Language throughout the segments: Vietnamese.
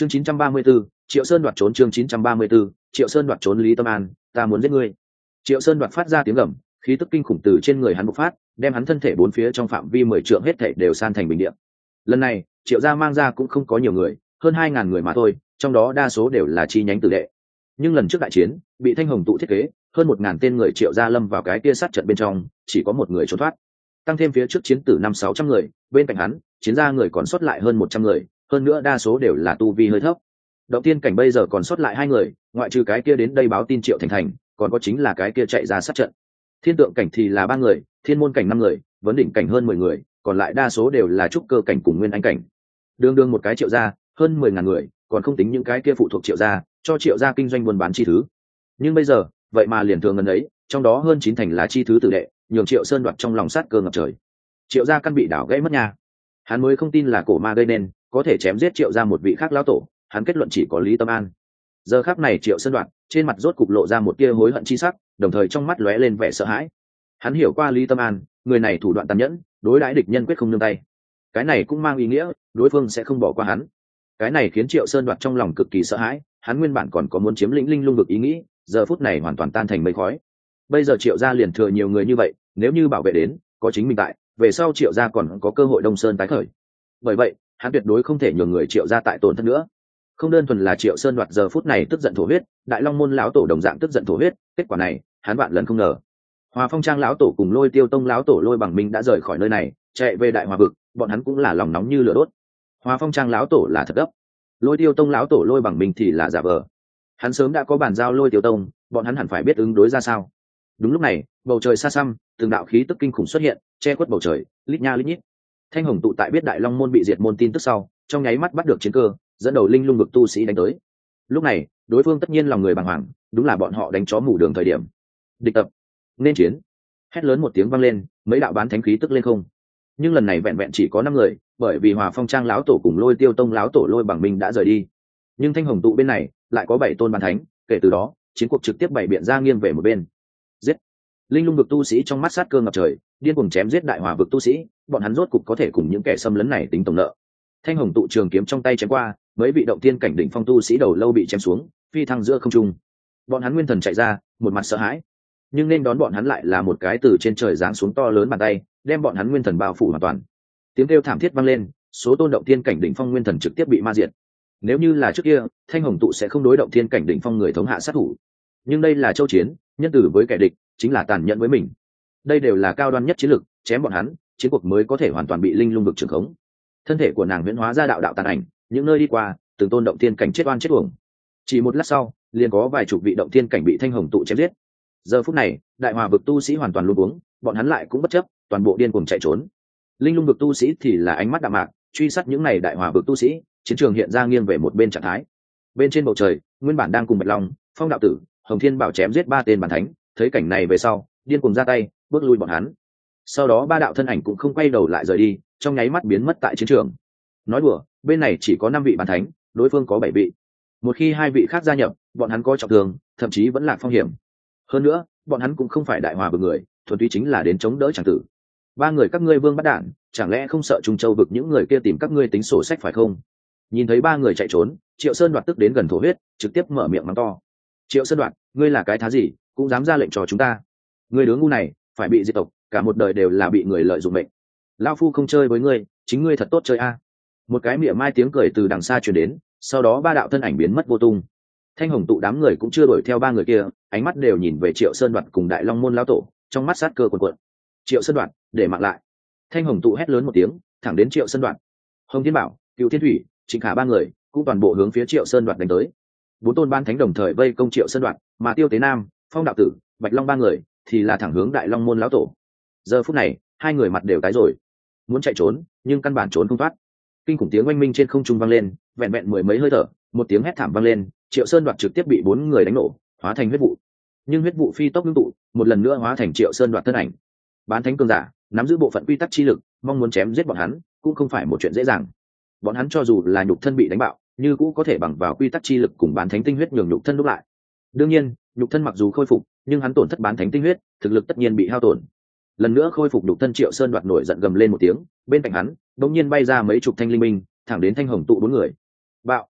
chương 934, triệu sơn đoạt trốn chương 934, triệu sơn đoạt trốn lý tâm an ta muốn giết ngươi. Triệu sơn đoạt phát ra tiếng gầm khí tức kinh khủng từ trên người hắn bộc phát đem hắn thân thể bốn phía trong phạm vi mười trượng hết thể đều san thành bình điện lần này triệu gia mang ra cũng không có nhiều người hơn hai ngàn người mà thôi trong đó đa số đều là chi nhánh tử đệ. Nhưng lần trước đại chiến bị thanh hồng tụ thiết kế hơn một ngàn tên người triệu gia lâm vào cái kia sát trận bên trong chỉ có một người trốn thoát. Tăng thêm phía trước chiến tử năm sáu trăm người bên cạnh hắn chiến gia người còn sót lại hơn một trăm người hơn nữa đa số đều là tu vi hơi thấp. Động tiên cảnh bây giờ còn sót lại hai người, ngoại trừ cái kia đến đây báo tin triệu thành thành, còn có chính là cái kia chạy ra sát trận. Thiên tượng cảnh thì là ba người, thiên môn cảnh năm người, vấn đỉnh cảnh hơn mười người, còn lại đa số đều là trúc cơ cảnh cùng nguyên anh cảnh. Đương đương một cái triệu gia, hơn mười ngàn người, còn không tính những cái kia phụ thuộc triệu gia, cho triệu gia kinh doanh buôn bán chi thứ. Nhưng bây giờ, vậy mà liền thường ngần ấy, trong đó hơn chín thành là chi thứ tự đệ, nhường triệu sơn đoạt trong lòng sát cơ ngập trời. Triệu gia căn bị đảo gãy mất nhà. Hắn mới không tin là cổ ma gây nên có thể chém giết triệu ra một vị khác lão tổ, hắn kết luận chỉ có lý tâm an. Giờ khác này triệu sơn đoạn, trên mặt rốt cục lộ ra một tia hối hận chi sắc, đồng thời trong mắt lóe lên vẻ sợ hãi. Hắn hiểu qua lý tâm an, người này thủ đoạn tàn nhẫn, đối đãi địch nhân quyết không nương tay. Cái này cũng mang ý nghĩa, đối phương sẽ không bỏ qua hắn. Cái này khiến triệu sơn đoạt trong lòng cực kỳ sợ hãi, hắn nguyên bản còn có muốn chiếm lĩnh linh lung vực ý nghĩ, giờ phút này hoàn toàn tan thành mây khói. Bây giờ triệu gia liền thừa nhiều người như vậy, nếu như bảo vệ đến, có chính mình tại, về sau triệu gia còn có cơ hội đông sơn tái khởi. Bởi vậy hắn tuyệt đối không thể nhường người triệu gia tại tổn thất nữa. Không đơn thuần là triệu sơn đoạt giờ phút này tức giận thổ huyết, đại long môn lão tổ đồng dạng tức giận thổ huyết, kết quả này, hắn vạn lần không ngờ. Hòa phong trang lão tổ cùng lôi tiêu tông lão tổ lôi bằng minh đã rời khỏi nơi này, chạy về đại hòa vực, bọn hắn cũng là lòng nóng như lửa đốt. Hòa phong trang lão tổ là thật gấp. Lôi tiêu tông lão tổ lôi bằng minh thì là giả vờ. Hắn sớm đã có bàn giao lôi tiêu tông, bọn hắn hẳn phải biết ứng đối ra sao. Đúng lúc này, bầu trời xa xăm, từng đạo khí tức kinh khủng xuất hiện, che khuất bầu trời, lít nha lít nhít thanh hồng tụ tại biết đại long môn bị diệt môn tin tức sau, trong nháy mắt bắt được chiến cơ, dẫn đầu linh lung ngực tu sĩ đánh tới. Lúc này, đối phương tất nhiên lòng người bàng hoàng, đúng là bọn họ đánh chó mủ đường thời điểm. Địch tập. Nên chiến. Hét lớn một tiếng vang lên, mấy đạo bán thánh khí tức lên không. Nhưng lần này vẹn vẹn chỉ có năm người, bởi vì hòa phong trang lão tổ cùng lôi tiêu tông lão tổ lôi bằng minh đã rời đi. Nhưng thanh hồng tụ bên này, lại có bảy tôn bàn thánh, kể từ đó, chiến cuộc trực tiếp bảy biện ra nghiêng về một bên. Giết. Linh lung vực tu sĩ trong mắt sát cơ ngập trời điên cuồng chém giết đại hòa vực tu sĩ, bọn hắn rốt cục có thể cùng những kẻ xâm lấn này tính tổng nợ. Thanh hồng tụ trường kiếm trong tay chém qua, mấy vị động tiên cảnh đỉnh phong tu sĩ đầu lâu bị chém xuống, phi thăng giữa không trung. Bọn hắn nguyên thần chạy ra, một mặt sợ hãi. Nhưng nên đón bọn hắn lại là một cái từ trên trời giáng xuống to lớn bàn tay, đem bọn hắn nguyên thần bao phủ hoàn toàn. Tiếng kêu thảm thiết vang lên, số tôn động tiên cảnh đỉnh phong nguyên thần trực tiếp bị ma diệt. Nếu như là trước kia, thanh hồng tụ sẽ không đối động thiên cảnh đỉnh phong người thống hạ sát thủ. Nhưng đây là châu chiến, nhân tử với kẻ địch, chính là tàn nhẫn với mình đây đều là cao đoan nhất chiến lược, chém bọn hắn, chiến cuộc mới có thể hoàn toàn bị linh lung vực trường khống. Thân thể của nàng huyễn hóa ra đạo đạo tàn ảnh, những nơi đi qua, từng tôn động thiên cảnh chết oan chết uổng. Chỉ một lát sau, liền có vài chục vị động thiên cảnh bị thanh hồng tụ chém giết. Giờ phút này, đại hòa vực tu sĩ hoàn toàn luôn uống bọn hắn lại cũng bất chấp, toàn bộ điên cuồng chạy trốn. Linh lung vực tu sĩ thì là ánh mắt đạm mạc, truy sát những này đại hòa vực tu sĩ, chiến trường hiện ra nghiêng về một bên trạng thái. Bên trên bầu trời, nguyên bản đang cùng bạch long, phong đạo tử, hồng thiên bảo chém giết ba tên bàn thánh, thấy cảnh này về sau, điên cùng ra tay bước lui bọn hắn. Sau đó ba đạo thân ảnh cũng không quay đầu lại rời đi, trong nháy mắt biến mất tại chiến trường. Nói đùa, bên này chỉ có năm vị bàn thánh, đối phương có bảy vị. Một khi hai vị khác gia nhập, bọn hắn có trọng thương, thậm chí vẫn là phong hiểm. Hơn nữa, bọn hắn cũng không phải đại hòa bực người, thuần túy chính là đến chống đỡ tràng tử. Ba người các ngươi vương bắt đản chẳng lẽ không sợ trung châu vực những người kia tìm các ngươi tính sổ sách phải không? Nhìn thấy ba người chạy trốn, triệu sơn đoạt tức đến gần thổ huyết, trực tiếp mở miệng mắng to. Triệu sơn đoạt, ngươi là cái thá gì, cũng dám ra lệnh cho chúng ta? Người đứa ngu này phải bị diệt tộc, cả một đời đều là bị người lợi dụng mệnh. Lao phu không chơi với ngươi, chính ngươi thật tốt chơi a. Một cái miệng mai tiếng cười từ đằng xa truyền đến, sau đó ba đạo thân ảnh biến mất vô tung. Thanh hồng tụ đám người cũng chưa đuổi theo ba người kia, ánh mắt đều nhìn về triệu sơn đoạt cùng đại long môn lao tổ, trong mắt sát cơ quần quận triệu sơn đoạt, để mặc lại. Thanh hồng tụ hét lớn một tiếng, thẳng đến triệu sơn đoạt. Hồng thiên bảo, cựu thiên thủy, trịnh khả ba người, cũng toàn bộ hướng phía triệu sơn đoạt đánh tới. Bốn tôn ban thánh đồng thời vây công triệu sơn đoạt, mà tiêu tế nam, phong đạo tử, bạch long ba người thì là thẳng hướng đại long môn lão tổ. Giờ phút này, hai người mặt đều tái rồi. Muốn chạy trốn, nhưng căn bản trốn không thoát. Kinh khủng tiếng oanh minh trên không trung vang lên, vẹn vẹn mười mấy hơi thở, một tiếng hét thảm vang lên, triệu sơn đoạt trực tiếp bị bốn người đánh nổ, hóa thành huyết vụ. Nhưng huyết vụ phi tốc ngưng tụ, một lần nữa hóa thành triệu sơn đoạt thân ảnh. Bán thánh cường giả, nắm giữ bộ phận quy tắc chi lực, mong muốn chém giết bọn hắn, cũng không phải một chuyện dễ dàng. Bọn hắn cho dù là nhục thân bị đánh bạo, như cũng có thể bằng vào quy tắc chi lực cùng bán thánh tinh huyết nhường nhục thân đúc lại. Đương nhiên, nhục thân mặc dù khôi phục nhưng hắn tổn thất bán thánh tinh huyết, thực lực tất nhiên bị hao tổn. Lần nữa khôi phục đục thân triệu sơn đoạt nổi giận gầm lên một tiếng, bên cạnh hắn, đột nhiên bay ra mấy chục thanh linh minh thẳng đến thanh hồng tụ bốn người. Bạo.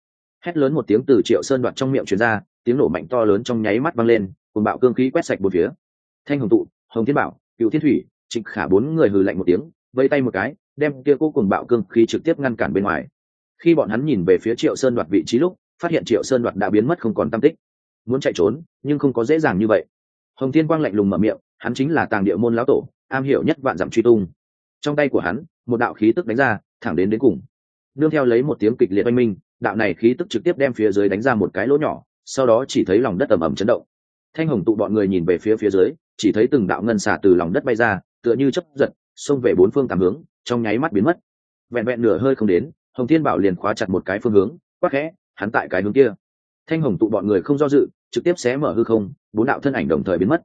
Hét lớn một tiếng từ triệu sơn đoạt trong miệng truyền ra, tiếng nổ mạnh to lớn trong nháy mắt vang lên cùng bạo cương khí quét sạch bốn phía. Thanh hồng tụ, hồng thiên bảo, cựu thiên thủy, trịnh khả bốn người hừ lạnh một tiếng, vây tay một cái, đem kia cô cùng bạo cương khí trực tiếp ngăn cản bên ngoài. Khi bọn hắn nhìn về phía triệu sơn đoạt vị trí lúc, phát hiện triệu sơn đoạt đã biến mất không còn tam tích. Muốn chạy trốn, nhưng không có dễ dàng như vậy hồng thiên quang lạnh lùng mở miệng, hắn chính là tàng địa môn lão tổ, am hiểu nhất vạn dặm truy tung. Trong tay của hắn, một đạo khí tức đánh ra, thẳng đến đến cùng. Nương theo lấy một tiếng kịch liệt oanh minh, đạo này khí tức trực tiếp đem phía dưới đánh ra một cái lỗ nhỏ, sau đó chỉ thấy lòng đất ầm ầm chấn động. Thanh hồng tụ bọn người nhìn về phía phía dưới, chỉ thấy từng đạo ngân xả từ lòng đất bay ra, tựa như chấp giật, xông về bốn phương tám hướng, trong nháy mắt biến mất. Vẹn vẹn nửa hơi không đến, hồng thiên bảo liền khóa chặt một cái phương hướng, quắc khẽ, hắn tại cái hướng kia thanh hồng tụ bọn người không do dự trực tiếp xé mở hư không bốn đạo thân ảnh đồng thời biến mất.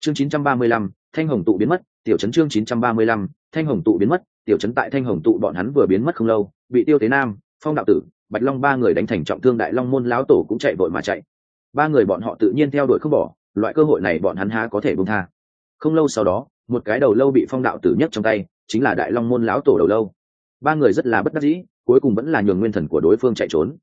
Chương 935, thanh hồng tụ biến mất tiểu trấn chương 935, thanh hồng tụ biến mất tiểu trấn tại thanh hồng tụ bọn hắn vừa biến mất không lâu bị tiêu tế nam phong đạo tử bạch long ba người đánh thành trọng thương đại long môn lão tổ cũng chạy vội mà chạy. Ba người bọn họ tự nhiên theo đuổi không bỏ loại cơ hội này bọn hắn há có thể buông tha. Không lâu sau đó một cái đầu lâu bị phong đạo tử nhất trong tay chính là đại long môn lão tổ đầu lâu. Ba người rất là bất đắc dĩ cuối cùng vẫn là nhường nguyên thần của đối phương chạy trốn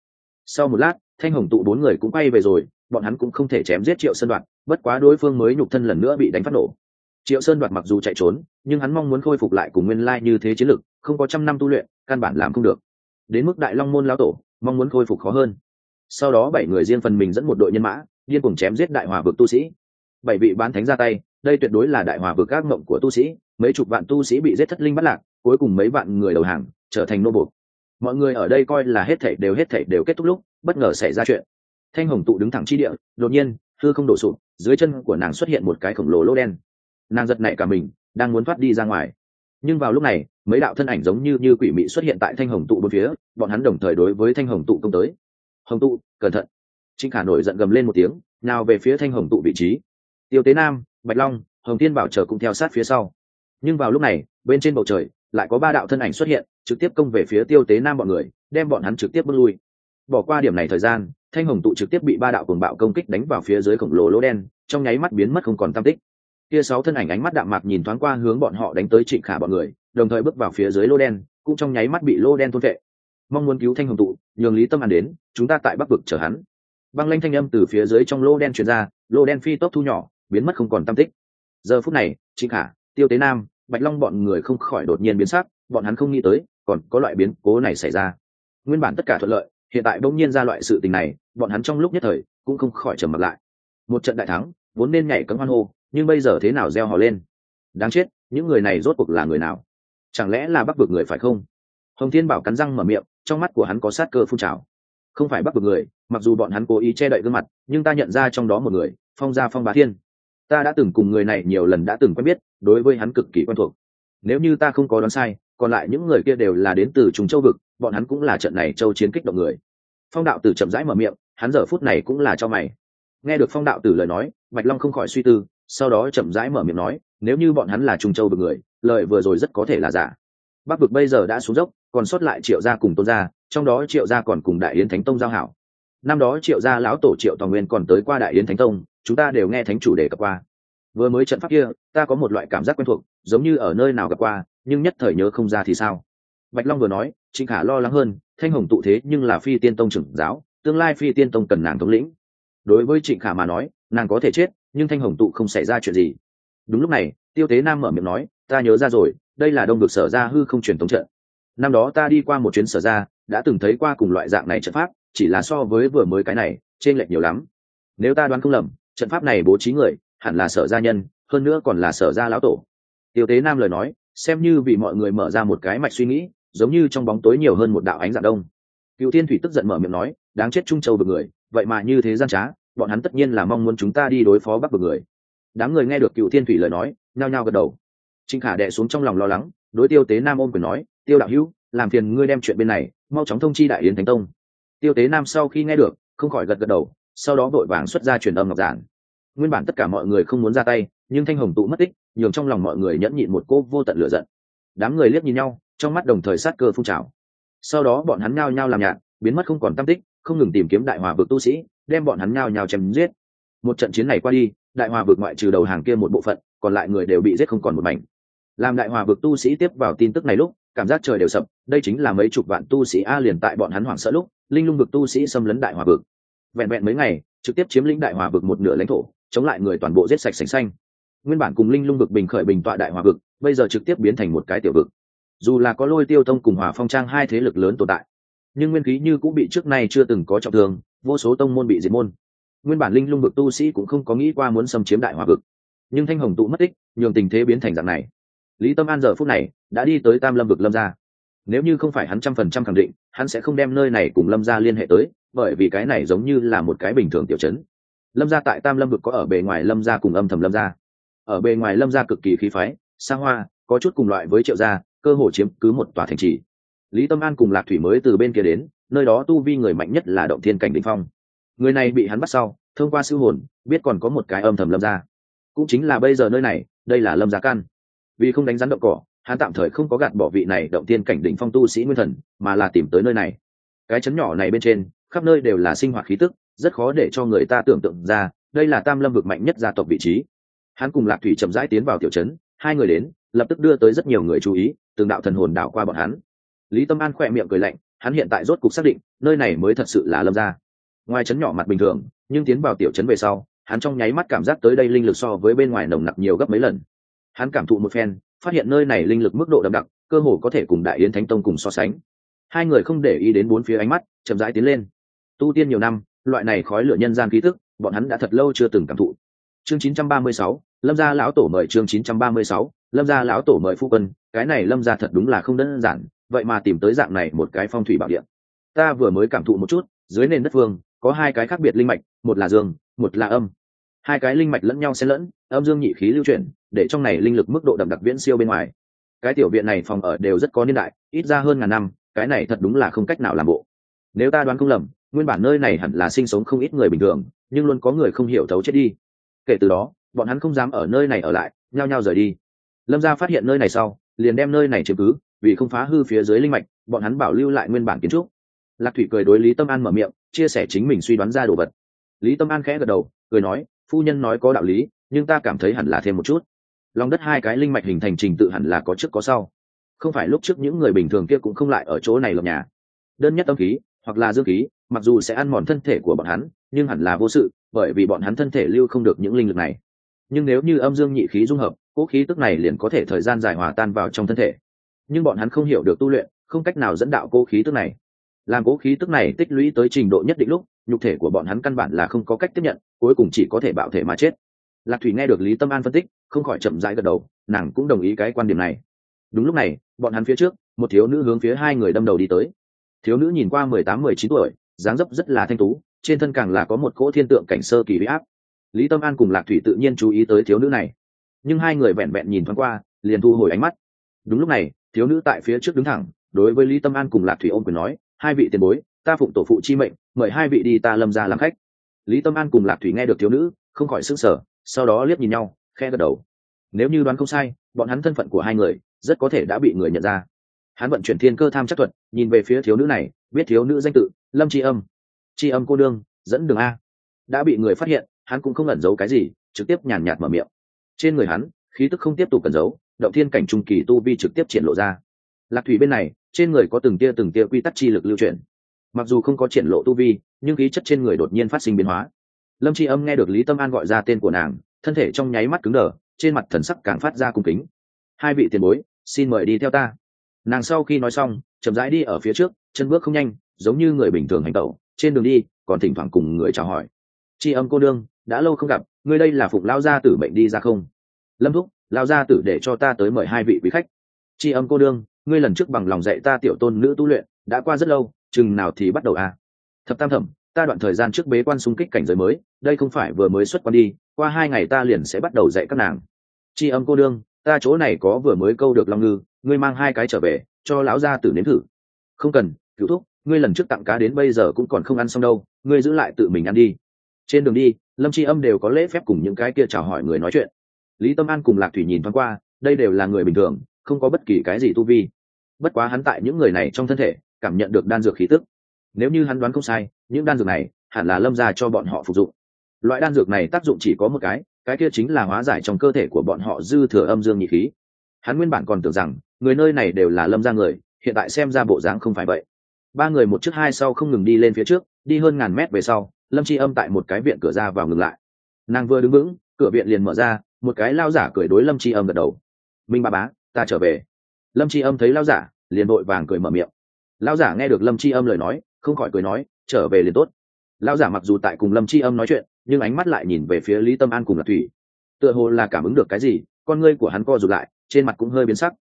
sau một lát, thanh hồng tụ bốn người cũng quay về rồi, bọn hắn cũng không thể chém giết triệu sơn đoạt, bất quá đối phương mới nhục thân lần nữa bị đánh phát nổ. Triệu sơn đoạt mặc dù chạy trốn, nhưng hắn mong muốn khôi phục lại cùng nguyên lai như thế chiến lực, không có trăm năm tu luyện, căn bản làm không được. Đến mức đại long môn lão tổ, mong muốn khôi phục khó hơn. Sau đó bảy người riêng phần mình dẫn một đội nhân mã, điên cùng chém giết đại hòa vực tu sĩ. Bảy vị bán thánh ra tay, đây tuyệt đối là đại hòa vực ác mộng của tu sĩ, mấy chục vạn tu sĩ bị giết thất linh bắt lạc, cuối cùng mấy vạn người đầu hàng, trở thành nô bột mọi người ở đây coi là hết thảy đều hết thảy đều kết thúc lúc, bất ngờ xảy ra chuyện. Thanh hồng tụ đứng thẳng chi địa, đột nhiên, hư không đổ sụp, dưới chân của nàng xuất hiện một cái khổng lồ lỗ đen. Nàng giật nảy cả mình, đang muốn thoát đi ra ngoài. Nhưng vào lúc này, mấy đạo thân ảnh giống như như quỷ mị xuất hiện tại thanh hồng tụ bốn phía, bọn hắn đồng thời đối với thanh hồng tụ công tới. Hồng tụ, cẩn thận. Trịnh khả nổi giận gầm lên một tiếng, nào về phía thanh hồng tụ vị trí. Tiêu tế nam, bạch long, hồng tiên bảo chờ cũng theo sát phía sau. Nhưng vào lúc này, bên trên bầu trời, lại có ba đạo thân ảnh xuất hiện trực tiếp công về phía tiêu tế nam bọn người, đem bọn hắn trực tiếp bước lui. Bỏ qua điểm này thời gian, thanh hồng tụ trực tiếp bị ba đạo cuồng bạo công kích đánh vào phía dưới khổng lồ lỗ đen, trong nháy mắt biến mất không còn tam tích. Kia sáu thân ảnh ánh mắt đạm mạc nhìn thoáng qua hướng bọn họ đánh tới trịnh khả bọn người, đồng thời bước vào phía dưới lô đen, cũng trong nháy mắt bị lô đen thôn vệ. Mong muốn cứu thanh hồng tụ, nhường lý tâm an đến, chúng ta tại bắc vực chở hắn. Băng lanh thanh âm từ phía dưới trong lô đen truyền ra lô đen phi tốc thu nhỏ, biến mất không còn tam tích. Giờ phút này, trịnh khả, tiêu tế nam, bạch long bọn người không khỏi đột nhiên biến sắc bọn hắn không nghĩ tới, còn có loại biến cố này xảy ra. Nguyên bản tất cả thuận lợi, hiện tại bỗng nhiên ra loại sự tình này, bọn hắn trong lúc nhất thời cũng không khỏi trầm mặt lại. Một trận đại thắng, vốn nên nhảy cấm hoan hô, nhưng bây giờ thế nào gieo họ lên? Đáng chết, những người này rốt cuộc là người nào? Chẳng lẽ là bắc vực người phải không? Hồng thiên bảo cắn răng mở miệng, trong mắt của hắn có sát cơ phun trào. Không phải bắc vực người, mặc dù bọn hắn cố ý che đậy gương mặt, nhưng ta nhận ra trong đó một người, phong gia phong bá thiên. Ta đã từng cùng người này nhiều lần đã từng quen biết, đối với hắn cực kỳ quen thuộc. Nếu như ta không có đoán sai còn lại những người kia đều là đến từ trùng châu vực, bọn hắn cũng là trận này châu chiến kích động người. Phong đạo tử chậm rãi mở miệng, hắn giờ phút này cũng là cho mày. Nghe được phong đạo tử lời nói, bạch long không khỏi suy tư, sau đó chậm rãi mở miệng nói, nếu như bọn hắn là trung châu vực người, lời vừa rồi rất có thể là giả. Bắc vực bây giờ đã xuống dốc, còn sót lại triệu gia cùng tôn gia, trong đó triệu gia còn cùng đại yến thánh tông giao hảo. Năm đó triệu gia lão tổ triệu toàn nguyên còn tới qua đại yến thánh tông, chúng ta đều nghe thánh chủ đề cập qua vừa mới trận pháp kia, ta có một loại cảm giác quen thuộc, giống như ở nơi nào gặp qua, nhưng nhất thời nhớ không ra thì sao? Bạch long vừa nói, trịnh khả lo lắng hơn, thanh hồng tụ thế nhưng là phi tiên tông trưởng giáo, tương lai phi tiên tông cần nàng thống lĩnh. Đối với trịnh khả mà nói, nàng có thể chết, nhưng thanh hồng tụ không xảy ra chuyện gì. Đúng lúc này, tiêu tế nam mở miệng nói, ta nhớ ra rồi, đây là đông được sở ra hư không truyền thống trận. Năm đó ta đi qua một chuyến sở ra đã từng thấy qua cùng loại dạng này trận pháp, chỉ là so với vừa mới cái này trên lệch nhiều lắm. Nếu ta đoán không lầm, trận pháp này bố trí người hẳn là sở gia nhân, hơn nữa còn là sở gia lão tổ. Tiêu tế nam lời nói, xem như vì mọi người mở ra một cái mạch suy nghĩ, giống như trong bóng tối nhiều hơn một đạo ánh dạng đông. Cựu thiên thủy tức giận mở miệng nói, đáng chết trung châu vực người, vậy mà như thế gian trá, bọn hắn tất nhiên là mong muốn chúng ta đi đối phó bắc vực người. Đám người nghe được cựu thiên thủy lời nói, nhao nhao gật đầu. Trịnh khả đệ xuống trong lòng lo lắng, đối tiêu tế nam ôm quyền nói, tiêu đạo hữu, làm phiền ngươi đem chuyện bên này, mau chóng thông chi đại yến thánh tông. Tiêu tế nam sau khi nghe được, không khỏi gật gật đầu, sau đó vội vàng xuất ra truyền âm ngọc giản nguyên bản tất cả mọi người không muốn ra tay, nhưng thanh hồng tụ mất tích, nhường trong lòng mọi người nhẫn nhịn một cô vô tận lửa giận. Đám người liếc nhìn nhau, trong mắt đồng thời sát cơ phun trào. Sau đó bọn hắn nhao nhao làm nhạt biến mất không còn tam tích, không ngừng tìm kiếm đại hòa vực tu sĩ, đem bọn hắn nhao nhao chém giết. Một trận chiến này qua đi, đại hòa vực ngoại trừ đầu hàng kia một bộ phận, còn lại người đều bị giết không còn một mảnh. Làm đại hòa vực tu sĩ tiếp vào tin tức này lúc, cảm giác trời đều sập, đây chính là mấy chục vạn tu sĩ a liền tại bọn hắn hoảng sợ lúc, linh lung vực tu sĩ xâm lấn đại hòa vực. Vẹn vẹn mấy ngày, trực tiếp chiếm lĩnh đại hòa vực một nửa lãnh thổ chống lại người toàn bộ giết sạch sành xanh. Nguyên bản cùng linh lung vực bình khởi bình tọa đại hòa vực, bây giờ trực tiếp biến thành một cái tiểu vực. Dù là có lôi tiêu tông cùng hòa phong trang hai thế lực lớn tồn tại, nhưng nguyên khí như cũng bị trước nay chưa từng có trọng thương, vô số tông môn bị diệt môn. Nguyên bản linh lung vực tu sĩ cũng không có nghĩ qua muốn xâm chiếm đại hòa vực, nhưng thanh hồng tụ mất tích, nhường tình thế biến thành dạng này. Lý tâm an giờ phút này đã đi tới tam lâm vực lâm gia. Nếu như không phải hắn trăm phần trăm khẳng định, hắn sẽ không đem nơi này cùng lâm gia liên hệ tới, bởi vì cái này giống như là một cái bình thường tiểu chấn lâm gia tại tam lâm vực có ở bề ngoài lâm gia cùng âm thầm lâm gia. Ở bề ngoài lâm gia cực kỳ khí phái, xa hoa, có chút cùng loại với triệu gia, cơ hồ chiếm cứ một tòa thành trì. Lý tâm an cùng lạc thủy mới từ bên kia đến, nơi đó tu vi người mạnh nhất là động thiên cảnh đ ỉ n h phong. Người này bị hắn bắt sau, thông qua sư hồn, biết còn có một cái âm thầm lâm gia. Cũng chính là bây giờ nơi này, đây là lâm gia căn. Vì không đánh rắn động cỏ, hắn tạm thời không có gạt bỏ vị này động Thiên cảnh đỉnh phong tu sĩ nguyên thần, mà là tìm tới nơi này. Cái chấn nhỏ này bên trên, khắp nơi đều là sinh hoạt khí tức rất khó để cho người ta tưởng tượng ra, đây là tam lâm vực mạnh nhất gia tộc vị trí. Hắn cùng lạc thủy chậm rãi tiến vào tiểu trấn, hai người đến, lập tức đưa tới rất nhiều người chú ý, từng đạo thần hồn đảo qua bọn hắn. Lý tâm an khỏe miệng cười lạnh, hắn hiện tại rốt cục xác định, nơi này mới thật sự là lâm gia. Ngoài trấn nhỏ mặt bình thường, nhưng tiến vào tiểu trấn về sau, hắn trong nháy mắt cảm giác tới đây linh lực so với bên ngoài nồng nặc nhiều gấp mấy lần. Hắn cảm thụ một phen, phát hiện nơi này linh lực mức độ đậm đặc, cơ hồ có thể cùng đại yến thánh tông cùng so sánh. Hai người không để ý đến bốn phía ánh mắt, chậm rãi tiến lên. Tu tiên nhiều năm loại này khói lửa nhân gian ký thức bọn hắn đã thật lâu chưa từng cảm thụ. Chương 936, lâm gia lão tổ mời chương 936, lâm gia lão tổ mời phu quân cái này lâm gia thật đúng là không đơn giản vậy mà tìm tới dạng này một cái phong thủy bảo điện ta vừa mới cảm thụ một chút dưới nền đất phương có hai cái khác biệt linh mạch một là dương một là âm. Hai cái linh mạch lẫn nhau xen lẫn âm dương nhị khí lưu chuyển để trong này linh lực mức độ đậm đặc viễn siêu bên ngoài. Cái tiểu viện này phòng ở đều rất có niên đại ít ra hơn ngàn năm cái này thật đúng là không cách nào làm bộ. Nếu ta đoán không lầm nguyên bản nơi này hẳn là sinh sống không ít người bình thường, nhưng luôn có người không hiểu thấu chết đi. Kể từ đó, bọn hắn không dám ở nơi này ở lại, nhao nhao rời đi. Lâm gia phát hiện nơi này sau, liền đem nơi này chiếm cứ, vì không phá hư phía dưới linh mạch, bọn hắn bảo lưu lại nguyên bản kiến trúc. Lạc thủy cười đối lý tâm an mở miệng, chia sẻ chính mình suy đoán ra đồ vật. Lý tâm an khẽ gật đầu, cười nói, phu nhân nói có đạo lý, nhưng ta cảm thấy hẳn là thêm một chút. Lòng đất hai cái linh mạch hình thành trình tự hẳn là có trước có sau. Không phải lúc trước những người bình thường kia cũng không lại ở chỗ này lập nhà. Đơn nhất tâm khí, hoặc là dương khí mặc dù sẽ ăn mòn thân thể của bọn hắn, nhưng hẳn là vô sự, bởi vì bọn hắn thân thể lưu không được những linh lực này. Nhưng nếu như âm dương nhị khí dung hợp cỗ khí tức này liền có thể thời gian dài hòa tan vào trong thân thể. Nhưng bọn hắn không hiểu được tu luyện, không cách nào dẫn đạo cỗ khí tức này. Làm cỗ khí tức này tích lũy tới trình độ nhất định lúc, nhục thể của bọn hắn căn bản là không có cách tiếp nhận, cuối cùng chỉ có thể bạo thể mà chết. Lạc thủy nghe được lý tâm an phân tích, không khỏi chậm rãi gật đầu, nàng cũng đồng ý cái quan điểm này. Đúng lúc này, bọn hắn phía trước, một thiếu nữ hướng phía hai người đâm đầu đi tới. Thiếu nữ nhìn qua mười tám, mười chín tuổi dáng dấp rất là thanh tú, trên thân càng là có một cỗ thiên tượng cảnh sơ kỳ huy áp. Lý tâm an cùng lạc thủy tự nhiên chú ý tới thiếu nữ này. Nhưng hai người vẹn vẹn nhìn thoáng qua, liền thu hồi ánh mắt. Đúng lúc này, thiếu nữ tại phía trước đứng thẳng, đối với lý tâm an cùng lạc thủy ôm quyền nói, hai vị tiền bối, ta phụng tổ phụ chi mệnh, mời hai vị đi ta lâm ra làm khách. Lý tâm an cùng lạc thủy nghe được thiếu nữ, không khỏi s ư n g sở sau đó liếc nhìn nhau khe gật đầu. Nếu như đoán không sai, bọn hắn thân phận của hai người, rất có thể đã bị người nhận ra. Hắn vận chuyển thiên cơ tham chắc thuật, nhìn về phía thiếu nữ này, biết thiếu nữ danh tự lâm tri âm. Tri âm cô đương dẫn đường a. Đã bị người phát hiện, hắn cũng không ẩn giấu cái gì, trực tiếp nhàn nhạt mở miệng. Trên người hắn, khí tức không tiếp tục cẩn giấu, động thiên cảnh trung kỳ tu vi trực tiếp triển lộ ra. Lạc thủy bên này, trên người có từng tia từng tia quy tắc chi lực lưu chuyển. Mặc dù không có triển lộ tu vi, nhưng khí chất trên người đột nhiên phát sinh biến hóa. Lâm tri âm nghe được lý tâm an gọi ra tên của nàng, thân thể trong nháy mắt cứng đờ, trên mặt thần sắc càng phát ra cung kính. Hai vị tiền bối, xin mời đi theo ta. Nàng sau khi nói xong, chậm rãi đi ở phía trước, chân bước không nhanh giống như người bình thường hành tẩu, trên đường đi, còn thỉnh thoảng cùng người chào hỏi. Tri âm cô đương, đã lâu không gặp, ngươi đây là phụng lao gia tử bệnh đi ra không? Lâm thúc, lao gia tử để cho ta tới mời hai vị quý khách. Tri âm cô đương, ngươi lần trước bằng lòng dạy ta tiểu tôn nữ tu luyện, đã qua rất lâu, chừng nào thì bắt đầu à? Thập tam thẩm, ta đoạn thời gian trước bế quan xung kích cảnh giới mới, đây không phải vừa mới xuất quan đi, qua hai ngày ta liền sẽ bắt đầu dạy các nàng. Tri âm cô đương, ta chỗ này có vừa mới câu được long ngư, ngươi mang hai cái trở về, cho lão gia tử nếm thử. Không cần cứu thúc ngươi lần trước tặng cá đến bây giờ cũng còn không ăn xong đâu, ngươi giữ lại tự mình ăn đi. Trên đường đi, lâm tri âm đều có lễ phép cùng những cái kia chào hỏi người nói chuyện. Lý tâm an cùng lạc thủy nhìn thoáng qua, đây đều là người bình thường, không có bất kỳ cái gì tu vi. Bất quá hắn tại những người này trong thân thể, cảm nhận được đan dược khí tức. Nếu như hắn đoán không sai, những đan dược này hẳn là lâm ra cho bọn họ phục dụng. Loại đan dược này tác dụng chỉ có một cái cái kia chính là hóa giải trong cơ thể của bọn họ dư thừa âm dương nhị khí. Hắn nguyên bản còn tưởng rằng, người nơi này đều là lâm ra người, hiện tại xem ra bộ dáng không phải vậy ba người một trước hai sau không ngừng đi lên phía trước, đi hơn ngàn mét về sau, lâm Chi âm tại một cái viện cửa ra vào ngừng lại. Nàng vừa đứng vững, cửa viện liền mở ra, một cái lao giả cười đối lâm Chi âm gật đầu. Minh ba bá, ta trở về. Lâm Chi âm thấy lao giả, liền vội vàng cười mở miệng. Lao giả nghe được lâm Chi âm lời nói, không khỏi cười nói, trở về liền tốt. Lao giả mặc dù tại cùng lâm Chi âm nói chuyện, nhưng ánh mắt lại nhìn về phía lý tâm an cùng lạc thủy. Tựa hồ là cảm ứng được cái gì, con ngươi của hắn co rụt lại, trên mặt cũng hơi biến sắc.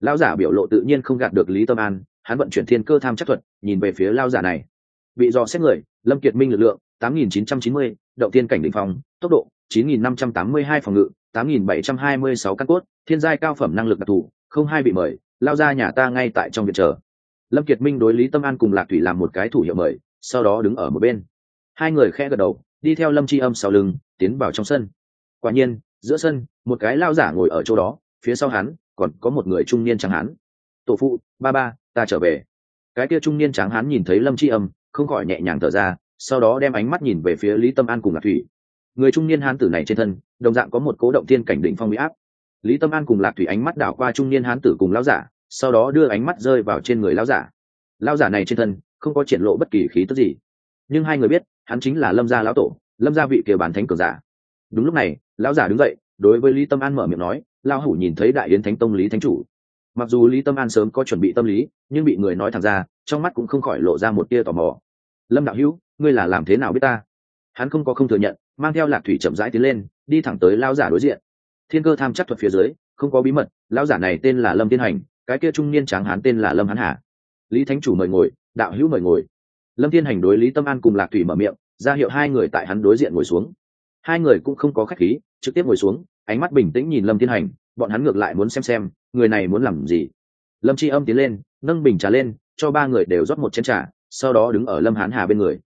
Lao giả biểu lộ tự nhiên không gạt được lý tâm an hắn vận chuyển thiên cơ tham chắc thuật nhìn về phía lao giả này. Bị dò xét người lâm kiệt minh lực lượng 8.990, động tiên cảnh đỉnh phòng tốc độ 9.582 phòng ngự 8.726 căn cốt thiên giai cao phẩm năng lực đặc thù không hai bị mời lao ra nhà ta ngay tại trong viện chờ. Lâm kiệt minh đối lý tâm an cùng lạc thủy làm một cái thủ hiệu mời sau đó đứng ở một bên. Hai người khẽ gật đầu đi theo lâm c h i âm sau lưng tiến vào trong sân. Quả nhiên giữa sân một cái lao giả ngồi ở chỗ đó phía sau hắn còn có một người trung niên chẳng hán. Tổ phụ ba ba ta trở về. Cái kia trung niên tráng hán nhìn thấy lâm c h i âm, không khỏi nhẹ nhàng thở ra, sau đó đem ánh mắt nhìn về phía lý tâm an cùng lạc thủy. Người trung niên hán tử này trên thân, đồng dạng có một cố động thiên cảnh định phong huy áp. Lý tâm an cùng lạc thủy ánh mắt đảo qua trung niên hán tử cùng lao giả, sau đó đưa ánh mắt rơi vào trên người lao giả. Lao giả này trên thân, không có triển lộ bất kỳ khí tức gì. Nhưng hai người biết, hắn chính là lâm gia lão tổ, lâm gia vị kia bán thánh cường giả. Đúng lúc này, lão giả đứng dậy, đối với lý tâm an mở miệng nói lao hủ nhìn thấy đại yến thánh tông lý thánh chủ mặc dù lý tâm an sớm có chuẩn bị tâm lý, nhưng bị người nói thẳng ra, trong mắt cũng không khỏi lộ ra một tia tò mò. Lâm đạo hữu, ngươi là làm thế nào biết ta? Hắn không có không thừa nhận, mang theo lạc thủy chậm rãi tiến lên, đi thẳng tới lao giả đối diện. Thiên cơ tham chắc thuật phía dưới, không có bí mật lao giả này tên là lâm tiên hành, cái kia trung niên tráng hán tên là lâm hán hà. Lý thánh chủ mời ngồi, đạo hữu mời ngồi. Lâm thiên hành đối lý tâm an cùng lạc thủy mở miệng, ra hiệu hai người tại hắn đối diện ngồi xuống. Hai người cũng không có khách khí, trực tiếp ngồi xuống, ánh mắt bình tĩnh nhìn lâm thiên hành bọn hắn ngược lại muốn xem xem người này muốn làm gì. Lâm tri âm tiến lên nâng bình trà lên cho ba người đều rót một chén trà sau đó đứng ở lâm hán hà bên người.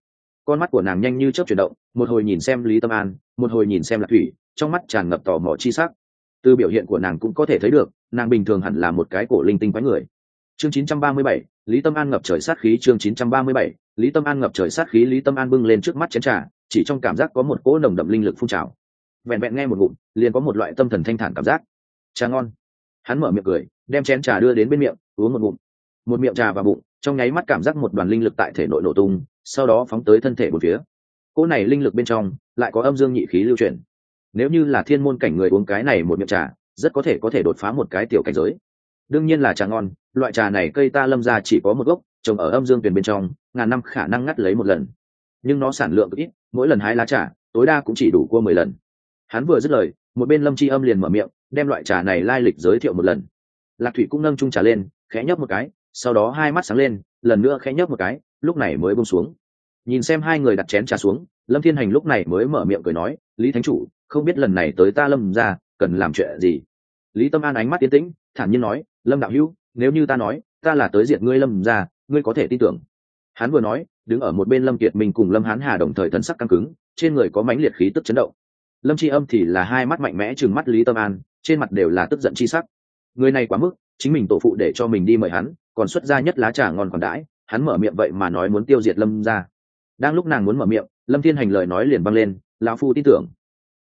Con mắt của nàng nhanh như chớp chuyển động một hồi nhìn xem lý tâm an một hồi nhìn xem lạc thủy trong mắt tràn ngập tò mò chi sắc. Từ biểu hiện của nàng cũng có thể thấy được nàng bình thường hẳn là một cái cổ linh tinh quái người. Chương 937, lý tâm an ngập trời sát khí chương 937, lý tâm an ngập trời sát khí lý tâm an bưng lên trước mắt chén trà chỉ trong cảm giác có một cỗ nồng đậm linh lực phun trào. Vẹn vẹn nghe một ngụm liền có một loại tâm thần thanh thản cảm giác trà ngon. Hắn mở miệng cười, đem chén trà đưa đến bên miệng, uống một ngụm. Một miệng trà vào bụng, trong nháy mắt cảm giác một đoàn linh lực tại thể nội nổ tung, sau đó phóng tới thân thể một phía. Cỗ này linh lực bên trong, lại có âm dương nhị khí lưu chuyển. Nếu như là thiên môn cảnh người uống cái này một miệng trà, rất có thể có thể đột phá một cái tiểu cảnh giới. Đương nhiên là trà ngon, loại trà này cây ta lâm ra chỉ có một gốc, trồng ở âm dương tuyển bên trong, ngàn năm khả năng ngắt lấy một lần. Nhưng nó sản lượng ít, mỗi lần hái lá trà, tối đa cũng chỉ đủ cua mười lần. Hắn vừa dứt lời, một bên lâm c h i âm liền mở miệng đem loại trà này lai lịch giới thiệu một lần. Lạc thủy cũng nâng trung trà lên, khẽ nhấp một cái, sau đó hai mắt sáng lên, lần nữa khẽ nhấp một cái, lúc này mới bông xuống. Nhìn xem hai người đặt chén trà xuống, lâm thiên hành lúc này mới mở miệng cười nói, lý thánh chủ, không biết lần này tới ta lâm ra cần làm chuyện gì? Lý tâm an ánh mắt tiến tĩnh, thản nhiên nói, lâm đạo hữu, nếu như ta nói, ta là tới diệt ngươi lâm ra ngươi có thể tin tưởng. Hắn vừa nói, đứng ở một bên lâm kiệt mình cùng lâm hán hà đồng thời thần sắc căng cứng, trên người có mãnh liệt khí tức chấn động. Lâm tri âm thì là hai mắt mạnh mẽ chừng mắt lý tâm an trên mặt đều là tức giận chi sắc. Người này quá mức chính mình tổ phụ để cho mình đi mời hắn còn xuất ra nhất lá trà ngon còn đãi hắn mở miệng vậy mà nói muốn tiêu diệt lâm ra đang lúc nàng muốn mở miệng lâm thiên hành lời nói liền băng lên lão phu tin tưởng.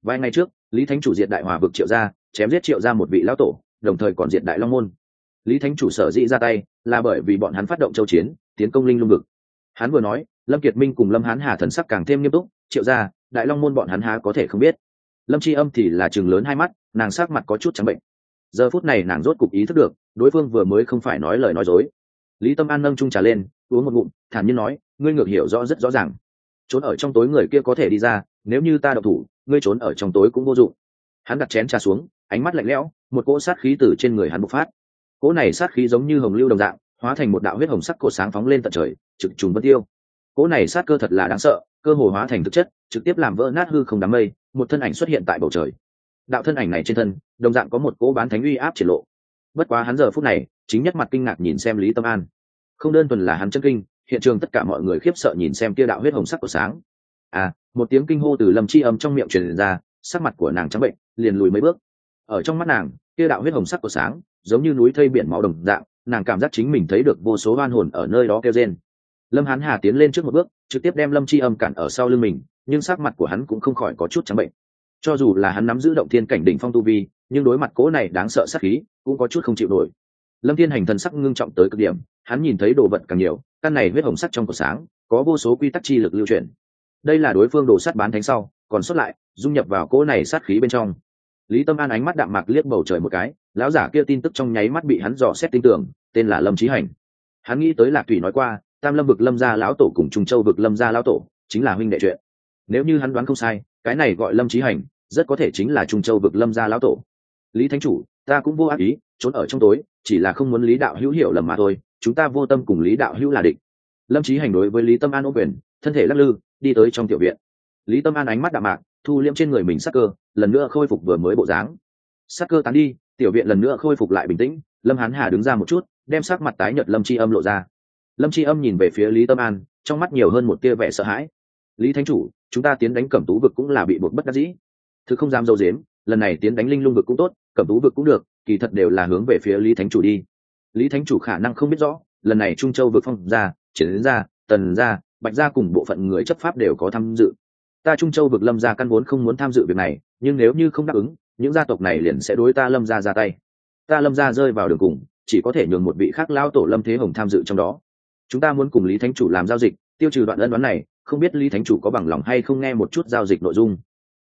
Vài ngày trước lý thánh chủ diệt đại hòa vực triệu gia chém giết triệu gia một vị lão tổ đồng thời còn diệt đại long môn. Lý thánh chủ sở dĩ ra tay là bởi vì bọn hắn phát động châu chiến tiến công linh lung vực. Hắn vừa nói lâm kiệt minh cùng lâm hán hà thần sắc càng thêm nghiêm túc triệu gia, đại long môn bọn hắn há có thể không biết? Lâm c âm thì là chừng lớn hai mắt, nàng sắc mặt có chút trắng bệnh. Giờ phút này nàng rốt cục ý thức được, đối phương vừa mới không phải nói lời nói dối. Lý tâm an nâng trung trà lên, uống một ngụm, thản nhiên nói, ngươi ngược hiểu rõ rất rõ ràng. Trốn ở trong tối người kia có thể đi ra, nếu như ta độc thủ, ngươi trốn ở trong tối cũng vô dụng. Hắn đặt chén trà xuống, ánh mắt lạnh lẽo, một cỗ sát khí từ trên người hắn bộc phát. Cỗ này sát khí giống như hồng lưu đồng dạng, hóa thành một đạo huyết hồng sắc cột sáng phóng lên tận trời, trực trùng vân tiêu. Cỗ này sát cơ thật là đáng sợ, cơ hồ hóa thành thực chất, trực tiếp làm vỡ nát hư không đám mây một thân ảnh xuất hiện tại bầu trời. Đạo thân ảnh này trên thân, đồng dạng có một cỗ bán thánh uy áp triển lộ. Bất quá hắn giờ phút này, chính nhất mặt kinh ngạc nhìn xem lý tâm an. Không đơn thuần là hắn chân kinh, hiện trường tất cả mọi người khiếp sợ nhìn xem kia đạo huyết hồng sắc của sáng. À một tiếng kinh hô từ lâm chi âm trong miệng truyền ra, sắc mặt của nàng trắng bệnh, liền lùi mấy bước. Ở trong mắt nàng, kia đạo huyết hồng sắc của sáng, giống như núi thây biển máu đồng dạng, nàng cảm giác chính mình thấy được vô số oan hồn ở nơi đó kêu rên. Lâm hán hà tiến lên trước một bước, trực tiếp đem lâm chi âm cản ở sau lưng mình nhưng sắc mặt của hắn cũng không khỏi có chút trắng bệnh. Cho dù là hắn nắm giữ động thiên cảnh đỉnh phong tu vi, nhưng đối mặt cố này đáng sợ sát khí, cũng có chút không chịu nổi. Lâm thiên hành thần sắc ngưng trọng tới cực điểm, hắn nhìn thấy đồ vật càng nhiều, căn này huyết hồng sắc trong cổ sáng, có vô số quy tắc chi lực lưu chuyển. Đây là đối phương đồ sắt bán thánh sau, còn xuất lại, dung nhập vào cỗ này sát khí bên trong. Lý tâm an ánh mắt đạm mạc liếc bầu trời một cái, lão giả kia tin tức trong nháy mắt bị hắn dò xét tin tưởng, tên là lâm trí hành. Hắn nghĩ tới lạc thủy nói qua, tam lâm vực lâm gia lão tổ cùng trung châu vực lâm gia lão tổ, chính là huynh đệ chuyện nếu như hắn đoán không sai, cái này gọi lâm trí hành, rất có thể chính là trung châu vực lâm gia lão tổ. Lý thánh chủ, ta cũng vô ác ý, trốn ở trong tối, chỉ là không muốn lý đạo hữu hiểu lầm mà thôi, chúng ta vô tâm cùng lý đạo hữu là địch. Lâm trí hành đối với lý tâm an ô quyền, thân thể lắc lư, đi tới trong tiểu viện. Lý tâm an ánh mắt đạm mạc, thu liêm trên người mình sắc cơ, lần nữa khôi phục vừa mới bộ dáng. Sắc cơ tán đi, tiểu viện lần nữa khôi phục lại bình tĩnh, lâm hán hà đứng ra một chút, đem sắc mặt tái nhợt lâm tri âm lộ ra. Lâm tri âm nhìn về phía lý tâm an, trong mắt nhiều hơn một tia vẻ sợ hãi. Lý thánh chủ chúng ta tiến đánh cẩm tú vực cũng là bị buộc bất đắc dĩ. Thứ không dám dâu dếm lần này tiến đánh linh lung vực cũng tốt cẩm tú vực cũng được kỳ thật đều là hướng về phía lý thánh chủ đi. Lý thánh chủ khả năng không biết rõ lần này trung châu vực phong ra triển gia, ra tần ra bạch ra cùng bộ phận người chấp pháp đều có tham dự. Ta trung châu vực lâm gia căn vốn không muốn tham dự việc này nhưng nếu như không đáp ứng những gia tộc này liền sẽ đối ta lâm gia ra tay. Ta lâm gia rơi vào đường cùng chỉ có thể nhường một vị khác lao tổ lâm thế hồng tham dự trong đó. Chúng ta muốn cùng lý thánh chủ làm giao dịch tiêu trừ đoạn ân đoán này không biết lý thánh chủ có bằng lòng hay không nghe một chút giao dịch nội dung.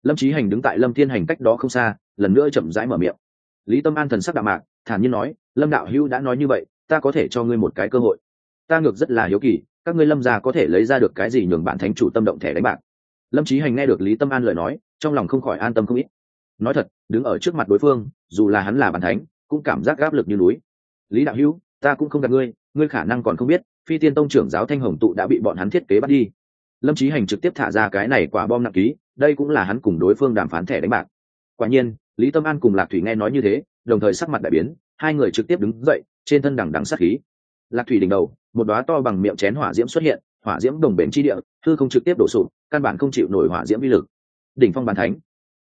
Lâm trí hành đứng tại lâm thiên hành cách đó không xa, lần nữa chậm rãi mở miệng. Lý tâm an thần sắc đạm mạc, thản nhiên nói, lâm đạo hữu đã nói như vậy, ta có thể cho ngươi một cái cơ hội. Ta ngược rất là hiếu kỳ, các ngươi lâm gia có thể lấy ra được cái gì nhường bạn thánh chủ tâm động thẻ đánh bạc? Lâm trí hành nghe được lý tâm an lời nói, trong lòng không khỏi an tâm không ít. Nói thật, đứng ở trước mặt đối phương, dù là hắn là bàn thánh, cũng cảm giác áp lực như núi. Lý đạo hữu, ta cũng không gặp ngươi ngươi khả năng còn không biết, phi tiên tông trưởng giáo thanh hồng tụ đã bị bọn hắn thiết kế bắt đi lâm trí hành trực tiếp thả ra cái này quả bom nặng ký, đây cũng là hắn cùng đối phương đàm phán thẻ đánh bạc. Quả nhiên, lý tâm an cùng lạc thủy nghe nói như thế, đồng thời sắc mặt đại biến, hai người trực tiếp đứng dậy, trên thân đằng đằng sát khí. Lạc thủy đỉnh đầu, một đoá to bằng miệng chén hỏa diễm xuất hiện, hỏa diễm đồng bền chi địa thư không trực tiếp đổ sụp, căn bản không chịu nổi hỏa diễm vi lực. Đỉnh phong bàn thánh,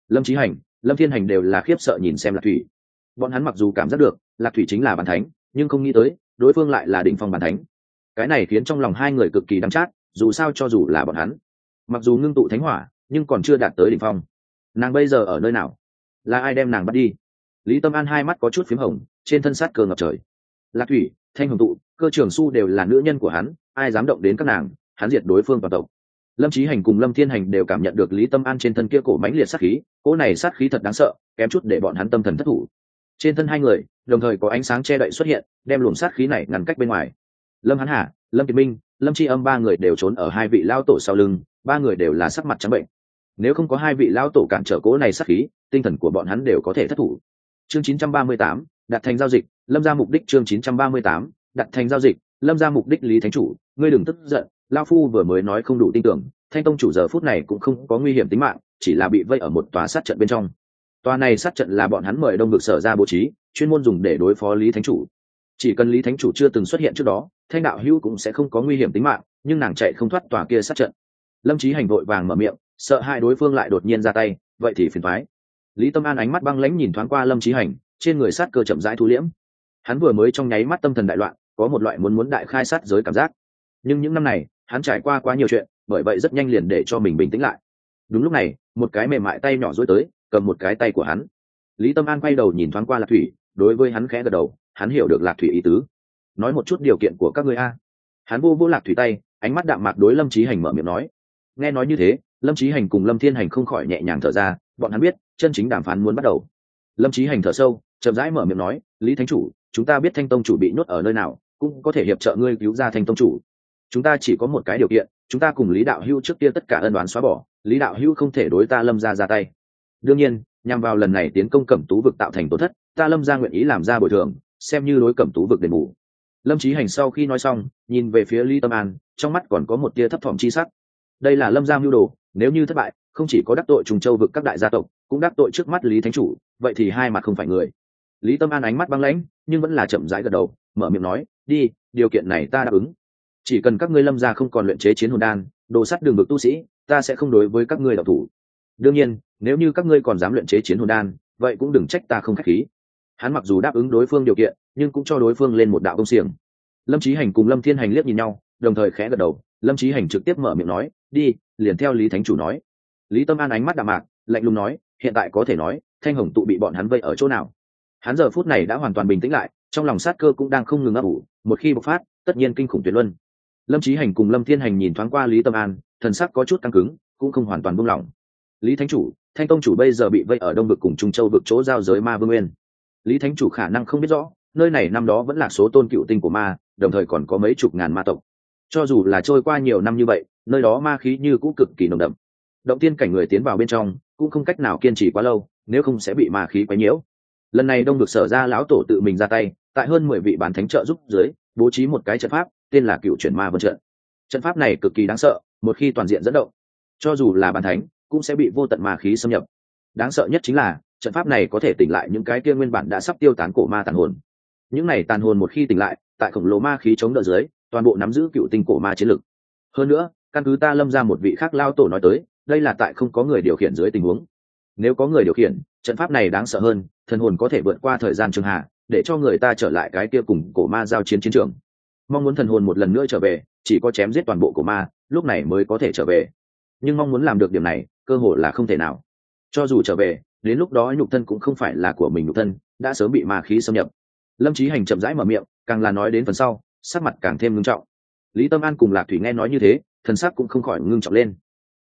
lâm trí hành, lâm thiên hành đều là khiếp sợ nhìn xem lạc thủy. Bọn hắn mặc dù cảm giác được, lạc thủy chính là bàn thánh, nhưng không nghĩ tới, đối phương lại là đỉnh phong bàn thánh. Cái này khiến trong lòng hai người cực kỳ đắm chát dù sao cho dù là bọn hắn, mặc dù ngưng tụ thánh hỏa, nhưng còn chưa đạt tới đỉnh phong. Nàng bây giờ ở nơi nào? Là ai đem nàng bắt đi? Lý tâm an hai mắt có chút p h í m hồng, trên thân sát cơ ngập trời. Lạc thủy, thanh hồng tụ, cơ trường su đều là nữ nhân của hắn, ai dám động đến các nàng, hắn diệt đối phương toàn tộc. Lâm trí hành cùng lâm thiên hành đều cảm nhận được lý tâm an trên thân kia cổ mãnh liệt sát khí, cỗ này sát khí thật đáng sợ, kém chút để bọn hắn tâm thần thất thủ. Trên thân hai người, đồng thời có ánh sáng che đậy xuất hiện, đem luồng sát khí này ngăn cách bên ngoài. Lâm hắn hà, lâm kiệt minh lâm tri âm ba người đều trốn ở hai vị lao tổ sau lưng ba người đều là sắc mặt trắng bệnh. Nếu không có hai vị lao tổ cản trở cố này sắc khí tinh thần của bọn hắn đều có thể thất thủ. Chương 938, đặt thành giao dịch lâm ra mục đích chương 938, đặt thành giao dịch lâm ra mục đích lý thánh chủ ngươi đừng tức giận lao phu vừa mới nói không đủ tin tưởng thanh tông chủ giờ phút này cũng không có nguy hiểm tính mạng chỉ là bị vây ở một tòa sát trận bên trong. Tòa này sát trận là bọn hắn mời đông ngực sở ra bố trí chuyên môn dùng để đối phó lý thánh chủ. Chỉ cần lý thánh chủ chưa từng xuất hiện trước đó thanh đạo hữu cũng sẽ không có nguy hiểm tính mạng, nhưng nàng chạy không thoát tòa kia sát trận. Lâm trí hành vội vàng mở miệng, sợ hai đối phương lại đột nhiên ra tay, vậy thì phiền thoái lý tâm an ánh mắt băng lãnh nhìn thoáng qua lâm trí hành, trên người sát cơ chậm rãi thu liễm. Hắn vừa mới trong nháy mắt tâm thần đại loạn, có một loại muốn muốn đại khai sát giới cảm giác. Nhưng những năm này, hắn trải qua quá nhiều chuyện, bởi vậy rất nhanh liền để cho mình bình tĩnh lại. Đúng lúc này, một cái mềm mại tay nhỏ dối tới, cầm một cái tay của hắn. Lý tâm an quay đầu nhìn thoáng qua lạc thủy, đối với hắn khẽ gật đầu, hắn hiểu được lạc thủy ý tứ nói một chút điều kiện của các ngươi a. Hắn vô vô lạc thủy tay, ánh mắt đạm mạc đối lâm trí hành mở miệng nói. Nghe nói như thế, lâm trí hành cùng lâm thiên hành không khỏi nhẹ nhàng thở ra, bọn hắn biết, chân chính đàm phán muốn bắt đầu. Lâm trí hành thở sâu, chậm rãi mở miệng nói, lý thánh chủ, chúng ta biết thanh tông chủ bị nhốt ở nơi nào, cũng có thể hiệp trợ ngươi cứu ra thanh tông chủ. Chúng ta chỉ có một cái điều kiện, chúng ta cùng lý đạo hưu trước kia tất cả ân đoán xóa bỏ, lý đạo hưu không thể đối ta lâm ra ra tay. Đương nhiên, nhằm vào lần này tiến công cẩm tú vực tạo thành tổn thất, ta lâm ra nguyện ý làm ra bồi thường, xem như đối cẩm tú vực đền bù lâm trí hành sau khi nói xong, nhìn về phía lý tâm an, trong mắt còn có một tia thấp thỏm chi sắc. Đây là lâm gia mưu đồ, nếu như thất bại, không chỉ có đắc tội trùng châu vực các đại gia tộc, cũng đắc tội trước mắt lý thánh chủ, vậy thì hai mặt không phải người. Lý tâm an ánh mắt băng lãnh, nhưng vẫn là chậm rãi gật đầu, mở miệng nói, đi, điều kiện này ta đáp ứng. Chỉ cần các ngươi lâm gia không còn luyện chế chiến hồn đan, đồ sắt đường vực tu sĩ, ta sẽ không đối với các ngươi đạo thủ. Đương nhiên, nếu như các ngươi còn dám luyện chế chiến hồn đan, vậy cũng đừng trách ta không k h á c h khí hắn mặc dù đáp ứng đối phương điều kiện, nhưng cũng cho đối phương lên một đạo công xiềng. Lâm trí hành cùng lâm thiên hành liếc nhìn nhau, đồng thời khẽ gật đầu. Lâm trí hành trực tiếp mở miệng nói, đi, liền theo lý thánh chủ nói. Lý tâm an ánh mắt đạm mạc, lạnh lùng nói, hiện tại có thể nói, thanh hồng tụ bị bọn hắn vây ở chỗ nào? Hắn giờ phút này đã hoàn toàn bình tĩnh lại, trong lòng sát cơ cũng đang không ngừng ấp ủ, một khi bộc phát, tất nhiên kinh khủng tuyệt luân. Lâm trí hành cùng lâm thiên hành nhìn thoáng qua lý tâm an, thần sắc có chút căng cứng, cũng không hoàn toàn buông lỏng. Lý thánh chủ, thanh tông chủ bây giờ bị vây ở đông vực cùng trung châu vực chỗ giao giới ma vương nguyên lý thánh chủ khả năng không biết rõ, nơi này năm đó vẫn là số tôn cựu tinh của ma, đồng thời còn có mấy chục ngàn ma tộc. Cho dù là trôi qua nhiều năm như vậy, nơi đó ma khí như cũ cực kỳ nồng đậm. Động tiên cảnh người tiến vào bên trong, cũng không cách nào kiên trì quá lâu, nếu không sẽ bị ma khí quấy nhiễu. Lần này đông được sở ra lão tổ tự mình ra tay, tại hơn mười vị bán thánh trợ giúp dưới, bố trí một cái trận pháp, tên là cựu chuyển ma vân trận. Trận pháp này cực kỳ đáng sợ, một khi toàn diện dẫn động, cho dù là bàn thánh, cũng sẽ bị vô tận ma khí xâm nhập. Đáng sợ nhất chính là trận pháp này có thể tỉnh lại những cái kia nguyên bản đã sắp tiêu tán cổ ma tàn hồn. Những này tàn hồn một khi tỉnh lại, tại khổng lồ ma khí chống đỡ dưới, toàn bộ nắm giữ cựu tinh cổ ma chiến lực. Hơn nữa, căn cứ ta lâm ra một vị khác lao tổ nói tới, đây là tại không có người điều khiển dưới tình huống. Nếu có người điều khiển, trận pháp này đáng sợ hơn, thần hồn có thể vượt qua thời gian trường hạ, để cho người ta trở lại cái kia cùng cổ ma giao chiến chiến trường. Mong muốn thần hồn một lần nữa trở về, chỉ có chém giết toàn bộ cổ ma, lúc này mới có thể trở về. Nhưng mong muốn làm được điểm này, cơ hội là không thể nào. Cho dù trở về đến lúc đó nhục thân cũng không phải là của mình nhục thân, đã sớm bị ma khí xâm nhập. Lâm trí hành chậm rãi mở miệng, càng là nói đến phần sau, sắc mặt càng thêm ngưng trọng. Lý tâm an cùng lạc thủy nghe nói như thế, thần sắc cũng không khỏi ngưng trọng lên.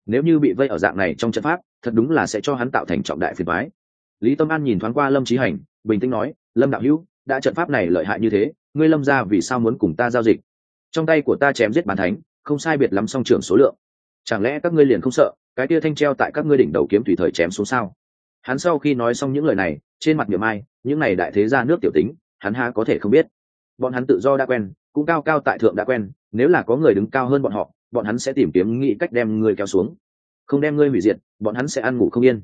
Nếu như bị vây ở dạng này trong trận pháp, thật đúng là sẽ cho hắn tạo thành trọng đại phiền thoái lý tâm an nhìn thoáng qua lâm trí hành, bình tĩnh nói, lâm đạo hữu, đã trận pháp này lợi hại như thế, ngươi lâm ra vì sao muốn cùng ta giao dịch? Trong tay của ta chém giết bàn thánh, không sai biệt lắm song trưởng số lượng. Chẳng lẽ các ngươi liền không sợ, cái tia thanh treo tại các ngươi đỉnh đầu kiếm tùy thời chém xuống sao? Hắn sau khi nói xong những lời này, trên mặt miệng ai, những này đại thế gia nước tiểu tính, hắn ha có thể không biết. Bọn hắn tự do đã quen, cũng cao cao tại thượng đã quen, nếu là có người đứng cao hơn bọn họ, bọn hắn sẽ tìm kiếm nghĩ cách đem ngươi kéo xuống. Không đem ngươi hủy diệt, bọn hắn sẽ ăn ngủ không yên.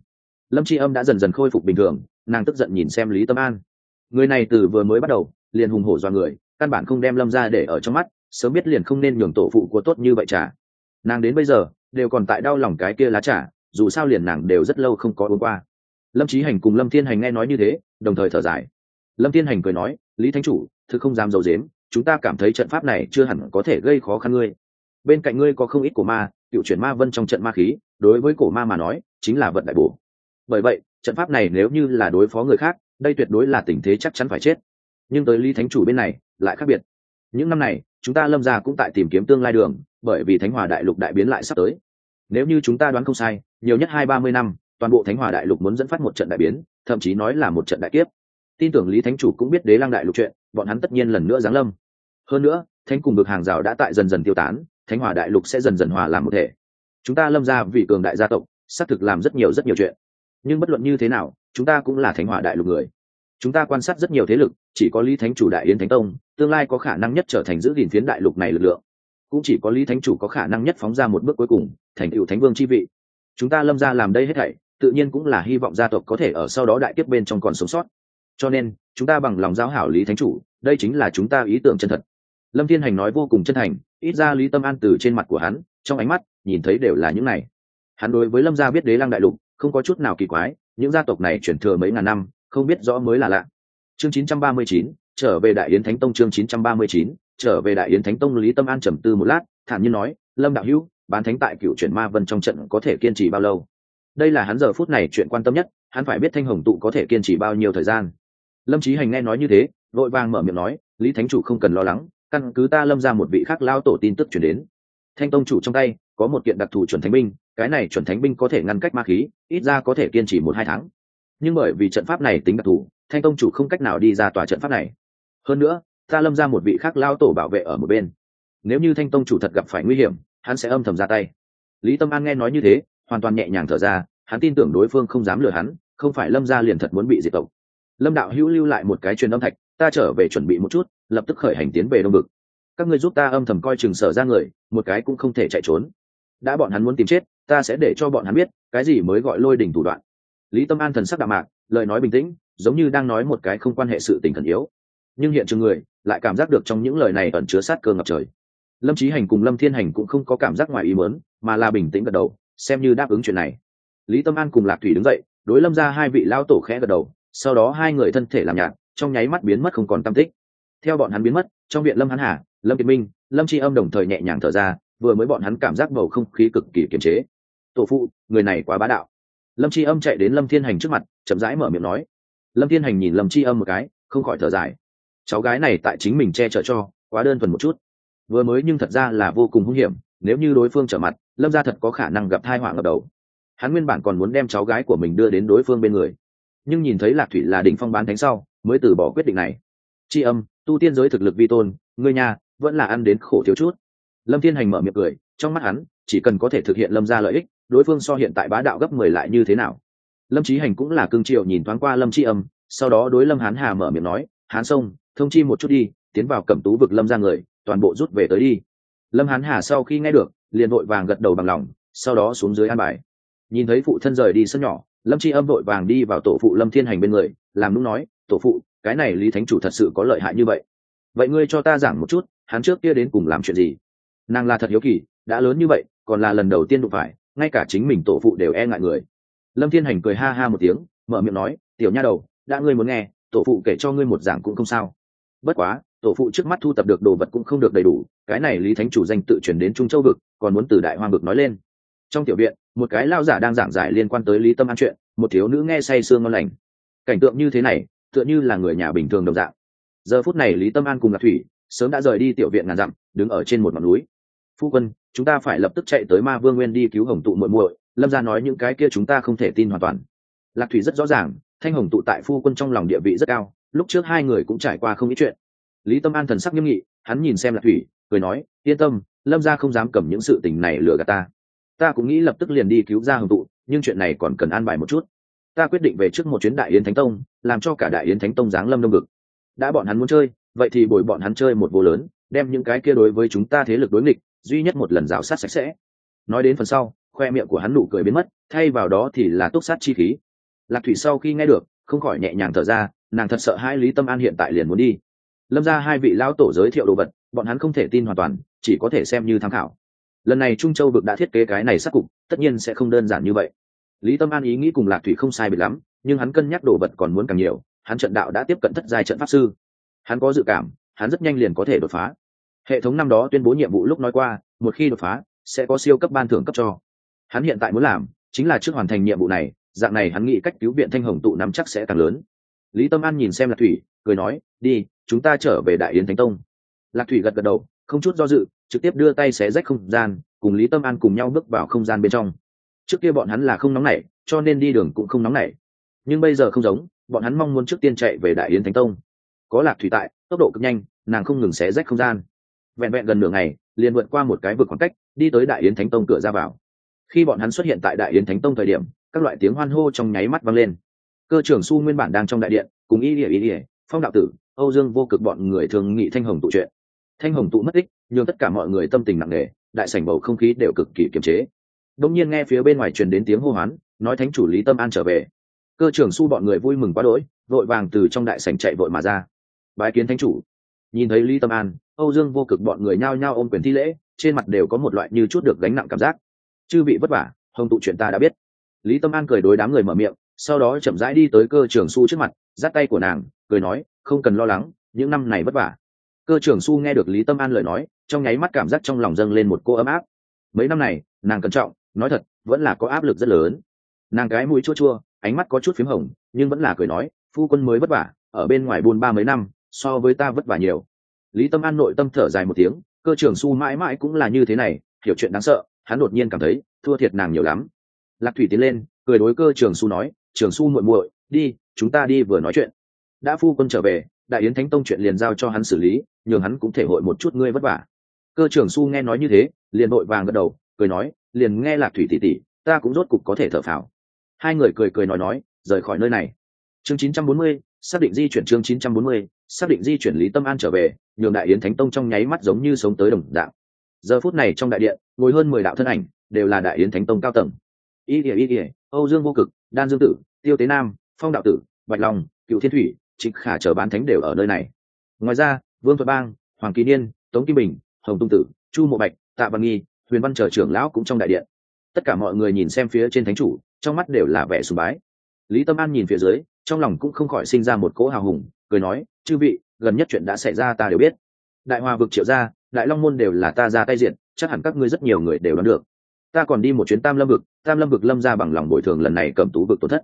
Lâm tri âm đã dần dần khôi phục bình thường, nàng tức giận nhìn xem lý tâm an. Người này từ vừa mới bắt đầu, liền hùng hổ do người, căn bản không đem lâm ra để ở trong mắt, sớm biết liền không nên nhường tổ phụ của tốt như vậy trả. Nàng đến bây giờ, đều còn tại đau lòng cái kia lá trả dù sao liền nàng đều rất lâu không có uống qua lâm trí hành cùng lâm thiên hành nghe nói như thế, đồng thời thở dài. Lâm thiên hành cười nói, lý thánh chủ, thực không dám dầu dếm chúng ta cảm thấy trận pháp này chưa hẳn có thể gây khó khăn ngươi. Bên cạnh ngươi có không ít cổ ma, cựu chuyển ma vân trong trận ma khí, đối với cổ ma mà nói, chính là vận đại bổ. Bởi vậy, trận pháp này nếu như là đối phó người khác, đây tuyệt đối là tình thế chắc chắn phải chết. Nhưng tới lý thánh chủ bên này, lại khác biệt. Những năm này, chúng ta lâm ra cũng tại tìm kiếm tương lai đường, bởi vì thánh hòa đại lục đại biến lại sắp tới. Nếu như chúng ta đoán không sai, nhiều nhất hai ba mươi năm toàn bộ thánh hòa đại lục muốn dẫn phát một trận đại biến, thậm chí nói là một trận đại kiếp. Tin tưởng lý thánh chủ cũng biết đế lăng đại lục chuyện, bọn hắn tất nhiên lần nữa giáng lâm. Hơn nữa, thánh cùng bực hàng rào đã tại dần dần tiêu tán, thánh hòa đại lục sẽ dần dần hòa làm một thể. Chúng ta lâm ra vì cường đại gia tộc, xác thực làm rất nhiều rất nhiều chuyện. Nhưng bất luận như thế nào, chúng ta cũng là thánh hòa đại lục người. Chúng ta quan sát rất nhiều thế lực, chỉ có lý thánh chủ đại yến thánh tông, tương lai có khả năng nhất trở thành giữ gìn phiến đại lục này lực lượng. Cũng chỉ có lý thánh chủ có khả năng nhất phóng ra một bước cuối cùng, thành cựu thánh vương chi vị. Chúng ta lâm ra làm đây hết thảy tự nhiên cũng là hy vọng gia tộc có thể ở sau đó đại tiếp bên trong còn sống sót. Cho nên chúng ta bằng lòng giao hảo lý thánh chủ đây chính là chúng ta ý tưởng chân thật. Lâm thiên hành nói vô cùng chân thành ít ra lý tâm an từ trên mặt của hắn trong ánh mắt nhìn thấy đều là những này. Hắn đối với lâm gia biết đế lăng đại lục không có chút nào kỳ quái những gia tộc này chuyển thừa mấy ngàn năm không biết rõ mới là lạ. Chương 939, trở về đại yến thánh tông chương 939, trở về đại yến thánh tông lý tâm an trầm tư một lát thản nhiên nói lâm đạo hữu bán thánh tại cựu chuyển ma vân trong trận có thể kiên trì bao lâu? Đây là hắn giờ phút này chuyện quan tâm nhất, hắn phải biết thanh hồng tụ có thể kiên trì bao nhiêu thời gian. Lâm trí hành nghe nói như thế, vội vàng mở miệng nói, lý thánh chủ không cần lo lắng, căn cứ ta lâm ra một vị khác lao tổ tin tức chuyển đến. Thanh tông chủ trong tay có một kiện đặc thù chuẩn thánh binh, cái này chuẩn thánh binh có thể ngăn cách ma khí, ít ra có thể kiên trì một hai tháng. Nhưng bởi vì trận pháp này tính đặc thù, thanh tông chủ không cách nào đi ra tòa trận pháp này. Hơn nữa, ta lâm ra một vị khác lao tổ bảo vệ ở một bên. Nếu như thanh tông chủ thật gặp phải nguy hiểm, hắn sẽ âm thầm ra tay. Lý tâm an nghe nói như thế hoàn toàn nhẹ nhàng thở ra, hắn tin tưởng đối phương không dám lừa hắn, không phải lâm ra liền thật muốn bị diệt tộc. Lâm đạo hữu lưu lại một cái truyền âm thạch, ta trở về chuẩn bị một chút, lập tức khởi hành tiến về đông bực các ngươi giúp ta âm thầm coi chừng sở ra người, một cái cũng không thể chạy trốn. Đã bọn hắn muốn tìm chết, ta sẽ để cho bọn hắn biết, cái gì mới gọi lôi đỉnh thủ đoạn. Lý tâm an thần sắc đạm mạc, lời nói bình tĩnh, giống như đang nói một cái không quan hệ sự tình thần yếu. Nhưng hiện trường người, lại cảm giác được trong những lời này ẩn chứa sát cơ ngập trời. Lâm trí hành cùng lâm thiên hành cũng không có cảm giác ngoài ý mớn mà là bình tĩnh gật đầu xem như đáp ứng chuyện này. Lý tâm an cùng lạc thủy đứng dậy, đối lâm ra hai vị lao tổ khẽ gật đầu, sau đó hai người thân thể làm nhạt, trong nháy mắt biến mất không còn tam tích. Theo bọn hắn biến mất, trong viện lâm hắn hà, lâm kiệt minh, lâm tri âm đồng thời nhẹ nhàng thở ra, vừa mới bọn hắn cảm giác bầu không khí cực kỳ kiềm chế. Tổ phụ, người này quá bá đạo. Lâm tri âm chạy đến lâm thiên hành trước mặt, chậm rãi mở miệng nói. Lâm thiên hành nhìn lâm tri âm một cái, không khỏi thở dài. Cháu gái này tại chính mình che chở cho, quá đơn thuần một chút. Vừa mới nhưng thật ra là vô cùng hung hiểm nếu như đối phương trở mặt, lâm gia thật có khả năng gặp thai họa ngập đầu. Hắn nguyên bản còn muốn đem cháu gái của mình đưa đến đối phương bên người. Nhưng nhìn thấy lạc thủy là đỉnh phong bán thánh sau, mới từ bỏ quyết định này. Tri âm, tu tiên giới thực lực vi tôn, ngươi nhà vẫn là ăn đến khổ thiếu chút. Lâm thiên hành mở miệng cười, trong mắt hắn, chỉ cần có thể thực hiện lâm ra lợi ích, đối phương so hiện tại bá đạo gấp mười lại như thế nào? Lâm trí hành cũng là cương triệu nhìn thoáng qua lâm tri âm, sau đó đối lâm hán hà mở miệng nói, hán sông, thông chi một chút đi, tiến vào cẩm tú vực lâm ra người, toàn bộ rút về tới đi lâm hán hà sau khi nghe được, liền vội vàng gật đầu bằng lòng, sau đó xuống dưới an bài. Nhìn thấy phụ thân rời đi sân nhỏ, lâm tri âm vội vàng đi vào tổ phụ lâm thiên hành bên người, làm lúc nói, tổ phụ, cái này lý thánh chủ thật sự có lợi hại như vậy. Vậy ngươi cho ta giảng một chút, hắn trước kia đến cùng làm chuyện gì? Nàng là thật hiếu kỳ, đã lớn như vậy, còn là lần đầu tiên đụng phải, ngay cả chính mình tổ phụ đều e ngại người. Lâm thiên hành cười ha ha một tiếng, mở miệng nói, tiểu nha đầu, đã ngươi muốn nghe, tổ phụ kể cho ngươi một giảng cũng không sao bất quá, tổ phụ trước mắt thu tập được đồ vật cũng không được đầy đủ, cái này lý thánh chủ danh tự chuyển đến trung châu vực, còn muốn từ đại hoang vực nói lên. Trong tiểu viện, một cái lao giả đang giảng giải liên quan tới lý tâm an chuyện, một thiếu nữ nghe say sương ngon lành. Cảnh tượng như thế này, tựa như là người nhà bình thường đồng dạng. Giờ phút này lý tâm an cùng lạc thủy sớm đã rời đi tiểu viện ngàn dặm, đứng ở trên một ngọn núi. Phu quân, chúng ta phải lập tức chạy tới ma vương nguyên đi cứu hồng tụ muội muội, lâm ra nói những cái kia chúng ta không thể tin hoàn toàn. Lạc thủy rất rõ ràng, thanh hồng tụ tại phu quân trong lòng địa vị rất cao lúc trước hai người cũng trải qua không ít chuyện. Lý tâm an thần sắc nghiêm nghị, hắn nhìn xem lạc thủy, cười nói, yên tâm, lâm gia không dám cầm những sự tình này lừa gạt ta. Ta cũng nghĩ lập tức liền đi cứu ra hồng tụ, nhưng chuyện này còn cần an bài một chút. Ta quyết định về trước một chuyến đại yến thánh tông, làm cho cả đại yến thánh tông giáng lâm đông ngực đã bọn hắn muốn chơi, vậy thì bồi bọn hắn chơi một vô lớn, đem những cái kia đối với chúng ta thế lực đối nghịch, duy nhất một lần rào sát sạch sẽ. Nói đến phần sau, khoe miệng của hắn nụ cười biến mất, thay vào đó thì là túc sát chi khí. Lạc thủy sau khi nghe được không khỏi nhẹ nhàng thở ra, nàng thật sợ hai lý tâm an hiện tại liền muốn đi. Lâm ra hai vị lão tổ giới thiệu đồ vật, bọn hắn không thể tin hoàn toàn, chỉ có thể xem như tham khảo. Lần này trung châu vực đã thiết kế cái này sắc cục, tất nhiên sẽ không đơn giản như vậy. Lý tâm an ý nghĩ cùng lạc thủy không sai biệt lắm, nhưng hắn cân nhắc đồ vật còn muốn càng nhiều, hắn trận đạo đã tiếp cận thất giai trận pháp sư. Hắn có dự cảm, hắn rất nhanh liền có thể đột phá. Hệ thống năm đó tuyên bố nhiệm vụ lúc nói qua, một khi đột phá, sẽ có siêu cấp ban thưởng cấp cho. Hắn hiện tại muốn làm, chính là trước hoàn thành nhiệm vụ này dạng này hắn nghĩ cách cứu viện thanh hồng tụ nắm chắc sẽ càng lớn. Lý tâm an nhìn xem lạc thủy, cười nói, đi, chúng ta trở về đại yến thánh tông. Lạc thủy gật gật đầu, không chút do dự, trực tiếp đưa tay xé rách không gian, cùng lý tâm an cùng nhau bước vào không gian bên trong. Trước kia bọn hắn là không nóng nảy, cho nên đi đường cũng không nóng nảy. Nhưng bây giờ không giống, bọn hắn mong muốn trước tiên chạy về đại yến thánh tông. Có lạc thủy tại, tốc độ cực nhanh, nàng không ngừng xé rách không gian. Vẹn vẹn gần nửa ngày, liền vượt qua một cái vực khoảng cách, đi tới đại yến thánh tông cửa ra vào. Khi bọn hắn xuất hiện tại đại yến thánh tông thời điểm các loại tiếng hoan hô trong nháy mắt vang lên. Cơ trưởng su nguyên bản đang trong đại điện, cùng y ỉa y ỉa phong đạo tử, âu dương vô cực bọn người thường nghị thanh hồng tụ chuyện. Thanh hồng tụ mất tích nhưng tất cả mọi người tâm tình nặng nề, đại sảnh bầu không khí đều cực kỳ kiềm chế. Đông nhiên nghe phía bên ngoài truyền đến tiếng hô hoán, nói thánh chủ lý tâm an trở về. Cơ trưởng su bọn người vui mừng quá đỗi, vội vàng từ trong đại sảnh chạy vội mà ra. Bái kiến thánh chủ. Nhìn thấy lý tâm an, âu dương vô cực bọn người nhao nhao ôm quyền thi lễ, trên mặt đều có một loại như chút được gánh nặng cảm giác. Chư vị vất vả, hồng tụ chuyện ta đã biết lý tâm an cười đối đám người mở miệng, sau đó chậm rãi đi tới cơ trưởng su trước mặt dắt tay của nàng, cười nói, không cần lo lắng, những năm này vất vả. Cơ trưởng su nghe được lý tâm an lời nói, trong nháy mắt cảm giác trong lòng dâng lên một cô ấm áp. Mấy năm này, nàng cẩn trọng, nói thật, vẫn là có áp lực rất lớn. Nàng cái mũi chua chua, ánh mắt có chút p h í m hồng, nhưng vẫn là cười nói, phu quân mới vất vả, ở bên ngoài buôn ba mấy năm, so với ta vất vả nhiều. Lý tâm an nội tâm thở dài một tiếng, cơ trưởng su mãi mãi cũng là như thế này, hiểu chuyện đáng sợ, hắn đột nhiên cảm thấy, thua thiệt nàng nhiều lắm lạc thủy tiến lên cười đối cơ trường su nói trường su muội muội đi chúng ta đi vừa nói chuyện. Đã phu quân trở về đại yến thánh tông chuyện liền giao cho hắn xử lý nhường hắn cũng thể hội một chút ngươi vất vả. Cơ trưởng su nghe nói như thế liền vội vàng gật đầu cười nói liền nghe lạc thủy tỷ tỷ ta cũng rốt cục có thể thở phào. Hai người cười cười nói nói rời khỏi nơi này. Chương 940, xác định di chuyển chương 940, xác định di chuyển lý tâm an trở về nhường đại yến thánh tông trong nháy mắt giống như sống tới đồng dạng. Giờ phút này trong đại điện ngồi hơn mười đạo thân ảnh đều là đại yến thánh tông cao tầng y ỉa y ỉa âu dương vô cực, đan dương tử, tiêu tế nam, phong đạo tử, bạch long, cựu thiên thủy, trịnh khả chờ bán thánh đều ở nơi này. Ngoài ra, vương thuật bang, hoàng kỳ niên, tống kim bình, hồng tung tử, chu mộ bạch, tạ văn nghi, huyền văn chờ trưởng lão cũng trong đại điện. Tất cả mọi người nhìn xem phía trên thánh chủ, trong mắt đều là vẻ sùng bái. Lý tâm an nhìn phía dưới, trong lòng cũng không khỏi sinh ra một cỗ hào hùng, cười nói, chư vị, gần nhất chuyện đã xảy ra ta đều biết. Đại hòa vực triệu gia, đại long môn đều là ta ra tay diện, chắc hẳn các ngươi rất nhiều người đều đoán được ta còn đi một chuyến tam lâm vực, tam lâm vực lâm ra bằng lòng bồi thường lần này cầm tú vực tổn thất.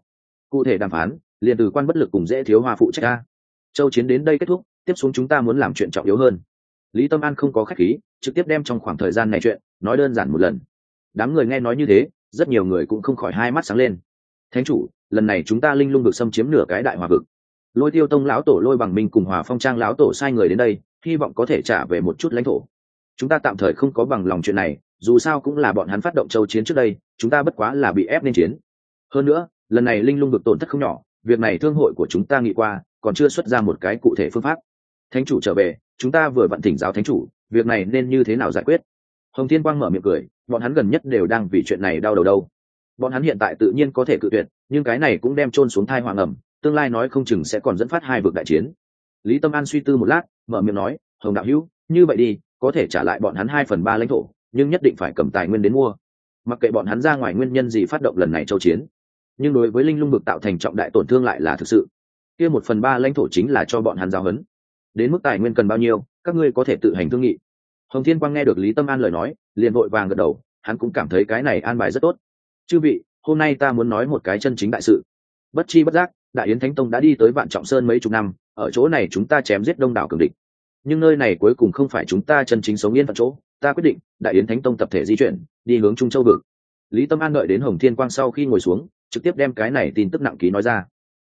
Cụ thể đàm phán, liền từ quan bất lực cùng dễ thiếu hoa phụ trách ta châu chiến đến đây kết thúc, tiếp xuống chúng ta muốn làm chuyện trọng yếu hơn. Lý tâm an không có khách khí, trực tiếp đem trong khoảng thời gian này chuyện, nói đơn giản một lần. Đám người nghe nói như thế, rất nhiều người cũng không khỏi hai mắt sáng lên. Thánh chủ, lần này chúng ta linh lung vực xâm chiếm nửa cái đại hòa vực. Lôi tiêu tông lão tổ lôi bằng minh cùng hòa phong trang lão tổ sai người đến đây, hy vọng có thể trả về một chút lãnh thổ. Chúng ta tạm thời không có bằng lòng chuyện này dù sao cũng là bọn hắn phát động châu chiến trước đây, chúng ta bất quá là bị ép nên chiến. Hơn nữa, lần này linh lung được tổn thất không nhỏ, việc này thương hội của chúng ta nghĩ qua, còn chưa xuất ra một cái cụ thể phương pháp. Thánh chủ trở về, chúng ta vừa vận thỉnh giáo thánh chủ, việc này nên như thế nào giải quyết? Hồng thiên quang mở miệng cười, bọn hắn gần nhất đều đang vì chuyện này đau đầu đâu. Bọn hắn hiện tại tự nhiên có thể cự tuyệt, nhưng cái này cũng đem trôn xuống thai hoàng ẩm, tương lai nói không chừng sẽ còn dẫn phát hai vực đại chiến. Lý tâm an suy tư một lát, mở miệng nói, hồng đạo hữu, như vậy đi, có thể trả lại bọn hắn hai phần ba lãnh thổ nhưng nhất định phải cầm tài nguyên đến mua. Mặc kệ bọn hắn ra ngoài nguyên nhân gì phát động lần này châu chiến, nhưng đối với linh lung bực tạo thành trọng đại tổn thương lại là thực sự. Kia một phần ba lãnh thổ chính là cho bọn hắn giáo huấn. Đến mức tài nguyên cần bao nhiêu, các ngươi có thể tự hành thương nghị. Hồng thiên quang nghe được lý tâm an lời nói, liền vội vàng gật đầu, hắn cũng cảm thấy cái này an bài rất tốt. Chư vị, hôm nay ta muốn nói một cái chân chính đại sự. Bất chi bất giác, đại yến thánh tông đã đi tới vạn trọng sơn mấy chục năm, ở chỗ này chúng ta chém giết đông đảo cường địch. Nhưng nơi này cuối cùng không phải chúng ta chân chính sống yên phận chỗ ta quyết định, đại yến thánh tông tập thể di chuyển, đi hướng trung châu vực. Lý tâm an đợi đến hồng thiên quang sau khi ngồi xuống, trực tiếp đem cái này tin tức nặng ký nói ra.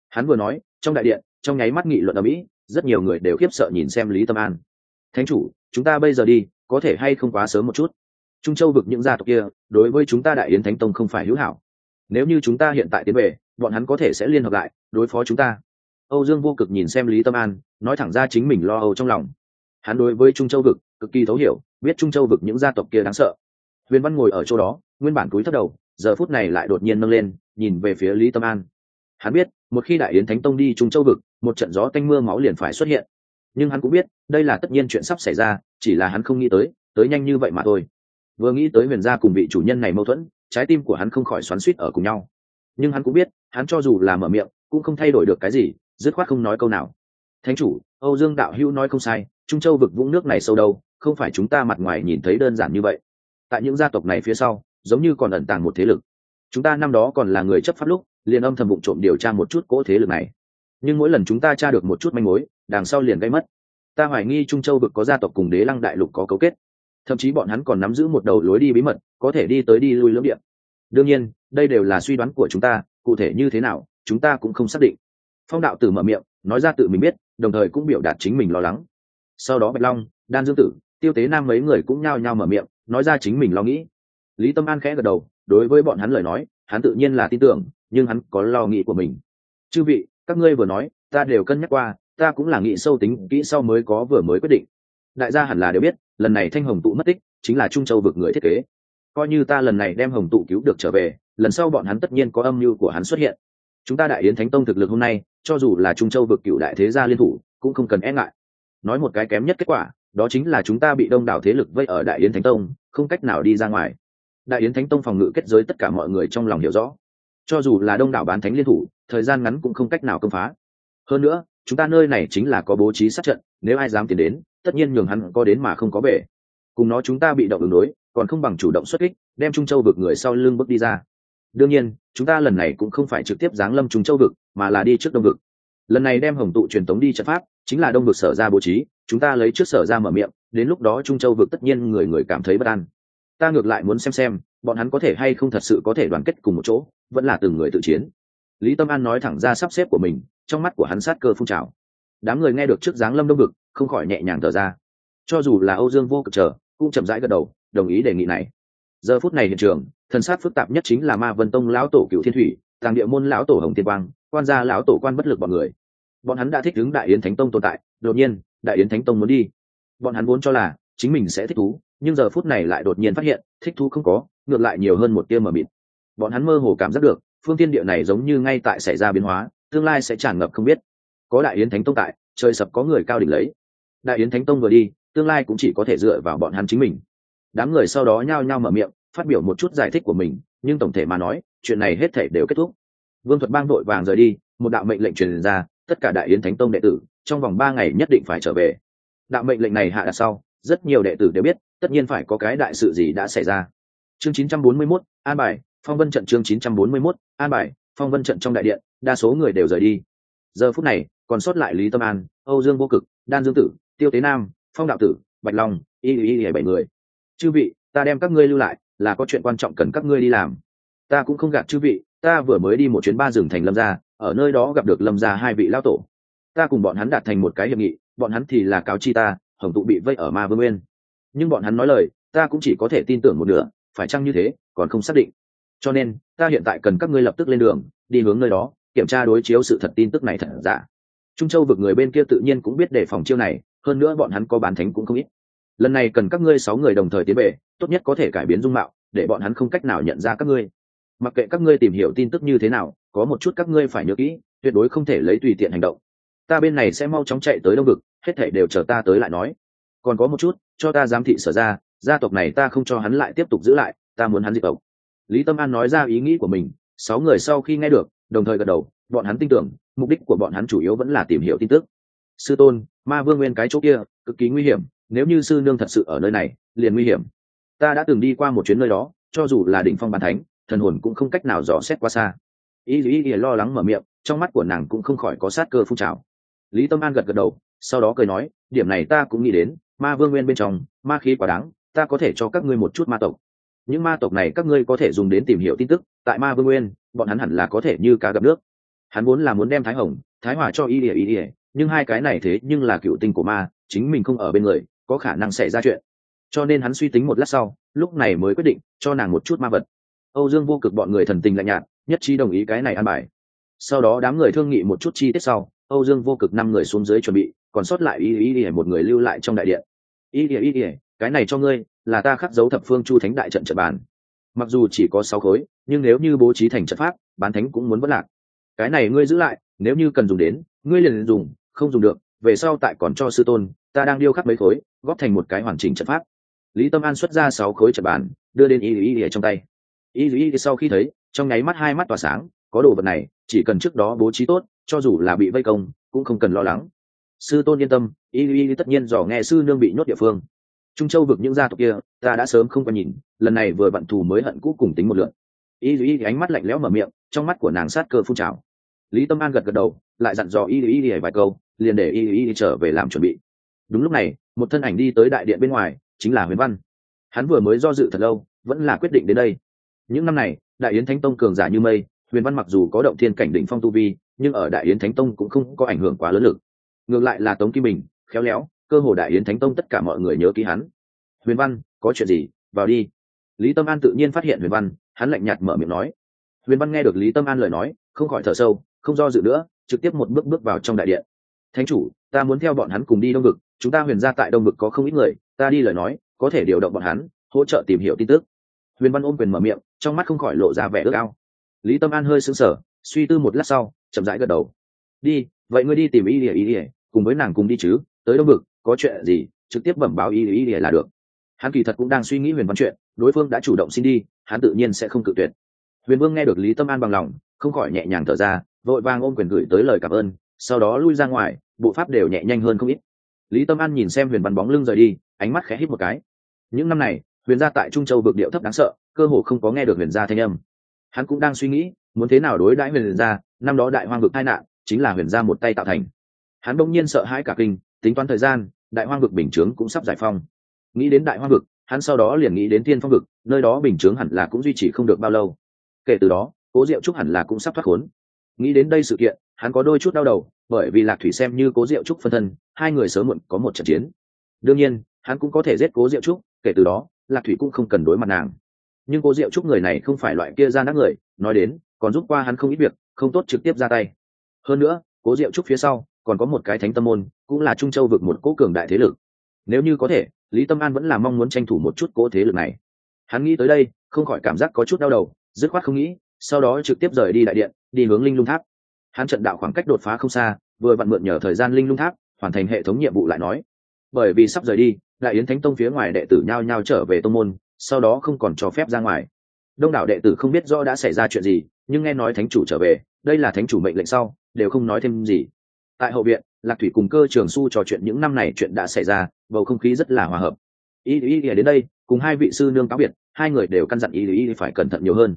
Hắn vừa nói, trong đại điện, trong nháy mắt nghị luận ở mỹ rất nhiều người đều khiếp sợ nhìn xem lý tâm an. Thánh chủ, chúng ta bây giờ đi, có thể hay không quá sớm một chút? Trung châu vực những gia tộc kia, đối với chúng ta đại yến thánh tông không phải hữu hảo. Nếu như chúng ta hiện tại tiến về, bọn hắn có thể sẽ liên hợp lại, đối phó chúng ta. Âu dương vô cực nhìn xem lý tâm an, nói thẳng ra chính mình lo âu trong lòng. Hắn đối với trung châu vực cực kỳ thấu hiểu biết trung châu vực những gia tộc kia đáng sợ. Huyền văn ngồi ở chỗ đó, nguyên bản cúi thấp đầu, giờ phút này lại đột nhiên nâng lên, nhìn về phía lý tâm an. Hắn biết, một khi đại yến thánh tông đi trung châu vực, một trận gió tanh mưa máu liền phải xuất hiện. Nhưng hắn cũng biết, đây là tất nhiên chuyện sắp xảy ra, chỉ là hắn không nghĩ tới tới nhanh như vậy mà thôi. Vừa nghĩ tới huyền gia cùng vị chủ nhân này mâu thuẫn, trái tim của hắn không khỏi xoắn suýt ở cùng nhau. Nhưng hắn cũng biết, hắn cho dù là mở miệng, cũng không thay đổi được cái gì, dứt khoát không nói câu nào. Thánh chủ, âu dương đạo hữu nói không sai, trung châu vực vũng nước này sâu đâu không phải chúng ta mặt ngoài nhìn thấy đơn giản như vậy. Tại những gia tộc này phía sau, giống như còn ẩn tàng một thế lực. Chúng ta năm đó còn là người chấp pháp lúc, liền âm thầm vụ trộm điều tra một chút cỗ thế lực này. Nhưng mỗi lần chúng ta tra được một chút manh mối, đằng sau liền gây mất. Ta hoài nghi trung châu vực có gia tộc cùng đế lăng đại lục có cấu kết. Thậm chí bọn hắn còn nắm giữ một đầu lối đi bí mật, có thể đi tới đi lui lưỡng điện đương nhiên, đây đều là suy đoán của chúng ta, cụ thể như thế nào, chúng ta cũng không xác định. Phong đạo tử mở miệng, nói ra tự mình biết, đồng thời cũng biểu đạt chính mình lo lắng. Sau đó bạch long, đan dương tử tiêu tế nam mấy người cũng nhao nhao mở miệng, nói ra chính mình lo nghĩ. Lý tâm an khẽ gật đầu, đối với bọn hắn lời nói, hắn tự nhiên là tin tưởng, nhưng hắn có lo nghĩ của mình. Chư vị, các ngươi vừa nói, ta đều cân nhắc qua, ta cũng là nghĩ sâu tính, kỹ sau mới có vừa mới quyết định. Đại gia hẳn là đều biết, lần này thanh hồng tụ mất tích, chính là trung châu vực người thiết kế. Coi như ta lần này đem hồng tụ cứu được trở về, lần sau bọn hắn tất nhiên có âm mưu của hắn xuất hiện. Chúng ta đại yến thánh tông thực lực hôm nay, cho dù là trung châu vực cựu đại thế gia liên thủ, cũng không cần e ngại. Nói một cái kém nhất kết quả đó chính là chúng ta bị đông đảo thế lực vây ở đại yến thánh tông, không cách nào đi ra ngoài. Đại yến thánh tông phòng ngự kết giới tất cả mọi người trong lòng hiểu rõ. Cho dù là đông đảo bán thánh liên thủ, thời gian ngắn cũng không cách nào công phá. Hơn nữa, chúng ta nơi này chính là có bố trí sát trận, nếu ai dám tiến đến, tất nhiên nhường hắn có đến mà không có về. Cùng nó chúng ta bị động đường đối, còn không bằng chủ động xuất kích, đem trung châu vực người sau lưng bước đi ra. Đương nhiên, chúng ta lần này cũng không phải trực tiếp giáng lâm trung châu vực, mà là đi trước đông vực. Lần này đem hồng tụ truyền tống đi trận pháp chính là đông vực sở ra bố trí, chúng ta lấy trước sở ra mở miệng, đến lúc đó trung châu vực tất nhiên người người cảm thấy bất an. Ta ngược lại muốn xem xem, bọn hắn có thể hay không thật sự có thể đoàn kết cùng một chỗ, vẫn là từng người tự chiến. Lý tâm an nói thẳng ra sắp xếp của mình, trong mắt của hắn sát cơ phun trào. Đám người nghe được trước dáng lâm đông vực, không khỏi nhẹ nhàng thở ra. Cho dù là âu dương vô cực chờ, cũng chậm rãi gật đầu, đồng ý đề nghị này. Giờ phút này hiện trường, thần sát phức tạp nhất chính là ma vân tông lão tổ cựu thiên thủy, tàng địa môn lão tổ hồng tiên quang, quan gia lão tổ quan bất lực bọn người bọn hắn đã thích ứng đại yến thánh tông tồn tại, đột nhiên, đại yến thánh tông muốn đi. Bọn hắn vốn cho là chính mình sẽ thích thú, nhưng giờ phút này lại đột nhiên phát hiện, thích thú không có, ngược lại nhiều hơn một tia mờ mịt. Bọn hắn mơ hồ cảm giác được, phương tiên địa này giống như ngay tại xảy ra biến hóa, tương lai sẽ tràn ngập không biết. Có đại yến thánh tông tại, trời sập có người cao đỉnh lấy. Đại yến thánh tông vừa đi, tương lai cũng chỉ có thể dựa vào bọn hắn chính mình. Đám người sau đó nhao nhao mở miệng, phát biểu một chút giải thích của mình, nhưng tổng thể mà nói, chuyện này hết thể đều kết thúc. Vương thuật bang đội vàng rời đi, một đạo mệnh lệnh truyền ra tất cả đại yến thánh tông đệ tử trong vòng ba ngày nhất định phải trở về. Đạo mệnh lệnh này hạ đặt sau rất nhiều đệ tử đều biết tất nhiên phải có cái đại sự gì đã xảy ra. Chương 941, an bài phong vân trận chương 941, an bài phong vân trận trong đại điện đa số người đều rời đi. Giờ phút này còn sót lại lý tâm an âu dương vô cực đan dương tử tiêu tế nam phong đạo tử bạch long y y y bảy người. Chư vị ta đem các ngươi lưu lại là có chuyện quan trọng cần các ngươi đi làm. Ta cũng không gạt chư vị ta vừa mới đi một chuyến ba rừng thành lâm gia ở nơi đó gặp được lâm gia hai vị lao tổ. Ta cùng bọn hắn đạt thành một cái hiệp nghị, bọn hắn thì là cáo chi ta, hồng tụ bị vây ở ma vương nguyên. Nhưng bọn hắn nói lời, ta cũng chỉ có thể tin tưởng một nửa, phải chăng như thế, còn không xác định. Cho nên, ta hiện tại cần các ngươi lập tức lên đường, đi hướng nơi đó, kiểm tra đối chiếu sự thật tin tức này thật giả. Trung châu vực người bên kia tự nhiên cũng biết đề phòng chiêu này, hơn nữa bọn hắn có bán thánh cũng không ít. Lần này cần các ngươi sáu người đồng thời tiến về, tốt nhất có thể cải biến dung mạo, để bọn hắn không cách nào nhận ra các ngươi. Mặc kệ các ngươi tìm hiểu tin tức như thế nào có một chút các ngươi phải nhớ kỹ, tuyệt đối không thể lấy tùy tiện hành động. Ta bên này sẽ mau chóng chạy tới đông vực, hết thể đều chờ ta tới lại nói. Còn có một chút, cho ta giám thị sở ra, gia tộc này ta không cho hắn lại tiếp tục giữ lại, ta muốn hắn diệt tộc. Lý tâm an nói ra ý nghĩ của mình, sáu người sau khi nghe được, đồng thời gật đầu, bọn hắn tin tưởng, mục đích của bọn hắn chủ yếu vẫn là tìm hiểu tin tức. Sư tôn, ma vương nguyên cái chỗ kia, cực kỳ nguy hiểm, nếu như sư nương thật sự ở nơi này, liền nguy hiểm. Ta đã từng đi qua một chuyến nơi đó, cho dù là đỉnh phong bàn thánh, thần hồn cũng không cách nào dò xét qua xa y ý y lo lắng mở miệng, trong mắt của nàng cũng không khỏi có sát cơ phun trào. Lý tâm an gật gật đầu, sau đó cười nói, điểm này ta cũng nghĩ đến, ma vương nguyên bên trong, ma khí quá đáng, ta có thể cho các ngươi một chút ma tộc. Những ma tộc này các ngươi có thể dùng đến tìm hiểu tin tức, tại ma vương nguyên, bọn hắn hẳn là có thể như cá gặp nước. Hắn vốn là muốn đem thái hồng, thái hòa cho y ỉa y ỉa nhưng hai cái này thế nhưng là cựu tinh của ma, chính mình không ở bên người, có khả năng xảy ra chuyện. Cho nên hắn suy tính một lát sau, lúc này mới quyết định cho nàng một chút ma vật. Âu dương vô cực bọn người thần tình lạnh nhạt nhất trí đồng ý cái này an bài sau đó đám người thương nghị một chút chi tiết sau âu dương vô cực năm người xuống dưới chuẩn bị còn sót lại y y y một người lưu lại trong đại điện y y y cái này cho ngươi là ta khắc dấu thập phương chu thánh đại trận trận bàn mặc dù chỉ có sáu khối nhưng nếu như bố trí thành trận pháp bán thánh cũng muốn vất lạc cái này ngươi giữ lại nếu như cần dùng đến ngươi liền dùng không dùng được về sau tại còn cho sư tôn ta đang điêu khắc mấy khối góp thành một cái hoàn chỉnh trận pháp lý tâm an xuất ra sáu khối trận bàn đưa đến y y y trong tay y y sau khi thấy trong nháy mắt hai mắt tỏa sáng, có đồ vật này, chỉ cần trước đó bố trí tốt, cho dù là bị vây công, cũng không cần lo lắng. Sư tôn yên tâm, y y tất nhiên dò nghe sư nương bị nhốt địa phương. Trung châu vực những gia tộc kia, ta đã sớm không có nhìn, lần này vừa vặn thù mới hận cũ cùng tính một lượn. Y y ánh mắt lạnh lẽo mở miệng, trong mắt của nàng sát cơ phun trào. Lý tâm an gật gật đầu, lại dặn dò y y y vài câu, liền để y y trở về làm chuẩn bị. Đúng lúc này, một thân ảnh đi tới đại điện bên ngoài, chính là huyền văn. Hắn vừa mới do dự thật lâu, vẫn là quyết định đến đây. Những năm này đại yến thánh tông cường giả như mây, huyền văn mặc dù có động thiên cảnh đỉnh phong tu vi, nhưng ở đại yến thánh tông cũng không có ảnh hưởng quá lớn lực. Ngược lại là tống kim bình, khéo léo, cơ hồ đại yến thánh tông tất cả mọi người nhớ ký hắn. Huyền văn, có chuyện gì? Vào đi. Lý tâm an tự nhiên phát hiện huyền văn, hắn lạnh nhạt mở miệng nói. Huyền văn nghe được lý tâm an lời nói, không khỏi thở sâu, không do dự nữa, trực tiếp một bước bước vào trong đại điện. Thánh chủ, ta muốn theo bọn hắn cùng đi đông vực, chúng ta huyền ra tại đông vực có không ít người, ta đi lời nói, có thể điều động bọn hắn, hỗ trợ tìm hiểu tin tức huyền văn ôm quyền mở miệng, trong mắt không khỏi lộ ra vẻ ước ao. Lý tâm an hơi sững sờ, suy tư một lát sau, chậm rãi gật đầu. Đi, vậy ngươi đi tìm y ỉa y ỉa cùng với nàng cùng đi chứ, tới đông vực, có chuyện gì, trực tiếp bẩm báo y y ỉa là được. Hắn kỳ thật cũng đang suy nghĩ huyền văn chuyện, đối phương đã chủ động xin đi, hắn tự nhiên sẽ không cự tuyệt. Huyền vương nghe được lý tâm an bằng lòng, không khỏi nhẹ nhàng thở ra, vội vàng ôm quyền gửi tới lời cảm ơn, sau đó lui ra ngoài, bộ pháp đều nhẹ nhanh hơn không ít. Lý tâm an nhìn xem huyền văn bóng lưng rời đi, ánh mắt khẽ hít một cái. Những năm này huyền gia tại trung châu vực điệu thấp đáng sợ, cơ hồ không có nghe được huyền gia thanh âm. Hắn cũng đang suy nghĩ, muốn thế nào đối đãi huyền gia, năm đó đại hoang vực tai nạn, chính là huyền gia một tay tạo thành. Hắn bỗng nhiên sợ hãi cả kinh, tính toán thời gian, đại hoang vực bình chướng cũng sắp giải phong nghĩ đến đại hoang vực, hắn sau đó liền nghĩ đến Thiên phong vực, nơi đó bình chướng hẳn là cũng duy trì không được bao lâu. Kể từ đó, cố diệu trúc hẳn là cũng sắp thoát khốn. Nghĩ đến đây sự kiện, hắn có đôi chút đau đầu, bởi vì lạc thủy xem như cố diệu trúc phân thân, hai người sớm muộn có một trận chiến. Đương nhiên, hắn cũng có thể giết cố diệu trúc, kể từ đó lạc thủy cũng không cần đối mặt nàng. Nhưng cố diệu trúc người này không phải loại kia ra nát người, nói đến, còn giúp qua hắn không ít việc, không tốt trực tiếp ra tay. Hơn nữa cố diệu trúc phía sau, còn có một cái thánh tâm môn, cũng là trung châu vực một cố cường đại thế lực. Nếu như có thể, lý tâm an vẫn là mong muốn tranh thủ một chút cố thế lực này. Hắn nghĩ tới đây, không khỏi cảm giác có chút đau đầu, dứt khoát không nghĩ, sau đó trực tiếp rời đi đại điện, đi hướng linh lung tháp. Hắn trận đạo khoảng cách đột phá không xa, vừa vặn mượn nhờ thời gian linh lung tháp, hoàn thành hệ thống nhiệm vụ lại nói bởi vì sắp rời đi, đại yến thánh tông phía ngoài đệ tử nhao nhao trở về tông môn, sau đó không còn cho phép ra ngoài. Đông đảo đệ tử không biết rõ đã xảy ra chuyện gì, nhưng nghe nói thánh chủ trở về, đây là thánh chủ mệnh lệnh sau, đều không nói thêm gì. Tại hậu viện, lạc thủy cùng cơ trường su trò chuyện những năm này chuyện đã xảy ra, bầu không khí rất là hòa hợp. Y y y đến đây, cùng hai vị sư nương cáo biệt, hai người đều căn dặn y y phải cẩn thận nhiều hơn.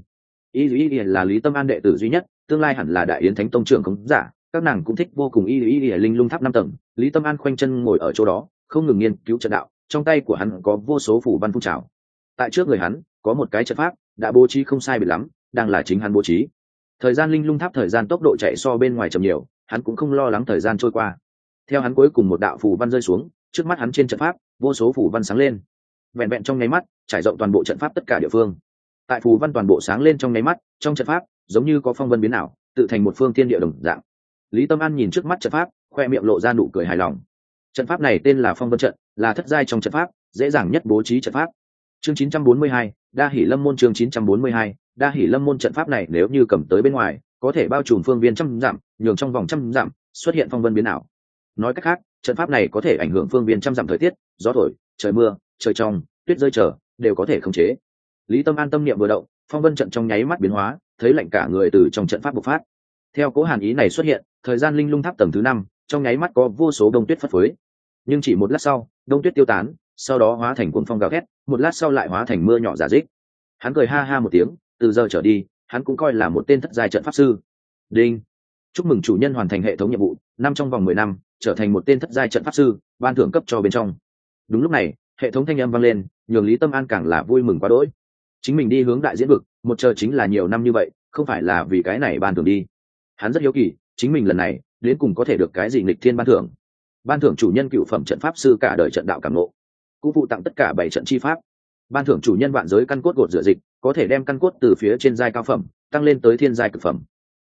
Y y là lý tâm an đệ tử duy nhất, tương lai hẳn là đại yến thánh tông trưởng khống giả, các nàng cũng thích vô cùng y y y linh lung tháp năm tầng, lý tâm an khoanh chân ngồi ở chỗ đó không ngừng nghiên cứu trận đạo, trong tay của hắn có vô số phủ văn phun trào. Tại trước người hắn, có một cái trận pháp đã bố trí không sai biệt lắm, đang là chính hắn bố trí. Thời gian linh lung tháp thời gian tốc độ chạy so bên ngoài chậm nhiều, hắn cũng không lo lắng thời gian trôi qua. Theo hắn cuối cùng một đạo phủ văn rơi xuống, trước mắt hắn trên trận pháp, vô số phủ văn sáng lên. Vẹn vẹn trong nháy mắt, trải rộng toàn bộ trận pháp tất cả địa phương. Tại phù văn toàn bộ sáng lên trong nháy mắt, trong trận pháp, giống như có phong vân biến ảo, tự thành một phương thiên địa đồng dạng. Lý tâm an nhìn trước mắt trận pháp, khoe miệng lộ ra nụ cười hài lòng trận pháp này tên là phong vân trận là thất giai trong trận pháp dễ dàng nhất bố trí trận pháp. Chương 942, đa hỷ lâm môn chương 942, đa hỷ lâm môn trận pháp này nếu như cầm tới bên ngoài có thể bao trùm phương viên trăm dặm nhường trong vòng trăm dặm xuất hiện phong vân biến ảo. Nói cách khác trận pháp này có thể ảnh hưởng phương viên trăm dặm thời tiết gió thổi trời mưa trời trong tuyết rơi trở đều có thể khống chế. Lý tâm an tâm niệm vừa động phong vân trận trong nháy mắt biến hóa thấy lạnh cả người từ trong trận pháp bộc phát. Theo cố hàn ý này xuất hiện thời gian linh lung tháp tầng thứ năm trong nháy mắt có vô số đông tuyết phất phới nhưng chỉ một lát sau, đông tuyết tiêu tán, sau đó hóa thành cuồng phong gào thét, một lát sau lại hóa thành mưa nhỏ giả dích. Hắn cười ha ha một tiếng, từ giờ trở đi, hắn cũng coi là một tên thất giai trận pháp sư. Đinh! Chúc mừng chủ nhân hoàn thành hệ thống nhiệm vụ, năm trong vòng mười năm, trở thành một tên thất giai trận pháp sư, ban thưởng cấp cho bên trong. Đúng lúc này, hệ thống thanh âm vang lên, nhường lý tâm an càng là vui mừng quá đỗi. Chính mình đi hướng đại diễn vực, một chờ chính là nhiều năm như vậy, không phải là vì cái này ban thưởng đi. Hắn rất hiếu kỳ, chính mình lần này, đến cùng có thể được cái gì nghịch thiên ban thưởng ban thưởng chủ nhân cựu phẩm trận pháp sư cả đời trận đạo cảm nộ cũng phụ tặng tất cả bảy trận chi pháp. Ban thưởng chủ nhân vạn giới căn cốt gột rửa dịch, có thể đem căn cốt từ phía trên giai cao phẩm, tăng lên tới thiên giai cực phẩm.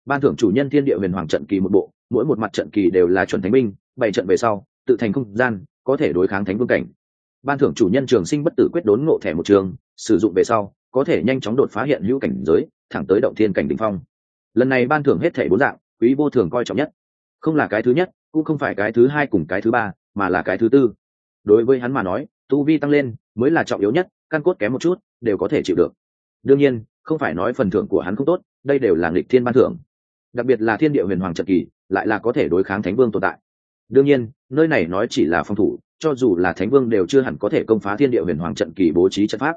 Ban thưởng chủ nhân thiên địa huyền hoàng trận kỳ một bộ, mỗi một mặt trận kỳ đều là chuẩn thánh binh, bảy trận về sau, tự thành không gian, có thể đối kháng thánh vương cảnh. Ban thưởng chủ nhân trường sinh bất tử quyết đốn ngộ thẻ một trường, sử dụng về sau, có thể nhanh chóng đột phá hiện hữu cảnh giới, thẳng tới động thiên cảnh đ ỉ n h phong. Lần này ban thưởng hết thẻ bốn dạng, quý vô thường coi trọng nhất. Không là cái thứ nhất cũng không phải cái thứ hai cùng cái thứ ba, mà là cái thứ tư. Đối với hắn mà nói, tu vi tăng lên mới là trọng yếu nhất, căn cốt kém một chút đều có thể chịu được. Đương nhiên, không phải nói phần thưởng của hắn không tốt, đây đều là nghịch thiên ban thưởng. Đặc biệt là thiên địa huyền hoàng trật kỳ, lại là có thể đối kháng thánh vương tồn tại. Đương nhiên, nơi này nói chỉ là phòng thủ, cho dù là thánh vương đều chưa hẳn có thể công phá thiên địa huyền hoàng trận kỳ bố trí trận pháp.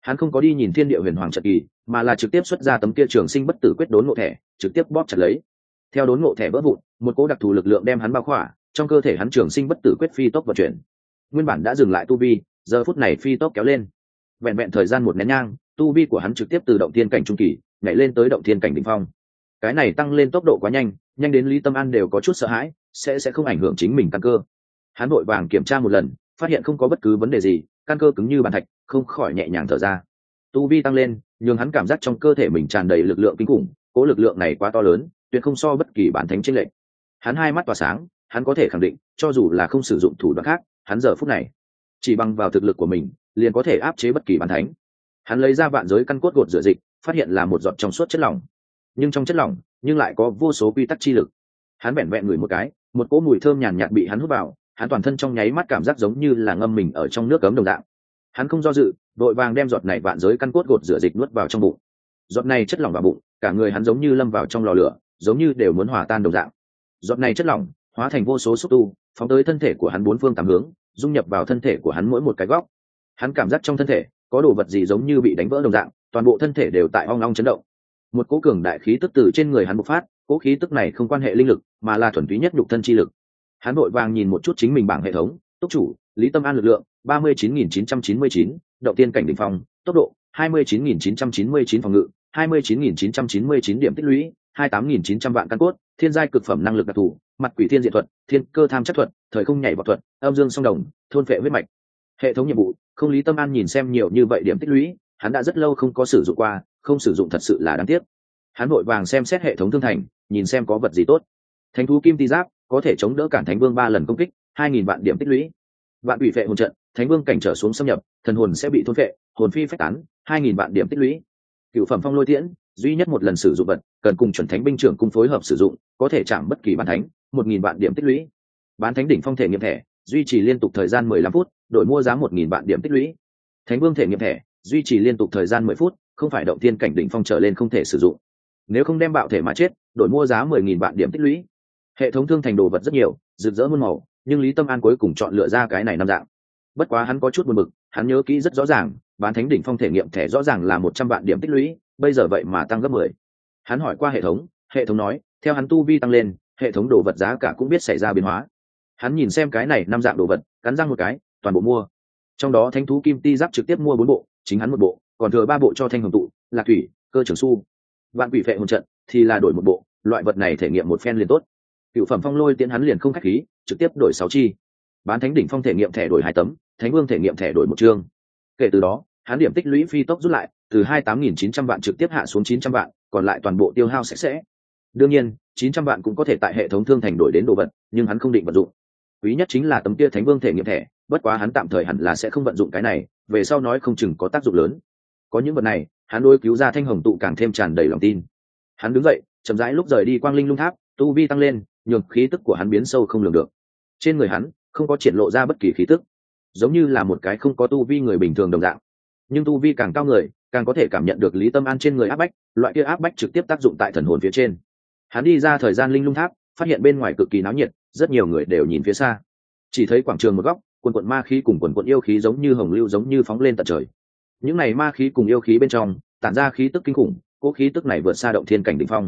Hắn không có đi nhìn thiên địa huyền hoàng trận kỳ, mà là trực tiếp xuất ra tấm kia trường sinh bất tử quyết đốn ngộ thẻ, trực tiếp bóp chặt lấy theo đốn ngộ thẻ vỡ vụn, một cỗ đặc thù lực lượng đem hắn bao khỏa, trong cơ thể hắn trường sinh bất tử quyết phi tốc vận chuyển. Nguyên bản đã dừng lại tu vi, giờ phút này phi tốc kéo lên. Vẹn vẹn thời gian một nén nhang, tu vi của hắn trực tiếp từ động thiên cảnh trung kỳ, nhảy lên tới động thiên cảnh đ ỉ n h phong. Cái này tăng lên tốc độ quá nhanh nhanh đến lý tâm an đều có chút sợ hãi, sẽ sẽ không ảnh hưởng chính mình căn cơ. Hắn vội vàng kiểm tra một lần, phát hiện không có bất cứ vấn đề gì, căn cơ cứng như bàn thạch, không khỏi nhẹ nhàng thở ra. Tu vi tăng lên nhưng hắn cảm giác trong cơ thể mình tràn đầy lực lượng kinh khủng, cố lực lượng này quá to lớn tuyệt không so bất kỳ bản thánh trên lệnh hắn hai mắt tỏa sáng, hắn có thể khẳng định, cho dù là không sử dụng thủ đoạn khác, hắn giờ phút này, chỉ bằng vào thực lực của mình, liền có thể áp chế bất kỳ bản thánh. Hắn lấy ra vạn giới căn cốt gột rửa dịch, phát hiện là một giọt trong suốt chất lỏng. Nhưng trong chất lỏng, nhưng lại có vô số quy tắc chi lực. Hắn vẹn vẹn ngửi một cái, một cỗ mùi thơm nhàn nhạt bị hắn hút vào, hắn toàn thân trong nháy mắt cảm giác giống như là ngâm mình ở trong nước cấm đồng dạng. Hắn không do dự, đội vàng đem giọt này vạn giới căn cốt gột rửa dịch nuốt vào trong bụng. Giọt này chất lỏng vào bụng, cả người hắn giống như lâm vào trong lò lửa giống như đều muốn hòa tan đồng dạng. Giọt này chất lỏng, hóa thành vô số xúc tu, phóng tới thân thể của hắn bốn phương tám hướng, dung nhập vào thân thể của hắn mỗi một cái góc. Hắn cảm giác trong thân thể, có đồ vật gì giống như bị đánh vỡ đồng dạng, toàn bộ thân thể đều tại ong ong chấn động. Một cỗ cường đại khí tức từ trên người hắn bộc phát, cỗ khí tức này không quan hệ linh lực, mà là thuần túy nhất nhục thân chi lực. Hắn vội vàng nhìn một chút chính mình bảng hệ thống, túc chủ, lý tâm an lực lượng, ba mươi chín nghìn chín trăm chín mươi chín đậu tiên cảnh đ ỉ n h phòng tốc độ, hai mươi chín nghìn chín trăm chín mươi chín phòng ngự, hai mươi chín nghìn chín trăm chín mươi chín điểm tích lũy hai tám nghìn chín trăm vạn căn cốt, thiên giai cực phẩm năng lực đặc thù, mặt quỷ thiên diện thuật, thiên cơ tham chất thuật, thời không nhảy vào thuật, âm dương song đồng, thôn vệ huyết mạch. Hệ thống nhiệm vụ, không lý tâm an nhìn xem nhiều như vậy điểm tích lũy, hắn đã rất lâu không có sử dụng qua, không sử dụng thật sự là đáng tiếc. Hắn vội vàng xem xét hệ thống thương thành, nhìn xem có vật gì tốt. Thánh thú kim ti giáp, có thể chống đỡ cản thánh vương ba lần công kích, hai nghìn vạn điểm tích lũy. Vạn ủy vệ hồn trận, thánh vương cảnh trở xuống xâm nhập, thần hồn sẽ bị thôn vệ hồn phi phách tán, hai nghìn vạn điểm tích lũy. Cựu phẩm phong lôi tiễn duy nhất một lần sử dụng vật, cần cùng chuẩn thánh binh trưởng cung phối hợp sử dụng, có thể chạm bất kỳ bản thánh, một nghìn vạn điểm tích lũy. Bán thánh đỉnh phong thể nghiệm thẻ, duy trì liên tục thời gian mười lăm phút, đổi mua giá một nghìn vạn điểm tích lũy. Thánh vương thể nghiệm thẻ, duy trì liên tục thời gian mười phút, không phải động tiên cảnh đỉnh phong trở lên không thể sử dụng. Nếu không đem bạo thể mà chết, đổi mua giá mười nghìn vạn điểm tích lũy. Hệ thống thương thành đồ vật rất nhiều, rực rỡ muôn màu, nhưng lý tâm an cuối cùng chọn lựa ra cái này năm dạng. Bất quá hắn có chút buồn bực, hắn nhớ kỹ rất rõ ràng bán thánh đỉnh phong thể nghiệm thẻ rõ ràng là một trăm vạn điểm tích lũy, bây giờ vậy mà tăng gấp mười. Hắn hỏi qua hệ thống hệ thống nói, theo hắn tu vi tăng lên, hệ thống đồ vật giá cả cũng biết xảy ra biến hóa. Hắn nhìn xem cái này năm dạng đồ vật, cắn răng một cái, toàn bộ mua. Trong đó thanh thú kim ti giáp trực tiếp mua bốn bộ, chính hắn một bộ, còn thừa ba bộ cho thanh hồng tụ, lạc thủy, cơ trưởng su. Vạn quỷ phệ hồn trận thì là đổi một bộ, loại vật này thể nghiệm một phen liền tốt. Cựu phẩm phong lôi tiễn hắn liền không khách khí, trực tiếp đổi sáu chi. Bán thánh đỉnh phong thể nghiệm thẻ đổi hai tấm, thánh vương thể nghiệm thẻ đổi một chương. Kể từ đó hắn điểm tích lũy phi tốc rút lại, từ hai tám nghìn chín trăm vạn trực tiếp hạ xuống chín trăm vạn, còn lại toàn bộ tiêu hao sạch sẽ. Đương nhiên, chín trăm vạn cũng có thể tại hệ thống thương thành đổi đến đồ vật, nhưng hắn không định vận dụng. Quý nhất chính là tấm kia thánh vương thể nghiệm thẻ, bất quá hắn tạm thời hẳn là sẽ không vận dụng cái này, về sau nói không chừng có tác dụng lớn. Có những vật này, hắn đôi cứu ra thanh hồng tụ càng thêm tràn đầy lòng tin. Hắn đứng dậy, chậm rãi lúc rời đi quang linh lung tháp, tu vi tăng lên, nhường khí tức của hắn biến sâu không lường được. Trên người hắn, không có triển lộ ra bất kỳ khí tức. Giống như là một cái không có tu vi người bình thường đồng dạng nhưng tu vi càng cao người, càng có thể cảm nhận được lý tâm an trên người áp bách, loại kia áp bách trực tiếp tác dụng tại thần hồn phía trên. Hắn đi ra thời gian linh lung tháp, phát hiện bên ngoài cực kỳ náo nhiệt, rất nhiều người đều nhìn phía xa. Chỉ thấy quảng trường một góc, quần quận ma khí cùng quần quận yêu khí giống như hồng lưu giống như phóng lên tận trời. Những này ma khí cùng yêu khí bên trong, tản ra khí tức kinh khủng cỗ khí tức này vượt xa động thiên cảnh đ ỉ n h phong.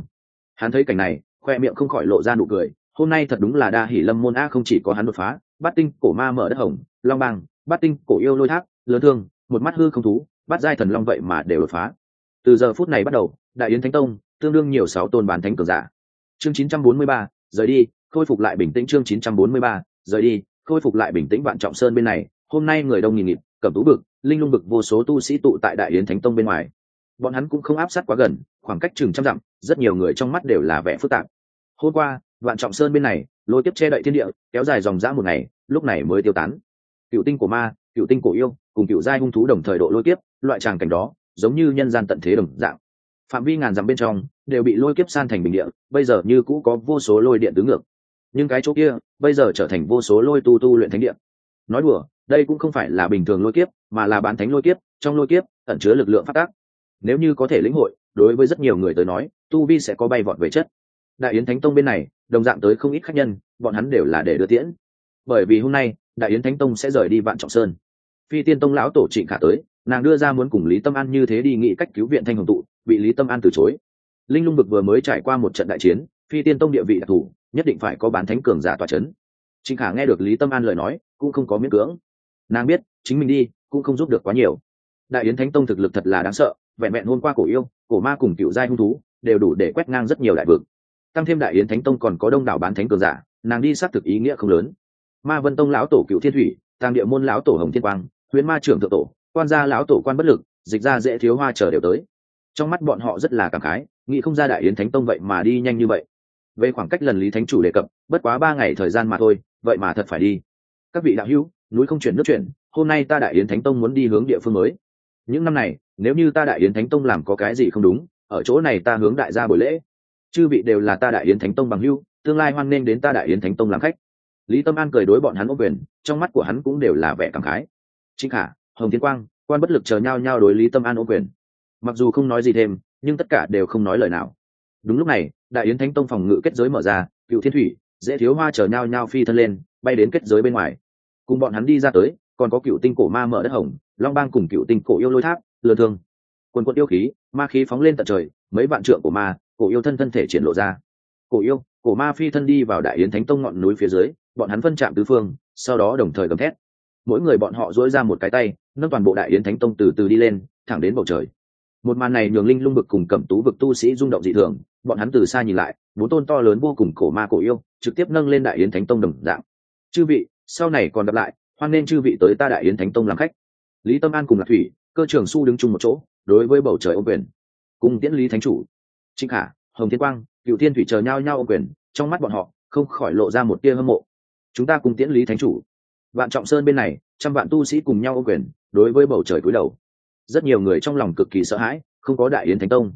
Hắn thấy cảnh này, khoe miệng không khỏi lộ ra nụ cười, hôm nay thật đúng là đa hỉ lâm môn a không chỉ có hắn đột phá, bát tinh cổ ma mở đất hồng, long bang, bát tinh cổ yêu lôi thác lớn thương một mắt hư không thú, bắt giai thần long vậy mà đều đột phá. Từ giờ phút này bắt đầu, đại yến thánh tông, tương đương nhiều sáu tôn bán thánh cường giả. Chương chín trăm bốn mươi ba, rời đi, khôi phục lại bình tĩnh chương chín trăm bốn mươi ba, rời đi, khôi phục lại bình tĩnh vạn trọng sơn bên này. Hôm nay người đông nghỉ nghịt, cẩm tú bực, linh lung bực, vô số tu sĩ tụ tại đại yến thánh tông bên ngoài. Bọn hắn cũng không áp sát quá gần, khoảng cách chừng trăm dặm, rất nhiều người trong mắt đều là vẻ phức tạp. Hôm qua, vạn trọng sơn bên này, lôi tiếp che đậy thiên địa, kéo dài dòng dã một ngày, lúc này mới tiêu tán. Cựu tinh của ma, cựu tinh cổ yêu cùng cựu giai hung thú đồng thời độ lôi kiếp, loại tràng cảnh đó, giống như nhân gian tận thế đồng dạng. Phạm vi ngàn dặm bên trong, đều bị lôi kiếp san thành bình địa, bây giờ như cũ có vô số lôi điện tứ ngược. Nhưng cái chỗ kia, bây giờ trở thành vô số lôi tu tu luyện thánh điện nói đùa, đây cũng không phải là bình thường lôi kiếp, mà là bán thánh lôi kiếp, trong lôi kiếp, ẩn chứa lực lượng phát tác. Nếu như có thể lĩnh hội, đối với rất nhiều người tới nói, tu vi sẽ có bay vọt về chất. Đại yến thánh tông bên này, đồng dạng tới không ít khách nhân, bọn hắn đều là để đưa tiễn. Bởi vì hôm nay, đại yến thánh tông sẽ rời đi vạn trọng sơn phi tiên tông lão tổ trịnh khả tới, nàng đưa ra muốn cùng lý tâm an như thế đi nghị cách cứu viện thanh hồng tụ, bị lý tâm an từ chối. Linh lung bực vừa mới trải qua một trận đại chiến, phi tiên tông địa vị đặc thù, nhất định phải có bán thánh cường giả tòa c h ấ n trịnh khả nghe được lý tâm an lời nói, cũng không có miễn cưỡng. Nàng biết, chính mình đi, cũng không giúp được quá nhiều. Đại yến thánh tông thực lực thật là đáng sợ, vẹn vẹn hôm qua cổ yêu, cổ ma cùng cựu giai hung thú, đều đủ để quét ngang rất nhiều đại vực. Tăng thêm đại yến thánh tông còn có đông đảo bán thánh cường giả, nàng đi xác thực ý nghĩa không lớn. Ma vân tông lão tổ cựu thiên thủy tàng địa môn lão tổ hồng thiên quang huyền ma trưởng thượng tổ, quan gia lão tổ quan bất lực, dịch ra dễ thiếu hoa chờ đều tới. Trong mắt bọn họ rất là cảm khái, nghĩ không ra đại yến thánh tông vậy mà đi nhanh như vậy. Về khoảng cách lần lý thánh chủ đề cập, bất quá ba ngày thời gian mà thôi, vậy mà thật phải đi. Các vị đạo hữu, núi không chuyển nước chuyển, hôm nay ta đại yến thánh tông muốn đi hướng địa phương mới. Những năm này, nếu như ta đại yến thánh tông làm có cái gì không đúng, ở chỗ này ta hướng đại gia buổi lễ. Chư vị đều là ta đại yến thánh tông bằng hưu tương lai hoan nghênh đến ta đại yến thánh tông làm khách. Lý tâm an cười đối bọn hắn ô quyền, trong mắt của hắn cũng đều là vẻ cảm khái trinh khả, hồng thiên quang, quan bất lực chờ nhau nhau đối lý tâm an ô quyền. Mặc dù không nói gì thêm, nhưng tất cả đều không nói lời nào. Đúng lúc này, đại yến thánh tông phòng ngự kết giới mở ra, cựu thiên thủy, dễ thiếu hoa chờ nhau nhau phi thân lên, bay đến kết giới bên ngoài. Cùng bọn hắn đi ra tới, còn có cựu tinh cổ ma mở đất hồng, long bang cùng cựu tinh cổ yêu lôi tháp, lừa thương. Quần quận yêu khí, ma khí phóng lên tận trời, mấy vạn trượng của ma, cổ yêu thân thân thể triển lộ ra. Cổ yêu, cổ ma phi thân đi vào đại yến thánh tông ngọn núi phía dưới, bọn hắn phân chạm tứ phương, sau đó đồng thời gầm thét mỗi người bọn họ dỗi ra một cái tay, nâng toàn bộ đại yến thánh tông từ từ đi lên, thẳng đến bầu trời. Một màn này nhường linh lung bực cùng cẩm tú vực tu sĩ rung động dị thường, bọn hắn từ xa nhìn lại, bốn tôn to lớn vô cùng cổ ma cổ yêu, trực tiếp nâng lên đại yến thánh tông đồng dạng. Chư vị, sau này còn gặp lại, hoan nên chư vị tới ta đại yến thánh tông làm khách. Lý tâm an cùng lạc thủy, cơ trưởng su đứng chung một chỗ, đối với bầu trời ô quyền. Cùng tiễn lý thánh chủ. Trịnh khả, hồng thiên quang, cựu thiên thủy chờ nhau nhau ô quyền, trong mắt bọn họ không khỏi lộ ra một tia hâm mộ. Chúng ta cùng tiễn lý thánh chủ vạn trọng sơn bên này, trăm vạn tu sĩ cùng nhau ô quyền, đối với bầu trời cúi đầu. Rất nhiều người trong lòng cực kỳ sợ hãi, không có đại yến thánh tông.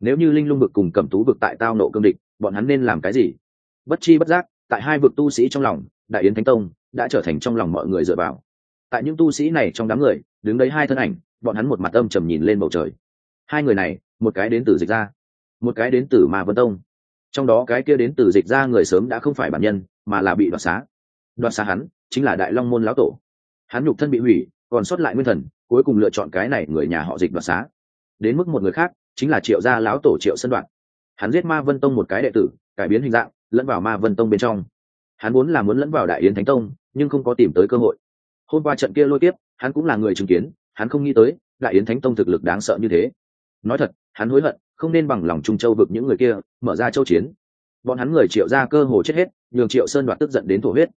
Nếu như linh lung vực cùng cẩm tú vực tại tao nộ cương địch, bọn hắn nên làm cái gì? Bất chi bất giác, tại hai vực tu sĩ trong lòng, đại yến thánh tông đã trở thành trong lòng mọi người dựa vào. Tại những tu sĩ này trong đám người, đứng đấy hai thân ảnh, bọn hắn một mặt âm trầm nhìn lên bầu trời. Hai người này, một cái đến từ dịch ra một cái đến từ ma vân tông. Trong đó cái kia đến từ dịch ra người sớm đã không phải bản nhân, mà là bị đoạt xá. Đoạt xá hắn chính là đại long môn lão tổ. Hắn nhục thân bị hủy, còn sót lại nguyên thần, cuối cùng lựa chọn cái này người nhà họ dịch đoạt xá. Đến mức một người khác, chính là triệu gia lão tổ triệu sân đoạn. Hắn giết ma vân tông một cái đệ tử, cải biến hình dạng, lẫn vào ma vân tông bên trong. Hắn muốn là muốn lẫn vào đại yến thánh tông, nhưng không có tìm tới cơ hội. Hôm qua trận kia lôi tiếp hắn cũng là người chứng kiến, hắn không nghĩ tới, đại yến thánh tông thực lực đáng sợ như thế. Nói thật, hắn hối hận, không nên bằng lòng trung châu vực những người kia, mở ra châu chiến. Bọn hắn người triệu ra cơ hồ chết hết, nhường triệu sơn đoạt tức giận đến thổ huyết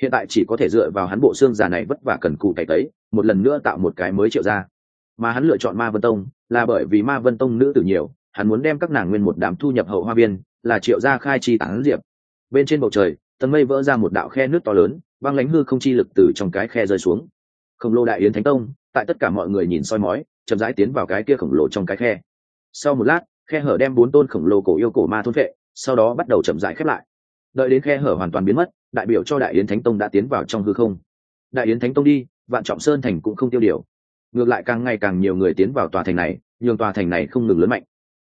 hiện tại chỉ có thể dựa vào hắn bộ xương già này vất vả cần cù cày tấy, một lần nữa tạo một cái mới triệu ra. Mà hắn lựa chọn ma vân tông, là bởi vì ma vân tông nữ tử nhiều, hắn muốn đem các nàng nguyên một đám thu nhập hậu hoa viên, là triệu gia khai chi tán diệp. Bên trên bầu trời, tầng mây vỡ ra một đạo khe nước to lớn băng lánh hư không chi lực từ trong cái khe rơi xuống. Khổng lồ đại yến thánh tông, tại tất cả mọi người nhìn soi mói, chậm rãi tiến vào cái kia khổng lồ trong cái khe. Sau một lát, khe hở đem bốn tôn khổng lồ cổ yêu cổ ma thôn vệ sau đó bắt đầu chậm rãi khép lại. Đợi đến khe hở hoàn toàn biến mất đại biểu cho đại yến thánh tông đã tiến vào trong hư không. Đại yến thánh tông đi, vạn trọng sơn thành cũng không tiêu điều. Ngược lại càng ngày càng nhiều người tiến vào tòa thành này, nhường tòa thành này không ngừng lớn mạnh.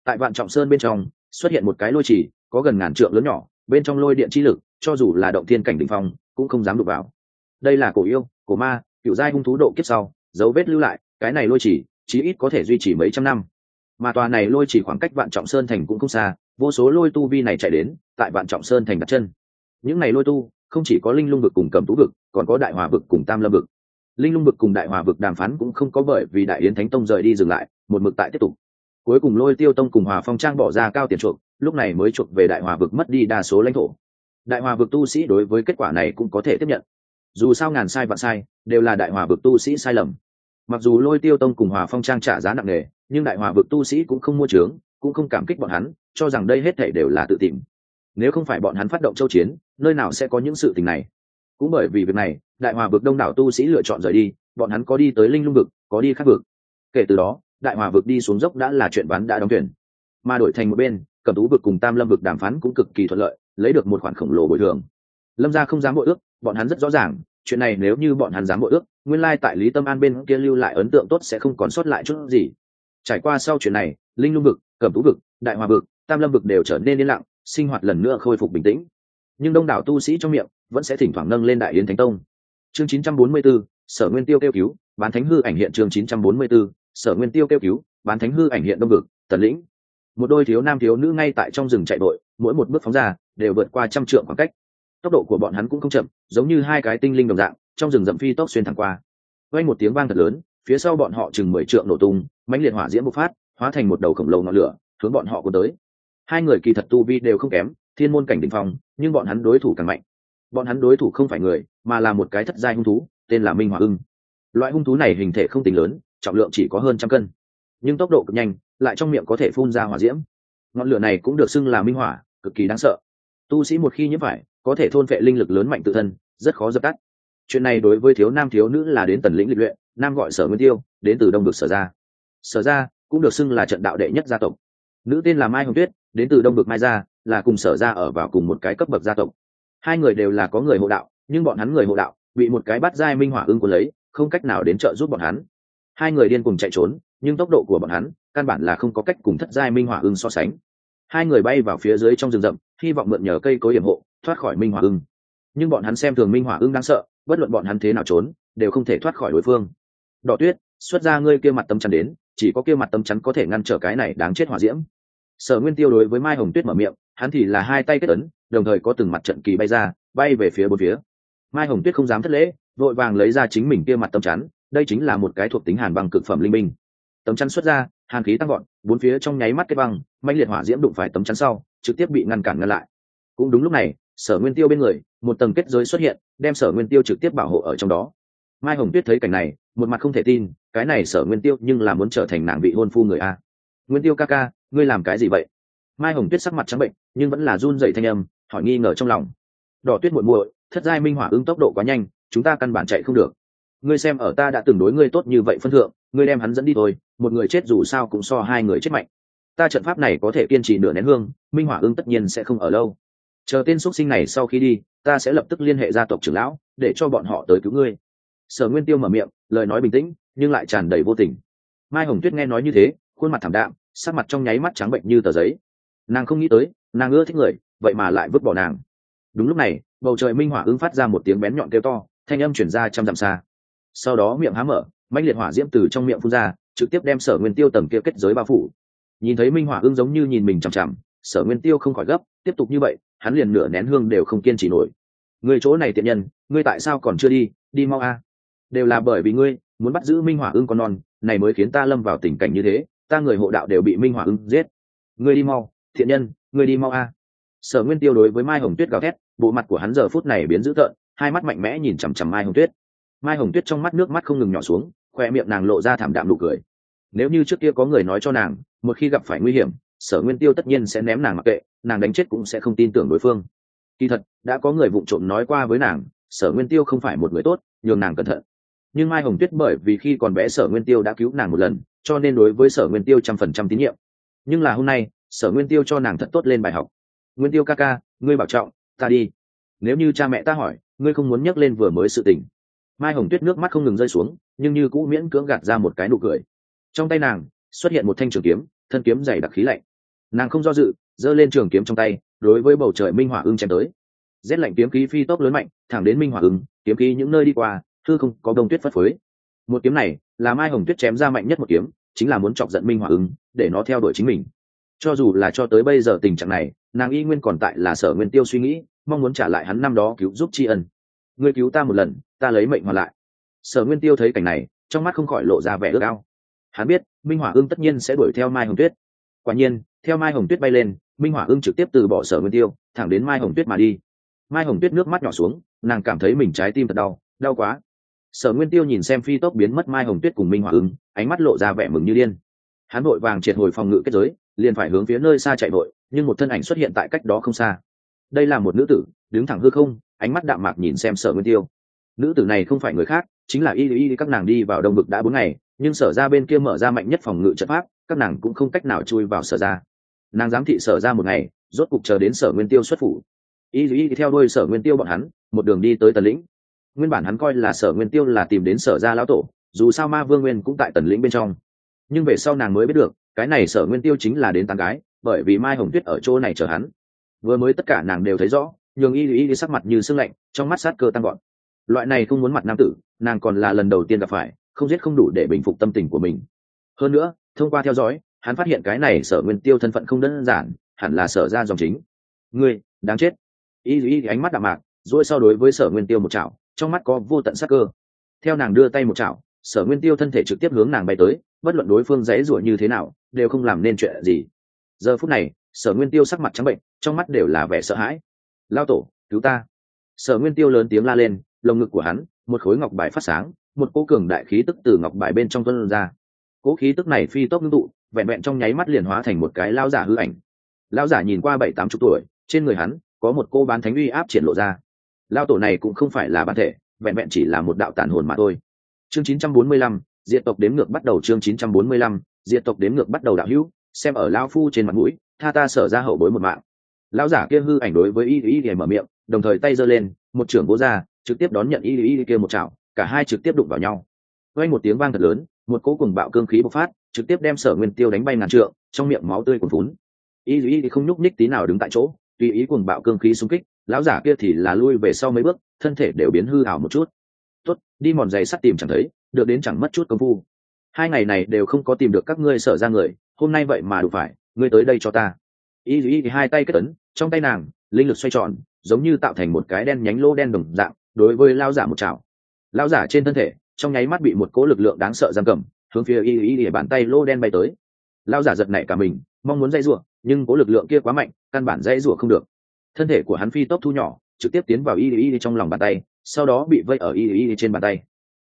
Tại vạn trọng sơn bên trong, xuất hiện một cái lôi trì có gần ngàn trượng lớn nhỏ, bên trong lôi điện chi lực, cho dù là động thiên cảnh đ phong, cũng không dám đụng vào. Đây là cổ yêu, cổ ma kiểu giai hung thú độ kiếp sau, dấu vết lưu lại, cái này lôi chỉ, chí ít có thể duy trì mấy trăm năm. Mà tòa này lôi chỉ khoảng cách vạn trọng sơn thành cũng không xa, vô số lôi tu vi này chạy đến, tại vạn trọng sơn thành đặt chân những này lôi tu, không chỉ có linh lung vực cùng cầm tú vực, còn có đại hòa vực cùng tam lâm vực. Linh lung vực cùng đại hòa vực đàm phán cũng không có bởi vì đại yến thánh tông rời đi dừng lại, một mực tại tiếp tục. Cuối cùng lôi tiêu tông cùng hòa phong trang bỏ ra cao tiền chuộc, lúc này mới chuộc về đại hòa vực mất đi đa số lãnh thổ. Đại hòa vực tu sĩ đối với kết quả này cũng có thể tiếp nhận. Dù sao ngàn sai vạn sai, đều là đại hòa vực tu sĩ sai lầm. Mặc dù lôi tiêu tông cùng hòa phong trang trả giá nặng nề, nhưng đại hòa vực tu sĩ cũng không mua trướng cũng không cảm kích bọn hắn, cho rằng đây hết thể đều là tự tìm nếu không phải bọn hắn phát động châu chiến, nơi nào sẽ có những sự tình này? Cũng bởi vì việc này, đại hòa vực đông đảo tu sĩ lựa chọn rời đi, bọn hắn có đi tới linh lung vực, có đi khác vực. Kể từ đó, đại hòa vực đi xuống dốc đã là chuyện bán đã đóng tuyển mà đổi thành một bên, cẩm tú vực cùng tam lâm vực đàm phán cũng cực kỳ thuận lợi, lấy được một khoản khổng lồ bồi thường. Lâm gia không dám bội ước, bọn hắn rất rõ ràng, chuyện này nếu như bọn hắn dám bội ước, nguyên lai tại lý tâm an bên kia lưu lại ấn tượng tốt sẽ không còn sót lại chút gì. Trải qua sau chuyện này, linh lung vực, cẩm tú vực, đại hòa vực, tam lâm vực đều trở nên yên lặng sinh hoạt lần nữa khôi phục bình tĩnh. Nhưng đông đảo tu sĩ trong miệng vẫn sẽ thỉnh thoảng nâng lên đại yến thánh tông. Chương 944, sở nguyên tiêu kêu cứu bán thánh hư ảnh hiện chương 944, sở nguyên tiêu kêu cứu bán thánh hư ảnh hiện đông ngực tần lĩnh. Một đôi thiếu nam thiếu nữ ngay tại trong rừng chạy đội mỗi một bước phóng ra đều vượt qua trăm trượng khoảng cách. Tốc độ của bọn hắn cũng không chậm giống như hai cái tinh linh đồng dạng trong rừng rậm phi tốc xuyên thẳng qua. Quanh một tiếng vang thật lớn phía sau bọn họ chừng mười trượng nổ tung mãnh liệt hỏa diễm bộc phát hóa thành một đầu khổng lồ ngọn lửa hướng bọn họ cuốn tới hai người kỳ thật tu vi đều không kém, thiên môn cảnh đ ỉ n h phong, nhưng bọn hắn đối thủ càng mạnh. Bọn hắn đối thủ không phải người, mà là một cái thất giai hung thú, tên là minh hỏa ưng. Loại hung thú này hình thể không tính lớn, trọng lượng chỉ có hơn trăm cân, nhưng tốc độ cực nhanh, lại trong miệng có thể phun ra hỏa diễm. Ngọn lửa này cũng được xưng là minh hỏa, cực kỳ đáng sợ. Tu sĩ một khi nhiễm phải, có thể thôn phệ linh lực lớn mạnh tự thân, rất khó dập tắt. Chuyện này đối với thiếu nam thiếu nữ là đến tần lĩnh lịch luyện, nam gọi sở nguyên tiêu, đến từ đông được sở ra sở ra cũng được xưng là trận đạo đệ nhất gia tộc. Nữ tên là mai hồng tuyết đến từ đông bực mai gia, là cùng sở ra ở vào cùng một cái cấp bậc gia tộc. Hai người đều là có người hộ đạo, nhưng bọn hắn người hộ đạo bị một cái bắt giai minh hỏa ưng của lấy, không cách nào đến trợ giúp bọn hắn. Hai người điên cùng chạy trốn, nhưng tốc độ của bọn hắn căn bản là không có cách cùng thất giai minh hỏa ưng so sánh. Hai người bay vào phía dưới trong rừng rậm, hy vọng mượn nhờ cây cối hiểm hộ, thoát khỏi minh hỏa ưng. Nhưng bọn hắn xem thường minh hỏa ưng đáng sợ, bất luận bọn hắn thế nào trốn, đều không thể thoát khỏi đối phương. Đỏ tuyết, xuất ra ngươi kia mặt tâm chắn đến, chỉ có kia mặt tâm chắn có thể ngăn trở cái này đáng chết hỏa diễm sở nguyên tiêu đối với mai hồng tuyết mở miệng, hắn thì là hai tay kết ấn, đồng thời có từng mặt trận kỳ bay ra, bay về phía bốn phía. Mai hồng tuyết không dám thất lễ, vội vàng lấy ra chính mình kia mặt tấm chắn, đây chính là một cái thuộc tính hàn băng cực phẩm linh minh. Tấm chắn xuất ra, hàn khí tăng gọn bốn phía trong nháy mắt kết băng mạnh liệt hỏa diễm đụng phải tấm chắn sau, trực tiếp bị ngăn cản ngăn lại. Cũng đúng lúc này, sở nguyên tiêu bên người, một tầng kết giới xuất hiện, đem sở nguyên tiêu trực tiếp bảo hộ ở trong đó. Mai hồng tuyết thấy cảnh này, một mặt không thể tin, cái này sở nguyên tiêu nhưng là muốn trở thành nàng vị hôn phu người a. Nguyên tiêu ca ca ngươi làm cái gì vậy? Mai hồng tuyết sắc mặt trắng bệnh, nhưng vẫn là run dậy thanh âm, hỏi nghi ngờ trong lòng. Đỏ tuyết muội muội, thất giai minh hỏa ứng tốc độ quá nhanh, chúng ta căn bản chạy không được. Ngươi xem ở ta đã từng đối ngươi tốt như vậy phân thượng, ngươi đem hắn dẫn đi thôi, một người chết dù sao cũng so hai người chết mạnh. Ta trận pháp này có thể kiên trì nửa nén hương, minh hỏa ưng tất nhiên sẽ không ở lâu. Chờ tên x sinh này sau khi đi, ta sẽ lập tức liên hệ gia tộc trưởng lão, để cho bọn họ tới cứu ngươi. Sở nguyên tiêu mở miệng, lời nói bình tĩnh, nhưng lại tràn đầy vô tình. Mai hồng tuyết nghe nói như thế, khuôn mặt thảm đạm sắc mặt trong nháy mắt trắng bệnh như tờ giấy. Nàng không nghĩ tới, nàng ưa thích người, vậy mà lại vứt bỏ nàng. Đúng lúc này, bầu trời minh hỏa ưng phát ra một tiếng bén nhọn kêu to, thanh âm chuyển ra trăm dặm xa. Sau đó miệng há mở, mãnh liệt hỏa diễm từ trong miệng phun ra, trực tiếp đem sở nguyên tiêu tầng kia kết giới bao phủ. Nhìn thấy minh hỏa ưng giống như nhìn mình chằm chằm, sở nguyên tiêu không khỏi gấp, tiếp tục như vậy, hắn liền nửa nén hương đều không kiên trì nổi. Người chỗ này tiện nhân, ngươi tại sao còn chưa đi đi mau a. Đều là bởi vì ngươi, muốn bắt giữ minh hỏa ưng con non, này mới khiến ta lâm vào tình cảnh như thế ta người hộ đạo đều bị minh hỏa ưng giết. Ngươi đi mau, thiện nhân, ngươi đi mau a. Sở nguyên tiêu đối với mai hồng tuyết gào thét, bộ mặt của hắn giờ phút này biến dữ tợn, hai mắt mạnh mẽ nhìn chằm chằm mai hồng tuyết. Mai hồng tuyết trong mắt nước mắt không ngừng nhỏ xuống, khoe miệng nàng lộ ra thảm đạm nụ cười. Nếu như trước kia có người nói cho nàng, một khi gặp phải nguy hiểm, sở nguyên tiêu tất nhiên sẽ ném nàng mặc kệ, nàng đánh chết cũng sẽ không tin tưởng đối phương. Kỳ thật, đã có người vụng trộm nói qua với nàng, sở nguyên tiêu không phải một người tốt, nhường nàng cẩn thận nhưng mai hồng tuyết bởi vì khi còn bé sở nguyên tiêu đã cứu nàng một lần, cho nên đối với sở nguyên tiêu trăm phần trăm tín nhiệm. Nhưng là hôm nay, sở nguyên tiêu cho nàng thật tốt lên bài học. Nguyên tiêu ca ca, ngươi bảo trọng, ta đi. Nếu như cha mẹ ta hỏi, ngươi không muốn nhắc lên vừa mới sự tình. Mai hồng tuyết nước mắt không ngừng rơi xuống, nhưng như cũ miễn cưỡng gạt ra một cái nụ cười. Trong tay nàng, xuất hiện một thanh trường kiếm, thân kiếm dày đặc khí lạnh. Nàng không do dự, giơ lên trường kiếm trong tay, đối với bầu trời minh hỏa ưng chém tới. Rét lạnh kiếm khí phi tốc lớn mạnh, thẳng đến minh hỏa ưng, kiếm khí những nơi đi qua thư không, có đông tuyết phất phới. Một kiếm này, là mai hồng tuyết chém ra mạnh nhất một kiếm, chính là muốn chọc giận minh hỏa ứng để nó theo đuổi chính mình. Cho dù là cho tới bây giờ tình trạng này, nàng y nguyên còn tại là sở nguyên tiêu suy nghĩ, mong muốn trả lại hắn năm đó cứu giúp tri ân. Ngươi cứu ta một lần, ta lấy mệnh hoàn lại. Sở nguyên tiêu thấy cảnh này, trong mắt không khỏi lộ ra vẻ ước ao. Hắn biết, minh hỏa ưng tất nhiên sẽ đuổi theo mai hồng tuyết. Quả nhiên, theo mai hồng tuyết bay lên, minh hỏa ưng trực tiếp từ bỏ sở nguyên tiêu, thẳng đến mai hồng tuyết mà đi. Mai hồng tuyết nước mắt nhỏ xuống, nàng cảm thấy mình trái tim thật đau đau quá sở nguyên tiêu nhìn xem phi tốc biến mất mai hồng tuyết cùng minh hỏa Ứng, ánh mắt lộ ra vẻ mừng như điên. Hắn vội vàng triệt hồi phòng ngự kết giới liền phải hướng phía nơi xa chạy vội nhưng một thân ảnh xuất hiện tại cách đó không xa. Đây là một nữ tử đứng thẳng hư không ánh mắt đạm mạc nhìn xem sở nguyên tiêu. Nữ tử này không phải người khác chính là y y các nàng đi vào đông vực đã bốn ngày nhưng sở ra bên kia mở ra mạnh nhất phòng ngự trận pháp các nàng cũng không cách nào chui vào sở ra nàng giám thị sở ra một ngày rốt cục chờ đến sở nguyên tiêu xuất phủ. Y y theo đuôi sở nguyên tiêu bọn hắn một đường đi tới tần lĩnh nguyên bản hắn coi là sở nguyên tiêu là tìm đến sở gia lão tổ, dù sao ma vương nguyên cũng tại tần lĩnh bên trong. Nhưng về sau nàng mới biết được, cái này sở nguyên tiêu chính là đến tán gái, bởi vì mai hồng tuyết ở chỗ này chờ hắn. Vừa mới tất cả nàng đều thấy rõ, nhường y y sắc mặt như sưng lạnh, trong mắt sát cơ tăng gọn loại này không muốn mặt nam tử, nàng còn là lần đầu tiên gặp phải, không giết không đủ để bình phục tâm tình của mình. Hơn nữa, thông qua theo dõi, hắn phát hiện cái này sở nguyên tiêu thân phận không đơn giản, hẳn là sở ra dòng chính. Ngươi, đáng chết. Y y ánh mắt đạm mạc dỗi sau đối với sở nguyên tiêu một chảo trong mắt có vô tận sắc cơ. Theo nàng đưa tay một chảo, sở nguyên tiêu thân thể trực tiếp hướng nàng bay tới, bất luận đối phương dễ rủa như thế nào, đều không làm nên chuyện gì. Giờ phút này, sở nguyên tiêu sắc mặt trắng bệnh, trong mắt đều là vẻ sợ hãi. Lao tổ, cứu ta. Sở nguyên tiêu lớn tiếng la lên, lồng ngực của hắn, một khối ngọc bài phát sáng, một cô cường đại khí tức từ ngọc bài bên trong tuân ra. Cố khí tức này phi tốc ngưng tụ, vẹn vẹn trong nháy mắt liền hóa thành một cái lao giả hư ảnh. Lao giả nhìn qua bảy tám chục tuổi, trên người hắn, có một cô bán thánh uy áp triển lộ ra lao tổ này cũng không phải là bản thể vẹn vẹn chỉ là một đạo tản hồn mà thôi. Chương 945, diệt tộc đếm ngược bắt đầu chương 945, diệt tộc đếm ngược bắt đầu đạo hữu xem ở lao phu trên mặt mũi tha ta sở ra hậu bối một mạng. Lão giả kia hư ảnh đối với y y y mở miệng đồng thời tay giơ lên một trưởng vô ra trực tiếp đón nhận y y kia một chảo cả hai trực tiếp đụng vào nhau. Quanh một tiếng vang thật lớn một cỗ cùng bạo cương khí bộc phát trực tiếp đem sở nguyên tiêu đánh bay ngàn trượng trong miệng máu tươi cuồn phún y y không nhúc nhích tí nào đứng tại chỗ tùy ý cùng bạo cương khí xung kích lão giả kia thì là lui về sau mấy bước, thân thể đều biến hư ảo một chút. Tốt, đi mòn giày sắt tìm chẳng thấy, được đến chẳng mất chút công phu. Hai ngày này đều không có tìm được các ngươi sở ra người, hôm nay vậy mà đủ phải, ngươi tới đây cho ta. Y y thì hai tay kết ấn, trong tay nàng, linh lực xoay tròn, giống như tạo thành một cái đen nhánh lô đen đồng dạng, đối với lao giả một chảo. Lao giả trên thân thể, trong nháy mắt bị một cỗ lực lượng đáng sợ giam cầm, hướng phía y y để bàn tay lô đen bay tới. Lao giả giật nảy cả mình, mong muốn dây rủa, nhưng cỗ lực lượng kia quá mạnh, căn bản dây rủa không được thân thể của hắn phi tốc thu nhỏ, trực tiếp tiến vào y y trong lòng bàn tay, sau đó bị vây ở y y trên bàn tay.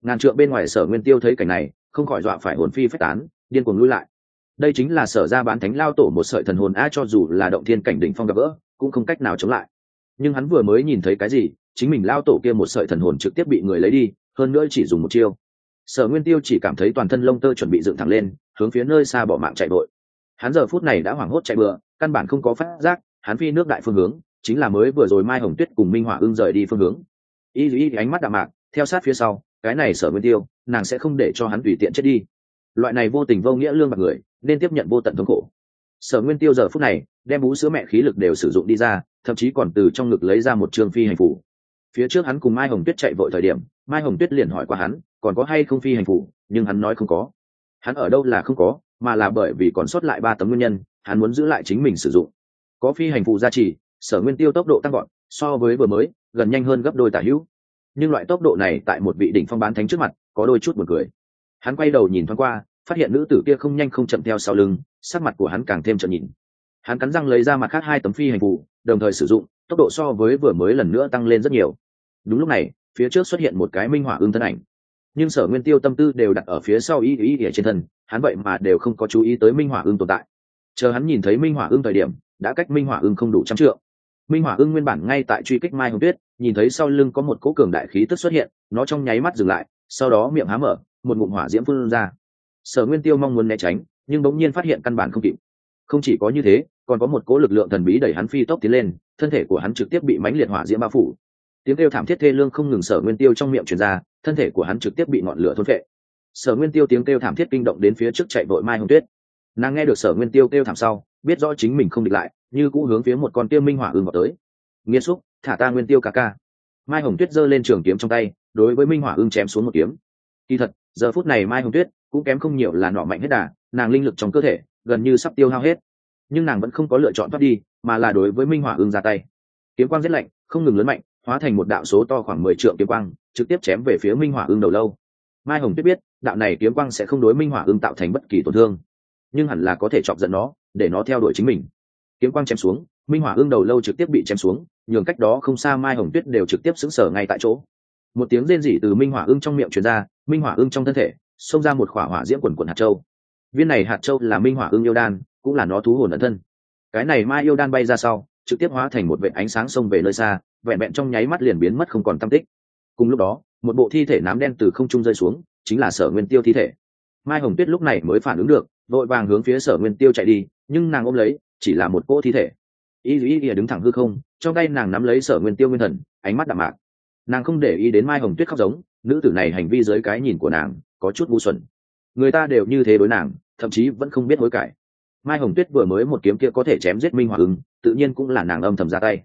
Ngàn trượng bên ngoài sở nguyên tiêu thấy cảnh này, không khỏi dọa phải hồn phi phách tán, điên cuồng lui lại. Đây chính là sở ra bán thánh lao tổ một sợi thần hồn a cho dù là động thiên cảnh đỉnh phong gặp gỡ, cũng không cách nào chống lại. Nhưng hắn vừa mới nhìn thấy cái gì, chính mình lao tổ kia một sợi thần hồn trực tiếp bị người lấy đi, hơn nữa chỉ dùng một chiêu. Sở nguyên tiêu chỉ cảm thấy toàn thân lông tơ chuẩn bị dựng thẳng lên, hướng phía nơi xa bỏ mạng chạy vội. Hắn giờ phút này đã hoảng hốt chạy bừa, căn bản không có phát giác, hắn phi nước đại phương hướng chính là mới vừa rồi mai hồng tuyết cùng minh hỏa ưng rời đi phương hướng. Y y ánh mắt đạm mạc, theo sát phía sau, cái này sở nguyên tiêu, nàng sẽ không để cho hắn tùy tiện chết đi. Loại này vô tình vô nghĩa lương bạc người, nên tiếp nhận vô tận thống khổ. Sở nguyên tiêu giờ phút này, đem bú sữa mẹ khí lực đều sử dụng đi ra, thậm chí còn từ trong ngực lấy ra một trường phi hành phủ phía trước hắn cùng mai hồng tuyết chạy vội thời điểm, mai hồng tuyết liền hỏi qua hắn, còn có hay không phi hành phủ nhưng hắn nói không có. Hắn ở đâu là không có, mà là bởi vì còn sót lại ba tấm nguyên nhân, hắn muốn giữ lại chính mình sử dụng. Có phi hành phụ gia trì sở nguyên tiêu tốc độ tăng gọn so với vừa mới, gần nhanh hơn gấp đôi tả hữu. Nhưng loại tốc độ này tại một vị đỉnh phong bán thánh trước mặt, có đôi chút buồn cười. Hắn quay đầu nhìn thoáng qua, phát hiện nữ tử kia không nhanh không chậm theo sau lưng, sắc mặt của hắn càng thêm trợn nhìn. Hắn cắn răng lấy ra mặt khác hai tấm phi hành phụ đồng thời sử dụng, tốc độ so với vừa mới lần nữa tăng lên rất nhiều. Đúng lúc này, phía trước xuất hiện một cái minh hỏa ương thân ảnh. Nhưng sở nguyên tiêu tâm tư đều đặt ở phía sau ý ý ỉa trên thân, hắn vậy mà đều không có chú ý tới minh hỏa ương tồn tại. Chờ hắn nhìn thấy minh hỏa ương thời điểm, đã cách minh hỏa ương không đủ trăm trượng minh hỏa ương nguyên bản ngay tại truy kích mai hồng tuyết, nhìn thấy sau lưng có một cỗ cường đại khí tức xuất hiện, nó trong nháy mắt dừng lại, sau đó miệng há mở, một ngụm hỏa diễm phun ra. Sở nguyên tiêu mong muốn né tránh, nhưng bỗng nhiên phát hiện căn bản không kịp. Không chỉ có như thế, còn có một cỗ lực lượng thần bí đẩy hắn phi tốc tiến lên, thân thể của hắn trực tiếp bị mánh liệt hỏa diễm bao phủ. Tiếng kêu thảm thiết thê lương không ngừng sở nguyên tiêu trong miệng truyền ra, thân thể của hắn trực tiếp bị ngọn lửa thôn phệ. Sở nguyên tiêu tiếng kêu thảm thiết kinh động đến phía trước chạy vội mai hồng tuyết nàng nghe được sở nguyên tiêu kêu thảm sau, biết rõ chính mình không địch lại, như cũ hướng phía một con tiêu minh hỏa ưng vào tới. Nghiêm xúc, thả ta nguyên tiêu ca ca. Mai hồng tuyết giơ lên trường kiếm trong tay, đối với minh hỏa ưng chém xuống một kiếm. Kỳ thật, giờ phút này mai hồng tuyết cũng kém không nhiều là nọ mạnh hết đà, nàng linh lực trong cơ thể gần như sắp tiêu hao hết. Nhưng nàng vẫn không có lựa chọn thoát đi, mà là đối với minh hỏa ưng ra tay. Kiếm quang giết lạnh, không ngừng lớn mạnh, hóa thành một đạo số to khoảng mười triệu kiếm quang, trực tiếp chém về phía minh hỏa ưng đầu lâu. Mai hồng tuyết biết, đạo này kiếm quang sẽ không đối minh hỏa ưng tạo thành bất kỳ tổn thương nhưng hẳn là có thể chọc giận nó, để nó theo đuổi chính mình. Kiếm quang chém xuống, minh hỏa ương đầu lâu trực tiếp bị chém xuống, nhường cách đó không xa mai hồng tuyết đều trực tiếp xứng sở ngay tại chỗ. Một tiếng rên rỉ từ minh hỏa ương trong miệng truyền ra, minh hỏa ương trong thân thể, xông ra một khỏa hỏa diễm quần quần hạt châu. Viên này hạt châu là minh hỏa ương yêu đan, cũng là nó thú hồn ẩn thân. Cái này mai yêu đan bay ra sau, trực tiếp hóa thành một vệ ánh sáng xông về nơi xa, vẹn vẹn trong nháy mắt liền biến mất không còn tâm tích. Cùng lúc đó, một bộ thi thể nám đen từ không trung rơi xuống, chính là sở nguyên tiêu thi thể. Mai hồng tuyết lúc này mới phản ứng được vội vàng hướng phía sở nguyên tiêu chạy đi, nhưng nàng ôm lấy, chỉ là một cỗ thi thể. Y dù y ỉa đứng thẳng hư không, trong tay nàng nắm lấy sở nguyên tiêu nguyên thần, ánh mắt đạm mạc. Nàng không để ý đến mai hồng tuyết khóc giống, nữ tử này hành vi dưới cái nhìn của nàng, có chút ngu xuẩn. Người ta đều như thế đối nàng, thậm chí vẫn không biết hối cải. Mai hồng tuyết vừa mới một kiếm kia có thể chém giết minh hỏa ứng tự nhiên cũng là nàng âm thầm ra tay.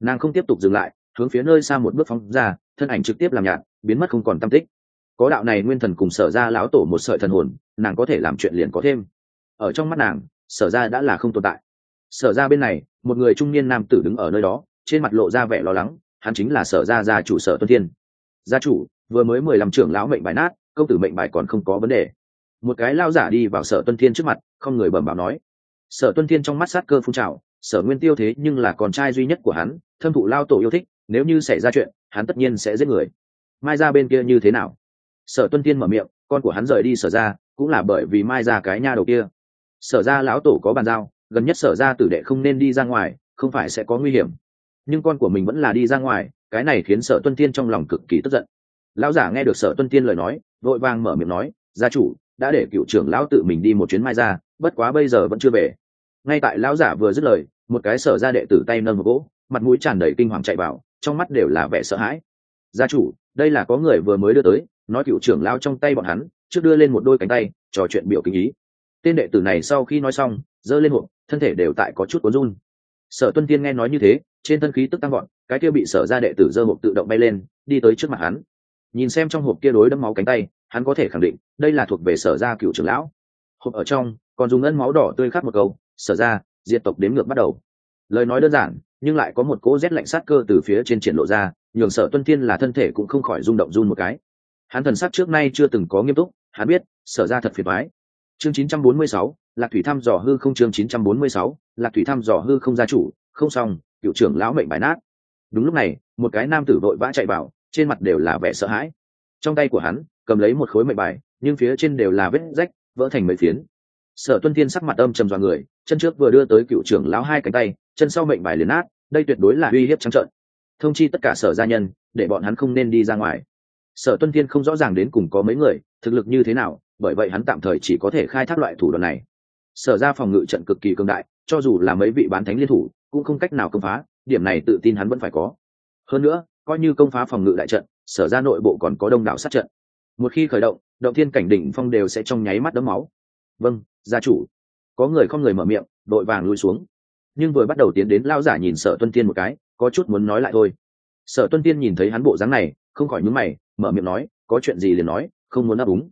Nàng không tiếp tục dừng lại, hướng phía nơi xa một bước phóng ra, thân ảnh trực tiếp làm nhạt, biến mất không còn tâm tích có đạo này nguyên thần cùng sở ra lão tổ một sợi thần hồn, nàng có thể làm chuyện liền có thêm. Ở trong mắt nàng, sở ra đã là không tồn tại. Sở ra bên này, một người trung niên nam tử đứng ở nơi đó, trên mặt lộ ra vẻ lo lắng, hắn chính là sở ra gia chủ sở tuân thiên. Gia chủ, vừa mới mười lăm trưởng lão mệnh bài nát, công tử mệnh bài còn không có vấn đề. Một cái lao giả đi vào sở tuân thiên trước mặt, không người bẩm bảo nói. Sở tuân thiên trong mắt sát cơ phun trào, sở nguyên tiêu thế nhưng là con trai duy nhất của hắn, thâm thụ lao tổ yêu thích, nếu như xảy ra chuyện, hắn tất nhiên sẽ giết người. Mai ra bên kia như thế nào? Sở tuân tiên mở miệng, con của hắn rời đi sở ra, cũng là bởi vì mai ra cái nha đầu kia. Sở ra lão tổ có bàn giao, gần nhất sở ra tử đệ không nên đi ra ngoài, không phải sẽ có nguy hiểm. Nhưng con của mình vẫn là đi ra ngoài, cái này khiến sở tuân tiên trong lòng cực kỳ tức giận. Lão giả nghe được sở tuân tiên lời nói, vội vàng mở miệng nói, gia chủ, đã để cựu trưởng lão tự mình đi một chuyến mai ra, bất quá bây giờ vẫn chưa về. Ngay tại lão giả vừa dứt lời, một cái sở ra đệ tử tay nâng một gỗ, mặt mũi tràn đầy kinh hoàng chạy vào, trong mắt đều là vẻ sợ hãi. Gia chủ, đây là có người vừa mới đưa tới nói cựu trưởng lao trong tay bọn hắn, trước đưa lên một đôi cánh tay, trò chuyện biểu kinh ý. Tên đệ tử này sau khi nói xong, giơ lên hộp, thân thể đều tại có chút cuốn run. Sở tuân tiên nghe nói như thế, trên thân khí tức tăng gọn cái kia bị sở ra đệ tử giơ hộp tự động bay lên, đi tới trước mặt hắn. Nhìn xem trong hộp kia đối đẫm máu cánh tay, hắn có thể khẳng định, đây là thuộc về sở ra cựu trưởng lão. Hộp ở trong, còn dùng ngân máu đỏ tươi khắc một câu, sở ra, diệt tộc đếm ngược bắt đầu. Lời nói đơn giản, nhưng lại có một cỗ rét lạnh sát cơ từ phía trên triển lộ ra, nhường sở tuân thiên là thân thể cũng không khỏi rung động run một cái hắn thần sắc trước nay chưa từng có nghiêm túc hắn biết sở ra thật phiền thoái chương 946, lạc thủy thăm dò hư không chương 946, lạc thủy thăm dò hư không gia chủ không xong cựu trưởng lão mệnh bài nát. Đúng lúc này một cái nam tử vội vã chạy vào trên mặt đều là vẻ sợ hãi. Trong tay của hắn cầm lấy một khối mệnh bài nhưng phía trên đều là vết rách vỡ thành mấy phiến. Sở tuân thiên sắc mặt âm trầm dọa người chân trước vừa đưa tới cựu trưởng lão hai cánh tay chân sau mệnh bài liền nát đây tuyệt đối là uy hiếp trắng trợn. Thông chi tất cả sở gia nhân để bọn hắn không nên đi ra ngoài sở tuân thiên không rõ ràng đến cùng có mấy người, thực lực như thế nào, bởi vậy hắn tạm thời chỉ có thể khai thác loại thủ đoạn này. Sở ra phòng ngự trận cực kỳ cường đại, cho dù là mấy vị bán thánh liên thủ, cũng không cách nào công phá, điểm này tự tin hắn vẫn phải có. Hơn nữa, coi như công phá phòng ngự đại trận, sở ra nội bộ còn có đông đảo sát trận. Một khi khởi động động thiên cảnh đỉnh phong đều sẽ trong nháy mắt đấm máu. Vâng gia chủ. Có người không người mở miệng, đội vàng lui xuống. Nhưng vừa bắt đầu tiến đến lao giả nhìn sở tuân Thiên một cái, có chút muốn nói lại thôi sở tuân tiên nhìn thấy hắn bộ dáng này, không khỏi nhúng mày, mở miệng nói, có chuyện gì liền nói, không muốn ấp úng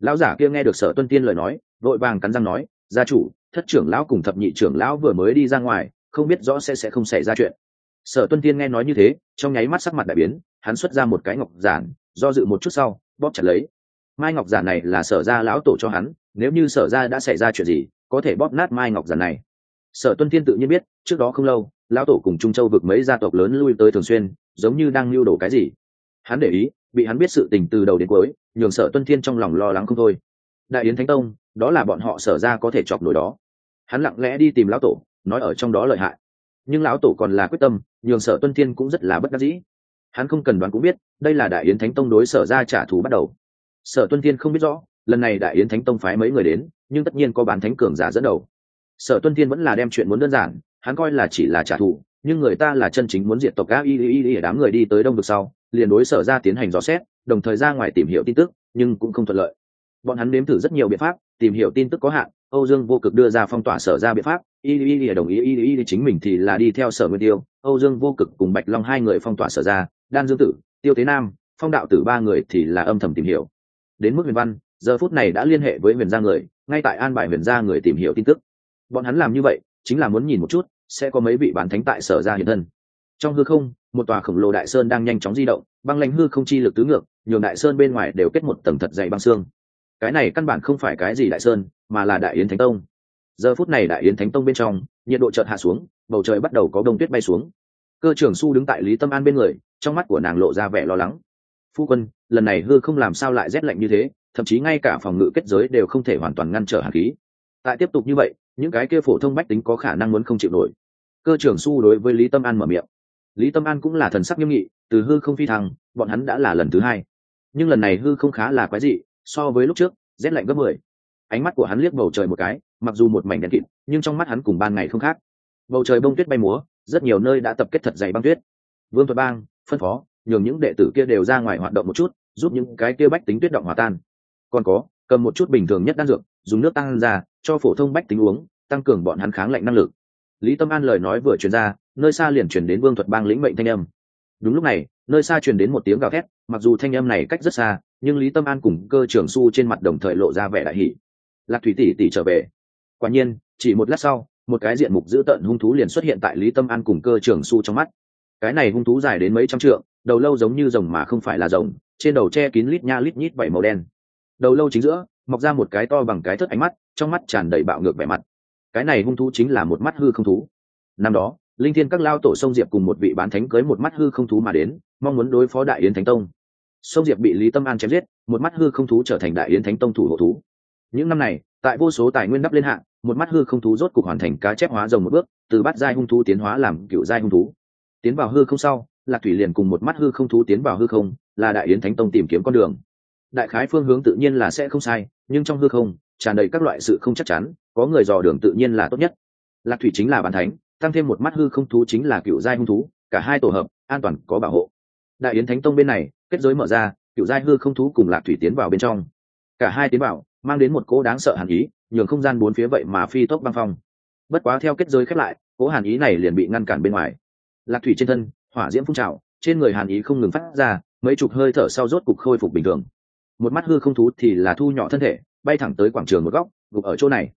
lão giả kia nghe được sở tuân tiên lời nói, vội vàng cắn răng nói, gia chủ, thất trưởng lão cùng thập nhị trưởng lão vừa mới đi ra ngoài, không biết rõ sẽ sẽ không xảy ra chuyện. Sở tuân tiên nghe nói như thế, trong nháy mắt sắc mặt đại biến, hắn xuất ra một cái ngọc giản, do dự một chút sau, bóp chặt lấy. Mai ngọc giản này là sở ra lão tổ cho hắn, nếu như sở ra đã xảy ra chuyện gì, có thể bóp nát mai ngọc giản này. Sở tuân tiên tự nhiên biết, trước đó không lâu, lão tổ cùng trung châu vực mấy gia tộc lớn lui tới thường xuyên giống như đang lưu đồ cái gì. Hắn để ý, bị hắn biết sự tình từ đầu đến cuối, nhường sở tuân thiên trong lòng lo lắng không thôi. Đại yến thánh tông, đó là bọn họ sở ra có thể chọc nổi đó. Hắn lặng lẽ đi tìm lão tổ, nói ở trong đó lợi hại. Nhưng lão tổ còn là quyết tâm, nhường sở tuân thiên cũng rất là bất đắc dĩ. Hắn không cần đoán cũng biết, đây là đại yến thánh tông đối sở ra trả thù bắt đầu. Sở tuân thiên không biết rõ, lần này đại yến thánh tông phái mấy người đến, nhưng tất nhiên có bán thánh cường giả dẫn đầu. Sở tuân thiên vẫn là đem chuyện muốn đơn giản, hắn coi là chỉ là trả thù nhưng người ta là chân chính muốn diệt tộc gã y y y đám người đi tới đông được sau, liền đối sở ra tiến hành dò xét, đồng thời ra ngoài tìm hiểu tin tức, nhưng cũng không thuận lợi. Bọn hắn nếm thử rất nhiều biện pháp, tìm hiểu tin tức có hạn, âu dương vô cực đưa ra phong tỏa sở ra biện pháp y y y đồng ý y y chính mình thì là đi theo sở nguyên tiêu, âu dương vô cực cùng bạch long hai người phong tỏa sở ra, đan dương tử, tiêu tế nam, phong đạo tử ba người thì là âm thầm tìm hiểu. Đến mức huyền văn, giờ phút này đã liên hệ với huyền gia người, ngay tại an bài huyền gia người tìm hiểu tin tức. Bọn hắn làm như vậy, chính là muốn nhìn một chút sẽ có mấy vị bán thánh tại sở ra hiện thân. Trong hư không, một tòa khổng lồ đại sơn đang nhanh chóng di động, băng lãnh hư không chi lực tứ ngược, nhường đại sơn bên ngoài đều kết một tầng thật dày băng xương. Cái này căn bản không phải cái gì đại sơn, mà là đại yến thánh tông. Giờ phút này đại yến thánh tông bên trong, nhiệt độ chợt hạ xuống, bầu trời bắt đầu có đông tuyết bay xuống. Cơ trưởng su đứng tại lý tâm an bên người, trong mắt của nàng lộ ra vẻ lo lắng. Phu quân, lần này hư không làm sao lại rét lạnh như thế, thậm chí ngay cả phòng ngự kết giới đều không thể hoàn toàn ngăn trở hàn khí. Tại tiếp tục như vậy những cái kia phổ thông bách tính có khả năng muốn không chịu nổi. Cơ trưởng su đối với lý tâm an mở miệng. Lý tâm an cũng là thần sắc nghiêm nghị, từ hư không phi thăng, bọn hắn đã là lần thứ hai. Nhưng lần này hư không khá là quái dị, so với lúc trước, rét lạnh gấp mười. Ánh mắt của hắn liếc bầu trời một cái, mặc dù một mảnh đen kịt, nhưng trong mắt hắn cùng ban ngày không khác. Bầu trời bông tuyết bay múa, rất nhiều nơi đã tập kết thật dày băng tuyết. Vương thuật bang, phân phó, nhường những đệ tử kia đều ra ngoài hoạt động một chút, giúp những cái kia bách tính tuyết động hòa tan. Còn có cầm một chút bình thường nhất đan dược, dùng nước tăng ra, cho phổ thông bách tính uống, tăng cường bọn hắn kháng lạnh năng lực. Lý tâm an lời nói vừa truyền ra, nơi xa liền truyền đến vương thuật bang lĩnh mệnh thanh âm. Đúng lúc này, nơi xa truyền đến một tiếng gào thét, mặc dù thanh âm này cách rất xa, nhưng lý tâm an cùng cơ Trường su trên mặt đồng thời lộ ra vẻ đại hỷ lạc thủy tỷ tỷ trở về. Quả nhiên, chỉ một lát sau, một cái diện mục dữ tợn hung thú liền xuất hiện tại lý tâm an cùng cơ Trường su trong mắt. Cái này hung thú dài đến mấy trăm trượng, đầu lâu giống như rồng mà không phải là rồng, trên đầu che kín lít nha lít nhít vảy màu đen đầu lâu chính giữa, mọc ra một cái to bằng cái thất ánh mắt, trong mắt tràn đầy bạo ngược vẻ mặt. Cái này hung thú chính là một mắt hư không thú. Năm đó, linh thiên các lao tổ sông diệp cùng một vị bán thánh cưới một mắt hư không thú mà đến, mong muốn đối phó đại yến thánh tông. Sông diệp bị lý tâm an chém giết, một mắt hư không thú trở thành đại yến thánh tông thủ hộ thú. Những năm này, tại vô số tài nguyên đắp lên hạng một mắt hư không thú rốt cục hoàn thành cá chép hóa rồng một bước, từ bắt giai hung thú tiến hóa làm cựu giai hung thú. Tiến vào hư không sau, lạc thủy liền cùng một mắt hư không thú tiến vào hư không, là đại yến thánh tông tìm kiếm con đường đại khái phương hướng tự nhiên là sẽ không sai, nhưng trong hư không, tràn đầy các loại sự không chắc chắn, có người dò đường tự nhiên là tốt nhất. Lạc thủy chính là bàn thánh, tăng thêm một mắt hư không thú chính là cựu giai hung thú, cả hai tổ hợp, an toàn, có bảo hộ. Đại yến thánh tông bên này, kết giới mở ra, cựu giai hư không thú cùng lạc thủy tiến vào bên trong. Cả hai tiến vào, mang đến một cỗ đáng sợ hàn ý, nhường không gian bốn phía vậy mà phi tốc băng phong. Bất quá theo kết giới khép lại, cỗ hàn ý này liền bị ngăn cản bên ngoài. Lạc thủy trên thân, hỏa diễm phun trào, trên người hàn ý không ngừng phát ra, mấy chục hơi thở sau rốt cục khôi phục bình thường một mắt hư không thú thì là thu nhỏ thân thể, bay thẳng tới quảng trường một góc, gục ở chỗ này.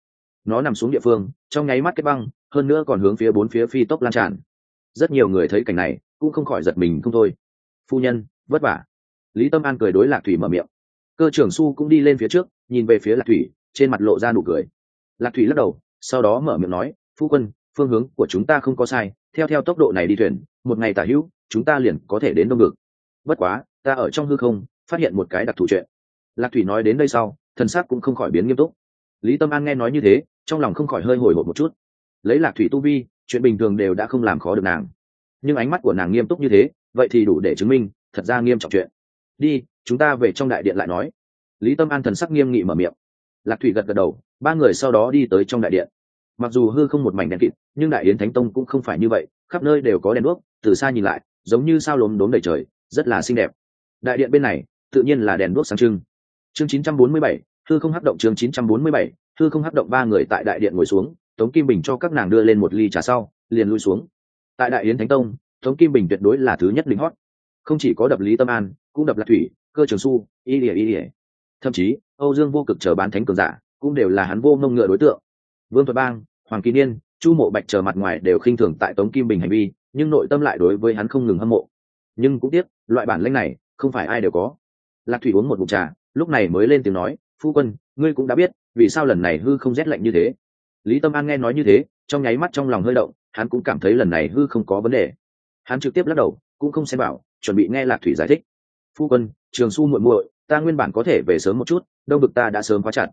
Nó nằm xuống địa phương, trong nháy mắt kết băng, hơn nữa còn hướng phía bốn phía phi tốc lan tràn. Rất nhiều người thấy cảnh này, cũng không khỏi giật mình không thôi. Phu nhân, vất vả. Lý tâm an cười đối lạc thủy mở miệng. Cơ trưởng su cũng đi lên phía trước, nhìn về phía lạc thủy, trên mặt lộ ra nụ cười. Lạc thủy lắc đầu, sau đó mở miệng nói, phu quân, phương hướng của chúng ta không có sai, theo theo tốc độ này đi thuyền, một ngày tả hữu, chúng ta liền có thể đến đông ngực. Bất quá, ta ở trong hư không phát hiện một cái đặc thù chuyện. Lạc thủy nói đến đây sau, thần sắc cũng không khỏi biến nghiêm túc. Lý tâm an nghe nói như thế, trong lòng không khỏi hơi hồi hộp một chút. Lấy lạc thủy tu vi, chuyện bình thường đều đã không làm khó được nàng. Nhưng ánh mắt của nàng nghiêm túc như thế, vậy thì đủ để chứng minh, thật ra nghiêm trọng chuyện. Đi, chúng ta về trong đại điện lại nói. Lý tâm an thần sắc nghiêm nghị mở miệng. Lạc thủy gật gật đầu, ba người sau đó đi tới trong đại điện. Mặc dù hư không một mảnh đèn kịt, nhưng đại yến thánh tông cũng không phải như vậy, khắp nơi đều có đèn đuốc, từ xa nhìn lại, giống như sao lốm đốm đầy trời, rất là xinh đẹp. Đại điện bên này tự nhiên là đèn đuốc sáng trưng. Chương 947, hư không hấp động chương 947, hư không hấp động ba người tại đại điện ngồi xuống tống kim bình cho các nàng đưa lên một ly trà sau liền lui xuống. Tại đại yến thánh tông tống kim bình tuyệt đối là thứ nhất lính hót. Không chỉ có đập lý tâm an cũng đập lạc thủy cơ trường su y ỉa y ỉa thậm chí âu dương vô cực chờ bán thánh cường giả cũng đều là hắn vô mông ngựa đối tượng. Vương thuật bang hoàng kỳ niên chu mộ bạch chờ mặt ngoài đều khinh thường tại tống kim bình hành vi nhưng nội tâm lại đối với hắn không ngừng hâm mộ. Nhưng cũng tiếc loại bản lĩnh này không phải ai đều có lạc thủy uống một mụn trà, lúc này mới lên tiếng nói, phu quân, ngươi cũng đã biết, vì sao lần này hư không rét lạnh như thế? Lý tâm an nghe nói như thế, trong nháy mắt trong lòng hơi động, hắn cũng cảm thấy lần này hư không có vấn đề. Hắn trực tiếp lắc đầu, cũng không xem bảo, chuẩn bị nghe lạc thủy giải thích. Phu quân, trường su muội muội, ta nguyên bản có thể về sớm một chút đông bực ta đã sớm quá chặt.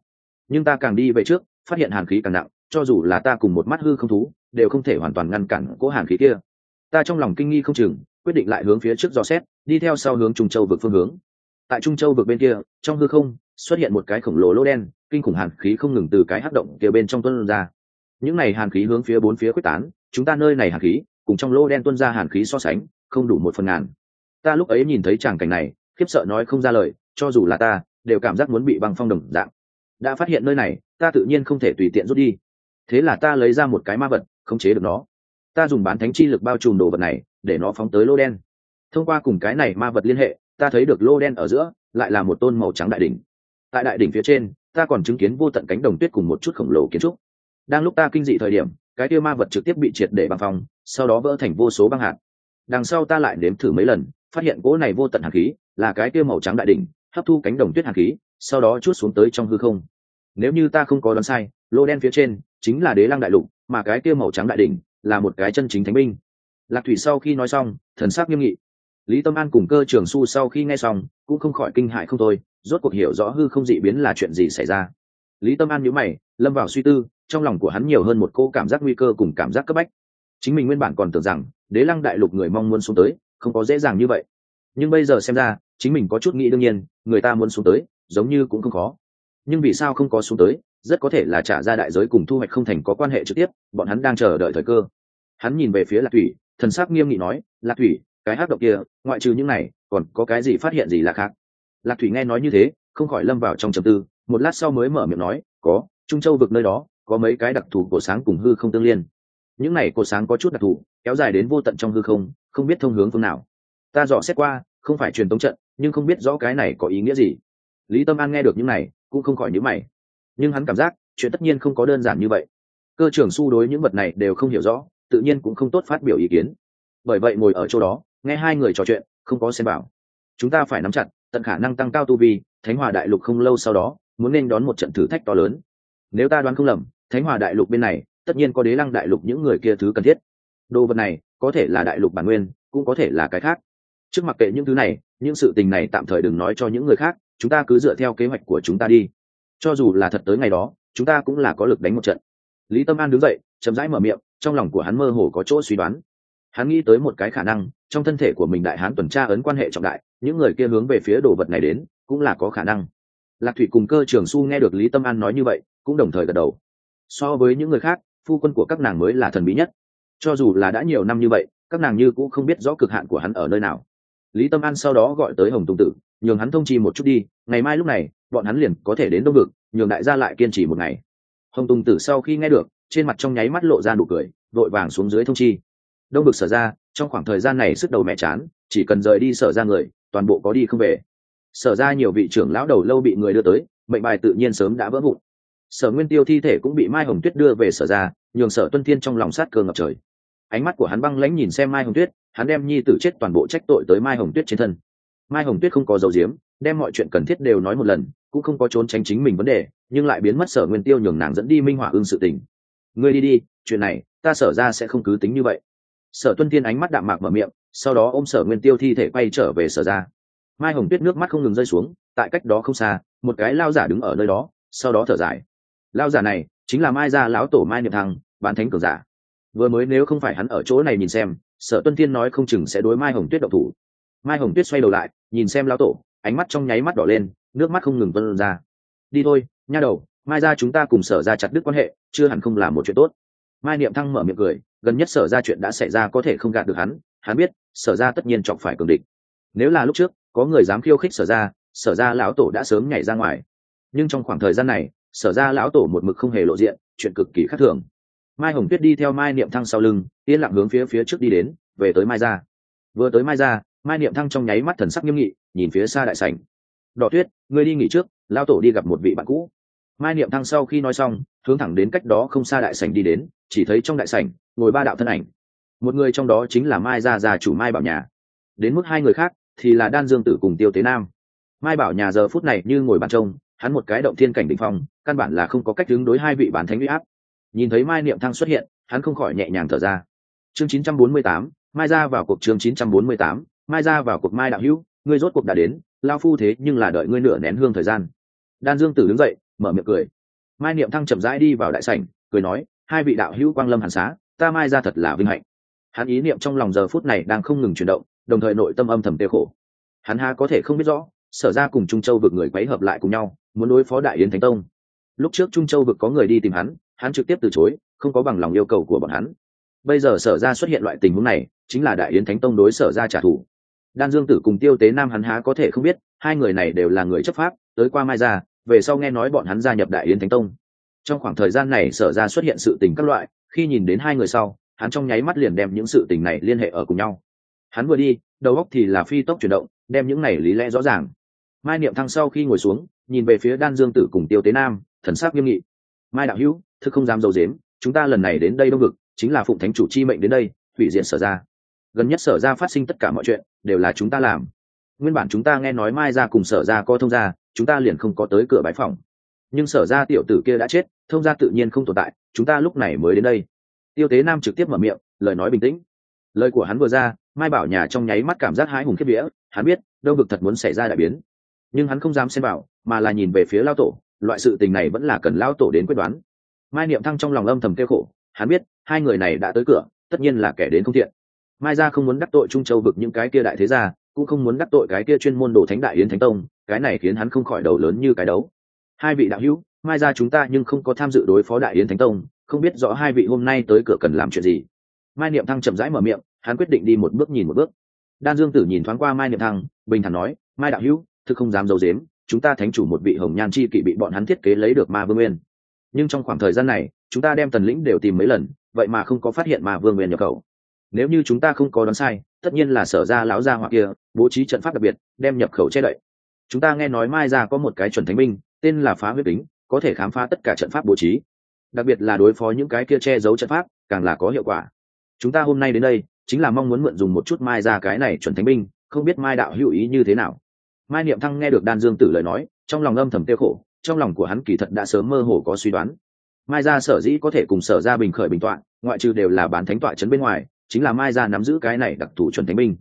Nhưng ta càng đi về trước, phát hiện hàn khí càng nặng, cho dù là ta cùng một mắt hư không thú, đều không thể hoàn toàn ngăn cản cỗ hàn khí kia. Ta trong lòng kinh nghi không chừng, quyết định lại hướng phía trước dò xét, đi theo sau hướng Trùng châu vực phương hướng tại trung châu vực bên kia, trong hư không, xuất hiện một cái khổng lồ lỗ đen, kinh khủng hàn khí không ngừng từ cái hắc động kia bên trong tuân ra. Những này hàn khí hướng phía bốn phía quyết tán, chúng ta nơi này hàn khí, cùng trong lỗ đen tuân ra hàn khí so sánh, không đủ một phần ngàn. Ta lúc ấy nhìn thấy tràng cảnh này, khiếp sợ nói không ra lời, cho dù là ta, đều cảm giác muốn bị băng phong đồng dạng. Đã phát hiện nơi này, ta tự nhiên không thể tùy tiện rút đi. Thế là ta lấy ra một cái ma vật, khống chế được nó. Ta dùng bán thánh chi lực bao trùm đồ vật này, để nó phóng tới lô đen. Thông qua cùng cái này ma vật liên hệ ta thấy được lô đen ở giữa, lại là một tôn màu trắng đại đỉnh. Tại đại đỉnh phía trên, ta còn chứng kiến vô tận cánh đồng tuyết cùng một chút khổng lồ kiến trúc. Đang lúc ta kinh dị thời điểm, cái tiêu ma vật trực tiếp bị triệt để băng phong, sau đó vỡ thành vô số băng hạt. Đằng sau ta lại nếm thử mấy lần, phát hiện cỗ này vô tận hàn khí là cái tiêu màu trắng đại đỉnh, hấp thu cánh đồng tuyết hàn khí, sau đó chút xuống tới trong hư không. Nếu như ta không có đoán sai, lô đen phía trên chính là đế lăng đại lục, mà cái tiêu màu trắng đại đỉnh là một cái chân chính thánh binh. Lạc thủy sau khi nói xong, thần sắc nghiêm nghị lý tâm an cùng cơ trường su sau khi nghe xong, cũng không khỏi kinh hại không thôi, rốt cuộc hiểu rõ hư không dị biến là chuyện gì xảy ra. Lý tâm an nhíu mày, lâm vào suy tư, trong lòng của hắn nhiều hơn một cô cảm giác nguy cơ cùng cảm giác cấp bách. Chính mình nguyên bản còn tưởng rằng, đế lăng đại lục người mong muốn xuống tới, không có dễ dàng như vậy. Nhưng bây giờ xem ra, chính mình có chút nghĩ đương nhiên, người ta muốn xuống tới, giống như cũng không khó. Nhưng vì sao không có xuống tới, rất có thể là trả ra đại giới cùng thu hoạch không thành có quan hệ trực tiếp, bọn hắn đang chờ đợi thời cơ. Hắn nhìn về phía lạc thủy, thần sắc nghiêm nghị nói, lạc thủy cái hát động kia, ngoại trừ những này, còn có cái gì phát hiện gì là khác? Lạc thủy nghe nói như thế, không khỏi lâm vào trong trầm tư, một lát sau mới mở miệng nói, có, trung châu vực nơi đó, có mấy cái đặc thù cổ sáng cùng hư không tương liên. Những này cổ sáng có chút đặc thù, kéo dài đến vô tận trong hư không không biết thông hướng phương nào. Ta dò xét qua, không phải truyền tống trận, nhưng không biết rõ cái này có ý nghĩa gì. Lý tâm an nghe được những này, cũng không khỏi nhíu mày. Nhưng hắn cảm giác, chuyện tất nhiên không có đơn giản như vậy. Cơ trưởng su đối những vật này đều không hiểu rõ, tự nhiên cũng không tốt phát biểu ý kiến. Bởi vậy ngồi ở chỗ đó nghe hai người trò chuyện, không có xem bảo chúng ta phải nắm chặt, tận khả năng tăng cao tu vi, thánh hòa đại lục không lâu sau đó, muốn nên đón một trận thử thách to lớn. Nếu ta đoán không lầm, thánh hòa đại lục bên này, tất nhiên có đế lăng đại lục những người kia thứ cần thiết. Đồ vật này, có thể là đại lục bản nguyên, cũng có thể là cái khác. Trước mặc kệ những thứ này, những sự tình này tạm thời đừng nói cho những người khác, chúng ta cứ dựa theo kế hoạch của chúng ta đi. Cho dù là thật tới ngày đó, chúng ta cũng là có lực đánh một trận. Lý tâm an đứng dậy, chậm rãi mở miệng, trong lòng của hắn mơ hồ có chỗ suy đoán hắn nghĩ tới một cái khả năng, trong thân thể của mình đại hán tuần tra ấn quan hệ trọng đại, những người kia hướng về phía đồ vật này đến, cũng là có khả năng. Lạc thủy cùng cơ trường su nghe được lý tâm an nói như vậy, cũng đồng thời gật đầu. So với những người khác, phu quân của các nàng mới là thần bí nhất. Cho dù là đã nhiều năm như vậy, các nàng như cũng không biết rõ cực hạn của hắn ở nơi nào. Lý tâm an sau đó gọi tới hồng tùng tử, nhường hắn thông chi một chút đi, ngày mai lúc này, bọn hắn liền có thể đến đông vực, nhường đại gia lại kiên trì một ngày. Hồng tùng tử sau khi nghe được, trên mặt trong nháy mắt lộ ra nụ cười, vội vàng xuống dưới thông chi đông bực sở ra, trong khoảng thời gian này sức đầu mẹ chán, chỉ cần rời đi sở ra người, toàn bộ có đi không về. Sở ra nhiều vị trưởng lão đầu lâu bị người đưa tới, mệnh bài tự nhiên sớm đã vỡ vụn. Sở nguyên tiêu thi thể cũng bị mai hồng tuyết đưa về sở ra, nhường sở tuân thiên trong lòng sát cơ ngập trời. Ánh mắt của hắn băng lãnh nhìn xem mai hồng tuyết, hắn đem nhi tử chết toàn bộ trách tội tới mai hồng tuyết trên thân. Mai hồng tuyết không có dấu diếm đem mọi chuyện cần thiết đều nói một lần, cũng không có trốn tránh chính mình vấn đề, nhưng lại biến mất sở nguyên tiêu nhường nàng dẫn đi minh họa ưng sự tình. Ngươi đi đi, chuyện này, ta sở ra sẽ không cứ tính như vậy sở tuân tiên ánh mắt đạm mạc mở miệng, sau đó ôm sở nguyên tiêu thi thể quay trở về sở ra. Mai hồng tuyết nước mắt không ngừng rơi xuống, tại cách đó không xa, một cái lao giả đứng ở nơi đó, sau đó thở dài. Lao giả này chính là mai gia lão tổ mai niệm thăng, bán thánh cường giả. Vừa mới nếu không phải hắn ở chỗ này nhìn xem, sở tuân tiên nói không chừng sẽ đối mai hồng tuyết độc thủ. Mai hồng tuyết xoay đầu lại, nhìn xem lão tổ, ánh mắt trong nháy mắt đỏ lên, nước mắt không ngừng vân ra. Đi thôi, nha đầu, mai ra chúng ta cùng sở ra chặt đứt quan hệ, chưa hẳn không làm một chuyện tốt. Mai niệm thăng mở miệng cười gần nhất sở ra chuyện đã xảy ra có thể không gạt được hắn hắn biết, sở ra tất nhiên chọc phải cường địch. Nếu là lúc trước, có người dám khiêu khích sở ra sở ra lão tổ đã sớm nhảy ra ngoài. Nhưng trong khoảng thời gian này, sở ra lão tổ một mực không hề lộ diện, chuyện cực kỳ khác thường. Mai hồng tuyết đi theo mai niệm thăng sau lưng, yên lặng hướng phía phía trước đi đến, về tới mai ra vừa tới mai ra mai niệm thăng trong nháy mắt thần sắc nghiêm nghị, nhìn phía xa đại sảnh. Đỏ tuyết người đi nghỉ trước, lão tổ đi gặp một vị bạn cũ. Mai niệm thăng sau khi nói xong, hướng thẳng đến cách đó không xa đại sảnh đi đến, chỉ thấy trong đại sảnh ngồi ba đạo thân ảnh. Một người trong đó chính là mai gia già chủ mai bảo nhà. Đến mức hai người khác thì là đan dương tử cùng tiêu tế nam. Mai bảo nhà giờ phút này như ngồi bàn trông hắn một cái động thiên cảnh định phong căn bản là không có cách đứng đối hai vị bán thánh huy áp. Nhìn thấy mai niệm thăng xuất hiện hắn không khỏi nhẹ nhàng thở ra. Chương 948, mai ra vào cuộc chương 948, mai ra vào cuộc mai đạo hữu ngươi rốt cuộc đã đến lao phu thế nhưng là đợi ngươi nửa nén hương thời gian. Đan dương tử đứng dậy mở miệng cười. Mai niệm thăng chậm rãi đi vào đại sảnh cười nói hai vị đạo hữu quang lâm hàn xá ta mai ra thật là vinh hạnh. Hắn ý niệm trong lòng giờ phút này đang không ngừng chuyển động, đồng thời nội tâm âm thầm tiêu khổ. Hắn ha có thể không biết rõ, sở ra cùng trung châu vực người quấy hợp lại cùng nhau, muốn đối phó đại yến thánh tông. Lúc trước trung châu vực có người đi tìm hắn hắn trực tiếp từ chối, không có bằng lòng yêu cầu của bọn hắn. Bây giờ sở ra xuất hiện loại tình huống này, chính là đại yến thánh tông đối sở ra trả thù. Đan dương tử cùng tiêu tế nam hắn há có thể không biết, hai người này đều là người chấp pháp, tới qua mai ra về sau nghe nói bọn hắn gia nhập đại yến thánh tông. Trong khoảng thời gian này sở ra xuất hiện sự tình các loại khi nhìn đến hai người sau, hắn trong nháy mắt liền đem những sự tình này liên hệ ở cùng nhau. Hắn vừa đi, đầu óc thì là phi tốc chuyển động, đem những này lý lẽ rõ ràng. Mai niệm thăng sau khi ngồi xuống, nhìn về phía đan dương tử cùng tiêu tế nam, thần sắc nghiêm nghị. Mai đạo hữu thức không dám dầu dếm chúng ta lần này đến đây đông vực, chính là phụng thánh chủ chi mệnh đến đây, hủy diện sở ra. Gần nhất sở ra phát sinh tất cả mọi chuyện, đều là chúng ta làm. Nguyên bản chúng ta nghe nói mai ra cùng sở ra có thông gia, chúng ta liền không có tới cửa bái phòng nhưng sở ra tiểu tử kia đã chết thông gia tự nhiên không tồn tại, chúng ta lúc này mới đến đây. Tiêu tế nam trực tiếp mở miệng, lời nói bình tĩnh. Lời của hắn vừa ra, mai bảo nhà trong nháy mắt cảm giác hái hùng kiếp vía, hắn biết, đâu vực thật muốn xảy ra đại biến. Nhưng hắn không dám xem bảo mà là nhìn về phía lao tổ, loại sự tình này vẫn là cần lao tổ đến quyết đoán. Mai niệm thăng trong lòng âm thầm kêu khổ, hắn biết, hai người này đã tới cửa, tất nhiên là kẻ đến không thiện. Mai ra không muốn đắc tội trung châu vực những cái kia đại thế gia, cũng không muốn đắc tội cái kia chuyên môn đồ thánh đại yến thánh tông, cái này khiến hắn không khỏi đầu lớn như cái đấu. Hai vị đạo hữu mai ra chúng ta nhưng không có tham dự đối phó đại yến thánh tông, không biết rõ hai vị hôm nay tới cửa cần làm chuyện gì. Mai niệm thăng chậm rãi mở miệng, hắn quyết định đi một bước nhìn một bước. Đan dương tử nhìn thoáng qua mai niệm thăng, bình thản nói, mai đạo hữu, thực không dám d i ấ u dếm chúng ta thánh chủ một vị hồng nhan chi kỵ bị bọn hắn thiết kế lấy được ma vương nguyên. Nhưng trong khoảng thời gian này, chúng ta đem tần lĩnh đều tìm mấy lần, vậy mà không có phát hiện ma vương nguyên nhập khẩu. Nếu như chúng ta không có đoán sai, tất nhiên là sở ra lão gia hoặc kia, bố trí trận pháp đặc biệt, đem nhập khẩu che đậy. Chúng ta nghe nói mai ra có một cái chuẩn thánh minh tên là phá huyết tính có thể khám phá tất cả trận pháp bố trí. Đặc biệt là đối phó những cái kia che giấu trận pháp, càng là có hiệu quả. Chúng ta hôm nay đến đây, chính là mong muốn mượn dùng một chút mai ra cái này chuẩn thánh binh, không biết mai đạo hữu ý như thế nào. Mai niệm thăng nghe được đan dương tử lời nói, trong lòng âm thầm tiêu khổ, trong lòng của hắn kỳ thật đã sớm mơ hồ có suy đoán. Mai ra sở dĩ có thể cùng sở ra bình khởi bình tọa, ngoại trừ đều là bán thánh tọa chấn bên ngoài, chính là mai ra nắm giữ cái này đặc thù chuẩn thánh binh.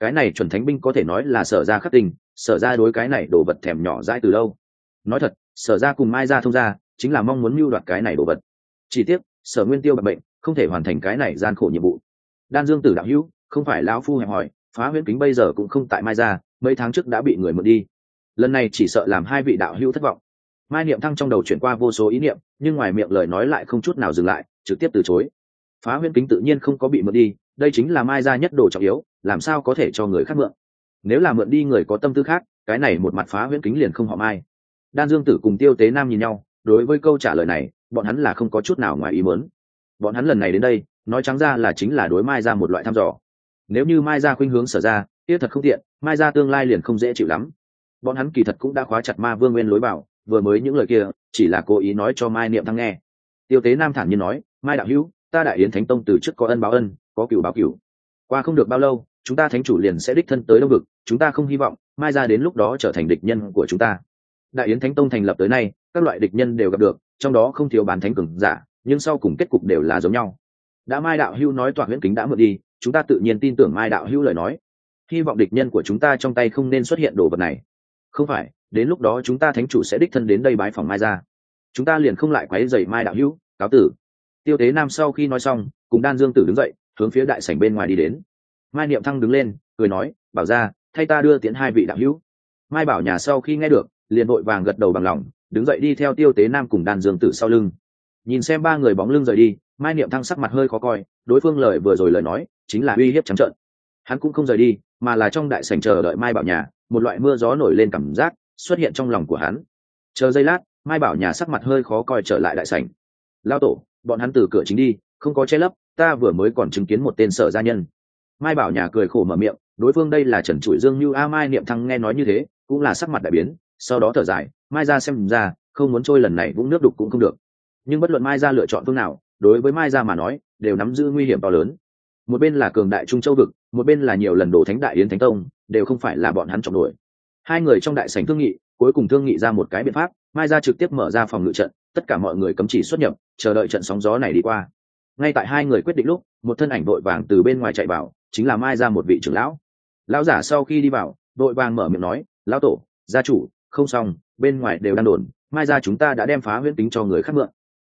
Cái này chuẩn thánh binh có thể nói là sở ra khắc tình sở ra đối cái này đồ vật thèm nhỏ dãi từ đâu nói thật sở ra cùng mai ra thông ra chính là mong muốn mưu đoạt cái này đồ vật. Chỉ tiếc, sở nguyên tiêu bạch bệnh, không thể hoàn thành cái này gian khổ nhiệm vụ. Đan dương tử đạo hữu, không phải lão phu hẹp hỏi, phá huyễn kính bây giờ cũng không tại mai ra, mấy tháng trước đã bị người mượn đi. Lần này chỉ sợ làm hai vị đạo hữu thất vọng. Mai niệm thăng trong đầu chuyển qua vô số ý niệm, nhưng ngoài miệng lời nói lại không chút nào dừng lại, trực tiếp từ chối. Phá huyễn kính tự nhiên không có bị mượn đi, đây chính là mai ra nhất đồ trọng yếu, làm sao có thể cho người khác mượn? Nếu là mượn đi người có tâm tư khác, cái này một mặt phá huyễn kính liền không họ mai đan dương tử cùng tiêu tế nam nhìn nhau, đối với câu trả lời này, bọn hắn là không có chút nào ngoài ý muốn. Bọn hắn lần này đến đây, nói trắng ra là chính là đối mai ra một loại thăm dò. Nếu như mai ra khuynh hướng sở ra Tiết thật không tiện, mai ra tương lai liền không dễ chịu lắm. Bọn hắn kỳ thật cũng đã khóa chặt ma vương nguyên lối bảo, vừa mới những lời kia, chỉ là cố ý nói cho mai niệm thăng nghe. Tiêu tế nam thản nhiên nói, mai đạo hữu, ta đại yến thánh tông từ trước có ân báo ân, có cựu báo cựu qua không được bao lâu, chúng ta thánh chủ liền sẽ đích thân tới đông vực, chúng ta không hy vọng mai ra đến lúc đó trở thành địch nhân của chúng ta đại yến thánh tông thành lập tới nay, các loại địch nhân đều gặp được, trong đó không thiếu bán thánh cường giả, nhưng sau cùng kết cục đều là giống nhau. Đã mai đạo hưu nói tọa huyễn kính đã mượn đi, chúng ta tự nhiên tin tưởng mai đạo hưu lời nói. Hy vọng địch nhân của chúng ta trong tay không nên xuất hiện đồ vật này. Không phải, đến lúc đó chúng ta thánh chủ sẽ đích thân đến đây bái phòng mai ra chúng ta liền không lại quấy dày mai đạo hữu, cáo tử. Tiêu tế nam sau khi nói xong, cùng đan dương tử đứng dậy, hướng phía đại sảnh bên ngoài đi đến. Mai niệm thăng đứng lên, cười nói, bảo ra thay ta đưa tiến hai vị đạo hữu. Mai bảo nhà sau khi nghe được liền vội vàng gật đầu bằng lòng, đứng dậy đi theo tiêu tế nam cùng đàn dương tử sau lưng. Nhìn xem ba người bóng lưng rời đi, mai niệm thăng sắc mặt hơi khó coi, đối phương lời vừa rồi lời nói, chính là uy hiếp trắng trợn. Hắn cũng không rời đi, mà là trong đại sảnh chờ đợi mai bảo nhà, một loại mưa gió nổi lên cảm giác xuất hiện trong lòng của hắn. Chờ giây lát, mai bảo nhà sắc mặt hơi khó coi trở lại đại sảnh. Lao tổ, bọn hắn từ cửa chính đi, không có che lấp, ta vừa mới còn chứng kiến một tên sở gia nhân. Mai bảo nhà cười khổ mở miệng, đối phương đây là trần trụi dương như a mai niệm thăng nghe nói như thế, cũng là sắc mặt đại biến sau đó thở dài, mai ra xem ra, không muốn trôi lần này vũng nước đục cũng không được. Nhưng bất luận mai ra lựa chọn phương nào, đối với mai ra mà nói, đều nắm giữ nguy hiểm to lớn. Một bên là cường đại trung châu vực, một bên là nhiều lần đổ thánh đại yến thánh tông, đều không phải là bọn hắn trọng đuổi. Hai người trong đại sảnh thương nghị, cuối cùng thương nghị ra một cái biện pháp, mai ra trực tiếp mở ra phòng ngự trận, tất cả mọi người cấm chỉ xuất nhập, chờ đợi trận sóng gió này đi qua. Ngay tại hai người quyết định lúc, một thân ảnh vội vàng từ bên ngoài chạy vào, chính là mai ra một vị trưởng lão. Lão giả sau khi đi vào vội vàng mở miệng nói, lão tổ, gia chủ không xong, bên ngoài đều đang đồn, mai ra chúng ta đã đem phá huyễn tính cho người khác mượn.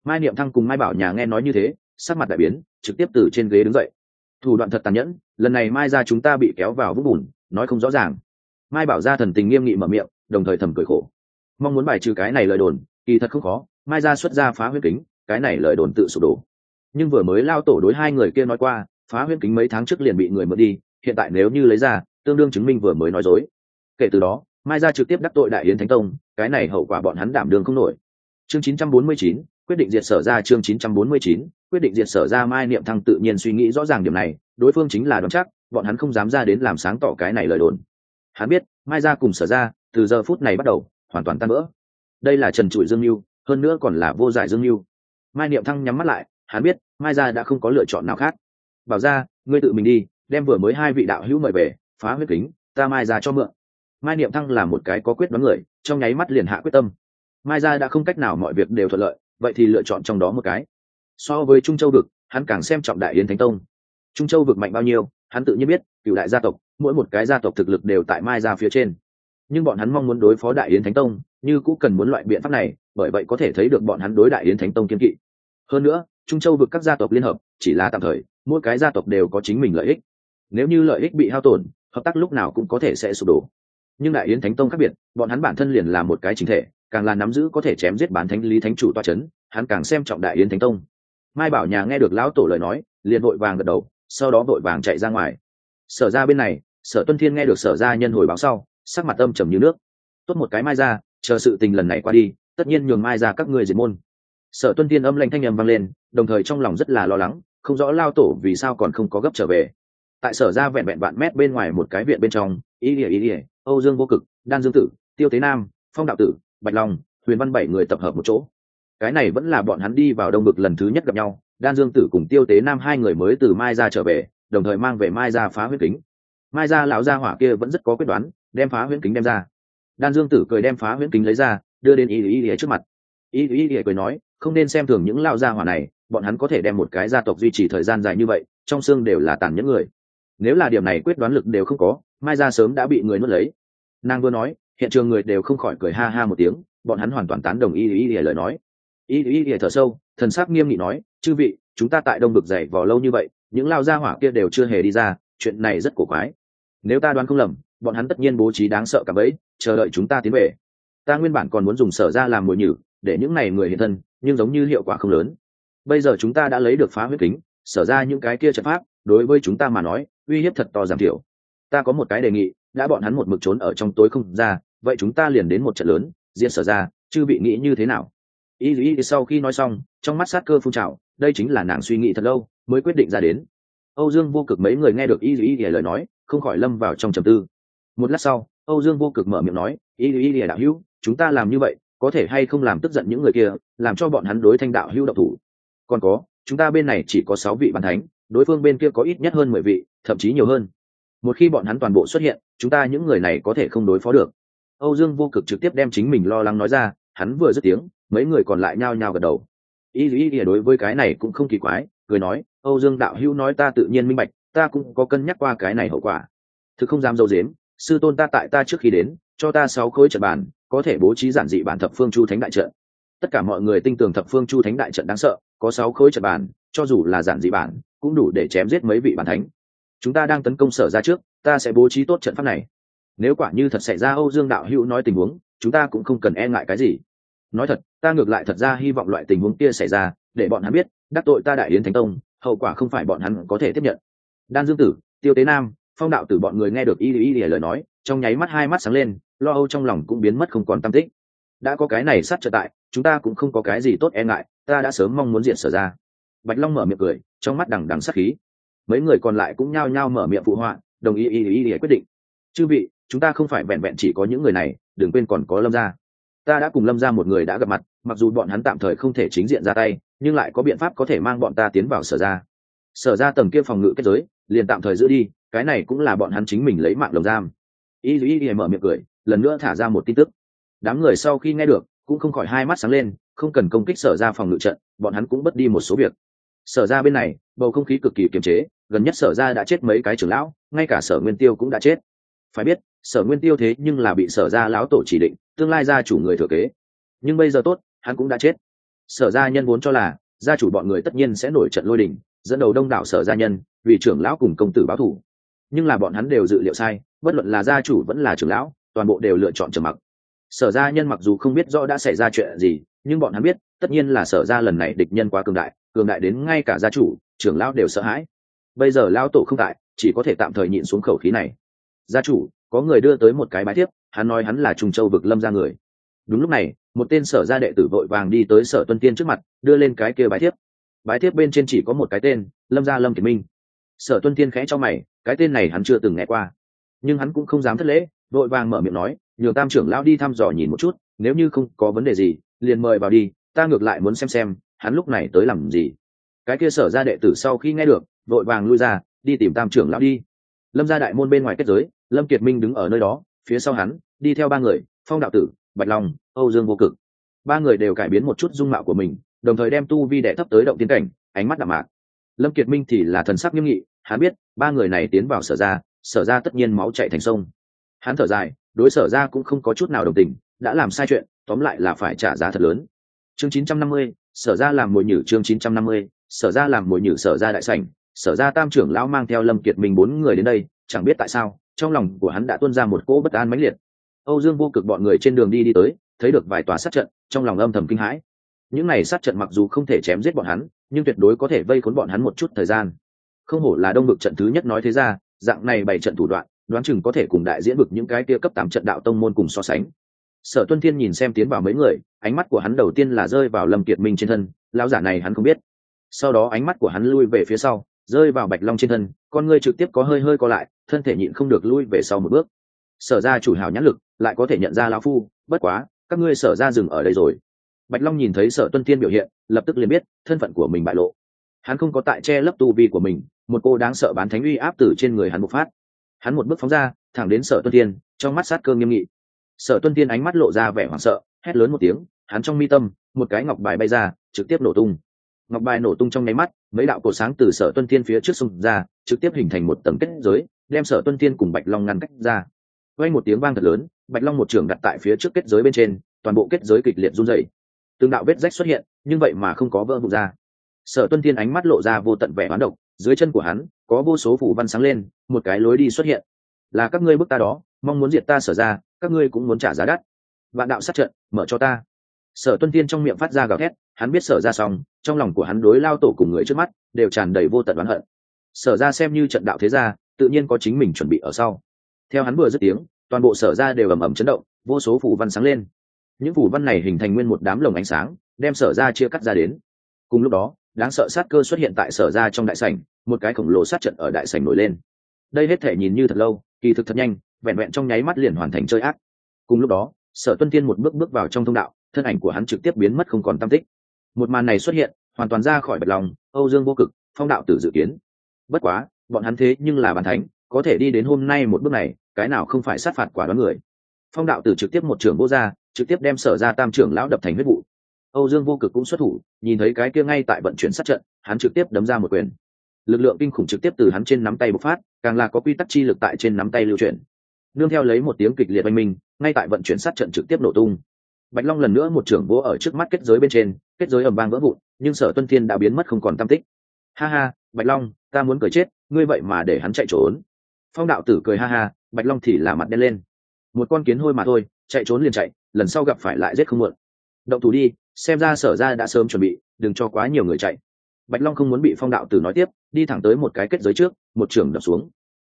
Mai niệm thăng cùng mai bảo nhà nghe nói như thế, sắc mặt đại biến, trực tiếp từ trên ghế đứng dậy. Thủ đoạn thật tàn nhẫn, lần này mai ra chúng ta bị kéo vào vũng bùn, nói không rõ ràng. Mai bảo ra thần tình nghiêm nghị mở miệng, đồng thời thầm cười khổ. Mong muốn bài trừ cái này lời đồn, kỳ thật không khó, mai ra xuất ra phá huyết kính, cái này lời đồn tự sụp đổ. Nhưng vừa mới lao tổ đối hai người kia nói qua, phá huyết kính mấy tháng trước liền bị người mượn đi, hiện tại nếu như lấy ra, tương đương chứng minh vừa mới nói dối. Kể từ đó mai ra trực tiếp đắc tội đại yến thánh tông cái này hậu quả bọn hắn đảm đương không nổi. Chương 949, quyết định diệt sở ra chương 949, quyết định diệt sở ra mai niệm thăng tự nhiên suy nghĩ rõ ràng điểm này đối phương chính là đoán chắc bọn hắn không dám ra đến làm sáng tỏ cái này lời đồn. Hắn biết mai ra cùng sở ra từ giờ phút này bắt đầu hoàn toàn tan vỡ. Đây là trần trụi dương mưu hơn nữa còn là vô giải dương mưu mai niệm thăng nhắm mắt lại hắn biết mai ra đã không có lựa chọn nào khác. Bảo ra ngươi tự mình đi đem vừa mới hai vị đạo hữu mời về phá huyết kính ta mai ra cho mượn mai niệm thăng là một cái có quyết đoán người, trong nháy mắt liền hạ quyết tâm. Mai ra đã không cách nào mọi việc đều thuận lợi, vậy thì lựa chọn trong đó một cái. So với trung châu vực, hắn càng xem trọng đại yến thánh tông. Trung châu vực mạnh bao nhiêu, hắn tự nhiên biết, cựu đại gia tộc, mỗi một cái gia tộc thực lực đều tại mai ra phía trên. Nhưng bọn hắn mong muốn đối phó đại yến thánh tông, như cũng cần muốn loại biện pháp này, bởi vậy có thể thấy được bọn hắn đối đại yến thánh tông kiên kỵ. Hơn nữa, trung châu vực các gia tộc liên hợp, chỉ là tạm thời, mỗi cái gia tộc đều có chính mình lợi ích. Nếu như lợi ích bị hao tổn, hợp tác lúc nào cũng có thể sẽ sụp đổ nhưng đại yến thánh tông khác biệt, bọn hắn bản thân liền là một cái chính thể, càng là nắm giữ có thể chém giết bán thánh, lý thánh chủ toa c h ấ n hắn càng xem trọng đại yến thánh tông. Mai bảo nhà nghe được lão tổ lời nói, liền vội vàng gật đầu, sau đó vội vàng chạy ra ngoài. Sở ra bên này, sở tuân thiên nghe được sở ra nhân hồi báo sau, sắc mặt âm trầm như nước. Tốt một cái mai ra, chờ sự tình lần này qua đi, tất nhiên nhường mai ra các người diệt môn. Sở tuân thiên âm lanh thanh â m vang lên, đồng thời trong lòng rất là lo lắng, không rõ lao tổ vì sao còn không có gấp trở về. Tại sở ra vẹn vẹn vạn mét bên ngoài một cái viện bên trong, ý ỉa ý ỉa âu dương vô cực, đan dương tử, tiêu tế nam, phong đạo tử, bạch long, huyền văn bảy người tập hợp một chỗ. Cái này vẫn là bọn hắn đi vào đông bực lần thứ nhất gặp nhau, đan dương tử cùng tiêu tế nam hai người mới từ mai ra trở về, đồng thời mang về mai ra phá huyết kính. Mai ra lão gia hỏa kia vẫn rất có quyết đoán, đem phá huyết kính đem ra. Đan dương tử cười đem phá huyết kính lấy ra, đưa đến y y y trước mặt. Y y y cười nói, không nên xem thường những lão gia hỏa này, bọn hắn có thể đem một cái gia tộc duy trì thời gian dài như vậy, trong xương đều là tàn nhẫn người. Nếu là điểm này quyết đoán lực đều không có, mai ra sớm đã bị người nuốt lấy nàng vừa nói, hiện trường người đều không khỏi cười ha ha một tiếng, bọn hắn hoàn toàn tán đồng y y y lời nói. Y y y thở sâu, thần sắc nghiêm nghị nói, chư vị, chúng ta tại đông bực dày vò lâu như vậy, những lao gia hỏa kia đều chưa hề đi ra, chuyện này rất cổ quái. Nếu ta đoán không lầm, bọn hắn tất nhiên bố trí đáng sợ cả bấy chờ đợi chúng ta tiến về. Ta nguyên bản còn muốn dùng sở ra làm mồi nhử, để những này người hiện thân, nhưng giống như hiệu quả không lớn. Bây giờ chúng ta đã lấy được phá huyết kính, sở ra những cái kia trận pháp, đối với chúng ta mà nói, uy hiếp thật to giảm thiểu. Ta có một cái đề nghị đã bọn hắn một mực trốn ở trong tối không ra, vậy chúng ta liền đến một trận lớn diễn sở ra, chư bị nghĩ như thế nào? Y y sau khi nói xong, trong mắt sát cơ phun trào, đây chính là nàng suy nghĩ thật lâu, mới quyết định ra đến. Âu dương vô cực mấy người nghe được y y y lời nói, không khỏi lâm vào trong trầm tư. Một lát sau, âu dương vô cực mở miệng nói, y y y đạo hữu, chúng ta làm như vậy, có thể hay không làm tức giận những người kia, làm cho bọn hắn đối thanh đạo hữu độc thủ? Còn có, chúng ta bên này chỉ có sáu vị bàn thánh, đối phương bên kia có ít nhất hơn mười vị, thậm chí nhiều hơn một khi bọn hắn toàn bộ xuất hiện, chúng ta những người này có thể không đối phó được. Âu dương vô cực trực tiếp đem chính mình lo lắng nói ra, hắn vừa dứt tiếng, mấy người còn lại nhao nhao gật đầu. Y ý ý, đối với cái này cũng không kỳ quái, cười nói, âu dương đạo hữu nói ta tự nhiên minh bạch, ta cũng có cân nhắc qua cái này hậu quả. Thực không dám dâu dếm, sư tôn ta tại ta trước khi đến, cho ta sáu khối trận bàn, có thể bố trí giản dị bản thập phương chu thánh đại trận. Tất cả mọi người tin tưởng thập phương chu thánh đại trận đáng sợ, có sáu khối trận bàn, cho dù là giản dị bản, cũng đủ để chém giết mấy vị bản thánh chúng ta đang tấn công sở ra trước, ta sẽ bố trí tốt trận pháp này. Nếu quả như thật xảy ra, âu dương đạo hữu nói tình huống, chúng ta cũng không cần e ngại cái gì. Nói thật, ta ngược lại thật ra hy vọng loại tình huống kia xảy ra, để bọn hắn biết, đắc tội ta đại yến thánh tông, hậu quả không phải bọn hắn có thể tiếp nhận. Đan dương tử, tiêu tế nam, phong đạo tử bọn người nghe được y y y lời nói, trong nháy mắt hai mắt sáng lên, lo âu trong lòng cũng biến mất không còn tâm tích. Đã có cái này sát trở tại, chúng ta cũng không có cái gì tốt e ngại, ta đã sớm mong muốn diện sở ra. Bạch long mở miệng cười, trong mắt đằng đằng sát khí mấy người còn lại cũng nhao nhao mở miệng phụ họa, đồng ý ý ý ý quyết định. Chư vị, chúng ta không phải vẹn vẹn chỉ có những người này, đừng quên còn có lâm gia. Ta đã cùng lâm gia một người đã gặp mặt, mặc dù bọn hắn tạm thời không thể chính diện ra tay, nhưng lại có biện pháp có thể mang bọn ta tiến vào sở ra sở ra tầng kia phòng ngự kết giới, liền tạm thời giữ đi, cái này cũng là bọn hắn chính mình lấy mạng lồng giam y y y mở miệng cười, lần nữa thả ra một tin tức. Đám người sau khi nghe được, cũng không khỏi hai mắt sáng lên, không cần công kích sở ra phòng ngự trận, bọn hắn cũng bất đi một số việc. Sở ra bên này, bầu không khí cực kỳ kiềm chế gần nhất sở ra đã chết mấy cái trưởng lão, ngay cả sở nguyên tiêu cũng đã chết. Phải biết, sở nguyên tiêu thế nhưng là bị sở ra lão tổ chỉ định, tương lai gia chủ người thừa kế. Nhưng bây giờ tốt, hắn cũng đã chết. Sở gia nhân vốn cho là, gia chủ bọn người tất nhiên sẽ nổi trận lôi đình, dẫn đầu đông đảo sở gia nhân, vì trưởng lão cùng công tử báo thủ. Nhưng là bọn hắn đều dự liệu sai, bất luận là gia chủ vẫn là trưởng lão, toàn bộ đều lựa chọn trầm mặc. Sở gia nhân mặc dù không biết rõ đã xảy ra chuyện gì, nhưng bọn hắn biết, tất nhiên là sở gia lần này địch nhân quá cường đại cường đại đến ngay cả gia chủ, trưởng lão đều sợ hãi bây giờ lão tổ không tại, chỉ có thể tạm thời nhịn xuống khẩu khí này. Gia chủ, có người đưa tới một cái bái thiếp, hắn nói hắn là trùng châu vực lâm ra người. Đúng lúc này, một tên sở gia đệ tử vội vàng đi tới sở tuân tiên trước mặt, đưa lên cái kia bái thiếp. Bái thiếp bên trên chỉ có một cái tên, lâm gia lâm kiệt minh. Sở tuân tiên khẽ cho mày, cái tên này hắn chưa từng nghe qua. Nhưng hắn cũng không dám thất lễ, vội vàng mở miệng nói, nhường tam trưởng lão đi thăm dò nhìn một chút, nếu như không có vấn đề gì, liền mời vào đi, ta ngược lại muốn xem xem, hắn lúc này tới làm gì. Cái kia sở ra đệ tử sau khi nghe được vội vàng lui ra đi tìm tam trưởng lão đi. Lâm ra đại môn bên ngoài kết giới lâm kiệt minh đứng ở nơi đó phía sau hắn đi theo ba người phong đạo tử bạch long âu dương vô cực. Ba người đều cải biến một chút dung mạo của mình đồng thời đem tu vi đệ thấp tới động tiến cảnh ánh mắt đạm mạc. Lâm kiệt minh thì là thần sắc nghiêm nghị hắn biết ba người này tiến vào sở ra sở ra tất nhiên máu chạy thành sông. Hắn thở dài đối sở ra cũng không có chút nào đồng tình đã làm sai chuyện tóm lại là phải trả giá thật lớn. Chương 950, sở ra làm mồi nhử chương 950, sở ra làm mồi nhử sở ra đại sảnh sở ra tam trưởng lão mang theo lâm kiệt minh bốn người đến đây, chẳng biết tại sao, trong lòng của hắn đã tuôn ra một cỗ bất an mãnh liệt. Âu dương vô cực bọn người trên đường đi đi tới, thấy được vài tòa sát trận, trong lòng âm thầm kinh hãi. Những này sát trận mặc dù không thể chém giết bọn hắn, nhưng tuyệt đối có thể vây khốn bọn hắn một chút thời gian. Không hổ là đông vực trận thứ nhất nói thế ra, dạng này bảy trận thủ đoạn, đoán chừng có thể cùng đại diễn vực những cái kia cấp tám trận đạo tông môn cùng so sánh. Sở tuân thiên nhìn xem tiến vào mấy người, ánh mắt của hắn đầu tiên là rơi vào lâm kiệt minh trên thân, lão giả này hắn không biết. Sau đó ánh mắt của hắn lui về phía sau rơi vào bạch long trên thân, con ngươi trực tiếp có hơi hơi co lại, thân thể nhịn không được lui về sau một bước. Sở ra chủ hào nhãn lực, lại có thể nhận ra lão phu, bất quá, các ngươi sở ra dừng ở đây rồi. Bạch long nhìn thấy sở tuân tiên biểu hiện, lập tức liền biết, thân phận của mình bại lộ. Hắn không có tại che lấp tu vi của mình, một cô đáng sợ bán thánh uy áp từ trên người hắn bộc phát. Hắn một bước phóng ra, thẳng đến sở tuân tiên trong mắt sát cơ nghiêm nghị. Sở tuân tiên ánh mắt lộ ra vẻ hoảng sợ, hét lớn một tiếng, hắn trong mi tâm, một cái ngọc bài bay ra, trực tiếp nổ tung ngọc bài nổ tung trong nháy mắt, mấy đạo cổ sáng từ sở tuân thiên phía trước sông ra, trực tiếp hình thành một tầng kết giới, đem sở tuân thiên cùng bạch long ngăn cách ra. Quay một tiếng vang thật lớn, bạch long một trường đặt tại phía trước kết giới bên trên, toàn bộ kết giới kịch liệt run dày từng đạo vết rách xuất hiện, nhưng vậy mà không có vỡ vụt ra. Sở tuân thiên ánh mắt lộ ra vô tận vẻ hoán độc, dưới chân của hắn, có vô số phủ văn sáng lên, một cái lối đi xuất hiện. Là các ngươi bức ta đó, mong muốn diệt ta sở ra, các ngươi cũng muốn trả giá đắt. Vạn đạo sát trận, mở cho ta sở tuân tiên trong miệng phát ra gào thét, hắn biết sở ra xong, trong lòng của hắn đối lao tổ cùng người trước mắt, đều tràn đầy vô tận oán hận. Sở ra xem như trận đạo thế gia, tự nhiên có chính mình chuẩn bị ở sau. Theo hắn vừa dứt tiếng, toàn bộ sở ra đều ầm ầm chấn động, vô số phủ văn sáng lên. Những phủ văn này hình thành nguyên một đám lồng ánh sáng, đem sở ra chia cắt ra đến. Cùng lúc đó, đáng sợ sát cơ xuất hiện tại sở ra trong đại sảnh, một cái khổng lồ sát trận ở đại sảnh nổi lên. Đây hết thể nhìn như thật lâu, kỳ thực thật nhanh, vẹn vẹn trong nháy mắt liền hoàn thành chơi ác. Cùng lúc đó, sở tuân tiên một bước bước vào trong thông đạo thân ảnh của hắn trực tiếp biến mất không còn tam tích. Một màn này xuất hiện, hoàn toàn ra khỏi bạch lòng, âu dương vô cực, phong đạo tử dự kiến. Bất quá, bọn hắn thế nhưng là bàn thánh, có thể đi đến hôm nay một bước này, cái nào không phải sát phạt quả đoán người. Phong đạo tử trực tiếp một trưởng vô gia, trực tiếp đem sở ra tam trưởng lão đập thành huyết vụ. Âu dương vô cực cũng xuất thủ, nhìn thấy cái kia ngay tại vận chuyển sát trận, hắn trực tiếp đấm ra một quyền. Lực lượng kinh khủng trực tiếp từ hắn trên nắm tay bộc phát, càng là có quy tắc chi lực tại trên nắm tay lưu chuyển. Nương theo lấy một tiếng kịch liệt oanh minh, ngay tại vận chuyển sát trận trực tiếp nổ tung bạch long lần nữa một trưởng vỗ ở trước mắt kết giới bên trên, kết giới ầm vang vỡ vụn, nhưng sở tuân thiên đã biến mất không còn tam tích. Ha ha, bạch long, ta muốn cười chết, ngươi vậy mà để hắn chạy trốn. Phong đạo tử cười ha ha, bạch long thì là mặt đen lên. Một con kiến hôi mà thôi, chạy trốn liền chạy, lần sau gặp phải lại giết không muộn. Động thủ đi, xem ra sở ra đã sớm chuẩn bị, đừng cho quá nhiều người chạy. Bạch long không muốn bị phong đạo tử nói tiếp, đi thẳng tới một cái kết giới trước, một trường đập xuống.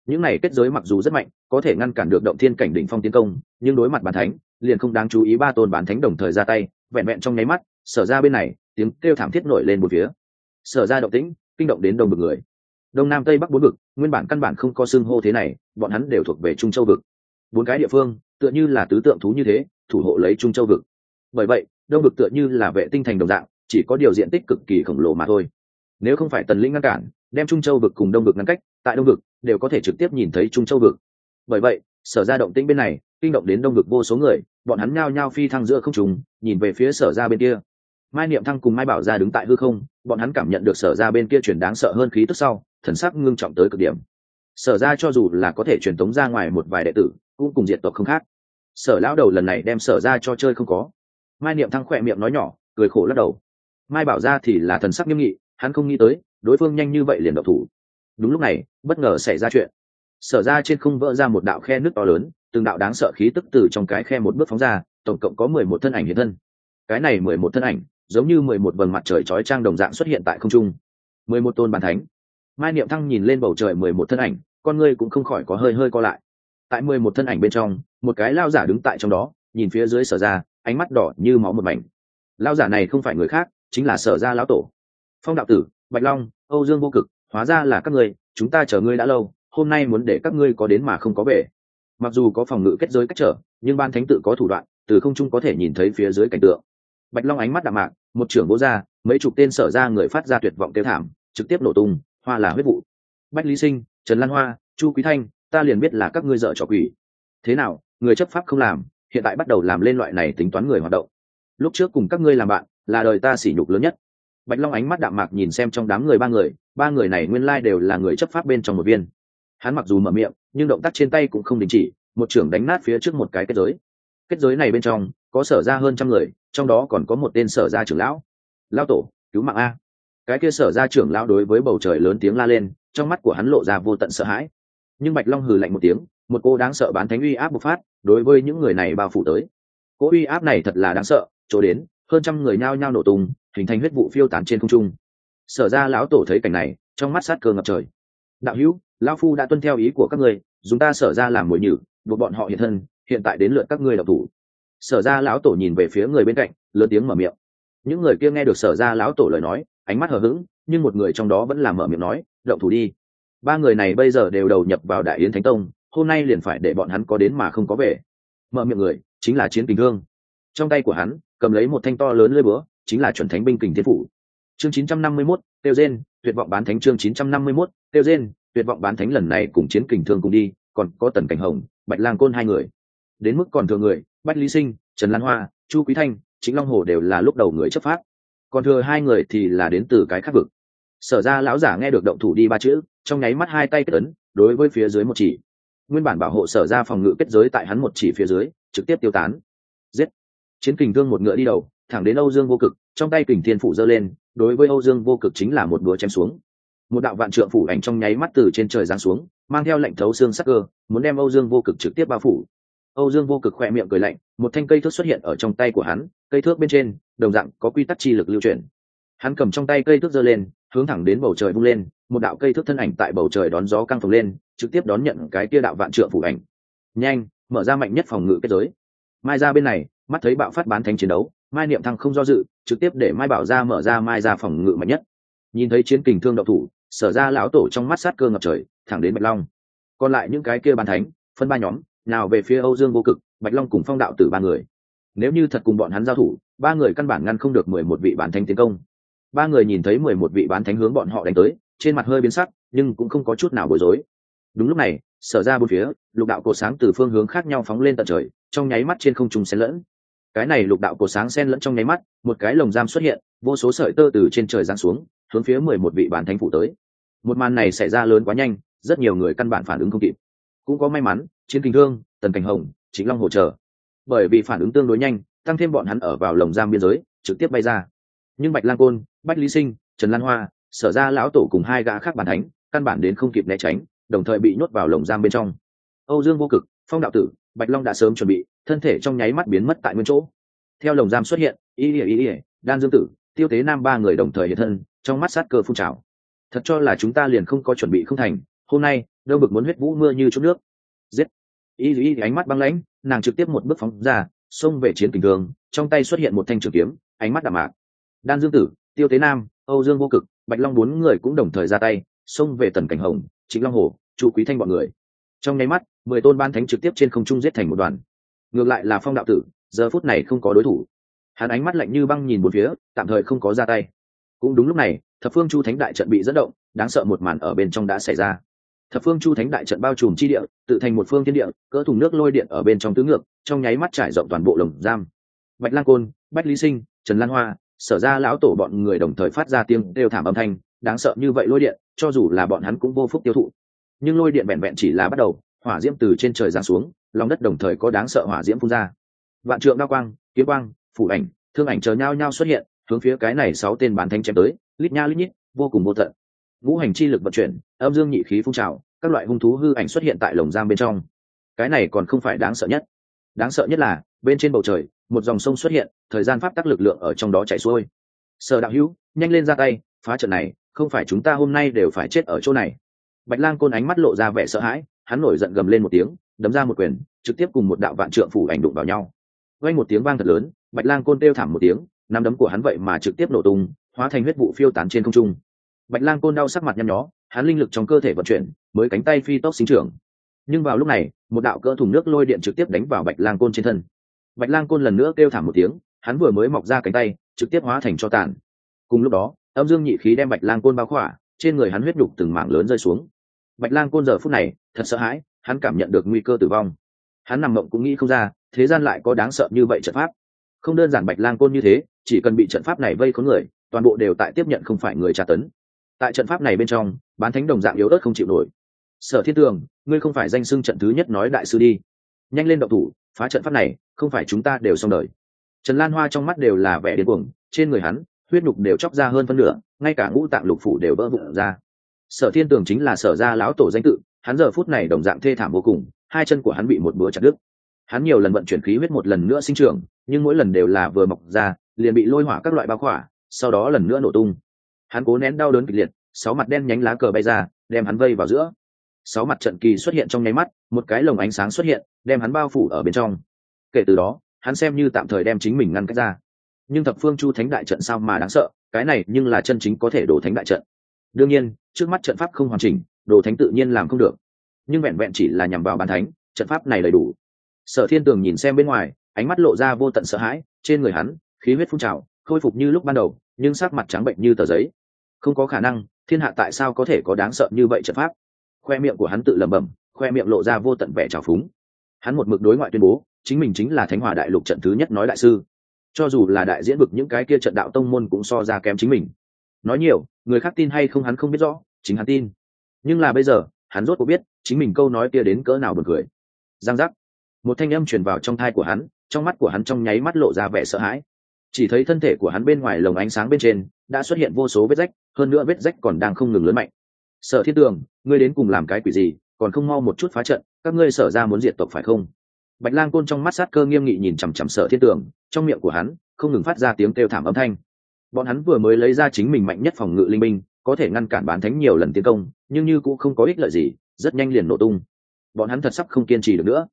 Những này kết giới mặc dù rất mạnh, có thể ngăn cản được động thiên cảnh đỉnh phong tiến công, nhưng đối mặt bàn thánh liền không đáng chú ý ba tôn bán thánh đồng thời ra tay, vẹn vẹn trong nháy mắt, sở ra bên này, tiếng kêu thảm thiết nổi lên một phía. Sở ra động tĩnh, kinh động đến đồng bực người. Đông nam tây bắc bốn vực, nguyên bản căn bản không có xương hô thế này, bọn hắn đều thuộc về trung châu vực. Bốn cái địa phương, tựa như là tứ tượng thú như thế, thủ hộ lấy trung châu vực. Bởi vậy, đông vực tựa như là vệ tinh thành đồng dạng, chỉ có điều diện tích cực kỳ khổng lồ mà thôi. Nếu không phải tần lĩnh ngăn cản, đem trung châu vực cùng đông vực ngăn cách, tại đông vực, đều có thể trực tiếp nhìn thấy trung châu vực. Bởi vậy, sở ra động tĩnh bên này kinh động đến đông ngực vô số người, bọn hắn nhao nhao phi thăng giữa không trùng nhìn về phía sở ra bên kia. Mai niệm thăng cùng mai bảo ra đứng tại hư không, bọn hắn cảm nhận được sở ra bên kia chuyển đáng sợ hơn khí tức sau, thần sắc ngưng trọng tới cực điểm. Sở ra cho dù là có thể truyền tống ra ngoài một vài đệ tử, cũng cùng diện tộc không khác. Sở lão đầu lần này đem sở ra cho chơi không có. Mai niệm thăng khỏe miệng nói nhỏ, cười khổ lắc đầu. Mai bảo ra thì là thần sắc nghiêm nghị, hắn không nghĩ tới, đối phương nhanh như vậy liền độc thủ. Đúng lúc này, bất ngờ xảy ra chuyện. Sở ra trên không vỡ ra một đạo khe nước to lớn từng đạo đáng sợ khí tức từ trong cái khe một bước phóng ra, tổng cộng có mười một thân ảnh hiện thân. Cái này mười một thân ảnh, giống như mười một vầng mặt trời chói trang đồng dạng xuất hiện tại không trung. Mười một tôn bàn thánh. Mai niệm thăng nhìn lên bầu trời mười một thân ảnh, con ngươi cũng không khỏi có hơi hơi co lại. Tại mười một thân ảnh bên trong, một cái lao giả đứng tại trong đó, nhìn phía dưới sở ra, ánh mắt đỏ như máu một mảnh. Lao giả này không phải người khác, chính là sở gia lão tổ. Phong đạo tử, bạch long, âu dương vô cực, hóa ra là các ngươi, chúng ta chờ ngươi đã lâu, hôm nay muốn để các ngươi có đến mà không có về mặc dù có phòng ngự kết giới cách trở nhưng ban thánh tự có thủ đoạn từ không trung có thể nhìn thấy phía dưới cảnh tượng. Bạch long ánh mắt đạm mạc một trưởng vô ra, mấy chục tên sở ra người phát ra tuyệt vọng kêu thảm trực tiếp nổ tung hoa là huyết vụ. Bách lý sinh trần lan hoa chu quý thanh ta liền biết là các ngươi dợ trò quỷ. Thế nào người chấp pháp không làm hiện tại bắt đầu làm lên loại này tính toán người hoạt động. Lúc trước cùng các ngươi làm bạn là đời ta sỉ nhục lớn nhất. Bạch long ánh mắt đạm mạc nhìn xem trong đám người ba người ba người này nguyên lai đều là người chấp pháp bên trong một viên hắn mặc dù mở miệng, nhưng động tác trên tay cũng không đình chỉ, một trưởng đánh nát phía trước một cái kết giới. Kết giới này bên trong, có sở ra hơn trăm người, trong đó còn có một tên sở ra trưởng lão. Lão tổ, cứu mạng a. Cái kia sở ra trưởng lão đối với bầu trời lớn tiếng la lên, trong mắt của hắn lộ ra vô tận sợ hãi. Nhưng bạch long hừ lạnh một tiếng, một cô đáng sợ bán thánh uy áp bộc phát, đối với những người này bao phủ tới. Cô uy áp này thật là đáng sợ, chỗ đến, hơn trăm người nhao nhao nổ tung, hình thành huyết vụ phiêu tán trên không trung. Sở ra lão tổ thấy cảnh này, trong mắt sát cơ ngập trời đạo hữu lão phu đã tuân theo ý của các người, dùng ta sở ra làm mồi nhử buộc bọn họ hiện thân hiện tại đến lượt các ngươi đọc thủ. Sở ra lão tổ nhìn về phía người bên cạnh lớn tiếng mở miệng. Những người kia nghe được sở ra lão tổ lời nói ánh mắt hờ hững nhưng một người trong đó vẫn làm mở miệng nói động thủ đi. Ba người này bây giờ đều đầu nhập vào đại yến thánh tông hôm nay liền phải để bọn hắn có đến mà không có về. Mở miệng người chính là chiến kình thương. Trong tay của hắn cầm lấy một thanh to lớn lưỡi búa chính là chuẩn thánh binh kình thiên phủ chương 951, tiêu gen tuyệt vọng bán thánh chương 951, tiêu gen tuyệt vọng bán thánh lần này cùng chiến kình thương cùng đi còn có tần cảnh hồng bạch lang côn hai người. Đến mức còn thừa người bách lý sinh trần lan hoa chu quý thanh chính long hồ đều là lúc đầu người chấp pháp. Còn thừa hai người thì là đến từ cái khác vực. Sở ra lão giả nghe được động thủ đi ba chữ trong nháy mắt hai tay kết ấn đối với phía dưới một chỉ. Nguyên bản bảo hộ sở ra phòng ngự kết giới tại hắn một chỉ phía dưới trực tiếp tiêu tán. Giết. Chiến kình thương một ngựa đi đầu thẳng đến âu dương vô cực trong tay kình thiên phủ giơ lên đối với âu dương vô cực chính là một búa chém xuống. Một đạo vạn trượng phủ ảnh trong nháy mắt từ trên trời giáng xuống, mang theo lệnh thấu xương sắc cơ, muốn đem âu dương vô cực trực tiếp bao phủ. Âu dương vô cực khỏe miệng cười lạnh, một thanh cây thước xuất hiện ở trong tay của hắn, cây thước bên trên, đồng dạng có quy tắc chi lực lưu chuyển. Hắn cầm trong tay cây thước giơ lên, hướng thẳng đến bầu trời vung lên, một đạo cây thước thân ảnh tại bầu trời đón gió căng phồng lên, trực tiếp đón nhận cái kia đạo vạn trượng phủ ảnh. Nhanh, mở ra mạnh nhất phòng ngự kết giới. Mai ra bên này, mắt thấy bạo phát bán thánh chiến đấu mai niệm thăng không do dự, trực tiếp để mai bảo ra mở ra mai ra phòng ngự mạnh nhất. Nhìn thấy chiến kình thương độc thủ, sở ra lão tổ trong mắt sát cơ ngập trời, thẳng đến bạch long. Còn lại những cái kia bàn thánh, phân ba nhóm, nào về phía âu dương vô cực, bạch long cùng phong đạo tử ba người. Nếu như thật cùng bọn hắn giao thủ, ba người căn bản ngăn không được mười một vị bán thánh tiến công. Ba người nhìn thấy mười một vị bán thánh hướng bọn họ đánh tới, trên mặt hơi biến sắc, nhưng cũng không có chút nào bối rối. Đúng lúc này, sở ra bốn phía, lục đạo cổ sáng từ phương hướng khác nhau phóng lên tận trời, trong nháy mắt trên không trung xen lẫn cái này lục đạo cổ sáng xen lẫn trong nháy mắt, một cái lồng giam xuất hiện, vô số sợi tơ từ trên trời giáng xuống, hướng phía mười một vị bán thánh phủ tới. Một màn này xảy ra lớn quá nhanh, rất nhiều người căn bản phản ứng không kịp. Cũng có may mắn, chiến kinh thương, tần cảnh hồng, chính long hỗ trợ bởi vì phản ứng tương đối nhanh, tăng thêm bọn hắn ở vào lồng giam biên giới, trực tiếp bay ra. Nhưng bạch lang côn, bách lý sinh, trần lan hoa, sở ra lão tổ cùng hai gã khác bản thánh, căn bản đến không kịp né tránh, đồng thời bị nhốt vào lồng giam bên trong. Âu dương vô cực, phong đạo tử, bạch long đã sớm chuẩn bị thân thể trong nháy mắt biến mất tại nguyên chỗ. Theo lồng giam xuất hiện ý ỉa ý ỉa đan dương tử, tiêu tế nam ba người đồng thời hiện thân, trong mắt sát cơ phun trào. Thật cho là chúng ta liền không có chuẩn bị không thành, hôm nay đâu bực muốn huyết vũ mưa như chút nước. Giết. Ý ý ánh mắt băng lãnh, nàng trực tiếp một bước phóng ra, xông về chiến kình thường trong tay xuất hiện một thanh trường kiếm, ánh mắt đạm mạc. Đan dương tử, tiêu tế nam, âu dương vô cực, bạch long bốn người cũng đồng thời ra tay, xông về tần cảnh hồng, trịnh long hồ chu quý thanh bọn người. Trong nháy mắt, mười tôn ban thánh trực tiếp trên không trung giết thành một đoàn ngược lại là phong đạo tử, giờ phút này không có đối thủ. Hắn ánh mắt lạnh như băng nhìn một phía, tạm thời không có ra tay. Cũng đúng lúc này, thập phương chu thánh đại trận bị dẫn động, đáng sợ một màn ở bên trong đã xảy ra. Thập phương chu thánh đại trận bao trùm chi địa, tự thành một phương thiên địa, cỡ thùng nước lôi điện ở bên trong tứ ngược, trong nháy mắt trải rộng toàn bộ lồng giam. Bạch lang côn, bách lý sinh, trần lan hoa, sở ra lão tổ bọn người đồng thời phát ra tiếng đều thảm âm thanh, đáng sợ như vậy lôi điện, cho dù là bọn hắn cũng vô phúc tiêu thụ. Nhưng lôi điện vẹn vẹn chỉ là bắt đầu, hỏa diễm từ trên trời giáng xuống lòng đất đồng thời có đáng sợ hỏa diễm phun ra. Vạn trượng đao quang, kiếm quang, phủ ảnh, thương ảnh chờ nhau nhau xuất hiện, hướng phía cái này sáu tên bán thánh chém tới, lít nha lít nhít, vô cùng vô tận. Ngũ hành chi lực vận chuyển, âm dương nhị khí phun trào, các loại hung thú hư ảnh xuất hiện tại lồng giam bên trong. Cái này còn không phải đáng sợ nhất. Đáng sợ nhất là, bên trên bầu trời, một dòng sông xuất hiện, thời gian pháp tắc lực lượng ở trong đó chảy xuôi. Sở đạo hữu, nhanh lên ra tay, phá trận này, không phải chúng ta hôm nay đều phải chết ở chỗ này. Bạch lang côn ánh mắt lộ ra vẻ sợ hãi, hắn nổi giận gầm lên một tiếng đấm ra một quyền, trực tiếp cùng một đạo vạn trượng phủ ảnh đụng vào nhau. Quanh một tiếng vang thật lớn, bạch lang côn kêu thảm một tiếng, nắm đấm của hắn vậy mà trực tiếp nổ tung, hóa thành huyết vụ phiêu tán trên không trung. Bạch lang côn đau sắc mặt nhăn nhó, hắn linh lực trong cơ thể vận chuyển, mới cánh tay phi tốc sinh trưởng. Nhưng vào lúc này, một đạo cỡ thùng nước lôi điện trực tiếp đánh vào bạch lang côn trên thân. Bạch lang côn lần nữa kêu thảm một tiếng, hắn vừa mới mọc ra cánh tay, trực tiếp hóa thành cho tàn. Cùng lúc đó, âm dương nhị khí đem bạch lang côn bao khỏa, trên người hắn huyết đục từng mảng lớn rơi xuống. Bạch lang côn giờ phút này, thật sợ hãi hắn cảm nhận được nguy cơ tử vong. Hắn nằm mộng cũng nghĩ không ra, thế gian lại có đáng sợ như vậy trận pháp. Không đơn giản bạch lang côn như thế, chỉ cần bị trận pháp này vây khốn người, toàn bộ đều tại tiếp nhận không phải người tra tấn. Tại trận pháp này bên trong, bán thánh đồng dạng yếu ớt không chịu nổi. Sở thiên tường, ngươi không phải danh xưng trận thứ nhất nói đại sư đi. Nhanh lên động thủ, phá trận pháp này, không phải chúng ta đều xong đời. Trần lan hoa trong mắt đều là vẻ điên cuồng, trên người hắn, huyết nhục đều chóc ra hơn phân nửa, ngay cả ngũ tạng lục phủ đều vỡ vụn ra. Sở thiên tường chính là sở gia lão tổ danh tự hắn giờ phút này đồng dạng thê thảm vô cùng, hai chân của hắn bị một bữa chặt đứt. Hắn nhiều lần vận chuyển khí huyết một lần nữa sinh trưởng, nhưng mỗi lần đều là vừa mọc ra, liền bị lôi hỏa các loại bao khỏa, sau đó lần nữa nổ tung. Hắn cố nén đau đớn kịch liệt, sáu mặt đen nhánh lá cờ bay ra, đem hắn vây vào giữa. Sáu mặt trận kỳ xuất hiện trong nháy mắt, một cái lồng ánh sáng xuất hiện, đem hắn bao phủ ở bên trong. Kể từ đó, hắn xem như tạm thời đem chính mình ngăn cách ra. Nhưng thập phương chu thánh đại trận sao mà đáng sợ, cái này nhưng là chân chính có thể đổ thánh đại trận. Đương nhiên, trước mắt trận pháp không hoàn chỉnh đồ thánh tự nhiên làm không được. Nhưng vẹn vẹn chỉ là nhằm vào bàn thánh, trận pháp này đầy đủ. Sở thiên tường nhìn xem bên ngoài, ánh mắt lộ ra vô tận sợ hãi, trên người hắn, khí huyết phun trào, khôi phục như lúc ban đầu, nhưng sắc mặt trắng bệnh như tờ giấy. Không có khả năng, thiên hạ tại sao có thể có đáng sợ như vậy trận pháp? Khoe miệng của hắn tự lẩm bẩm, khoe miệng lộ ra vô tận vẻ trào phúng. Hắn một mực đối ngoại tuyên bố, chính mình chính là thánh hòa đại lục trận thứ nhất nói đại sư. Cho dù là đại diễn vực những cái kia trận đạo tông môn cũng so ra kém chính mình. Nói nhiều, người khác tin hay không hắn không biết rõ, chính hắn tin nhưng là bây giờ, hắn rốt cuộc biết, chính mình câu nói kia đến cỡ nào buồn cười. Giang giác. Một thanh âm truyền vào trong thai của hắn, trong mắt của hắn trong nháy mắt lộ ra vẻ sợ hãi. Chỉ thấy thân thể của hắn bên ngoài lồng ánh sáng bên trên, đã xuất hiện vô số vết rách, hơn nữa vết rách còn đang không ngừng lớn mạnh. Sở thiên tường, ngươi đến cùng làm cái quỷ gì, còn không mau một chút phá trận, các ngươi sở ra muốn diệt tộc phải không? Bạch lang côn trong mắt sát cơ nghiêm nghị nhìn chằm chằm sở thiên tường, trong miệng của hắn không ngừng phát ra tiếng kêu thảm âm thanh. Bọn hắn vừa mới lấy ra chính mình mạnh nhất phòng ngự linh binh có thể ngăn cản bán thánh nhiều lần tiến công nhưng như cũng không có ích lợi gì rất nhanh liền nổ tung. Bọn hắn thật sắp không kiên trì được nữa.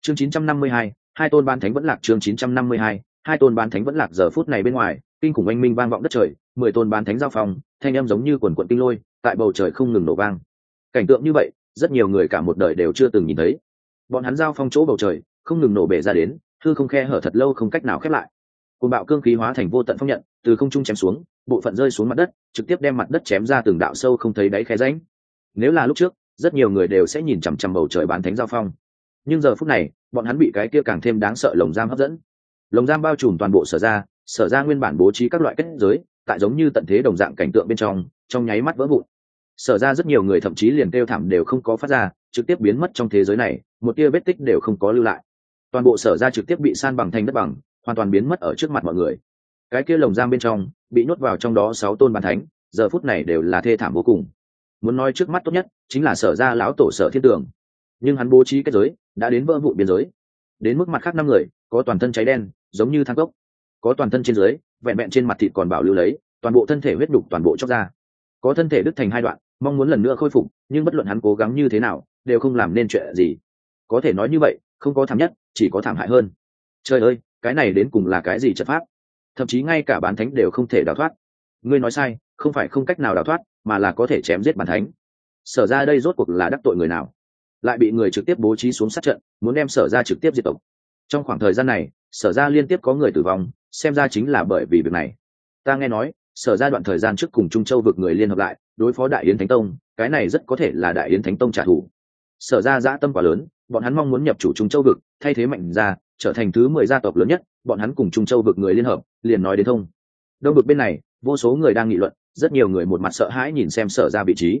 Chương 952, hai tôn ban thánh vẫn lạc chương 952, hai tôn ban thánh vẫn lạc giờ phút này bên ngoài kinh khủng oanh minh vang vọng đất trời mười tôn ban thánh giao phong thanh âm giống như quần quận tinh lôi tại bầu trời không ngừng nổ vang. Cảnh tượng như vậy rất nhiều người cả một đời đều chưa từng nhìn thấy. Bọn hắn giao phong chỗ bầu trời không ngừng nổ bể ra đến thư không khe hở thật lâu không cách nào khép lại cùng bạo cương khí hóa thành vô tận phong nhận, từ không trung chém xuống, bộ phận rơi xuống mặt đất, trực tiếp đem mặt đất chém ra từng đạo sâu không thấy đáy khe ránh nếu là lúc trước, rất nhiều người đều sẽ nhìn chằm chằm bầu trời bán thánh giao phong. Nhưng giờ phút này, bọn hắn bị cái kia càng thêm đáng sợ lồng giam hấp dẫn. Lồng giam bao trùm toàn bộ sở ra sở ra nguyên bản bố trí các loại kết giới, tại giống như tận thế đồng dạng cảnh tượng bên trong trong nháy mắt vỡ vụn. Sở ra rất nhiều người thậm chí liền kêu thảm đều không có phát ra, trực tiếp biến mất trong thế giới này, một tia vết tích đều không có lưu lại. Toàn bộ sở ra trực tiếp bị san bằng thành đất bằng hoàn toàn biến mất ở trước mặt mọi người. Cái kia lồng giam bên trong, bị nhốt vào trong đó sáu tôn bàn thánh, giờ phút này đều là thê thảm vô cùng. Muốn nói trước mắt tốt nhất, chính là sở ra lão tổ sở thiên tường. Nhưng hắn bố trí kết giới, đã đến vỡ vụ biên giới. Đến mức mặt khác năm người, có toàn thân cháy đen, giống như thang cốc. Có toàn thân trên dưới, vẹn vẹn trên mặt thịt còn bảo lưu lấy, toàn bộ thân thể huyết đục toàn bộ chóc ra. Có thân thể đứt thành hai đoạn, mong muốn lần nữa khôi phục, nhưng bất luận hắn cố gắng như thế nào, đều không làm nên chuyện gì. Có thể nói như vậy, không có thảm nhất, chỉ có thảm hại hơn. Trời ơi! Cái này đến cùng là cái gì trận pháp? Thậm chí ngay cả bán thánh đều không thể đào thoát. Ngươi nói sai, không phải không cách nào đào thoát, mà là có thể chém giết bản thánh. Sở ra đây rốt cuộc là đắc tội người nào? Lại bị người trực tiếp bố trí xuống sát trận, muốn đem sở ra trực tiếp diệt tộc. Trong khoảng thời gian này, sở ra liên tiếp có người tử vong, xem ra chính là bởi vì việc này. Ta nghe nói, sở ra đoạn thời gian trước cùng trung châu vực người liên hợp lại, đối phó đại yến thánh tông, cái này rất có thể là đại yến thánh tông trả thù. Sở ra dã tâm quá lớn, bọn hắn mong muốn nhập chủ trung châu vực, thay thế mạnh ra trở thành thứ mười gia tộc lớn nhất, bọn hắn cùng trung châu vực người liên hợp, liền nói đến thông. Đông vực bên này, vô số người đang nghị luận, rất nhiều người một mặt sợ hãi nhìn xem sở ra vị trí.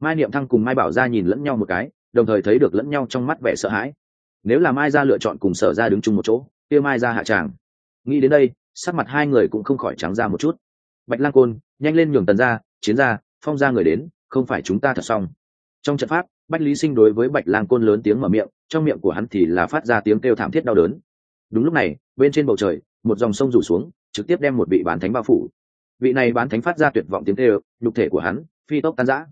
Mai niệm thăng cùng mai bảo ra nhìn lẫn nhau một cái, đồng thời thấy được lẫn nhau trong mắt vẻ sợ hãi. Nếu là mai ra lựa chọn cùng sở ra đứng chung một chỗ, kia mai ra hạ tràng. Nghĩ đến đây, sắc mặt hai người cũng không khỏi trắng ra một chút. Bạch lang côn, nhanh lên nhường tần ra chiến ra phong ra người đến, không phải chúng ta thật xong. Trong trận pháp, bách lý sinh đối với bạch lang côn lớn tiếng mở miệng trong miệng của hắn thì là phát ra tiếng kêu thảm thiết đau đớn. Đúng lúc này, bên trên bầu trời, một dòng sông rủ xuống, trực tiếp đem một vị bán thánh bao phủ. Vị này bán thánh phát ra tuyệt vọng tiếng kêu, nhục thể của hắn, phi tốc tan rã.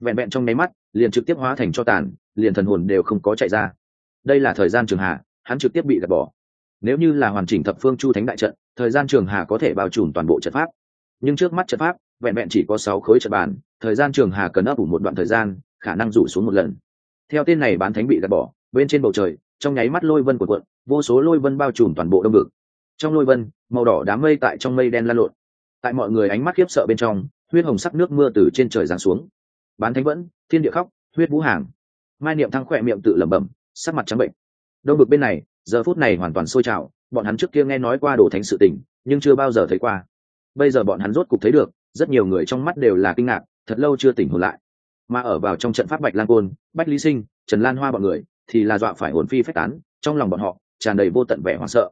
Vẹn vẹn trong nháy mắt, liền trực tiếp hóa thành cho tàn, liền thần hồn đều không có chạy ra. Đây là thời gian trường hà hắn trực tiếp bị gạt bỏ. Nếu như là hoàn chỉnh thập phương chu thánh đại trận, thời gian trường hà có thể bao trùm toàn bộ trận pháp. Nhưng trước mắt trận pháp, vẹn vẹn chỉ có sáu khối trận bàn, thời gian trường hà cần ấp ủ một đoạn thời gian, khả năng rủ xuống một lần. Theo tên này bán thánh bị gạt bỏ bên trên bầu trời, trong nháy mắt lôi vân của quận vô số lôi vân bao trùm toàn bộ đông vực. Trong lôi vân, màu đỏ đám mây tại trong mây đen lan lộn. Tại mọi người ánh mắt khiếp sợ bên trong, huyết hồng sắc nước mưa từ trên trời giáng xuống. Bán thánh vẫn, thiên địa khóc, huyết vũ hàng. Mai niệm thăng khỏe miệng tự lẩm bẩm, sắc mặt trắng bệnh. Đông vực bên này, giờ phút này hoàn toàn sôi trào, bọn hắn trước kia nghe nói qua đồ thánh sự tình, nhưng chưa bao giờ thấy qua. Bây giờ bọn hắn rốt cục thấy được, rất nhiều người trong mắt đều là kinh ngạc, thật lâu chưa tỉnh hồn lại. Mà ở vào trong trận pháp bạch lan côn, bách lý sinh, trần lan hoa bọn người thì là dọa phải hồn phi phách tán, trong lòng bọn họ tràn đầy vô tận vẻ hoảng sợ.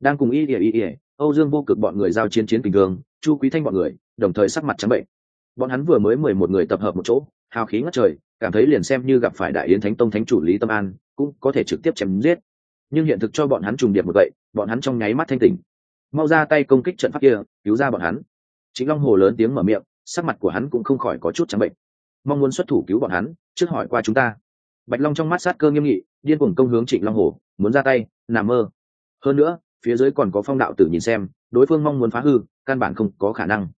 Đang cùng y ỉa y ỉa âu dương vô cực bọn người giao chiến chiến bình thường, chu quý thanh bọn người, đồng thời sắc mặt trắng bệnh. Bọn hắn vừa mới mười một người tập hợp một chỗ, hào khí ngất trời, cảm thấy liền xem như gặp phải đại yến thánh tông thánh chủ lý tâm an, cũng có thể trực tiếp chém giết. Nhưng hiện thực cho bọn hắn trùng điệp một vậy, bọn hắn trong nháy mắt thanh tỉnh. Mau ra tay công kích trận pháp kia, cứu ra bọn hắn. Chính long hồ lớn tiếng mở miệng, sắc mặt của hắn cũng không khỏi có chút trắng bệnh. Mong muốn xuất thủ cứu bọn hắn, trước hỏi qua chúng ta bạch long trong mắt sát cơ nghiêm nghị, điên cuồng công hướng trịnh long Hổ muốn ra tay, nằm mơ. Hơn nữa, phía dưới còn có phong đạo tử nhìn xem, đối phương mong muốn phá hư, căn bản không có khả năng.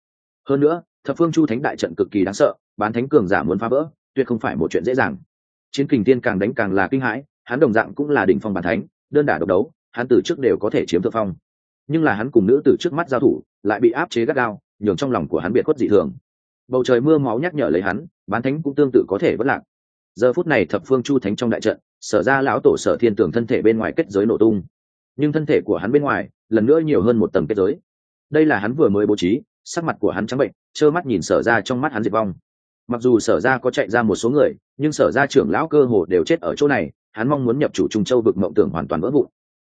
Hơn nữa, thập phương chu thánh đại trận cực kỳ đáng sợ, bán thánh cường giả muốn phá vỡ, tuyệt không phải một chuyện dễ dàng. Chiến kình tiên càng đánh càng là kinh hãi, hắn đồng dạng cũng là đỉnh phong bản thánh, đơn đả độc đấu, hắn từ trước đều có thể chiếm thượng phong. Nhưng là hắn cùng nữ từ trước mắt giao thủ, lại bị áp chế gắt gao, nhường trong lòng của hắn biệt khuất dị thường. Bầu trời mưa máu nhắc nhở lấy hắn, bán thánh cũng tương tự có thể vất lạc giờ phút này thập phương chu thánh trong đại trận, sở ra lão tổ sở thiên tưởng thân thể bên ngoài kết giới nổ tung. Nhưng thân thể của hắn bên ngoài, lần nữa nhiều hơn một tầng kết giới. Đây là hắn vừa mới bố trí, sắc mặt của hắn trắng bệnh, trơ mắt nhìn sở ra trong mắt hắn diệt vong. Mặc dù sở ra có chạy ra một số người, nhưng sở ra trưởng lão cơ hồ đều chết ở chỗ này, hắn mong muốn nhập chủ trung châu vực mộng tưởng hoàn toàn vỡ vụn.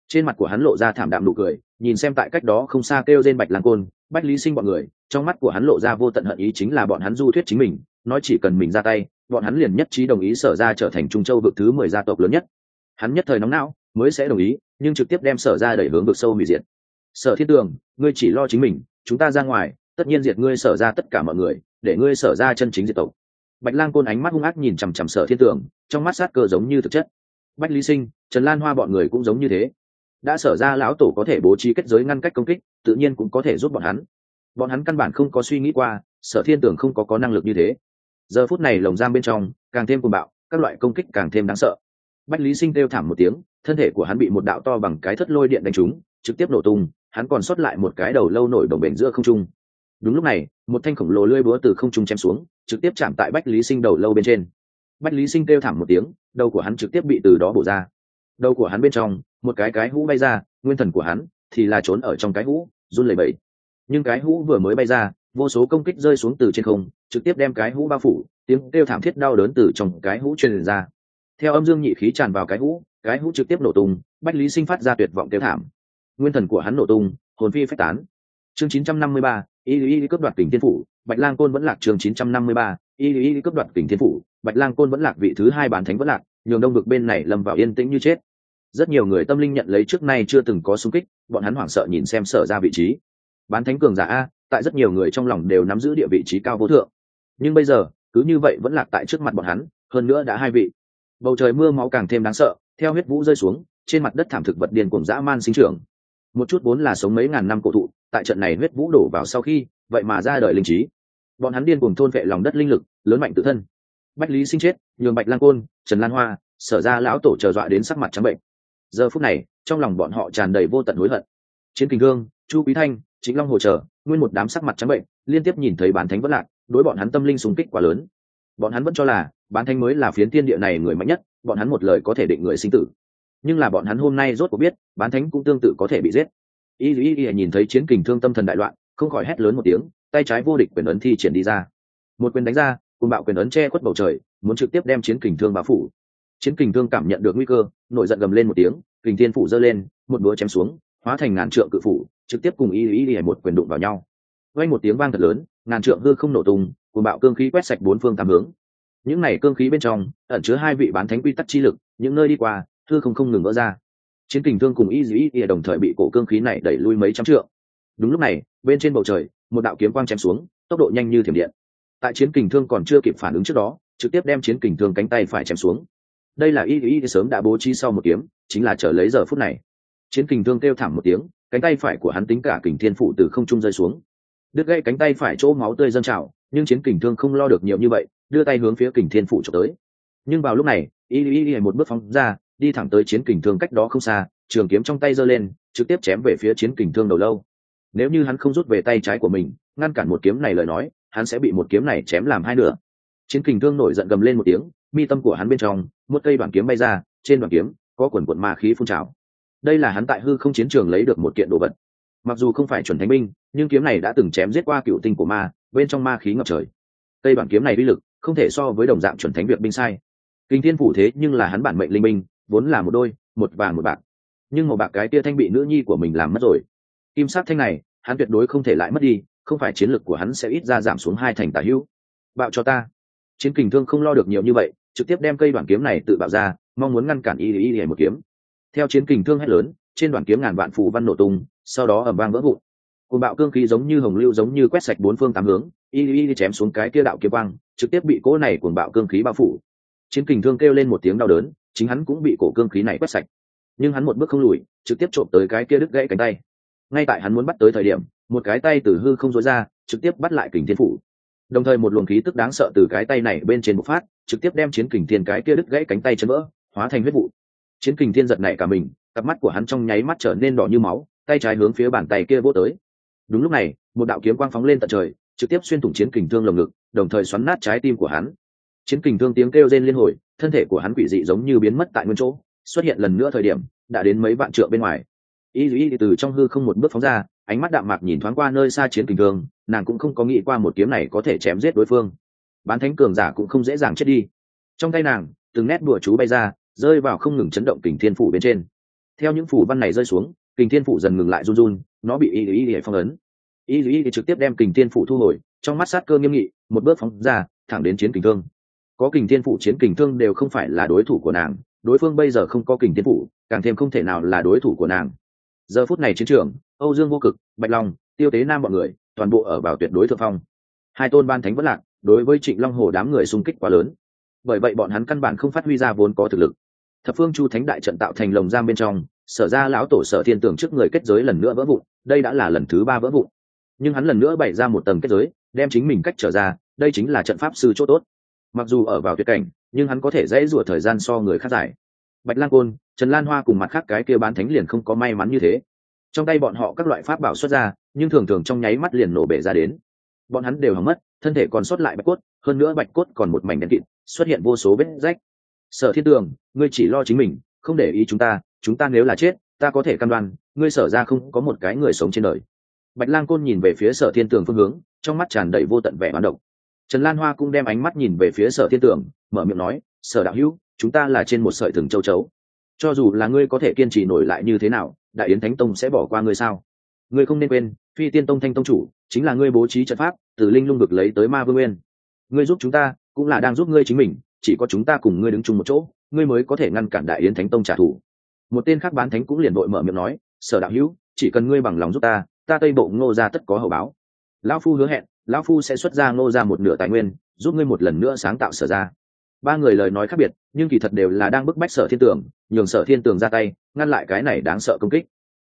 Trên mặt của hắn lộ ra thảm đạm nụ cười, nhìn xem tại cách đó không xa kêu trên bạch lang côn, bách lý sinh bọn người, trong mắt của hắn lộ ra vô tận hận ý chính là bọn hắn du thuyết chính mình nói chỉ cần mình ra tay, bọn hắn liền nhất trí đồng ý sở ra trở thành trung châu vực thứ mười gia tộc lớn nhất. Hắn nhất thời nóng não, mới sẽ đồng ý, nhưng trực tiếp đem sở ra đẩy hướng vực sâu hủy diệt. Sở thiên tường, ngươi chỉ lo chính mình, chúng ta ra ngoài, tất nhiên diệt ngươi sở ra tất cả mọi người, để ngươi sở ra chân chính diệt tộc. Bạch lang côn ánh mắt hung ác nhìn chằm chằm sở thiên tường, trong mắt sát cơ giống như thực chất. Bách lý sinh, trần lan hoa bọn người cũng giống như thế. Đã sở ra lão tổ có thể bố trí kết giới ngăn cách công kích, tự nhiên cũng có thể giúp bọn hắn. Bọn hắn căn bản không có suy nghĩ qua, sở thiên tường không có có năng lực như thế giờ phút này lồng giam bên trong, càng thêm cuồng bạo, các loại công kích càng thêm đáng sợ. Bách lý sinh kêu thảm một tiếng, thân thể của hắn bị một đạo to bằng cái thất lôi điện đánh trúng, trực tiếp nổ tung, hắn còn sót lại một cái đầu lâu nổi đồng bể giữa không trung. Đúng lúc này, một thanh khổng lồ lưỡi búa từ không trung chém xuống, trực tiếp chạm tại bách lý sinh đầu lâu bên trên. Bách lý sinh kêu thảm một tiếng, đầu của hắn trực tiếp bị từ đó bổ ra. Đầu của hắn bên trong, một cái cái hũ bay ra, nguyên thần của hắn thì là trốn ở trong cái hũ, run lẩy bẩy. Nhưng cái hũ vừa mới bay ra vô số công kích rơi xuống từ trên không trực tiếp đem cái hũ bao phủ tiếng kêu thảm thiết đau đớn từ trong cái hũ truyền ra. Theo âm dương nhị khí tràn vào cái hũ cái hũ trực tiếp nổ tung bách lý sinh phát ra tuyệt vọng kêu thảm. Nguyên thần của hắn nổ tung hồn phi phách tán. Chương 953, y y cướp đoạt tỉnh thiên phủ bạch lang côn vẫn lạc chương 953, y y cướp đoạt tỉnh thiên phủ bạch lang côn vẫn lạc vị thứ hai bản thánh vẫn lạc nhường đông vực bên này lâm vào yên tĩnh như chết. Rất nhiều người tâm linh nhận lấy trước nay chưa từng có xung kích bọn hắn hoảng sợ nhìn xem sở ra vị trí. Bán thánh cường giả a tại rất nhiều người trong lòng đều nắm giữ địa vị trí cao vô thượng. Nhưng bây giờ cứ như vậy vẫn lạc tại trước mặt bọn hắn hơn nữa đã hai vị. Bầu trời mưa máu càng thêm đáng sợ theo huyết vũ rơi xuống trên mặt đất thảm thực vật điền cùng dã man sinh trưởng. Một chút vốn là sống mấy ngàn năm cổ thụ tại trận này huyết vũ đổ vào sau khi vậy mà ra đời linh trí. Bọn hắn điên cùng thôn vệ lòng đất linh lực lớn mạnh tự thân. Bách lý sinh chết nhường bạch lan côn trần lan hoa sở ra lão tổ chờ dọa đến sắc mặt trắng bệnh. Giờ phút này trong lòng bọn họ tràn đầy vô tận hối hận. Chiến kình gương, chu quý thanh chính long hồ chờ nguyên một đám sắc mặt trắng bệnh, liên tiếp nhìn thấy bán thánh vẫn lạc, đối bọn hắn tâm linh súng kích quá lớn. Bọn hắn vẫn cho là, bán thánh mới là phiến tiên địa này người mạnh nhất, bọn hắn một lời có thể định người sinh tử. Nhưng là bọn hắn hôm nay rốt cuộc biết, bán thánh cũng tương tự có thể bị giết. Y y y nhìn thấy chiến kình thương tâm thần đại loạn, không khỏi hét lớn một tiếng, tay trái vô địch quyền ấn thi triển đi ra. Một quyền đánh ra, cùng bạo quyền ấn che khuất bầu trời, muốn trực tiếp đem chiến kình thương bao phủ. Chiến kình thương cảm nhận được nguy cơ, nổi giận gầm lên một tiếng, kình thiên phủ giơ lên, một búa chém xuống hóa thành ngàn trượng cự phủ, trực tiếp cùng y y y một quyền đụng vào nhau. Vang một tiếng vang thật lớn, ngàn trượng hư không nổ tung cùng bạo cương khí quét sạch bốn phương tám hướng. Những này cương khí bên trong, ẩn chứa hai vị bán thánh quy tắc chi lực, những nơi đi qua, hư không không ngừng vỡ ra. Chiến kình thương cùng y dĩ y đồng thời bị cổ cương khí này đẩy lui mấy trăm trượng. Đúng lúc này, bên trên bầu trời, một đạo kiếm quang chém xuống, tốc độ nhanh như thiểm điện. Tại chiến kình thương còn chưa kịp phản ứng trước đó, trực tiếp đem chiến kình thương cánh tay phải chém xuống. Đây là y y sớm đã bố trí sau một kiếm, chính là chờ lấy giờ phút này chiến kình thương kêu thảm một tiếng, cánh tay phải của hắn tính cả kình thiên phụ từ không trung rơi xuống. Đứt gãy cánh tay phải chỗ máu tươi dâng trào, nhưng chiến kình thương không lo được nhiều như vậy, đưa tay hướng phía kình thiên phụ trộm tới. Nhưng vào lúc này, y y y một bước phóng ra, đi thẳng tới chiến kình thương cách đó không xa, trường kiếm trong tay giơ lên, trực tiếp chém về phía chiến kình thương đầu lâu. Nếu như hắn không rút về tay trái của mình, ngăn cản một kiếm này lời nói, hắn sẽ bị một kiếm này chém làm hai nửa. Chiến kình thương nổi giận gầm lên một tiếng, mi tâm của hắn bên trong, một cây đoạn kiếm bay ra, trên đoạn kiếm, có quần quận ma khí phun trào đây là hắn tại hư không chiến trường lấy được một kiện đồ vật. Mặc dù không phải chuẩn thánh binh, nhưng kiếm này đã từng chém giết qua cựu tinh của ma, bên trong ma khí ngập trời. Cây bản kiếm này uy lực, không thể so với đồng dạng chuẩn thánh việc binh sai. Kinh thiên phủ thế nhưng là hắn bản mệnh linh binh, vốn là một đôi, một vàng một bạc. Nhưng một bạc cái tia thanh bị nữ nhi của mình làm mất rồi. Kim sát thanh này, hắn tuyệt đối không thể lại mất đi, không phải chiến lực của hắn sẽ ít ra giảm xuống hai thành tả hữu. Bạo cho ta. Chiến kình thương không lo được nhiều như vậy, trực tiếp đem cây đoàn kiếm này tự bạo ra, mong muốn ngăn cản y y y một kiếm theo chiến kình thương hét lớn, trên đoàn kiếm ngàn vạn phù văn nổ tung, sau đó ẩm vang vỡ vụn. Cùng bạo cương khí giống như hồng lưu giống như quét sạch bốn phương tám hướng, y y chém xuống cái kia đạo kiếm băng trực tiếp bị cỗ này cuồng bạo cương khí bao phủ. Chiến kình thương kêu lên một tiếng đau đớn, chính hắn cũng bị cổ cương khí này quét sạch. Nhưng hắn một bước không lùi, trực tiếp trộm tới cái kia đứt gãy cánh tay. Ngay tại hắn muốn bắt tới thời điểm, một cái tay từ hư không dối ra, trực tiếp bắt lại kình thiên phủ. Đồng thời một luồng khí tức đáng sợ từ cái tay này bên trên bộc phát, trực tiếp đem chiến kình thiên cái kia đứt gãy cánh tay chấn vỡ, hóa thành huyết vụ chiến kình thiên giật này cả mình, cặp mắt của hắn trong nháy mắt trở nên đỏ như máu, tay trái hướng phía bàn tay kia vỗ tới. Đúng lúc này, một đạo kiếm quang phóng lên tận trời, trực tiếp xuyên thủng chiến kình thương lồng ngực, đồng thời xoắn nát trái tim của hắn. Chiến kình thương tiếng kêu rên liên hồi, thân thể của hắn quỷ dị giống như biến mất tại nguyên chỗ, xuất hiện lần nữa thời điểm, đã đến mấy vạn trượng bên ngoài. Y y từ trong hư không một bước phóng ra, ánh mắt đạm mạc nhìn thoáng qua nơi xa chiến kình thương, nàng cũng không có nghĩ qua một kiếm này có thể chém giết đối phương. Bán thánh cường giả cũng không dễ dàng chết đi. Trong tay nàng, từng nét bùa chú bay ra rơi vào không ngừng chấn động kình thiên phủ bên trên. Theo những phủ văn này rơi xuống, kình thiên phủ dần ngừng lại run run, nó bị y y y phong ấn. Y y y trực tiếp đem kình thiên phủ thu hồi, trong mắt sát cơ nghiêm nghị, một bước phóng ra, thẳng đến chiến kình thương. Có kình thiên phủ, chiến kình thương đều không phải là đối thủ của nàng, đối phương bây giờ không có kình thiên phủ, càng thêm không thể nào là đối thủ của nàng. Giờ phút này chiến trường, âu dương vô cực, bạch long, tiêu tế nam mọi người, toàn bộ ở vào tuyệt đối thượng phong. Hai tôn ban thánh vẫn lạc, đối với trịnh long hồ đám người xung kích quá lớn. Bởi vậy bọn hắn căn bản không phát huy ra vốn có thực lực thập phương chu thánh đại trận tạo thành lồng giam bên trong, sở ra lão tổ sở thiên tưởng trước người kết giới lần nữa vỡ vụn, đây đã là lần thứ ba vỡ vụn. Nhưng hắn lần nữa bày ra một tầng kết giới, đem chính mình cách trở ra, đây chính là trận pháp sư c h ỗ t ố t mặc dù ở vào tuyệt cảnh, nhưng hắn có thể dễ rủa thời gian so người khác giải. Bạch lan côn, trần lan hoa cùng mặt khác cái kia bán thánh liền không có may mắn như thế. Trong tay bọn họ các loại pháp bảo xuất ra, nhưng thường thường trong nháy mắt liền nổ bể ra đến. Bọn hắn đều hỏng mất, thân thể còn sót lại bạch cốt, hơn nữa bạch cốt còn một mảnh đen kịt, xuất hiện vô số vết rách sở thiên tường, ngươi chỉ lo chính mình, không để ý chúng ta chúng ta nếu là chết, ta có thể căn đoan, ngươi sở ra không có một cái người sống trên đời. Bạch lang côn nhìn về phía sở thiên tường phương hướng, trong mắt tràn đầy vô tận vẻ bán động trần lan hoa cũng đem ánh mắt nhìn về phía sở thiên tường, mở miệng nói, sở đạo hữu, chúng ta là trên một sợi thừng châu chấu. Cho dù là ngươi có thể kiên trì nổi lại như thế nào, đại yến thánh tông sẽ bỏ qua ngươi sao? Ngươi không nên quên, phi tiên tông thanh tông chủ, chính là ngươi bố trí trận pháp, từ linh lung vực lấy tới ma vương nguyên. Ngươi giúp chúng ta, cũng là đang giúp ngươi chính mình chỉ có chúng ta cùng ngươi đứng chung một chỗ, ngươi mới có thể ngăn cản đại yến thánh tông trả thù. Một tên khác bán thánh cũng liền đội mở miệng nói, sở đạo hữu, chỉ cần ngươi bằng lòng giúp ta ta tây bộ ngô ra tất có hậu báo. Lão phu hứa hẹn, lão phu sẽ xuất ra ngô ra một nửa tài nguyên, giúp ngươi một lần nữa sáng tạo sở ra ba người lời nói khác biệt, nhưng kỳ thật đều là đang bức bách sở thiên tường, nhường sở thiên tường ra tay, ngăn lại cái này đáng sợ công kích.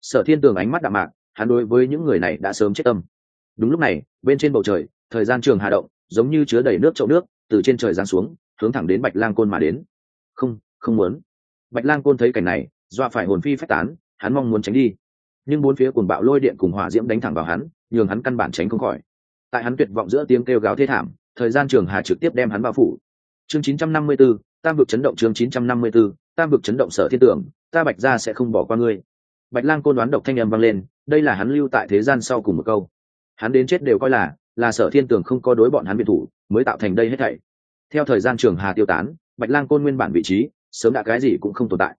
Sở thiên tường ánh mắt đạm mạc, hắn đối với những người này đã sớm chết tâm. Đúng lúc này, bên trên bầu trời, thời gian trường hà động, giống như chứa đầy nước chậu nước, từ trên trời giáng xuống hướng thẳng đến bạch lang côn mà đến. Không không muốn. Bạch lang côn thấy cảnh này dọa phải hồn phi phách tán hắn mong muốn tránh đi. Nhưng bốn phía cùng bạo lôi điện cùng hỏa diễm đánh thẳng vào hắn nhường hắn căn bản tránh không khỏi. Tại hắn tuyệt vọng giữa tiếng kêu gáo thê thảm thời gian trường hà trực tiếp đem hắn bao phủ. Chương 954, tam vực chấn động chương 954, tam vực chấn động sở thiên tưởng ta bạch ra sẽ không bỏ qua ngươi. Bạch lang côn đoán độc thanh âm vang lên đây là hắn lưu tại thế gian sau cùng một câu. Hắn đến chết đều coi là là sở thiên tường không có đối bọn hắn biệt thủ mới tạo thành đây hết thảy theo thời gian trường hà tiêu tán, bạch lang côn nguyên bản vị trí, sớm đã cái gì cũng không tồn tại.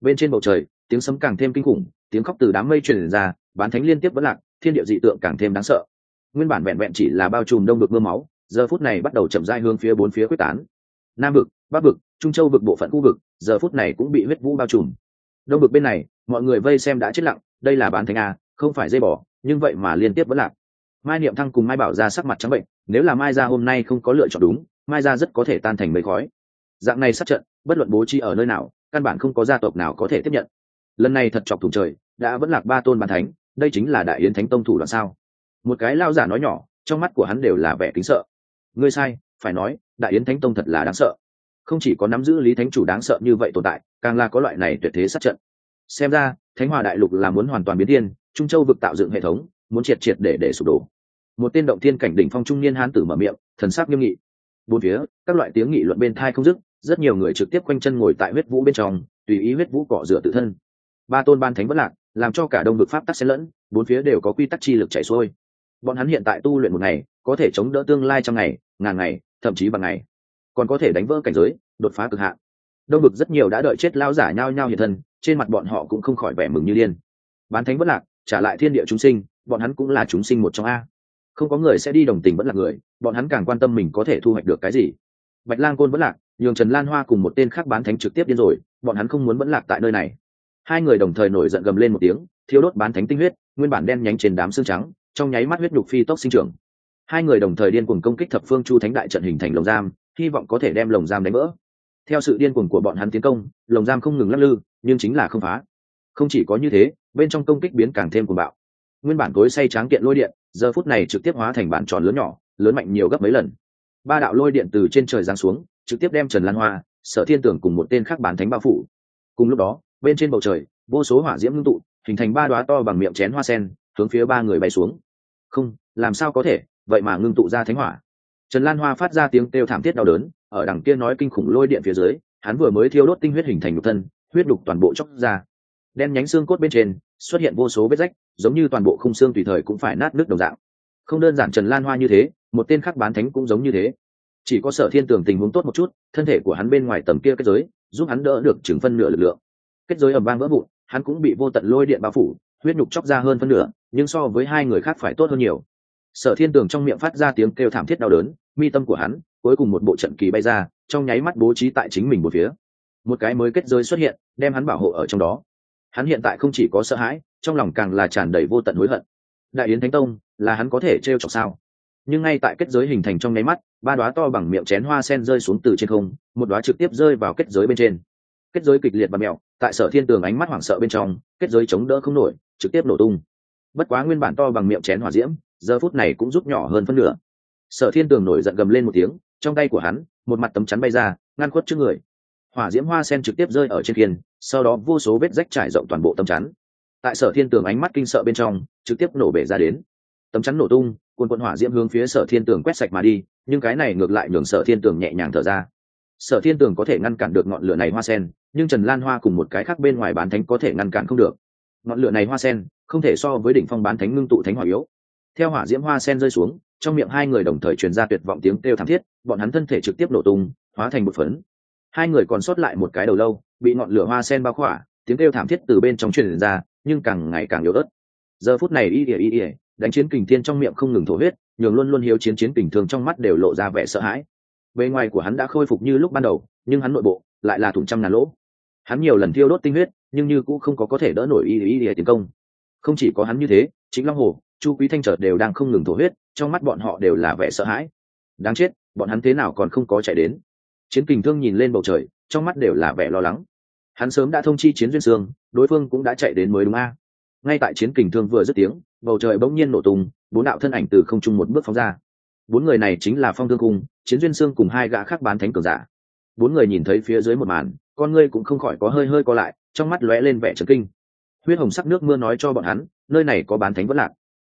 Bên trên bầu trời, tiếng sấm càng thêm kinh khủng, tiếng khóc từ đám mây truyền ra, bán thánh liên tiếp vẫn lạc, thiên địa dị tượng càng thêm đáng sợ. Nguyên bản vẹn vẹn chỉ là bao trùm đông vực mưa máu, giờ phút này bắt đầu chậm rãi hướng phía bốn phía quyết tán. Nam vực, bắc vực, trung châu vực, bộ phận khu vực, giờ phút này cũng bị huyết vũ bao trùm. Đông vực bên này, mọi người vây xem đã chết lặng, đây là bán thánh a, không phải dây bỏ, nhưng vậy mà liên tiếp vẫn lạc. Mai niệm thăng cùng mai bảo ra sắc mặt trắng bệnh, nếu là mai ra hôm nay không có lựa chọn đúng mai ra rất có thể tan thành mấy khói. Dạng này sát trận, bất luận bố trí ở nơi nào, căn bản không có gia tộc nào có thể tiếp nhận. Lần này thật chọc thủng trời, đã vẫn lạc ba tôn bàn thánh, đây chính là đại yến thánh tông thủ đoạn sao? Một cái lao giả nói nhỏ, trong mắt của hắn đều là vẻ kính sợ. Ngươi sai, phải nói, đại yến thánh tông thật là đáng sợ. Không chỉ có nắm giữ lý thánh chủ đáng sợ như vậy tồn tại, càng là có loại này tuyệt thế sát trận. Xem ra, thánh hòa đại lục là muốn hoàn toàn biến thiên, trung châu vực tạo dựng hệ thống, muốn triệt triệt để để sụp đổ. Một tên động thiên cảnh đỉnh phong trung niên hán tử mở miệng, thần sắc nghiêm nghị bốn phía, các loại tiếng nghị luận bên thai không dứt, rất nhiều người trực tiếp quanh chân ngồi tại huyết vũ bên trong, tùy ý huyết vũ cọ rửa tự thân. Ba tôn ban thánh bất lạc, làm cho cả đông vực pháp tắc xen lẫn, bốn phía đều có quy tắc chi lực chảy xuôi. Bọn hắn hiện tại tu luyện một ngày, có thể chống đỡ tương lai trong ngày, ngàn ngày, thậm chí bằng ngày. Còn có thể đánh vỡ cảnh giới, đột phá cực hạn. Đông vực rất nhiều đã đợi chết lao giả nhao nhao hiện thân, trên mặt bọn họ cũng không khỏi vẻ mừng như điên. Bán thánh bất lạc, trả lại thiên địa chúng sinh, bọn hắn cũng là chúng sinh một trong a không có người sẽ đi đồng tình vẫn là người, bọn hắn càng quan tâm mình có thể thu hoạch được cái gì. Bạch lang côn vẫn lạc, nhường trần lan hoa cùng một tên khác bán thánh trực tiếp điên rồi, bọn hắn không muốn vẫn lạc tại nơi này. Hai người đồng thời nổi giận gầm lên một tiếng thiếu đốt bán thánh tinh huyết, nguyên bản đen nhánh trên đám xương trắng, trong nháy mắt huyết nhục phi tốc sinh trưởng. Hai người đồng thời điên cuồng công kích thập phương chu thánh đại trận hình thành lồng giam, hy vọng có thể đem lồng giam đánh vỡ. Theo sự điên cuồng của bọn hắn tiến công, lồng giam không ngừng lắc lư, nhưng chính là không phá. Không chỉ có như thế, bên trong công kích biến càng thêm cuồng bạo nguyên bản cối say tráng kiện lôi điện, giờ phút này trực tiếp hóa thành bản tròn lớn nhỏ, lớn mạnh nhiều gấp mấy lần. Ba đạo lôi điện từ trên trời giáng xuống, trực tiếp đem trần lan hoa, sở thiên tưởng cùng một tên khác bán thánh bao phủ. Cùng lúc đó, bên trên bầu trời, vô số hỏa diễm ngưng tụ, hình thành ba đoá to bằng miệng chén hoa sen, hướng phía ba người bay xuống. Không, làm sao có thể? Vậy mà ngưng tụ ra thánh hỏa. Trần lan hoa phát ra tiếng kêu thảm thiết đau đớn, ở đằng kia nói kinh khủng lôi điện phía dưới, hắn vừa mới thiêu đốt tinh huyết hình thành nhục thân, huyết đục toàn bộ chóc ra. Đen nhánh xương cốt bên trên, xuất hiện vô số vết rách giống như toàn bộ khung xương tùy thời cũng phải nát nước đồng dạng. Không đơn giản trần lan hoa như thế, một tên khác bán thánh cũng giống như thế. Chỉ có sở thiên tường tình huống tốt một chút, thân thể của hắn bên ngoài tầm kia kết giới, giúp hắn đỡ được chừng phân nửa lực lượng. Kết giới ẩm vang vỡ vụn, hắn cũng bị vô tận lôi điện bao phủ, huyết nhục chóc ra hơn phân nửa, nhưng so với hai người khác phải tốt hơn nhiều. Sở thiên tường trong miệng phát ra tiếng kêu thảm thiết đau đớn, mi tâm của hắn, cuối cùng một bộ trận kỳ bay ra, trong nháy mắt bố trí tại chính mình một phía. Một cái mới kết giới xuất hiện, đem hắn bảo hộ ở trong đó. Hắn hiện tại không chỉ có sợ hãi trong lòng càng là tràn đầy vô tận hối hận. Đại yến thánh tông, là hắn có thể t r e o chọc sao? Nhưng ngay tại kết giới hình thành trong nháy mắt, ba đoá to bằng miệng chén hoa sen rơi xuống từ trên không, một đoá trực tiếp rơi vào kết giới bên trên. Kết giới kịch liệt và mẹo, tại sở thiên tường ánh mắt hoảng sợ bên trong, kết giới chống đỡ không nổi, trực tiếp nổ tung. Bất quá nguyên bản to bằng miệng chén hỏa diễm, giờ phút này cũng rút nhỏ hơn phân nửa. Sở thiên tường nổi giận gầm lên một tiếng, trong tay của hắn, một mặt tấm chắn bay ra, ngăn khuất trước người. Hỏa diễm hoa sen trực tiếp rơi ở trên kiên sau đó vô số vết rách trải rộng toàn bộ tấm chắn tại sở thiên tường ánh mắt kinh sợ bên trong, trực tiếp nổ bể ra đến. Tấm chắn nổ tung quân quân hỏa diễm hướng phía sở thiên tường quét sạch mà đi, nhưng cái này ngược lại nhường sở thiên tường nhẹ nhàng thở ra. Sở thiên tường có thể ngăn cản được ngọn lửa này hoa sen, nhưng trần lan hoa cùng một cái khác bên ngoài bán thánh có thể ngăn cản không được. Ngọn lửa này hoa sen, không thể so với đỉnh phong bán thánh ngưng tụ thánh hỏa yếu. Theo hỏa diễm hoa sen rơi xuống, trong miệng hai người đồng thời truyền ra tuyệt vọng tiếng kêu thảm thiết, bọn hắn thân thể trực tiếp nổ tung, hóa thành một phấn. Hai người còn sót lại một cái đầu lâu, bị ngọn lửa hoa sen bao khỏa, tiếng kêu thảm thiết từ bên trong truyền ra nhưng càng ngày càng yếu ớt. Giờ phút này y ỉa y ỉa đánh chiến kình thiên trong miệng không ngừng thổ huyết, nhường luôn luôn hiếu chiến chiến kình thường trong mắt đều lộ ra vẻ sợ hãi. Bề ngoài của hắn đã khôi phục như lúc ban đầu, nhưng hắn nội bộ lại là thủng trăm ngàn lỗ. Hắn nhiều lần thiêu đốt tinh huyết, nhưng như cũng không có có thể đỡ nổi y y y tiến công. Không chỉ có hắn như thế chính long hồ, chu quý thanh trở đều đang không ngừng thổ huyết, trong mắt bọn họ đều là vẻ sợ hãi. Đáng chết, bọn hắn thế nào còn không có chạy đến. Chiến kình thương nhìn lên bầu trời, trong mắt đều là vẻ lo lắng hắn sớm đã thông chi chiến duyên sương đối phương cũng đã chạy đến mới đúng a. Ngay tại chiến kình thương vừa dứt tiếng, bầu trời bỗng nhiên nổ tung, bốn đạo thân ảnh từ không trung một bước phóng ra. Bốn người này chính là phong thương cung, chiến duyên sương cùng hai gã khác bán thánh cường giả. Bốn người nhìn thấy phía dưới một màn, con ngươi cũng không khỏi có hơi hơi co lại, trong mắt lóe lên vẻ trấn kinh. Huyết hồng sắc nước mưa nói cho bọn hắn, nơi này có bán thánh vẫn lạc.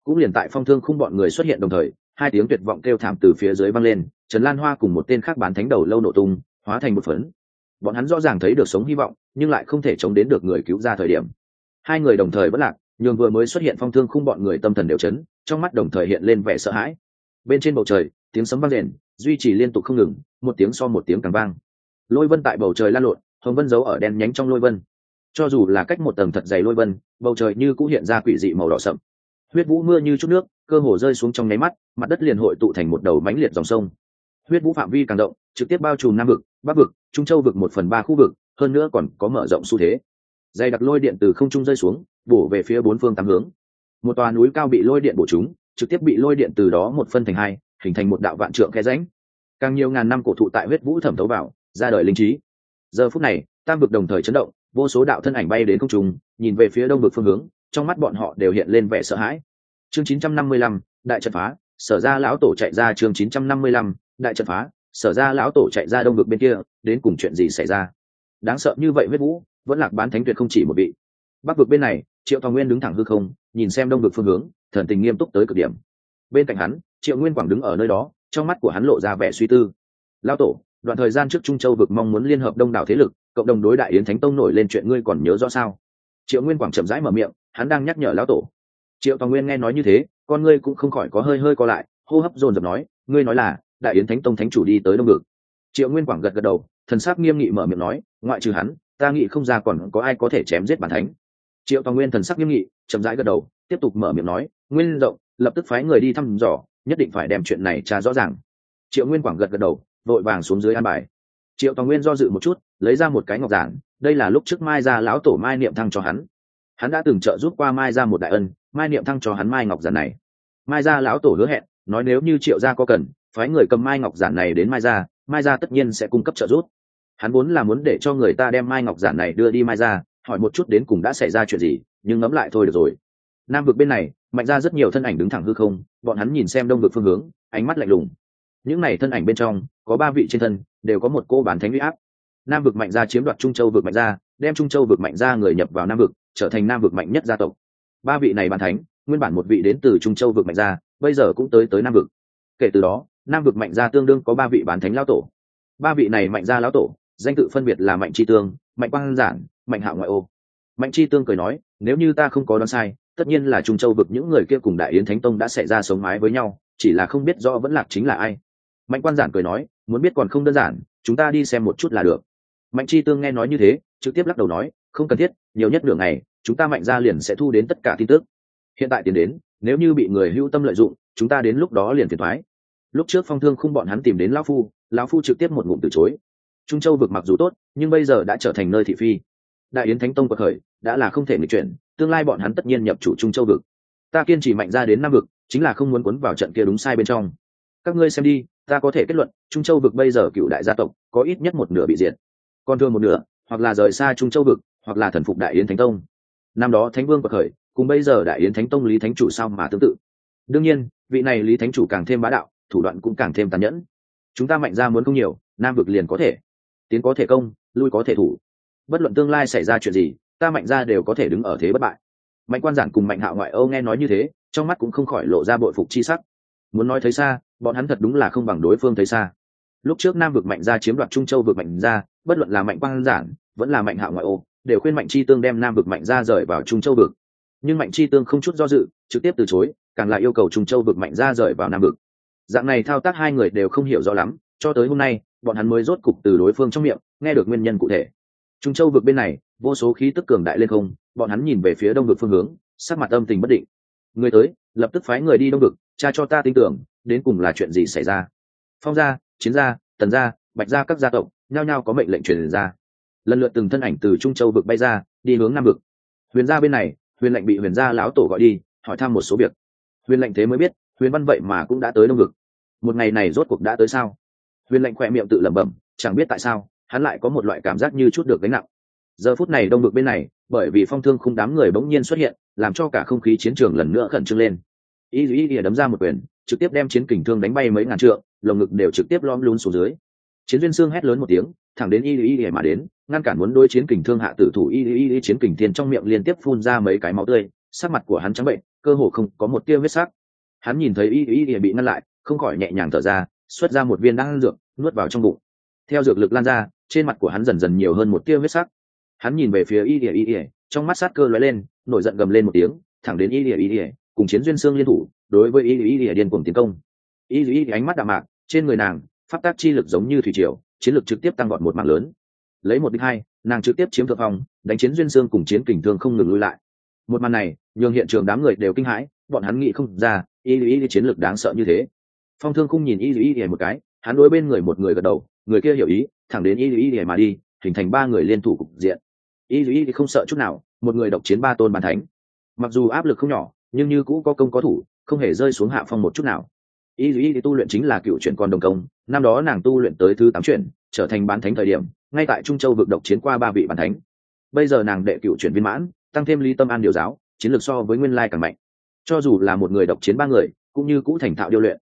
Cũng liền tại phong thương khung bọn người xuất hiện đồng thời, hai tiếng tuyệt vọng kêu thảm từ phía dưới vang lên, trần lan hoa cùng một tên khác bán thánh đầu lâu nổ tung, hóa thành một phấn bọn hắn rõ ràng thấy được sống hy vọng, nhưng lại không thể chống đến được người cứu ra thời điểm. Hai người đồng thời vẫn lạc, nhường vừa mới xuất hiện phong thương khung bọn người tâm thần đều chấn, trong mắt đồng thời hiện lên vẻ sợ hãi. Bên trên bầu trời, tiếng sấm vang rền, duy trì liên tục không ngừng, một tiếng so một tiếng càng vang. Lôi vân tại bầu trời lan lộn, hồng vân giấu ở đen nhánh trong lôi vân. Cho dù là cách một tầng thật dày lôi vân, bầu trời như cũng hiện ra quỷ dị màu đỏ sậm. Huyết vũ mưa như chút nước, cơ hồ rơi xuống trong nháy mắt, mặt đất liền hội tụ thành một đầu mánh liệt dòng sông huyết vũ phạm vi càng rộng, trực tiếp bao trùm nam vực bắc vực trung châu vực một phần ba khu vực hơn nữa còn có mở rộng xu thế. Dày đặc lôi điện từ không trung rơi xuống bổ về phía bốn phương tám hướng. Một tòa núi cao bị lôi điện bổ chúng trực tiếp bị lôi điện từ đó một phân thành hai hình thành một đạo vạn trượng khe ránh càng nhiều ngàn năm cổ thụ tại huyết vũ thẩm thấu vào ra đời linh trí. Giờ phút này tam vực đồng thời chấn động vô số đạo thân ảnh bay đến không trung nhìn về phía đông vực phương hướng trong mắt bọn họ đều hiện lên vẻ sợ hãi. Chương 955, đại trận phá sở ra lão tổ chạy ra chương 955, đại trận phá, sở ra lão tổ chạy ra đông vực bên kia, đến cùng chuyện gì xảy ra? Đáng sợ như vậy huyết vũ, vẫn lạc bán thánh tuyệt không chỉ một vị. Bắc vực bên này, triệu thọ nguyên đứng thẳng hư không, nhìn xem đông vực phương hướng, thần tình nghiêm túc tới cực điểm. Bên cạnh hắn, triệu nguyên quảng đứng ở nơi đó, trong mắt của hắn lộ ra vẻ suy tư. Lao tổ, đoạn thời gian trước trung châu vực mong muốn liên hợp đông đảo thế lực, cộng đồng đối đại yến thánh tông nổi lên chuyện ngươi còn nhớ rõ sao? Triệu nguyên quảng chậm rãi mở miệng, hắn đang nhắc nhở lão tổ. Triệu toàn nguyên nghe nói như thế, con ngươi cũng không khỏi có hơi hơi co lại, hô hấp dồn dập nói, ngươi nói là đại yến thánh tông thánh chủ đi tới đông ngực triệu nguyên quảng gật gật đầu, thần sắc nghiêm nghị mở miệng nói, ngoại trừ hắn, ta nghĩ không ra còn có ai có thể chém giết bản thánh. Triệu toàn nguyên thần sắc nghiêm nghị, chậm rãi gật đầu, tiếp tục mở miệng nói, nguyên rộng, lập tức phái người đi thăm dò, nhất định phải đem chuyện này tra rõ ràng. Triệu nguyên quảng gật gật đầu, vội vàng xuống dưới an bài. Triệu toàn nguyên do dự một chút, lấy ra một cái ngọc giản, đây là lúc trước mai ra lão tổ mai niệm thăng cho hắn. Hắn đã từng trợ giúp qua mai ra một đại ân, mai niệm thăng cho hắn mai ngọc giản này. Mai ra lão tổ hứa hẹn, nói nếu như triệu gia có cần phái người cầm mai ngọc giản này đến mai ra mai ra tất nhiên sẽ cung cấp trợ giúp. Hắn vốn là muốn để cho người ta đem mai ngọc giản này đưa đi mai ra hỏi một chút đến cùng đã xảy ra chuyện gì, nhưng ngẫm lại thôi được rồi. Nam vực bên này, mạnh ra rất nhiều thân ảnh đứng thẳng hư không, bọn hắn nhìn xem đông vực phương hướng, ánh mắt lạnh lùng. Những này thân ảnh bên trong, có ba vị trên thân, đều có một cô bán thánh huy áp. Nam vực mạnh ra chiếm đoạt trung châu vực mạnh ra đem trung châu vực mạnh ra người nhập vào nam vực, trở thành nam vực mạnh nhất gia tộc. Ba vị này bàn thánh, nguyên bản một vị đến từ trung châu vực mạnh ra bây giờ cũng tới tới nam vực. Kể từ đó nam vực mạnh gia tương đương có ba vị bán thánh lão tổ. Ba vị này mạnh gia lão tổ, danh tự phân biệt là mạnh chi tương, mạnh quang giản, mạnh hạ ngoại ô. Mạnh chi tương cười nói, nếu như ta không có đoán sai, tất nhiên là trung châu vực những người kia cùng đại yến thánh tông đã xảy ra sống mái với nhau, chỉ là không biết rõ vẫn lạc chính là ai. Mạnh quan giản cười nói, muốn biết còn không đơn giản, chúng ta đi xem một chút là được. Mạnh chi tương nghe nói như thế, trực tiếp lắc đầu nói, không cần thiết, nhiều nhất nửa ngày, chúng ta mạnh ra liền sẽ thu đến tất cả tin tức. Hiện tại tiền đến, nếu như bị người hưu tâm lợi dụng, chúng ta đến lúc đó liền phiền thoái lúc trước phong thương không bọn hắn tìm đến lão phu lão phu trực tiếp một ngụm từ chối. Trung châu vực mặc dù tốt, nhưng bây giờ đã trở thành nơi thị phi. Đại yến thánh tông bậc khởi, đã là không thể nghịch chuyển, tương lai bọn hắn tất nhiên nhập chủ trung châu vực. Ta kiên trì mạnh ra đến năm vực, chính là không muốn cuốn vào trận kia đúng sai bên trong. Các ngươi xem đi, ta có thể kết luận, trung châu vực bây giờ cựu đại gia tộc, có ít nhất một nửa bị diệt. Còn thương một nửa, hoặc là rời xa trung châu vực, hoặc là thần phục đại yến thánh tông. Năm đó thánh vương bậc khởi, cùng bây giờ đại yến thánh tông lý thánh chủ sao mà tương tự. Đương nhiên, vị này lý thánh chủ càng thêm bá đạo thủ đoạn cũng càng thêm tàn nhẫn. Chúng ta mạnh ra muốn không nhiều, nam vực liền có thể. Tiến có thể công, lui có thể thủ. Bất luận tương lai xảy ra chuyện gì, ta mạnh ra đều có thể đứng ở thế bất bại. Mạnh quan giản cùng mạnh hạo ngoại âu nghe nói như thế, trong mắt cũng không khỏi lộ ra bội phục chi sắc. Muốn nói thấy xa, bọn hắn thật đúng là không bằng đối phương thấy xa. Lúc trước nam vực mạnh ra chiếm đoạt trung châu vực mạnh ra, bất luận là mạnh quan giản, vẫn là mạnh hạo ngoại ô đều khuyên mạnh chi tương đem nam vực mạnh ra rời vào trung châu vực. Nhưng mạnh chi tương không chút do dự, trực tiếp từ chối, càng lại yêu cầu trung châu vực mạnh ra rời vào nam vực dạng này thao tác hai người đều không hiểu rõ lắm, cho tới hôm nay, bọn hắn mới rốt cục từ đối phương trong miệng, nghe được nguyên nhân cụ thể. Trung châu vực bên này, vô số khí tức cường đại lên không, bọn hắn nhìn về phía đông vực phương hướng, sắc mặt âm tình bất định. Người tới, lập tức phái người đi đông vực, cha cho ta tin tưởng, đến cùng là chuyện gì xảy ra. Phong gia, chiến gia, tần gia, bạch gia các gia tộc, nhao nhao có mệnh lệnh truyền ra. Lần lượt từng thân ảnh từ trung châu vực bay ra, đi hướng nam vực. Huyền gia bên này, huyền lệnh bị huyền gia lão tổ gọi đi, hỏi thăm một số việc. Huyền lệnh thế mới biết huyền văn vậy mà cũng đã tới đông ngực một ngày này rốt cuộc đã tới sao? Huyền lạnh khỏe miệng tự lẩm bẩm, chẳng biết tại sao, hắn lại có một loại cảm giác như chút được gánh nặng. Giờ phút này đông ngực bên này, bởi vì phong thương không đám người bỗng nhiên xuất hiện, làm cho cả không khí chiến trường lần nữa khẩn trương lên. Y y ỉa đấm ra một quyền, trực tiếp đem chiến kình thương đánh bay mấy ngàn trượng, lồng ngực đều trực tiếp lom lún xuống dưới. Chiến duyên xương hét lớn một tiếng, thẳng đến y y ỉa mà đến, ngăn cản muốn đối chiến kình thương hạ tử thủ y y ỉa chiến kình thiên trong miệng liên tiếp phun ra mấy cái máu tươi, sắc mặt của hắn trắng bệnh, cơ hồ không có một tia huyết sắc hắn nhìn thấy y y y bị ngăn lại không khỏi nhẹ nhàng thở ra xuất ra một viên đan dược nuốt vào trong bụng theo dược lực lan ra trên mặt của hắn dần dần nhiều hơn một tia huyết sắc hắn nhìn về phía y y y trong mắt sát cơ lóe lên nổi giận gầm lên một tiếng thẳng đến y y y cùng chiến duyên xương liên thủ đối với y y y điên cuồng tiến công y y ánh mắt đạm mạc trên người nàng pháp tác chi lực giống như thủy triều chiến lực trực tiếp tăng gọn một mạng lớn lấy một đích hai nàng trực tiếp chiếm thượng phong đánh chiến duyên xương cùng chiến kình thương không ngừng lui lại một màn này nhường hiện trường đám người đều kinh hãi bọn hắn nghĩ không ra, y y chiến lược đáng sợ như thế. Phong thương không nhìn y y y một cái, hắn đối bên người một người gật đầu, người kia hiểu ý, thẳng đến y y y mà đi, hình thành ba người liên thủ cục diện. Y y không sợ chút nào, một người độc chiến ba tôn bàn thánh. Mặc dù áp lực không nhỏ, nhưng như cũ có công có thủ, không hề rơi xuống hạ phong một chút nào. Y y tu luyện chính là cựu chuyện con đồng công, năm đó nàng tu luyện tới thứ tám chuyện trở thành bán thánh thời điểm, ngay tại trung châu vực độc chiến qua ba vị bàn thánh. Bây giờ nàng đệ cựu chuyển viên mãn, tăng thêm ly tâm an điều giáo, chiến lược so với nguyên lai càng mạnh cho dù là một người độc chiến ba người, cũng như cũ thành thạo điêu luyện.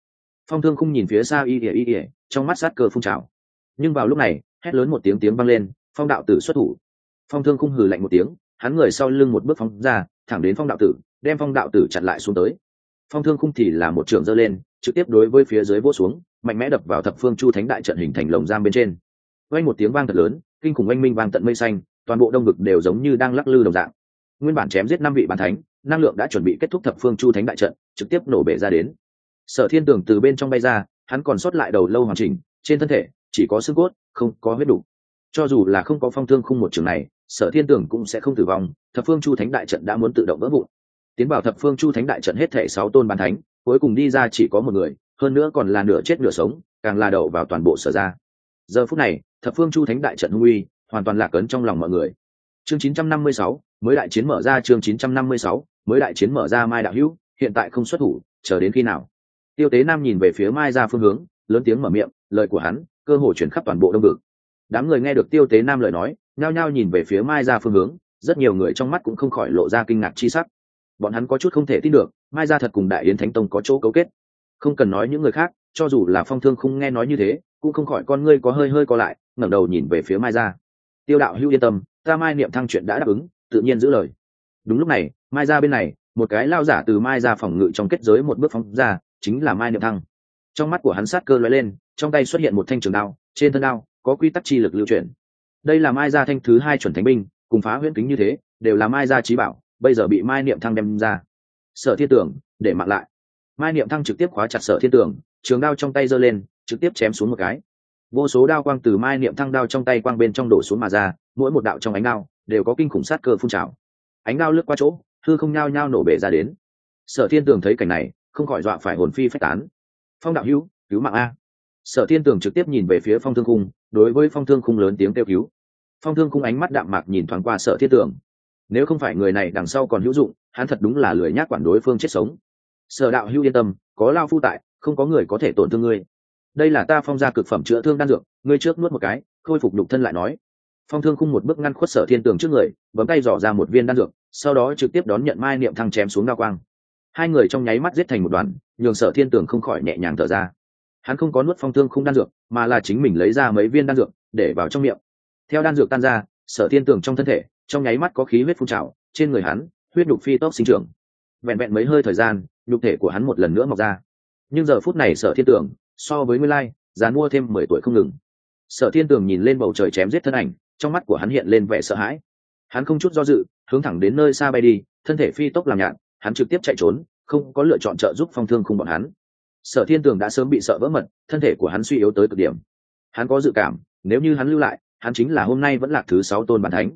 Phong thương không nhìn phía xa y ỉa y ỉa trong mắt sát cơ phun trào. Nhưng vào lúc này, hét lớn một tiếng tiếng vang lên, phong đạo tử xuất thủ. Phong thương không hừ lạnh một tiếng, hắn người sau lưng một bước phóng ra, thẳng đến phong đạo tử, đem phong đạo tử chặn lại xuống tới. Phong thương không thì là một trường dơ lên, trực tiếp đối với phía dưới vỗ xuống, mạnh mẽ đập vào thập phương chu thánh đại trận hình thành lồng giam bên trên. Quanh một tiếng vang thật lớn, kinh khủng oanh minh vang tận mây xanh, toàn bộ đông vực đều giống như đang lắc lư đồng dạng. Nguyên bản chém giết năm vị bàn thánh năng lượng đã chuẩn bị kết thúc thập phương chu thánh đại trận trực tiếp nổ bể ra đến. Sở thiên tường từ bên trong bay ra hắn còn sót lại đầu lâu hoàn chỉnh trên thân thể chỉ có xương cốt không có huyết đủ cho dù là không có phong thương khung một trường này sở thiên tường cũng sẽ không tử vong thập phương chu thánh đại trận đã muốn tự động vỡ vụn. Tiến vào thập phương chu thánh đại trận hết thể sáu tôn bàn thánh cuối cùng đi ra chỉ có một người hơn nữa còn là nửa chết nửa sống càng là đậu vào toàn bộ sở ra. Giờ phút này thập phương chu thánh đại trận hung uy hoàn toàn lạc ấn trong lòng mọi người. Chương 956, mới đại chiến mở ra chương 956, mới đại chiến mở ra mai đạo hữu, hiện tại không xuất thủ, chờ đến khi nào? Tiêu tế nam nhìn về phía mai ra phương hướng, lớn tiếng mở miệng, lời của hắn, cơ hồ chuyển khắp toàn bộ đông vực. Đám người nghe được tiêu tế nam lời nói, nhao nhao nhìn về phía mai ra phương hướng, rất nhiều người trong mắt cũng không khỏi lộ ra kinh ngạc chi sắc. Bọn hắn có chút không thể tin được, mai ra thật cùng đại yến thánh tông có chỗ cấu kết. Không cần nói những người khác, cho dù là phong thương không nghe nói như thế, cũng không khỏi con ngươi có hơi hơi co lại, ngẩng đầu nhìn về phía mai ra tiêu đạo hữu yên tâm, ta mai niệm thăng chuyện đã đáp ứng, tự nhiên giữ lời đúng lúc này, mai ra bên này, một cái lao giả từ mai ra phòng ngự trong kết giới một bước phóng ra, chính là mai niệm thăng. Trong mắt của hắn sát cơ lóe lên, trong tay xuất hiện một thanh trường đao, trên thân đao có quy tắc chi lực lưu chuyển. Đây là mai gia thanh thứ hai chuẩn thánh binh, cùng phá huyễn kính như thế, đều là mai gia trí bảo, bây giờ bị mai niệm thăng đem ra. Sở thiên tưởng, để mạng lại. Mai niệm thăng trực tiếp khóa chặt sở thiên tưởng, trường đao trong tay giơ lên, trực tiếp chém xuống một cái. Vô số đao quang từ mai niệm thăng đao trong tay quang bên trong đổ xuống mà ra, mỗi một đạo trong ánh đao đều có kinh khủng sát cơ phun trào ánh đao lướt qua chỗ thư không nhao nhao nổ bể ra đến. Sở thiên tường thấy cảnh này, không khỏi dọa phải hồn phi phách tán. Phong đạo hữu, cứu mạng a. Sở thiên tường trực tiếp nhìn về phía phong thương khung, đối với phong thương khung lớn tiếng kêu cứu. Phong thương khung ánh mắt đạm mạc nhìn thoáng qua sở thiên tường nếu không phải người này đằng sau còn hữu dụng, hắn thật đúng là lười nhác quản đối phương chết sống. Sở đạo hữu yên tâm, có lao phu tại, không có người có thể tổn thương ngươi. Đây là ta phong ra cực phẩm chữa thương đan dược, ngươi trước nuốt một cái, khôi phục nhục thân lại nói phong thương khung một bước ngăn khuất sở thiên tường trước người, bấm tay dò ra một viên đan dược, sau đó trực tiếp đón nhận mai niệm thăng chém xuống đao quang. Hai người trong nháy mắt giết thành một đoàn, nhường sở thiên tường không khỏi nhẹ nhàng thở ra. Hắn không có nuốt phong thương khung đan dược, mà là chính mình lấy ra mấy viên đan dược, để vào trong miệng. Theo đan dược tan ra, sở thiên tường trong thân thể, trong nháy mắt có khí huyết phun trào, trên người hắn, huyết nhục phi tốc sinh trưởng. Vẹn vẹn mấy hơi thời gian, nhục thể của hắn một lần nữa mọc ra. Nhưng giờ phút này sở thiên tường, so với nguyên lai dán mua thêm mười tuổi không ngừng. Sở thiên tường nhìn lên bầu trời chém giết thân ảnh trong mắt của hắn hiện lên vẻ sợ hãi. Hắn không chút do dự, hướng thẳng đến nơi xa bay đi, thân thể phi tốc làm nhạn hắn trực tiếp chạy trốn, không có lựa chọn trợ giúp phong thương khung bọn hắn. Sở thiên tường đã sớm bị sợ vỡ mật, thân thể của hắn suy yếu tới cực điểm. Hắn có dự cảm, nếu như hắn lưu lại, hắn chính là hôm nay vẫn là thứ sáu tôn bản thánh.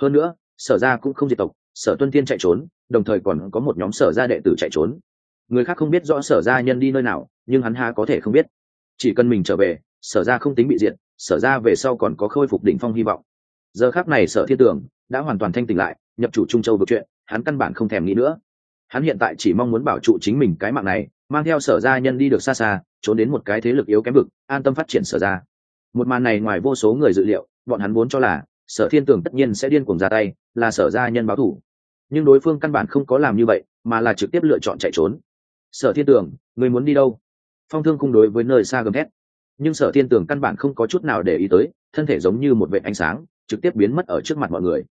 Hơn nữa, sở ra cũng không diệt tộc, sở tuân tiên chạy trốn, đồng thời còn có một nhóm sở gia đệ tử chạy trốn. Người khác không biết rõ sở gia nhân đi nơi nào, nhưng hắn ha có thể không biết. Chỉ cần mình trở về, sở ra không tính bị diện sở ra về sau còn có khôi phục đỉnh phong hy vọng. Giờ khác này sở thiên tường đã hoàn toàn thanh tỉnh lại, nhập chủ trung châu vực chuyện, hắn căn bản không thèm nghĩ nữa. Hắn hiện tại chỉ mong muốn bảo trụ chính mình cái mạng này, mang theo sở gia nhân đi được xa xa, trốn đến một cái thế lực yếu kém vực, an tâm phát triển sở ra một màn này ngoài vô số người dự liệu, bọn hắn vốn cho là sở thiên tường tất nhiên sẽ điên cuồng ra tay, là sở gia nhân báo thủ. Nhưng đối phương căn bản không có làm như vậy, mà là trực tiếp lựa chọn chạy trốn. Sở thiên tường người muốn đi đâu? Phong thương cung đối với nơi xa gầm thét nhưng sở thiên tường căn bản không có chút nào để ý tới, thân thể giống như một vệ ánh sáng, trực tiếp biến mất ở trước mặt mọi người.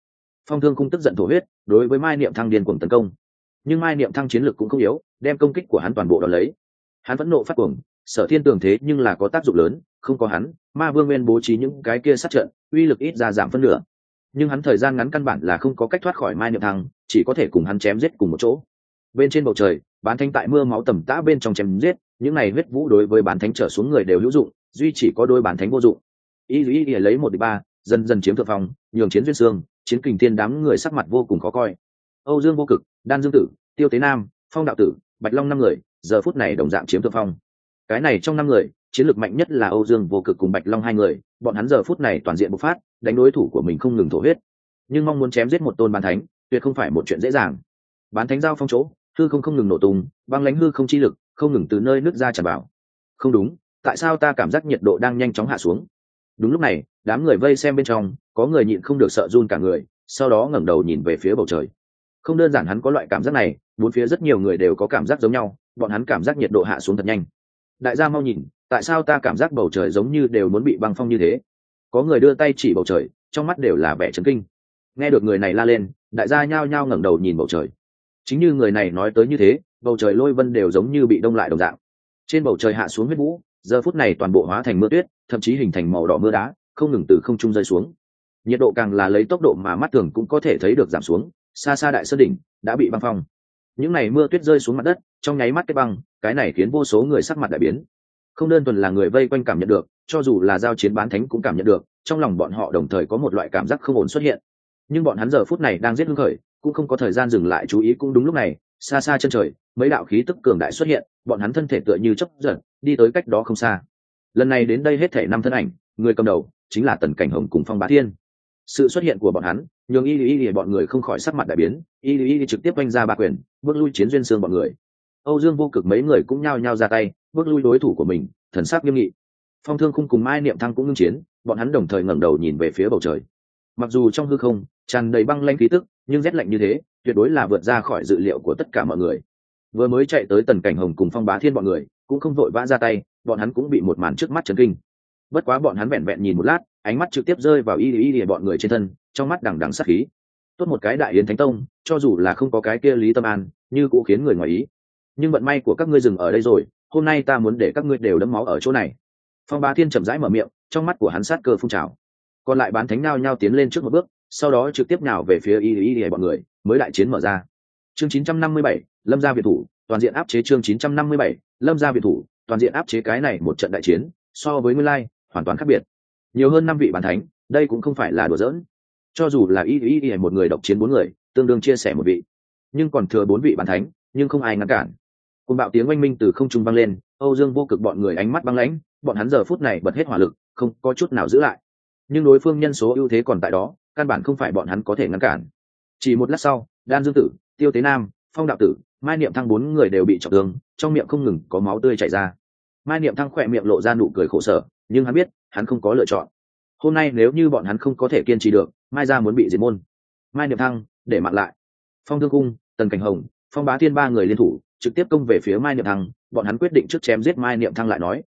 Phong thương cung tức giận thổ huyết, đối với mai niệm thăng điên cuồng tấn công. Nhưng mai niệm thăng chiến lược cũng không yếu, đem công kích của hắn toàn bộ đ ó lấy. Hắn vẫn nộ phát cuồng, sở thiên tường thế nhưng là có tác dụng lớn, không có hắn, ma vương nguyên bố trí những cái kia sát trận, uy lực ít ra giảm phân nửa. Nhưng hắn thời gian ngắn căn bản là không có cách thoát khỏi mai niệm thăng, chỉ có thể cùng hắn chém giết cùng một chỗ. Bên trên bầu trời bán thánh tại mưa máu tầm tã bên trong chém giết, những này huyết vũ đối với bán thánh trở xuống người đều hữu dụng, duy chỉ có đôi bán thánh vô dụng. Y y y lấy một đi ba, dần dần chiếm thượng phong, nhường chiến duyên sương chiến kình thiên đám người sắc mặt vô cùng khó coi. Âu dương vô cực, đan dương tử, tiêu tế nam, phong đạo tử, bạch long năm người, giờ phút này đồng dạng chiếm thượng phong. Cái này trong năm người, chiến lược mạnh nhất là âu dương vô cực cùng bạch long hai người, bọn hắn giờ phút này toàn diện bộc phát, đánh đối thủ của mình không ngừng thổ huyết. Nhưng mong muốn chém giết một tôn bán thánh, tuyệt không phải một chuyện dễ dàng. Bán thánh giao phong chỗ hư không không ngừng nổ tung, băng lãnh hư không chi lực không ngừng từ nơi nước ra tràn vào. Không đúng, tại sao ta cảm giác nhiệt độ đang nhanh chóng hạ xuống? Đúng lúc này, đám người vây xem bên trong, có người nhịn không được sợ run cả người, sau đó ngẩng đầu nhìn về phía bầu trời. Không đơn giản hắn có loại cảm giác này, bốn phía rất nhiều người đều có cảm giác giống nhau, bọn hắn cảm giác nhiệt độ hạ xuống thật nhanh. Đại gia mau nhìn, tại sao ta cảm giác bầu trời giống như đều muốn bị băng phong như thế? Có người đưa tay chỉ bầu trời, trong mắt đều là vẻ chấn kinh. Nghe được người này la lên, đại gia nhao nhao ngẩng đầu nhìn bầu trời chính như người này nói tới như thế, bầu trời lôi vân đều giống như bị đông lại đồng dạng. Trên bầu trời hạ xuống huyết vũ giờ phút này toàn bộ hóa thành mưa tuyết, thậm chí hình thành màu đỏ mưa đá, không ngừng từ không trung rơi xuống. Nhiệt độ càng là lấy tốc độ mà mắt thường cũng có thể thấy được giảm xuống, xa xa đại sơn đỉnh đã bị băng phong. Những này mưa tuyết rơi xuống mặt đất, trong nháy mắt cái băng, cái này khiến vô số người sắc mặt đại biến. Không đơn thuần là người vây quanh cảm nhận được, cho dù là giao chiến bán thánh cũng cảm nhận được, trong lòng bọn họ đồng thời có một loại cảm giác không ổn xuất hiện. Nhưng bọn hắn giờ phút này đang giết hưng khởi cũng không có thời gian dừng lại chú ý, cũng đúng lúc này, xa xa chân trời, mấy đạo khí tức cường đại xuất hiện, bọn hắn thân thể tựa như chấp giật, đi tới cách đó không xa. Lần này đến đây hết thể năm thân ảnh, người cầm đầu chính là tần cảnh hồng cùng phong bá thiên. Sự xuất hiện của bọn hắn, nhường y y y bọn người không khỏi sắc mặt đại biến, y y y trực tiếp oanh ra ba quyền, bước lui chiến duyên xương bọn người. Âu dương vô cực mấy người cũng nhao nhao ra tay, bước lui đối thủ của mình, thần sắc nghiêm nghị. Phong thương khung cùng mai niệm thăng cũng ngưng chiến, bọn hắn đồng thời ngẩng đầu nhìn về phía bầu trời. Mặc dù trong hư không tràn đầy băng lanh khí tức nhưng rét lạnh như thế, tuyệt đối là vượt ra khỏi dự liệu của tất cả mọi người. Vừa mới chạy tới tần cảnh hồng cùng phong bá thiên bọn người, cũng không vội vã ra tay, bọn hắn cũng bị một màn trước mắt chấn kinh. Bất quá bọn hắn vẹn vẹn nhìn một lát, ánh mắt trực tiếp rơi vào y y y bọn người trên thân, trong mắt đằng đằng sắc khí. Tốt một cái đại yến thánh tông, cho dù là không có cái kia lý tâm an, như cũng khiến người ngoài ý. Nhưng vận may của các ngươi dừng ở đây rồi, hôm nay ta muốn để các ngươi đều đấm máu ở chỗ này. Phong bá thiên chậm rãi mở miệng, trong mắt của hắn sát cơ phun trào. Còn lại bán thánh nao nhau tiến lên trước một bước sau đó trực tiếp nào về phía y y y bọn người mới đại chiến mở ra. Chương 957, lâm gia việt thủ toàn diện áp chế chương 957, lâm gia việt thủ toàn diện áp chế cái này một trận đại chiến so với nguyên lai hoàn toàn khác biệt. Nhiều hơn năm vị bàn thánh đây cũng không phải là đùa giỡn. Cho dù là y y y một người độc chiến bốn người tương đương chia sẻ một vị. Nhưng còn thừa bốn vị bàn thánh nhưng không ai ngăn cản. Cùng bạo tiếng oanh minh từ không trung vang lên âu dương vô cực bọn người ánh mắt băng lãnh bọn hắn giờ phút này bật hết hỏa lực không có chút nào giữ lại. Nhưng đối phương nhân số ưu thế còn tại đó căn bản không phải bọn hắn có thể ngăn cản. Chỉ một lát sau, đan dương tử, tiêu tế nam, phong đạo tử, mai niệm thăng bốn người đều bị trọng thương, trong miệng không ngừng có máu tươi chảy ra. Mai niệm thăng khỏe miệng lộ ra nụ cười khổ sở, nhưng hắn biết, hắn không có lựa chọn. Hôm nay nếu như bọn hắn không có thể kiên trì được, mai ra muốn bị diệt môn. Mai niệm thăng, để mặn lại. Phong thương cung, tần cảnh hồng, phong bá thiên ba người liên thủ, trực tiếp công về phía mai niệm thăng, bọn hắn quyết định trước chém giết mai niệm thăng lại nói.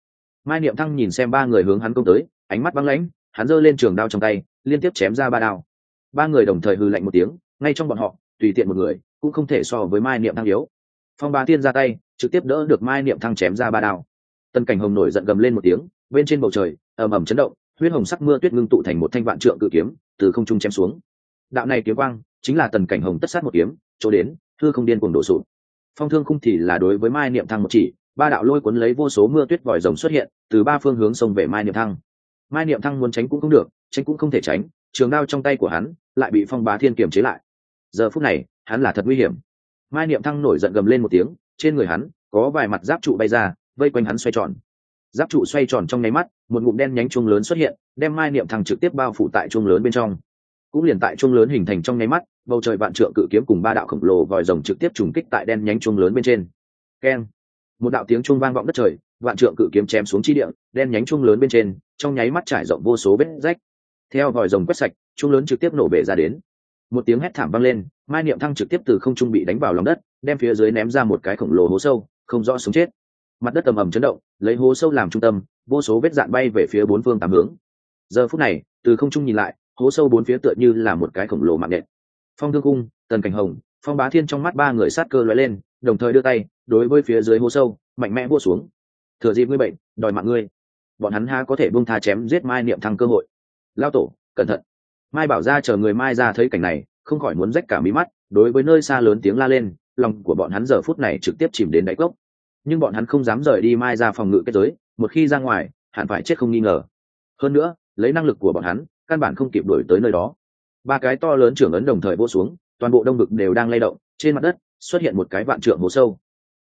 Mai niệm thăng nhìn xem ba người hướng hắn công tới, ánh mắt băng lãnh hắn giơ lên trường đao trong tay, liên tiếp chém ra ba đao. Ba người đồng thời hư lạnh một tiếng, ngay trong bọn họ, tùy tiện một người, cũng không thể so với mai niệm thăng yếu. Phong ba tiên ra tay, trực tiếp đỡ được mai niệm thăng chém ra ba đao. Tân cảnh hồng nổi giận gầm lên một tiếng, bên trên bầu trời, ầm ầm chấn động, huyết hồng sắc mưa tuyết ngưng tụ thành một thanh vạn trượng cự kiếm, từ không trung chém xuống. Đạo này kiếm quang, chính là tần cảnh hồng tất sát một kiếm, chỗ đến thưa không điên cuồng đổ sụp. Phong thương khung thì là đối với mai niệm thăng một chỉ, ba đạo lôi cuốn lấy vô số mưa tuyết vòi rồng xuất hiện, từ ba phương hướng xông về mai niệm thăng mai niệm thăng muốn tránh cũng không được, tránh cũng không thể tránh, trường đao trong tay của hắn lại bị phong bá thiên kiềm chế lại. Giờ phút này, hắn là thật nguy hiểm. Mai niệm thăng nổi giận gầm lên một tiếng, trên người hắn có vài mặt giáp trụ bay ra, vây quanh hắn xoay tròn. Giáp trụ xoay tròn trong nháy mắt, một ngụm đen nhánh chuông lớn xuất hiện, đem mai niệm thăng trực tiếp bao phủ tại chuông lớn bên trong. Cũng liền tại chuông lớn hình thành trong nháy mắt, bầu trời vạn trượng cự kiếm cùng ba đạo khổng lồ vòi rồng trực tiếp trùng kích tại đen nhánh chuông lớn bên trên. Keng. Một đạo tiếng chuông vang vọng đất trời vạn trượng cự kiếm chém xuống chi địa, đen nhánh chuông lớn bên trên, trong nháy mắt trải rộng vô số vết rách. Theo vòi rồng quét sạch, chuông lớn trực tiếp nổ bể ra đến. Một tiếng hét thảm vang lên, mai niệm thăng trực tiếp từ không trung bị đánh vào lòng đất, đem phía dưới ném ra một cái khổng lồ hố sâu, không rõ sống chết. Mặt đất ầm ầm chấn động, lấy hố sâu làm trung tâm, vô số vết dạn bay về phía bốn phương tám hướng. Giờ phút này, từ không trung nhìn lại, hố sâu bốn phía tựa như là một cái khổng lồ mạng nện. Phong thương cung, tần cảnh hồng, phong bá thiên trong mắt ba người sát cơ lóe lên, đồng thời đưa tay, đối với phía dưới hố sâu, mạnh mẽ vua xuống thừa dịp ngươi bệnh, đòi mạng ngươi. Bọn hắn ha có thể buông tha chém giết mai niệm thăng cơ hội. Lao tổ, cẩn thận. Mai bảo ra chờ người mai ra thấy cảnh này, không khỏi muốn rách cả mí mắt, đối với nơi xa lớn tiếng la lên, lòng của bọn hắn giờ phút này trực tiếp chìm đến đáy cốc. Nhưng bọn hắn không dám rời đi mai ra phòng ngự kết giới, một khi ra ngoài, hẳn phải chết không nghi ngờ. Hơn nữa, lấy năng lực của bọn hắn, căn bản không kịp đuổi tới nơi đó. Ba cái to lớn trưởng ấn đồng thời vô xuống, toàn bộ đông ngực đều đang lay động, trên mặt đất xuất hiện một cái vạn trượng hố sâu.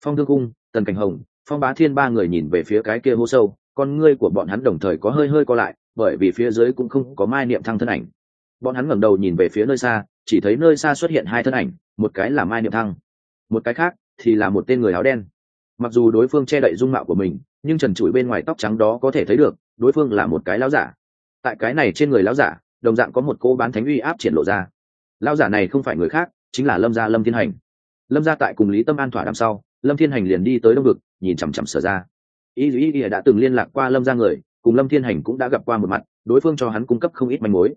Phong thương cung, tần cảnh hồng phong bá thiên ba người nhìn về phía cái kia hô sâu, con ngươi của bọn hắn đồng thời có hơi hơi co lại, bởi vì phía dưới cũng không có mai niệm thăng thân ảnh. Bọn hắn ngẩng đầu nhìn về phía nơi xa, chỉ thấy nơi xa xuất hiện hai thân ảnh, một cái là mai niệm thăng, một cái khác thì là một tên người áo đen. Mặc dù đối phương che đậy dung mạo của mình, nhưng trần trụi bên ngoài tóc trắng đó có thể thấy được, đối phương là một cái lão giả. Tại cái này trên người lão giả, đồng dạng có một cô bán thánh uy áp triển lộ ra. Lão giả này không phải người khác, chính là lâm gia lâm thiên hành. Lâm gia tại cùng lý tâm an thỏa đằng sau lâm thiên hành liền đi tới đông vực, nhìn chằm chằm sở ra. Y dù y đã từng liên lạc qua lâm gia người, cùng lâm thiên hành cũng đã gặp qua một mặt, đối phương cho hắn cung cấp không ít manh mối.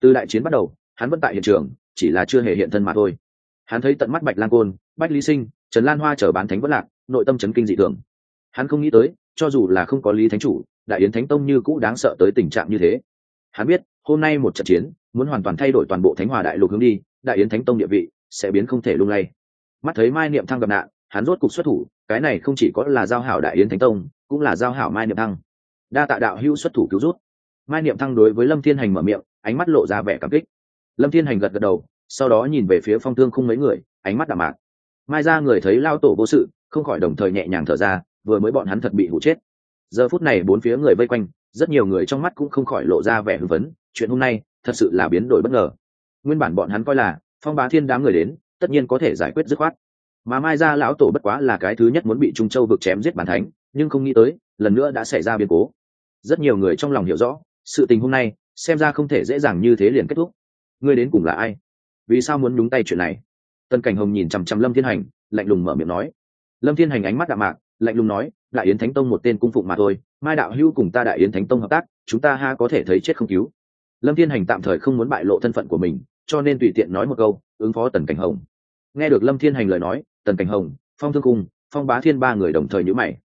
Từ đại chiến bắt đầu, hắn vẫn tại hiện trường, chỉ là chưa hề hiện thân mà thôi. Hắn thấy tận mắt bạch lan côn, bách lý sinh, trần lan hoa chở bán thánh vất lạc, nội tâm chấn kinh dị thường. Hắn không nghĩ tới, cho dù là không có lý thánh chủ, đại yến thánh tông như cũ đáng sợ tới tình trạng như thế. Hắn biết, hôm nay một trận chiến, muốn hoàn toàn thay đổi toàn bộ thánh hòa đại lục hướng đi, đại yến thánh tông địa vị sẽ biến không thể lung lay. Mắt thấy mai niệm thăng gặp nạn hắn rốt cục xuất thủ, cái này không chỉ có là giao hảo đại yến thánh tông, cũng là giao hảo mai niệm thăng. Đa tạ đạo hữu xuất thủ cứu rút mai niệm thăng đối với lâm thiên hành mở miệng, ánh mắt lộ ra vẻ cảm kích. Lâm thiên hành gật gật đầu, sau đó nhìn về phía phong thương không mấy người, ánh mắt đạm mạc. Mai ra người thấy lao tổ vô sự, không khỏi đồng thời nhẹ nhàng thở ra, vừa mới bọn hắn thật bị hụ chết. Giờ phút này bốn phía người vây quanh, rất nhiều người trong mắt cũng không khỏi lộ ra vẻ hưng phấn, chuyện hôm nay thật sự là biến đổi bất ngờ. Nguyên bản bọn hắn coi là phong bá thiên đám người đến, tất nhiên có thể giải quyết dứt khoát mà mai ra lão tổ bất quá là cái thứ nhất muốn bị trung châu vực chém giết bản thánh, nhưng không nghĩ tới, lần nữa đã xảy ra biến cố. Rất nhiều người trong lòng hiểu rõ, sự tình hôm nay, xem ra không thể dễ dàng như thế liền kết thúc. Ngươi đến cùng là ai? Vì sao muốn nhúng tay chuyện này? Tân cảnh hồng nhìn chằm chằm lâm thiên hành, lạnh lùng mở miệng nói. Lâm thiên hành ánh mắt đạm mạc, lạnh lùng nói, đại yến thánh tông một tên cung phụng mà thôi, mai đạo hữu cùng ta đại yến thánh tông hợp tác, chúng ta ha có thể thấy chết không cứu. Lâm thiên hành tạm thời không muốn bại lộ thân phận của mình, cho nên tùy tiện nói một câu, ứng phó tần cảnh hồng. Nghe được lâm thiên hành lời nói tần cảnh hồng, phong thương cung, phong bá thiên ba người đồng thời nhữ mày.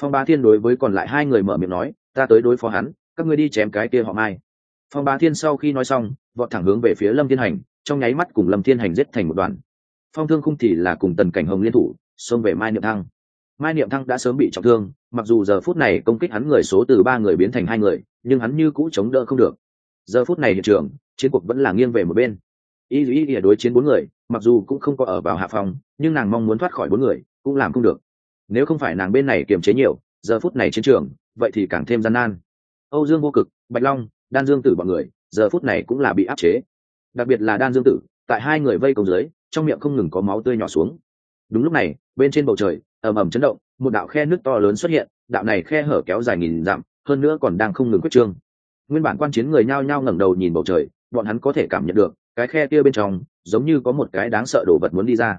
Phong bá thiên đối với còn lại hai người mở miệng nói, ta tới đối phó hắn, các ngươi đi chém cái kia họ mai. Phong bá thiên sau khi nói xong, vọt thẳng hướng về phía lâm thiên hành, trong nháy mắt cùng lâm thiên hành giết thành một đoàn. Phong thương khung thì là cùng tần cảnh hồng liên thủ, xông về mai niệm thăng. Mai niệm thăng đã sớm bị trọng thương, mặc dù giờ phút này công kích hắn người số từ ba người biến thành hai người, nhưng hắn như cũ chống đỡ không được. Giờ phút này hiện trường, chiến cuộc vẫn là nghiêng về một bên y dù y đối chiến bốn người, mặc dù cũng không có ở vào hạ phòng, nhưng nàng mong muốn thoát khỏi bốn người, cũng làm không được. Nếu không phải nàng bên này kiềm chế nhiều, giờ phút này chiến trường, vậy thì càng thêm gian nan. Âu dương vô cực, bạch long, đan dương tử bọn người, giờ phút này cũng là bị áp chế. Đặc biệt là đan dương tử, tại hai người vây công dưới, trong miệng không ngừng có máu tươi nhỏ xuống. Đúng lúc này, bên trên bầu trời, ầm ầm chấn động, một đạo khe nước to lớn xuất hiện, đạo này khe hở kéo dài nghìn dặm, hơn nữa còn đang không ngừng quyết trương. Nguyên bản quan chiến người nhao nhao ngẩng đầu nhìn bầu trời bọn hắn có thể cảm nhận được cái khe kia bên trong giống như có một cái đáng sợ đồ vật muốn đi ra.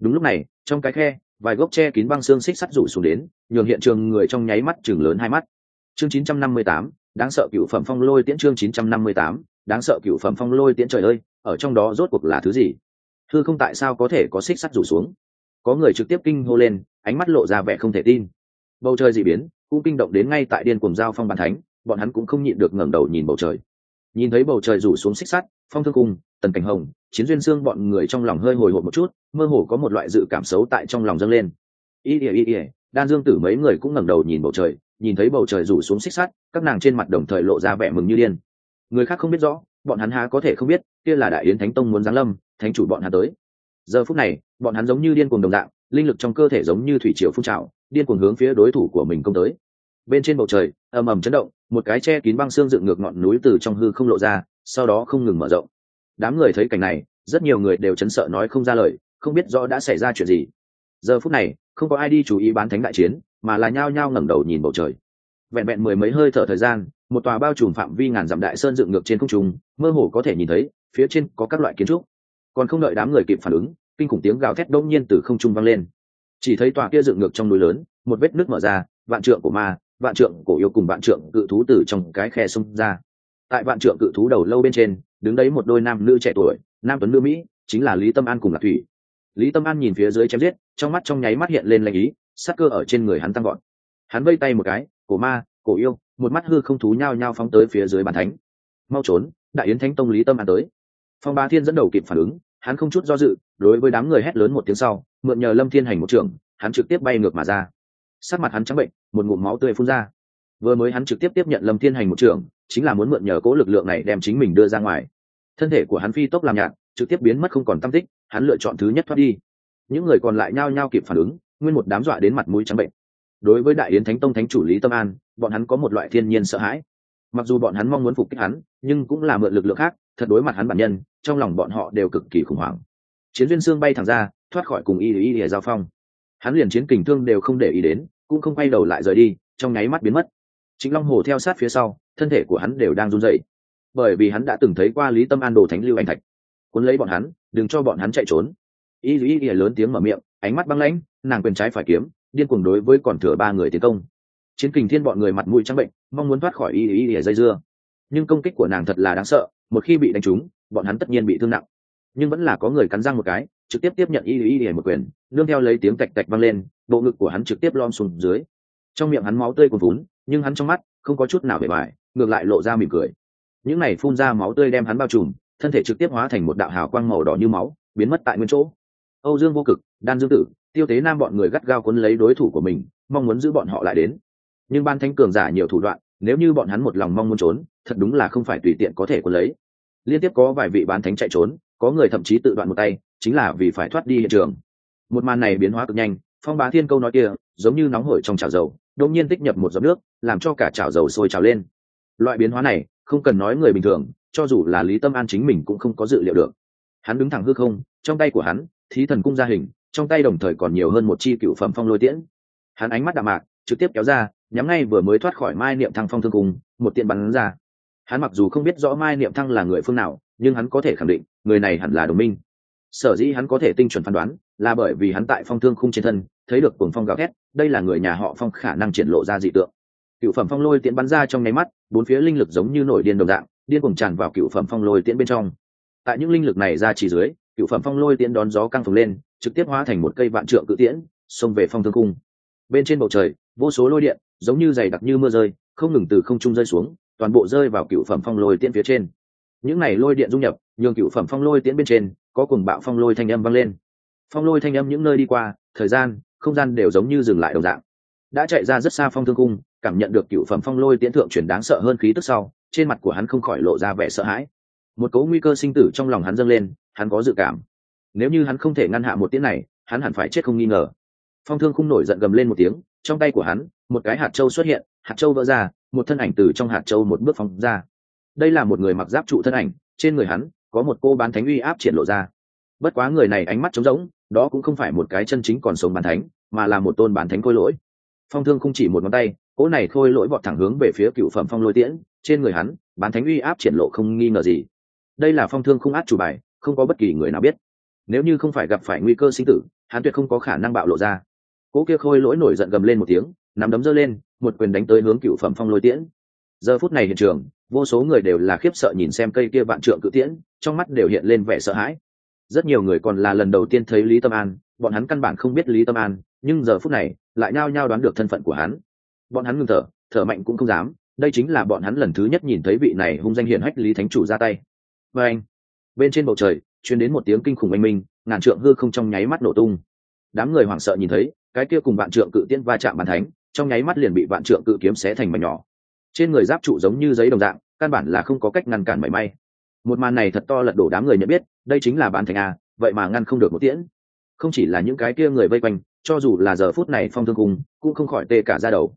Đúng lúc này trong cái khe vài gốc tre kín băng xương xích sắt rủ xuống đến nhường hiện trường người trong nháy mắt chừng lớn hai mắt. Chương 958, đáng sợ cựu phẩm phong lôi tiễn chương 958, đáng sợ cựu phẩm phong lôi tiễn trời ơi ở trong đó rốt cuộc là thứ gì? Thư không tại sao có thể có xích sắt rủ xuống? Có người trực tiếp kinh hô lên ánh mắt lộ ra vẻ không thể tin. Bầu trời dị biến cũng kinh động đến ngay tại điên cuồng giao phong bàn thánh bọn hắn cũng không nhịn được ngẩng đầu nhìn bầu trời nhìn thấy bầu trời rủ xuống xích sắt, phong thương cung, tần cảnh hồng, chiến duyên xương bọn người trong lòng hơi hồi hộp một chút, mơ hồ có một loại dự cảm xấu tại trong lòng dâng lên. Ý ỉa ý ỉa đan dương tử mấy người cũng ngẩng đầu nhìn bầu trời, nhìn thấy bầu trời rủ xuống xích sắt, các nàng trên mặt đồng thời lộ ra vẻ mừng như điên. Người khác không biết rõ, bọn hắn há có thể không biết, kia là đại yến thánh tông muốn giáng lâm, thánh chủ bọn hắn tới. Giờ phút này, bọn hắn giống như điên cuồng đồng dạng, linh lực trong cơ thể giống như thủy triều phun trào, điên cuồng hướng phía đối thủ của mình công tới bên trên bầu trời, ầm ầm chấn động, một cái che kín băng xương dựng ngược ngọn núi từ trong hư không lộ ra, sau đó không ngừng mở rộng. Đám người thấy cảnh này, rất nhiều người đều chấn sợ nói không ra lời, không biết rõ đã xảy ra chuyện gì. Giờ phút này, không có ai đi chú ý bán thánh đại chiến, mà là nhao nhao ngẩng đầu nhìn bầu trời. Vẹn vẹn mười mấy hơi thở thời gian, một tòa bao trùm phạm vi ngàn dặm đại sơn dựng ngược trên không trung, mơ hồ có thể nhìn thấy, phía trên có các loại kiến trúc. Còn không đợi đám người kịp phản ứng, kinh khủng tiếng gào thét đông nhiên từ không trung vang lên. Chỉ thấy tòa kia dựng ngược trong núi lớn, một vết nước mở ra, vạn trượng của ma vạn trượng cổ yêu cùng vạn trượng cự thú từ trong cái khe xông ra. Tại vạn trượng cự thú đầu lâu bên trên, đứng đấy một đôi nam nữ trẻ tuổi, nam tuấn nữ mỹ, chính là lý tâm an cùng lạc thủy. Lý tâm an nhìn phía dưới chém giết, trong mắt trong nháy mắt hiện lên lanh ý, sắc cơ ở trên người hắn tăng gọn hắn vây tay một cái, cổ ma, cổ yêu. Một mắt hư không thú nhao nhao phóng tới phía dưới bàn thánh. Mau trốn, đại yến thánh tông lý tâm an tới. Phong ba thiên dẫn đầu kịp phản ứng, hắn không chút do dự, đối với đám người hét lớn một tiếng sau, mượn nhờ lâm thiên hành một trường hắn trực tiếp bay ngược mà ra. Sắc mặt hắn trắng bệnh một ngụm máu tươi phun ra. Vừa mới hắn trực tiếp tiếp nhận lâm thiên hành một trường, chính là muốn mượn nhờ cố lực lượng này đem chính mình đưa ra ngoài. Thân thể của hắn phi tốc làm nhạt, trực tiếp biến mất không còn tâm tích, hắn lựa chọn thứ nhất thoát đi. Những người còn lại nhao nhao kịp phản ứng, nguyên một đám dọa đến mặt mũi trắng bệnh. Đối với đại yến thánh tông thánh chủ lý tâm an, bọn hắn có một loại thiên nhiên sợ hãi. Mặc dù bọn hắn mong muốn phục kích hắn, nhưng cũng là mượn lực lượng khác, thật đối mặt hắn bản nhân, trong lòng bọn họ đều cực kỳ khủng hoảng. Chiến duyên xương bay thẳng ra, thoát khỏi cùng y y y giao phong. Hắn liền chiến kình thương đều không để ý đến cũng không quay đầu lại rời đi, trong nháy mắt biến mất. Chính long hồ theo sát phía sau, thân thể của hắn đều đang run rẩy. Bởi vì hắn đã từng thấy qua lý tâm an đồ thánh lưu anh thạch. Cuốn lấy bọn hắn, đừng cho bọn hắn chạy trốn. Y y y lớn tiếng mở miệng, ánh mắt băng lãnh, nàng quyền trái phải kiếm, điên cuồng đối với còn thừa ba người tiến công. Chiến kình thiên bọn người mặt mũi trắng bệnh, mong muốn thoát khỏi y y y dây dưa. Nhưng công kích của nàng thật là đáng sợ, một khi bị đánh trúng, bọn hắn tất nhiên bị thương nặng. Nhưng vẫn là có người cắn răng một cái, trực tiếp tiếp nhận y y y một quyền, nương theo lấy tiếng tạch tạch vang lên bộ ngực của hắn trực tiếp lom xuống dưới. Trong miệng hắn máu tươi còn vún nhưng hắn trong mắt không có chút nào bề bài ngược lại lộ ra mỉm cười. Những này phun ra máu tươi đem hắn bao trùm, thân thể trực tiếp hóa thành một đạo hào quang màu đỏ như máu, biến mất tại nguyên chỗ. Âu dương vô cực, đan dương tử, tiêu tế nam bọn người gắt gao cuốn lấy đối thủ của mình, mong muốn giữ bọn họ lại đến. Nhưng ban thánh cường giả nhiều thủ đoạn, nếu như bọn hắn một lòng mong muốn trốn, thật đúng là không phải tùy tiện có thể cuốn lấy. Liên tiếp có vài vị bán thánh chạy trốn, có người thậm chí tự đoạn một tay, chính là vì phải thoát đi hiện trường. Một màn này biến hóa cực nhanh phong bá thiên câu nói kia, giống như nóng hổi trong chảo dầu, đột nhiên tích nhập một giọt nước, làm cho cả chảo dầu sôi trào lên. Loại biến hóa này, không cần nói người bình thường, cho dù là lý tâm an chính mình cũng không có dự liệu được. Hắn đứng thẳng hư không, trong tay của hắn, thí thần cung ra hình, trong tay đồng thời còn nhiều hơn một chi cựu phẩm phong lôi tiễn. Hắn ánh mắt đạm mạc, trực tiếp kéo ra, nhắm ngay vừa mới thoát khỏi mai niệm thăng phong thương cung, một tiện bắn ra. Hắn mặc dù không biết rõ mai niệm thăng là người phương nào, nhưng hắn có thể khẳng định, người này hẳn là đồng minh. Sở dĩ hắn có thể tinh chuẩn phán đoán, là bởi vì hắn tại phong thương khung trên thân thấy được cuồng phong gào thét, đây là người nhà họ phong khả năng triển lộ ra dị tượng. Cựu phẩm phong lôi tiễn bắn ra trong nháy mắt, bốn phía linh lực giống như nổi điên đồng dạng, điên cuồng tràn vào cựu phẩm phong lôi tiễn bên trong. Tại những linh lực này ra chỉ dưới, cựu phẩm phong lôi tiễn đón gió căng phồng lên, trực tiếp hóa thành một cây vạn trượng cự tiễn, xông về phong thương cung. Bên trên bầu trời, vô số lôi điện, giống như dày đặc như mưa rơi, không ngừng từ không trung rơi xuống, toàn bộ rơi vào cựu phẩm phong lôi tiễn phía trên. Những này lôi điện dung nhập, nhường cựu phẩm phong lôi tiễn bên trên, có cùng bạo phong lôi thanh âm vang lên. Phong lôi thanh âm những nơi đi qua, thời gian không gian đều giống như dừng lại đồng dạng. Đã chạy ra rất xa phong thương cung, cảm nhận được cựu phẩm phong lôi tiễn thượng chuyển đáng sợ hơn khí tức sau, trên mặt của hắn không khỏi lộ ra vẻ sợ hãi. Một cấu nguy cơ sinh tử trong lòng hắn dâng lên, hắn có dự cảm. Nếu như hắn không thể ngăn hạ một tiễn này, hắn hẳn phải chết không nghi ngờ. Phong thương khung nổi giận gầm lên một tiếng, trong tay của hắn, một cái hạt trâu xuất hiện, hạt trâu vỡ ra, một thân ảnh từ trong hạt trâu một bước phóng ra. Đây là một người mặc giáp trụ thân ảnh, trên người hắn, có một cô bán thánh uy áp triển lộ ra. Bất quá người này ánh mắt trống rỗng đó cũng không phải một cái chân chính còn sống bán thánh, mà là một tôn bán thánh khôi lỗi. Phong thương không chỉ một ngón tay, cỗ này khôi lỗi vọt thẳng hướng về phía cựu phẩm phong lôi tiễn, trên người hắn, bán thánh uy áp triển lộ không nghi ngờ gì. Đây là phong thương không át chủ bài, không có bất kỳ người nào biết. Nếu như không phải gặp phải nguy cơ sinh tử, hắn tuyệt không có khả năng bạo lộ ra. Cỗ kia khôi lỗi nổi giận gầm lên một tiếng, nắm đấm giơ lên, một quyền đánh tới hướng cựu phẩm phong lôi tiễn. Giờ phút này hiện trường, vô số người đều là khiếp sợ nhìn xem cây kia vạn trượng cự tiễn, trong mắt đều hiện lên vẻ sợ hãi rất nhiều người còn là lần đầu tiên thấy lý tâm an, bọn hắn căn bản không biết lý tâm an, nhưng giờ phút này, lại nhao nhao đoán được thân phận của hắn. Bọn hắn ngừng thở thở mạnh cũng không dám, đây chính là bọn hắn lần thứ nhất nhìn thấy vị này hung danh hiển hách lý thánh chủ ra tay. Và anh, bên trên bầu trời chuyến đến một tiếng kinh khủng oanh minh, ngàn trượng hư không trong nháy mắt nổ tung. Đám người hoảng sợ nhìn thấy, cái kia cùng vạn trượng cự tiên va chạm bàn thánh, trong nháy mắt liền bị vạn trượng cự kiếm xé thành mảnh nhỏ. Trên người giáp trụ giống như giấy đồng dạng, căn bản là không có cách ngăn cản mảy may một màn này thật to lật đổ đám người nhận biết đây chính là bán thành a vậy mà ngăn không được một tiễn. Không chỉ là những cái kia người vây quanh cho dù là giờ phút này phong thương cùng cũng không khỏi tê cả ra đầu.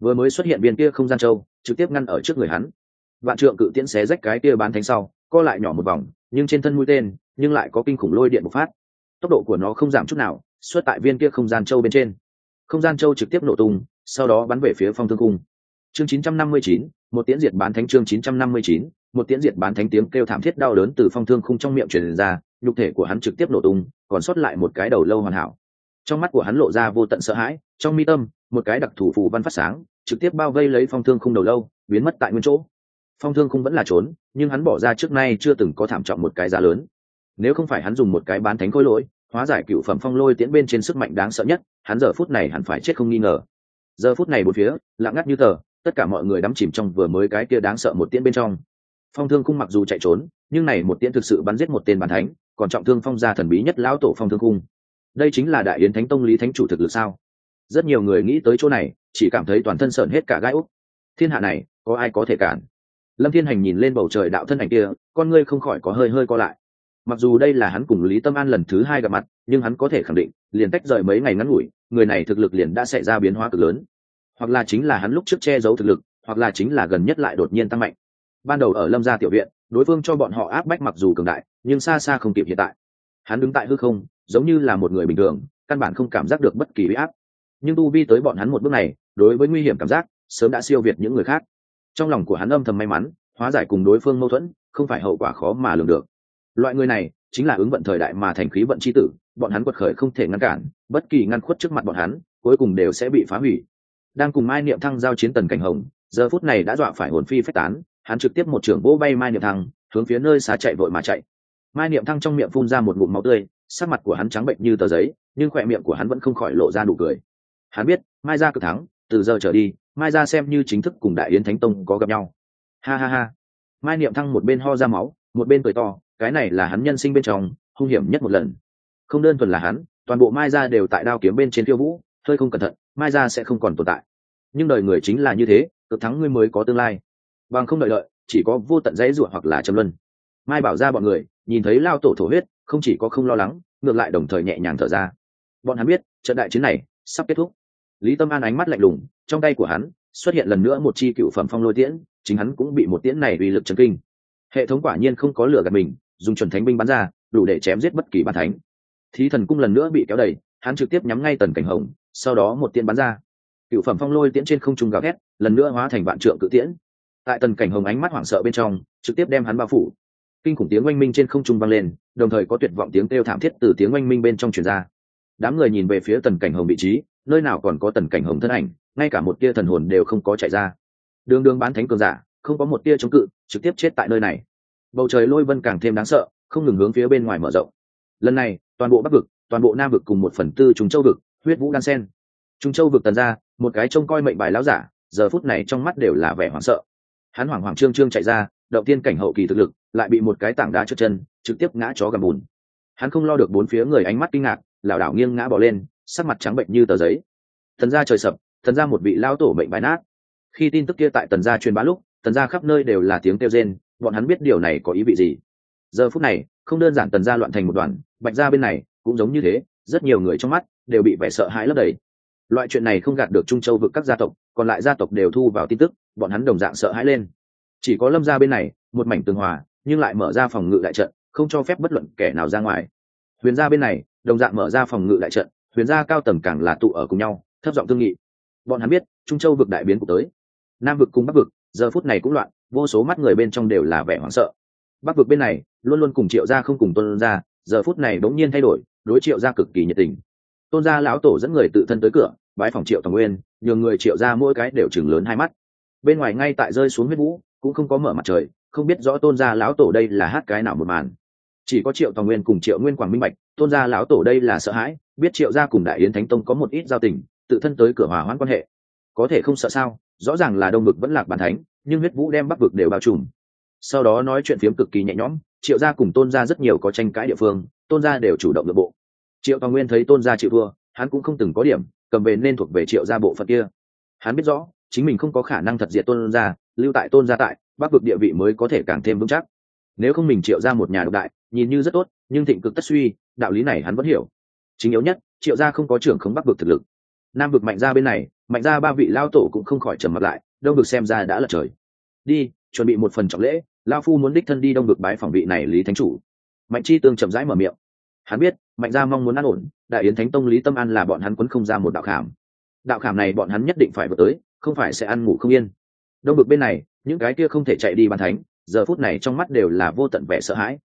Vừa mới xuất hiện viên kia không gian châu trực tiếp ngăn ở trước người hắn. Vạn trượng cự tiễn xé rách cái kia bán thánh sau co lại nhỏ một vòng nhưng trên thân mũi tên nhưng lại có kinh khủng lôi điện bộc phát. Tốc độ của nó không giảm chút nào xuất tại viên kia không gian châu bên trên. Không gian châu trực tiếp nổ tung sau đó bắn về phía phong thương cung chương 959, một tiễn diệt bán thánh chương 959, một tiễn diệt bán thánh tiếng kêu thảm thiết đau đớn từ phong thương khung trong miệng truyền ra, nhục thể của hắn trực tiếp nổ tung, còn sót lại một cái đầu lâu hoàn hảo. Trong mắt của hắn lộ ra vô tận sợ hãi, trong mi tâm, một cái đặc thủ phù văn phát sáng, trực tiếp bao vây lấy phong thương khung đầu lâu, biến mất tại nguyên chỗ. Phong thương khung vẫn là trốn, nhưng hắn bỏ ra trước nay chưa từng có thảm trọng một cái giá lớn. Nếu không phải hắn dùng một cái bán thánh khối lỗi, hóa giải cựu phẩm phong lôi tiễn bên trên sức mạnh đáng sợ nhất, hắn giờ phút này hẳn phải chết không nghi ngờ. Giờ phút này một phía, lặng ngắt như tờ, tất cả mọi người đắm chìm trong vừa mới cái kia đáng sợ một tiễn bên trong phong thương cung mặc dù chạy trốn, nhưng này một tiễn thực sự bắn giết một tên bàn thánh, còn trọng thương phong gia thần bí nhất lão tổ phong thương cung. đây chính là đại yến thánh tông lý thánh chủ thực lực sao? Rất nhiều người nghĩ tới chỗ này, chỉ cảm thấy toàn thân sợn hết cả gai úc thiên hạ này, có ai có thể cản? Lâm thiên hành nhìn lên bầu trời đạo thân ảnh kia, con ngươi không khỏi có hơi hơi co lại. Mặc dù đây là hắn cùng lý tâm an lần thứ hai gặp mặt, nhưng hắn có thể khẳng định, liền tách rời mấy ngày ngắn ngủi, người này thực lực liền đã xảy ra biến hóa cực lớn. Hoặc là chính là hắn lúc trước che giấu thực lực, hoặc là chính là gần nhất lại đột nhiên tăng mạnh ban đầu ở lâm gia tiểu viện, đối phương cho bọn họ áp bách mặc dù cường đại, nhưng xa xa không kịp hiện tại. Hắn đứng tại hư không, giống như là một người bình thường, căn bản không cảm giác được bất kỳ huy áp. Nhưng tu vi tới bọn hắn một bước này, đối với nguy hiểm cảm giác, sớm đã siêu việt những người khác. Trong lòng của hắn âm thầm may mắn, hóa giải cùng đối phương mâu thuẫn, không phải hậu quả khó mà lường được. Loại người này, chính là ứng vận thời đại mà thành khí vận c h i tử, bọn hắn quật khởi không thể ngăn cản, bất kỳ ngăn khuất trước mặt bọn hắn, cuối cùng đều sẽ bị phá hủy. Đang cùng mai niệm thăng giao chiến tần cảnh hồng, giờ phút này đã dọa phải hồn phi phách tán hắn trực tiếp một trưởng vỗ bay mai niệm thăng, hướng phía nơi xá chạy vội mà chạy. Mai niệm thăng trong miệng phun ra một ngụm máu tươi, sắc mặt của hắn trắng bệnh như tờ giấy, nhưng khỏe miệng của hắn vẫn không khỏi lộ ra nụ cười. Hắn biết, mai ra cực thắng, từ giờ trở đi, mai ra xem như chính thức cùng đại yến thánh tông có gặp nhau. Ha ha ha. Mai niệm thăng một bên ho ra máu, một bên cười to, cái này là hắn nhân sinh bên trong, hung hiểm nhất một lần. Không đơn thuần là hắn, toàn bộ mai ra đều tại đao kiếm bên trên tiêu vũ, hơi không cẩn thận, mai ra sẽ không còn tồn tại. Nhưng đời người chính là như thế, cực thắng ngươi mới có tương lai bằng không đợi lợi chỉ có vô tận dãy ruộng hoặc là châm luân. Mai bảo ra bọn người, nhìn thấy lao tổ thổ huyết, không chỉ có không lo lắng, ngược lại đồng thời nhẹ nhàng thở ra. Bọn hắn biết, trận đại chiến này sắp kết thúc. Lý tâm an ánh mắt lạnh lùng, trong tay của hắn xuất hiện lần nữa một chi cựu phẩm phong lôi tiễn, chính hắn cũng bị một tiễn này uy lực chấn kinh. Hệ thống quả nhiên không có lửa gạt mình, dùng chuẩn thánh binh bắn ra, đủ để chém giết bất kỳ bàn thánh. Thí thần cung lần nữa bị kéo đầy, hắn trực tiếp nhắm ngay tần cảnh hồng, sau đó một tiễn bắn ra. Cựu phẩm phong lôi tiễn trên không trung gào thét, lần nữa hóa thành vạn trượng cự tiễn tại tần cảnh hồng ánh mắt hoảng sợ bên trong, trực tiếp đem hắn bao phủ. Kinh khủng tiếng oanh minh trên không trung vang lên, đồng thời có tuyệt vọng tiếng kêu thảm thiết từ tiếng oanh minh bên trong truyền ra. Đám người nhìn về phía tần cảnh hồng vị trí, nơi nào còn có tần cảnh hồng thân ảnh, ngay cả một tia thần hồn đều không có chạy ra. Đường đường bán thánh cường giả, không có một tia chống cự, trực tiếp chết tại nơi này. Bầu trời lôi vân càng thêm đáng sợ, không ngừng hướng phía bên ngoài mở rộng. Lần này, toàn bộ bắc vực, toàn bộ nam vực cùng một phần tư trung châu vực, huyết vũ đan sen. Trung châu vực tần ra, một cái trông coi mệnh bài láo giả, giờ phút này trong mắt đều là vẻ hoảng sợ hắn hoảng hoảng trương trương chạy ra, động tiên cảnh hậu kỳ thực lực, lại bị một cái tảng đá trượt chân, trực tiếp ngã chó gầm bùn. Hắn không lo được bốn phía người ánh mắt kinh ngạc, lảo đảo nghiêng ngã bỏ lên, sắc mặt trắng bệnh như tờ giấy. Thần gia trời sập, thần gia một vị lao tổ bệnh bại nát. Khi tin tức kia tại tần gia truyền bá lúc tần gia khắp nơi đều là tiếng kêu rên, bọn hắn biết điều này có ý vị gì. Giờ phút này, không đơn giản tần gia loạn thành một đoàn, bạch gia bên này cũng giống như thế, rất nhiều người trong mắt đều bị vẻ sợ hãi lấp đầy. Loại chuyện này không gạt được trung châu vực các gia tộc, còn lại gia tộc đều thu vào tin tức bọn hắn đồng dạng sợ hãi lên. Chỉ có lâm gia bên này, một mảnh tường hòa, nhưng lại mở ra phòng ngự đại trận, không cho phép bất luận kẻ nào ra ngoài. Huyền gia bên này, đồng dạng mở ra phòng ngự đại trận, huyền gia cao tầng càng là tụ ở cùng nhau, thấp giọng thương nghị. Bọn hắn biết, trung châu vực đại biến của tới. Nam vực cùng bắc vực, giờ phút này cũng loạn, vô số mắt người bên trong đều là vẻ hoảng sợ. Bắc vực bên này, luôn luôn cùng triệu gia không cùng tôn gia, giờ phút này bỗng nhiên thay đổi, đối triệu gia cực kỳ nhiệt tình. Tôn gia lão tổ dẫn người tự thân tới cửa, bái phòng triệu tòng nguyên, nhường người triệu gia mỗi cái đều chừng lớn hai mắt bên ngoài ngay tại rơi xuống huyết vũ, cũng không có mở mặt trời, không biết rõ tôn gia lão tổ đây là hát cái nào một màn. Chỉ có triệu tòng nguyên cùng triệu nguyên quảng minh bạch, tôn gia lão tổ đây là sợ hãi, biết triệu gia cùng đại yến thánh tông có một ít giao tình, tự thân tới cửa hòa hoãn quan hệ. Có thể không sợ sao, rõ ràng là đông vực vẫn lạc bàn thánh, nhưng huyết vũ đem bắc vực đều bao trùm. Sau đó nói chuyện phiếm cực kỳ nhẹ nhõm, triệu gia cùng tôn gia rất nhiều có tranh cãi địa phương, tôn gia đều chủ động nội bộ. Triệu tòng nguyên thấy tôn gia chịu thua, hắn cũng không từng có điểm, cầm về nên thuộc về triệu gia bộ phận kia. Hắn biết rõ chính mình không có khả năng thật diệt tôn gia, lưu tại tôn gia tại, bắc vực địa vị mới có thể càng thêm vững chắc. Nếu không mình triệu ra một nhà độc đại, nhìn như rất tốt, nhưng thịnh cực tất suy, đạo lý này hắn vẫn hiểu. Chính yếu nhất, triệu gia không có trưởng không bắc vực thực lực. Nam vực mạnh ra bên này, mạnh ra ba vị lao tổ cũng không khỏi trầm mặt lại, đông vực xem ra đã lật trời. Đi, chuẩn bị một phần trọng lễ, lao phu muốn đích thân đi đông vực bái phòng vị này lý thánh chủ. Mạnh chi tương chậm rãi mở miệng. Hắn biết, mạnh gia mong muốn an ổn, đại yến thánh tông lý tâm an là bọn hắn quấn không ra một đạo khảm. Đạo khảm này bọn hắn nhất định phải vượt tới không phải sẽ ăn ngủ không yên. Đông vực bên này, những cái kia không thể chạy đi bàn thánh, giờ phút này trong mắt đều là vô tận vẻ sợ hãi.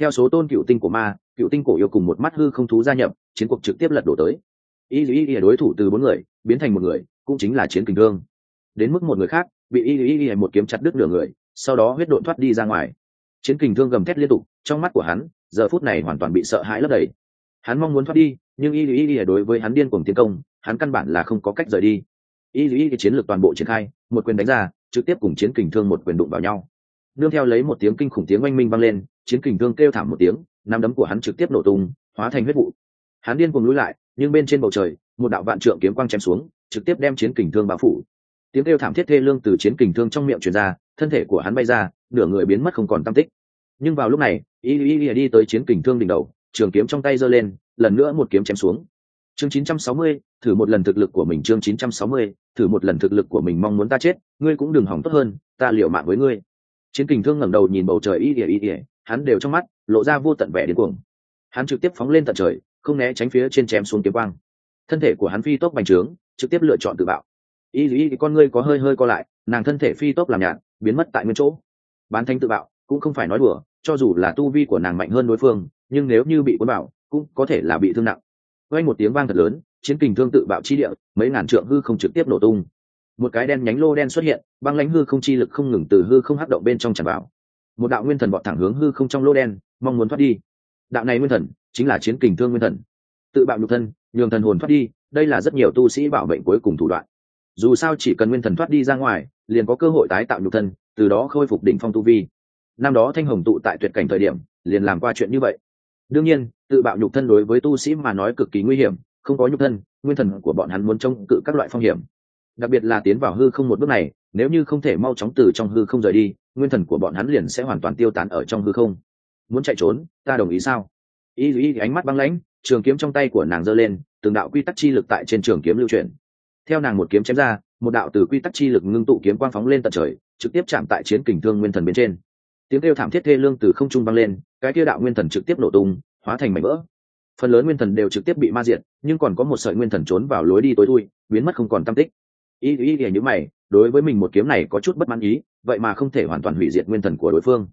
Theo số tôn cựu tinh của ma, cựu tinh cổ yêu cùng một mắt hư không thú gia nhập, chiến cuộc trực tiếp lật đổ tới. Y y y đối thủ từ bốn người, biến thành một người, cũng chính là chiến kình thương. Đến mức một người khác, bị y y y một kiếm chặt đứt nửa người, sau đó huyết độn thoát đi ra ngoài. Chiến kình thương gầm thét liên tục, trong mắt của hắn, giờ phút này hoàn toàn bị sợ hãi lấp đầy. Hắn mong muốn thoát đi, nhưng y y y đối với hắn điên cuồng tiến công, hắn căn bản là không có cách rời đi y lý cái chiến lược toàn bộ triển khai một quyền đánh ra trực tiếp cùng chiến kình thương một quyền đụng vào nhau. Nương theo lấy một tiếng kinh khủng tiếng oanh minh vang lên chiến kình thương kêu thảm một tiếng nắm đấm của hắn trực tiếp nổ tung hóa thành huyết vụ. Hắn điên cùng lùi lại nhưng bên trên bầu trời một đạo vạn trượng kiếm quang chém xuống trực tiếp đem chiến kình thương bao phủ. Tiếng kêu thảm thiết thê lương từ chiến kình thương trong miệng truyền ra thân thể của hắn bay ra nửa người biến mất không còn tam tích. Nhưng vào lúc này y y y đi tới chiến kình thương đỉnh đầu trường kiếm trong tay giơ lên lần nữa một kiếm chém xuống. Chương 960, thử một lần thực lực của mình chương 960, thử một lần thực lực của mình mong muốn ta chết, ngươi cũng đừng hỏng tốt hơn, ta liều mạng với ngươi. Chiến kình thương ngẩng đầu nhìn bầu trời y ỉa y ỉa hắn đều trong mắt lộ ra vô tận vẻ điên cuồng. Hắn trực tiếp phóng lên tận trời, không né tránh phía trên chém xuống kiếm quang. Thân thể của hắn phi tốc bành trướng, trực tiếp lựa chọn tự bạo. Y y con ngươi có hơi hơi co lại, nàng thân thể phi tốc làm nhạt, biến mất tại nguyên chỗ. Bán thánh tự bạo, cũng không phải nói đùa, cho dù là tu vi của nàng mạnh hơn đối phương, nhưng nếu như bị cuốn bảo cũng có thể là bị thương nặng. Quanh một tiếng vang thật lớn chiến kình thương tự bạo chi địa, mấy ngàn trượng hư không trực tiếp nổ tung. Một cái đen nhánh lô đen xuất hiện, băng lãnh hư không chi lực không ngừng từ hư không hắc động bên trong tràn vào. Một đạo nguyên thần bọt thẳng hướng hư không trong lô đen, mong muốn thoát đi. Đạo này nguyên thần chính là chiến kình thương nguyên thần. Tự bạo nhục thân, nhường thần hồn thoát đi, đây là rất nhiều tu sĩ bảo mệnh cuối cùng thủ đoạn. Dù sao chỉ cần nguyên thần thoát đi ra ngoài, liền có cơ hội tái tạo nhục thân, từ đó khôi phục đỉnh phong tu vi. Năm đó thanh hồng tụ tại tuyệt cảnh thời điểm, liền làm qua chuyện như vậy. Đương nhiên, tự bạo nhục thân đối với tu sĩ mà nói cực kỳ nguy hiểm không có nhục thân, nguyên thần của bọn hắn muốn trông cự các loại phong hiểm. Đặc biệt là tiến vào hư không một bước này, nếu như không thể mau chóng từ trong hư không rời đi, nguyên thần của bọn hắn liền sẽ hoàn toàn tiêu tán ở trong hư không. Muốn chạy trốn, ta đồng ý sao? Y y ánh mắt băng lãnh, trường kiếm trong tay của nàng giơ lên, từng đạo quy tắc chi lực tại trên trường kiếm lưu chuyển. Theo nàng một kiếm chém ra, một đạo từ quy tắc chi lực ngưng tụ kiếm quang phóng lên tận trời, trực tiếp chạm tại chiến kình thương nguyên thần bên trên. Tiếng kêu thảm thiết thê lương từ không trung băng lên, cái kia đạo nguyên thần trực tiếp nổ tung, hóa thành mảnh vỡ phần lớn nguyên thần đều trực tiếp bị ma diệt, nhưng còn có một sợi nguyên thần trốn vào lối đi tối thui, biến mất không còn tam tích. Ý ý ý như mày, đối với mình một kiếm này có chút bất mãn ý, vậy mà không thể hoàn toàn hủy diệt nguyên thần của đối phương.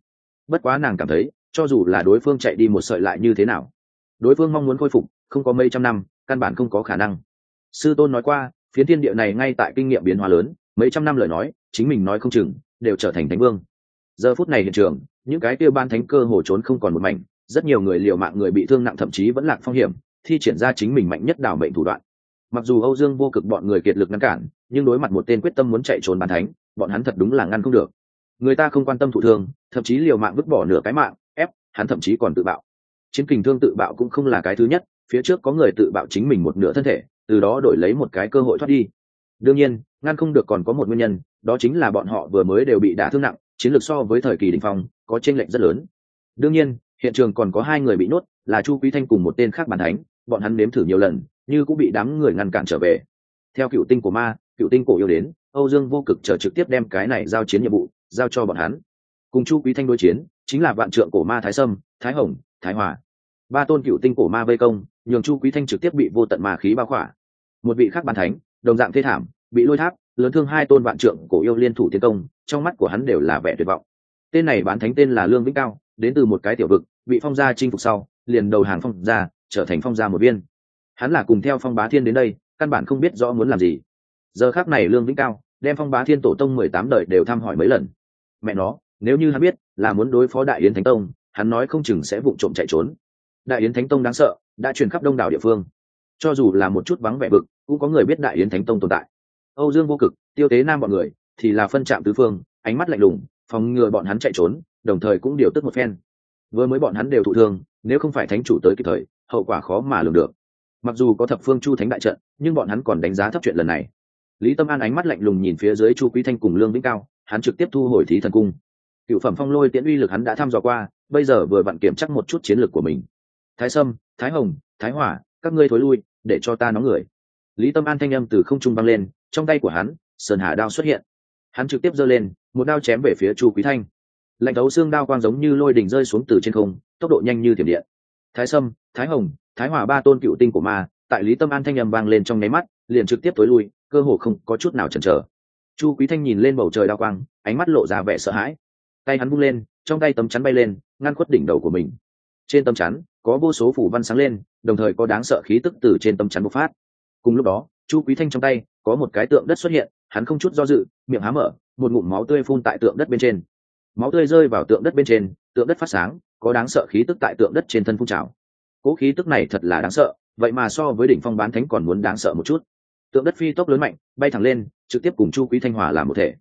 Bất quá nàng cảm thấy, cho dù là đối phương chạy đi một sợi lại như thế nào, đối phương mong muốn khôi phục, không có mấy trăm năm, căn bản không có khả năng. Sư tôn nói qua, phiến thiên địa này ngay tại kinh nghiệm biến hóa lớn, mấy trăm năm lời nói, chính mình nói không chừng, đều trở thành thánh vương. Giờ phút này hiện trường, những cái tiêu ban thánh cơ hồ trốn không còn một mảnh rất nhiều người liều mạng người bị thương nặng thậm chí vẫn lạc phong hiểm, thi triển ra chính mình mạnh nhất đảo mệnh thủ đoạn. Mặc dù âu dương vô cực bọn người kiệt lực ngăn cản, nhưng đối mặt một tên quyết tâm muốn chạy trốn bàn thánh, bọn hắn thật đúng là ngăn không được. Người ta không quan tâm thụ thương, thậm chí liều mạng vứt bỏ nửa cái mạng, ép, hắn thậm chí còn tự bạo. Chiến kình thương tự bạo cũng không là cái thứ nhất, phía trước có người tự bạo chính mình một nửa thân thể, từ đó đổi lấy một cái cơ hội thoát đi. Đương nhiên, ngăn không được còn có một nguyên nhân, đó chính là bọn họ vừa mới đều bị đả thương nặng, chiến lược so với thời kỳ đ ỉ n h phong, có t r ê n lệch rất lớn. Đương nhiên hiện trường còn có hai người bị nuốt là chu quý thanh cùng một tên khác bàn thánh, bọn hắn nếm thử nhiều lần, như cũng bị đám người ngăn cản trở về. Theo cựu tinh của ma, cựu tinh cổ yêu đến, âu dương vô cực chờ trực tiếp đem cái này giao chiến nhiệm vụ, giao cho bọn hắn. Cùng chu quý thanh đối chiến, chính là vạn trượng cổ ma thái sâm, thái hồng, thái hòa ba tôn cựu tinh cổ ma vây công, nhường chu quý thanh trực tiếp bị vô tận ma khí bao khỏa. Một vị khác bàn thánh, đồng dạng thê thảm, bị lôi tháp, lớn thương hai tôn vạn trượng cổ yêu liên thủ tiến công, trong mắt của hắn đều là vẻ tuyệt vọng. Tên này bán thánh tên là lương vĩnh cao đến từ một cái tiểu vực, bị phong gia chinh phục sau, liền đầu hàng phong gia, trở thành phong gia một viên. Hắn là cùng theo phong bá thiên đến đây, căn bản không biết rõ muốn làm gì. Giờ khác này lương vĩnh cao, đem phong bá thiên tổ tông mười tám đời đều thăm hỏi mấy lần. Mẹ nó, nếu như hắn biết là muốn đối phó đại yến thánh tông, hắn nói không chừng sẽ vụ trộm chạy trốn. Đại yến thánh tông đáng sợ, đã truyền khắp đông đảo địa phương. Cho dù là một chút vắng vẻ vực, cũng có người biết đại yến thánh tông tồn tại. Âu dương vô cực, tiêu tế nam bọn người, thì là phân trạm tứ phương, ánh mắt lạnh lùng phòng ngừa bọn hắn chạy trốn, đồng thời cũng điều tức một phen. Vừa mới bọn hắn đều thụ thương, nếu không phải thánh chủ tới kịp thời, hậu quả khó mà lường được. Mặc dù có thập phương chu thánh đại trận, nhưng bọn hắn còn đánh giá thấp chuyện lần này. Lý tâm an ánh mắt lạnh lùng nhìn phía dưới chu quý thanh cùng lương vĩnh cao, hắn trực tiếp thu hồi thí thần cung. Cựu phẩm phong lôi tiễn uy lực hắn đã thăm dò qua, bây giờ vừa vặn kiểm chắc một chút chiến lược của mình. Thái sâm, thái hồng, thái hỏa, các ngươi thối lui, để cho ta nóng người. Lý tâm an thanh âm từ không trung băng lên, trong tay của hắn sơn hà đao xuất hiện. Hắn trực tiếp giơ lên một đao chém về phía chu quý thanh. Lạnh thấu xương đao quang giống như lôi đỉnh rơi xuống từ trên không, tốc độ nhanh như thiểm điện. Thái sâm, thái hồng, thái hòa ba tôn cựu tinh của ma, tại lý tâm an thanh â m vang lên trong nháy mắt, liền trực tiếp tối lui, cơ hồ không có chút nào chần chờ. Chu quý thanh nhìn lên bầu trời đao quang, ánh mắt lộ ra vẻ sợ hãi. Tay hắn bung lên, trong tay tấm chắn bay lên, ngăn khuất đỉnh đầu của mình. Trên tấm chắn, có vô số phủ văn sáng lên, đồng thời có đáng sợ khí tức từ trên tấm chắn bộc phát. Cùng lúc đó, chu quý thanh trong tay, có một cái tượng đất xuất hiện hắn không chút do dự, miệng há mở, một ngụm máu tươi phun tại tượng đất bên trên. Máu tươi rơi vào tượng đất bên trên, tượng đất phát sáng, có đáng sợ khí tức tại tượng đất trên thân phun trào. Cỗ khí tức này thật là đáng sợ, vậy mà so với đỉnh phong bán thánh còn muốn đáng sợ một chút. Tượng đất phi tốc lớn mạnh, bay thẳng lên, trực tiếp cùng chu quý thanh hòa làm một thể.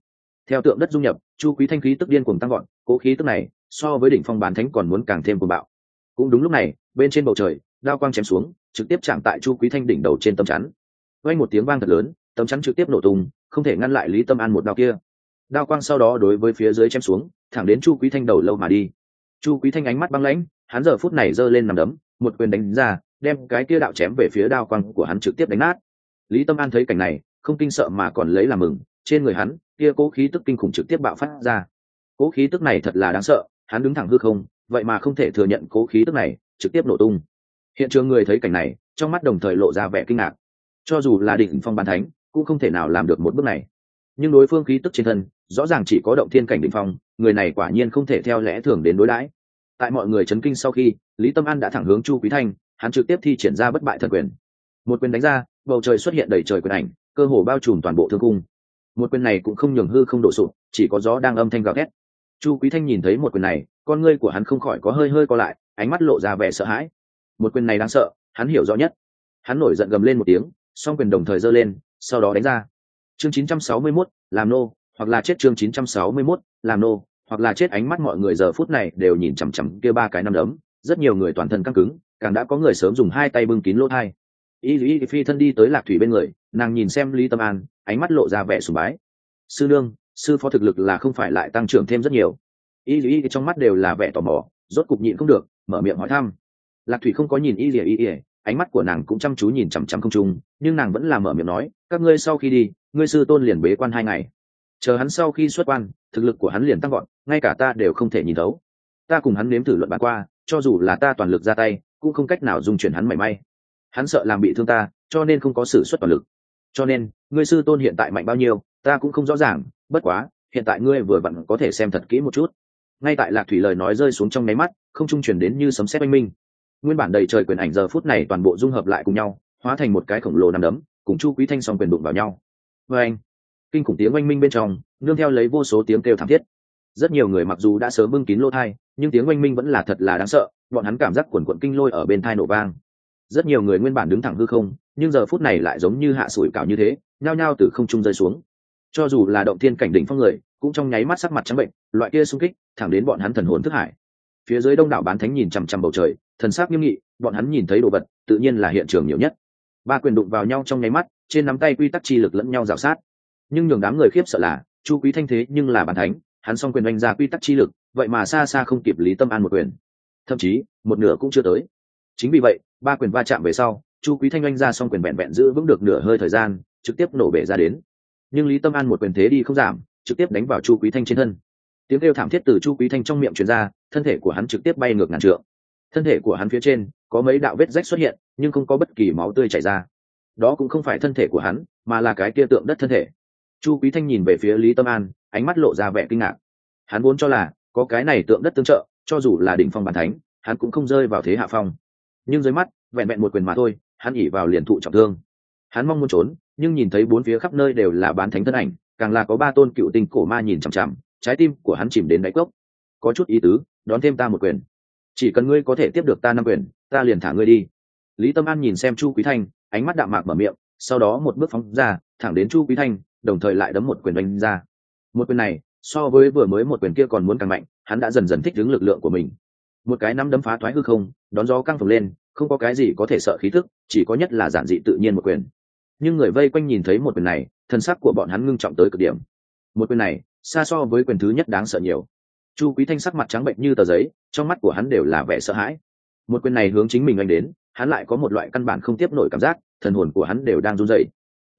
Theo tượng đất dung nhập, chu quý thanh khí tức điên cùng tăng gọn cỗ khí tức này, so với đỉnh phong bán thánh còn muốn càng thêm cuồng bạo. Cũng đúng lúc này, bên trên bầu trời, đao quang chém xuống, trực tiếp chạm tại chu quý thanh đỉnh đầu trên tâm chắn. Quanh một tiếng vang thật lớn tấm chắn trực tiếp nổ tung, không thể ngăn lại lý tâm an một đao kia. Đao quang sau đó đối với phía dưới chém xuống, thẳng đến chu quý thanh đầu lâu mà đi. Chu quý thanh ánh mắt băng lãnh, hắn giờ phút này giơ lên nằm đấm, một quyền đánh ra, đem cái kia đạo chém về phía đao quang của hắn trực tiếp đánh nát. Lý tâm an thấy cảnh này, không kinh sợ mà còn lấy làm mừng, trên người hắn, kia cố khí tức kinh khủng trực tiếp bạo phát ra. Cố khí tức này thật là đáng sợ, hắn đứng thẳng hư không, vậy mà không thể thừa nhận cố khí tức này trực tiếp nổ tung. Hiện trường người thấy cảnh này, trong mắt đồng thời lộ ra vẻ kinh ngạc. Cho dù là Đỉnh phong bàn thánh cũng không thể nào làm được một bước này. Nhưng đối phương khí tức trên thân, rõ ràng chỉ có động thiên cảnh định phong, người này quả nhiên không thể theo lẽ thường đến đối đãi. Tại mọi người chấn kinh sau khi, lý tâm an đã thẳng hướng chu quý thanh, hắn trực tiếp thi triển ra bất bại thần quyền. Một quyền đánh ra, bầu trời xuất hiện đầy trời quyền ảnh, cơ hồ bao trùm toàn bộ thương cung. Một quyền này cũng không nhường hư không đổ sụp, chỉ có gió đang âm thanh gào thét. Chu quý thanh nhìn thấy một quyền này, con ngươi của hắn không khỏi có hơi hơi co lại, ánh mắt lộ ra vẻ sợ hãi. Một quyền này đáng sợ, hắn hiểu rõ nhất. Hắn nổi giận gầm lên một tiếng, song quyền đồng thời giơ lên sau đó đánh ra. Chương 961, làm nô hoặc là chết chương 961, làm nô hoặc là chết ánh mắt mọi người giờ phút này đều nhìn chằm chằm kia ba cái năm đấm. Rất nhiều người toàn thân căng cứng càng đã có người sớm dùng hai tay bưng kín lỗ thai. Y y phi thân đi tới lạc thủy bên người nàng nhìn xem lý tâm an ánh mắt lộ ra vẻ sùng bái. Sư nương sư phó thực lực là không phải lại tăng trưởng thêm rất nhiều. Y y trong mắt đều là vẻ tò mò rốt cục nhịn không được mở miệng hỏi thăm. Lạc thủy không có nhìn y y y ánh mắt của nàng cũng chăm chú nhìn chằm chằm không trung, nhưng nàng vẫn làm mở miệng nói, các ngươi sau khi đi, ngươi sư tôn liền bế quan hai ngày. Chờ hắn sau khi xuất quan, thực lực của hắn liền tăng gọn ngay cả ta đều không thể nhìn thấu. Ta cùng hắn nếm thử luận bàn qua, cho dù là ta toàn lực ra tay, cũng không cách nào dung chuyển hắn mảy may. Hắn sợ làm bị thương ta, cho nên không có sự xuất toàn lực. Cho nên, ngươi sư tôn hiện tại mạnh bao nhiêu, ta cũng không rõ ràng, bất quá, hiện tại ngươi vừa vặn có thể xem thật kỹ một chút. Ngay tại lạc thủy lời nói rơi xuống trong nháy mắt, không trung chuyển đến như sấm sét oanh minh nguyên bản đầy trời quyền ảnh giờ phút này toàn bộ dung hợp lại cùng nhau, hóa thành một cái khổng lồ nằm đấm, cùng chu quý thanh song quyền đụng vào nhau. Vê anh, kinh khủng tiếng oanh minh bên trong, nương theo lấy vô số tiếng kêu thảm thiết. Rất nhiều người mặc dù đã sớm bưng kín lô thai, nhưng tiếng oanh minh vẫn là thật là đáng sợ, bọn hắn cảm giác quần quận kinh lôi ở bên thai nổ vang. Rất nhiều người nguyên bản đứng thẳng hư không, nhưng giờ phút này lại giống như hạ sủi cảo như thế, nhao nhao từ không trung rơi xuống. Cho dù là động thiên cảnh đỉnh phong người, cũng trong nháy mắt sắc mặt trắng bệnh, loại kia sung kích, thẳng đến bọn hắn thần hồn thức hải. Phía dưới đông đảo bán thánh nhìn chằm chằm bầu trời thần sắc nghiêm nghị, bọn hắn nhìn thấy đồ vật, tự nhiên là hiện trường nhiều nhất. Ba quyền đụng vào nhau trong nháy mắt, trên nắm tay quy tắc chi lực lẫn nhau rào sát. Nhưng nhường đám người khiếp sợ là, chu quý thanh thế nhưng là bàn thánh, hắn xong quyền đánh ra quy tắc chi lực, vậy mà xa xa không kịp lý tâm an một quyền. Thậm chí, một nửa cũng chưa tới. Chính vì vậy, ba quyền va chạm về sau, chu quý thanh oanh ra xong quyền vẹn vẹn giữ vững được nửa hơi thời gian, trực tiếp nổ bể ra đến. Nhưng lý tâm an một quyền thế đi không giảm, trực tiếp đánh vào chu quý thanh trên thân. Tiếng kêu thảm thiết từ chu quý thanh trong miệng truyền ra, thân thể của hắn trực tiếp bay ngược ngàn trượng thân thể của hắn phía trên, có mấy đạo vết rách xuất hiện, nhưng không có bất kỳ máu tươi chảy ra. Đó cũng không phải thân thể của hắn, mà là cái kia tượng đất thân thể. Chu quý thanh nhìn về phía lý tâm an, ánh mắt lộ ra vẻ kinh ngạc. Hắn vốn cho là, có cái này tượng đất tương trợ, cho dù là đỉnh phong bản thánh, hắn cũng không rơi vào thế hạ phong. Nhưng dưới mắt, vẹn vẹn một quyền mà thôi, hắn ỉ vào liền thụ trọng thương. Hắn mong muốn trốn, nhưng nhìn thấy bốn phía khắp nơi đều là bán thánh thân ảnh, càng là có ba tôn cựu tinh cổ ma nhìn chằm chằm, trái tim của hắn chìm đến đáy cốc. Có chút ý tứ, đón thêm ta một quyền chỉ cần ngươi có thể tiếp được ta năm quyền, ta liền thả ngươi đi. Lý tâm an nhìn xem chu quý thanh, ánh mắt đạm mạc mở miệng, sau đó một bước phóng ra, thẳng đến chu quý thanh, đồng thời lại đấm một quyền đánh ra. Một quyền này, so với vừa mới một quyền kia còn muốn càng mạnh, hắn đã dần dần thích ứng lực lượng của mình. Một cái nắm đấm phá thoái hư không, đón gió căng phồng lên, không có cái gì có thể sợ khí thức chỉ có nhất là giản dị tự nhiên một quyền. Nhưng người vây quanh nhìn thấy một quyền này, thân sắc của bọn hắn ngưng trọng tới cực điểm. Một quyền này, xa so với quyền thứ nhất đáng sợ nhiều chu quý thanh sắc mặt trắng bệnh như tờ giấy, trong mắt của hắn đều là vẻ sợ hãi. Một quyền này hướng chính mình anh đến, hắn lại có một loại căn bản không tiếp nổi cảm giác, thần hồn của hắn đều đang run dậy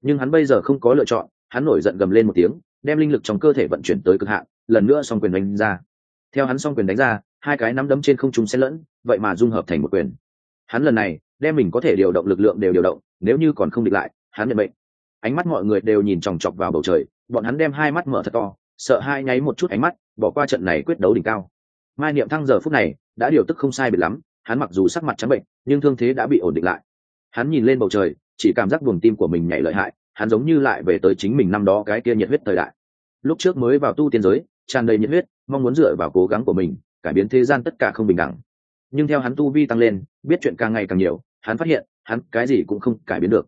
nhưng hắn bây giờ không có lựa chọn, hắn nổi giận gầm lên một tiếng, đem linh lực trong cơ thể vận chuyển tới cực hạn, lần nữa xong quyền đánh ra. Theo hắn xong quyền đánh ra, hai cái nắm đấm trên không trung xen lẫn, vậy mà dung hợp thành một quyền. Hắn lần này, đem mình có thể điều động lực lượng đều điều động, nếu như còn không địch lại, hắn nhận bệnh. Ánh mắt mọi người đều nhìn chòng chọc vào bầu trời, bọn hắn đem hai mắt mở thật to sợ hai nháy một chút ánh mắt, bỏ qua trận này quyết đấu đỉnh cao. Mai niệm thăng giờ phút này đã điều tức không sai biệt lắm, hắn mặc dù sắc mặt trắng bệnh, nhưng thương thế đã bị ổn định lại. Hắn nhìn lên bầu trời, chỉ cảm giác buồng tim của mình nhảy lợi hại, hắn giống như lại về tới chính mình năm đó cái kia nhiệt huyết thời đại. Lúc trước mới vào tu tiên giới, tràn đầy nhiệt huyết, mong muốn dựa vào cố gắng của mình, cải biến thế gian tất cả không bình đẳng. Nhưng theo hắn tu vi tăng lên, biết chuyện càng ngày càng nhiều, hắn phát hiện, hắn cái gì cũng không cải biến được.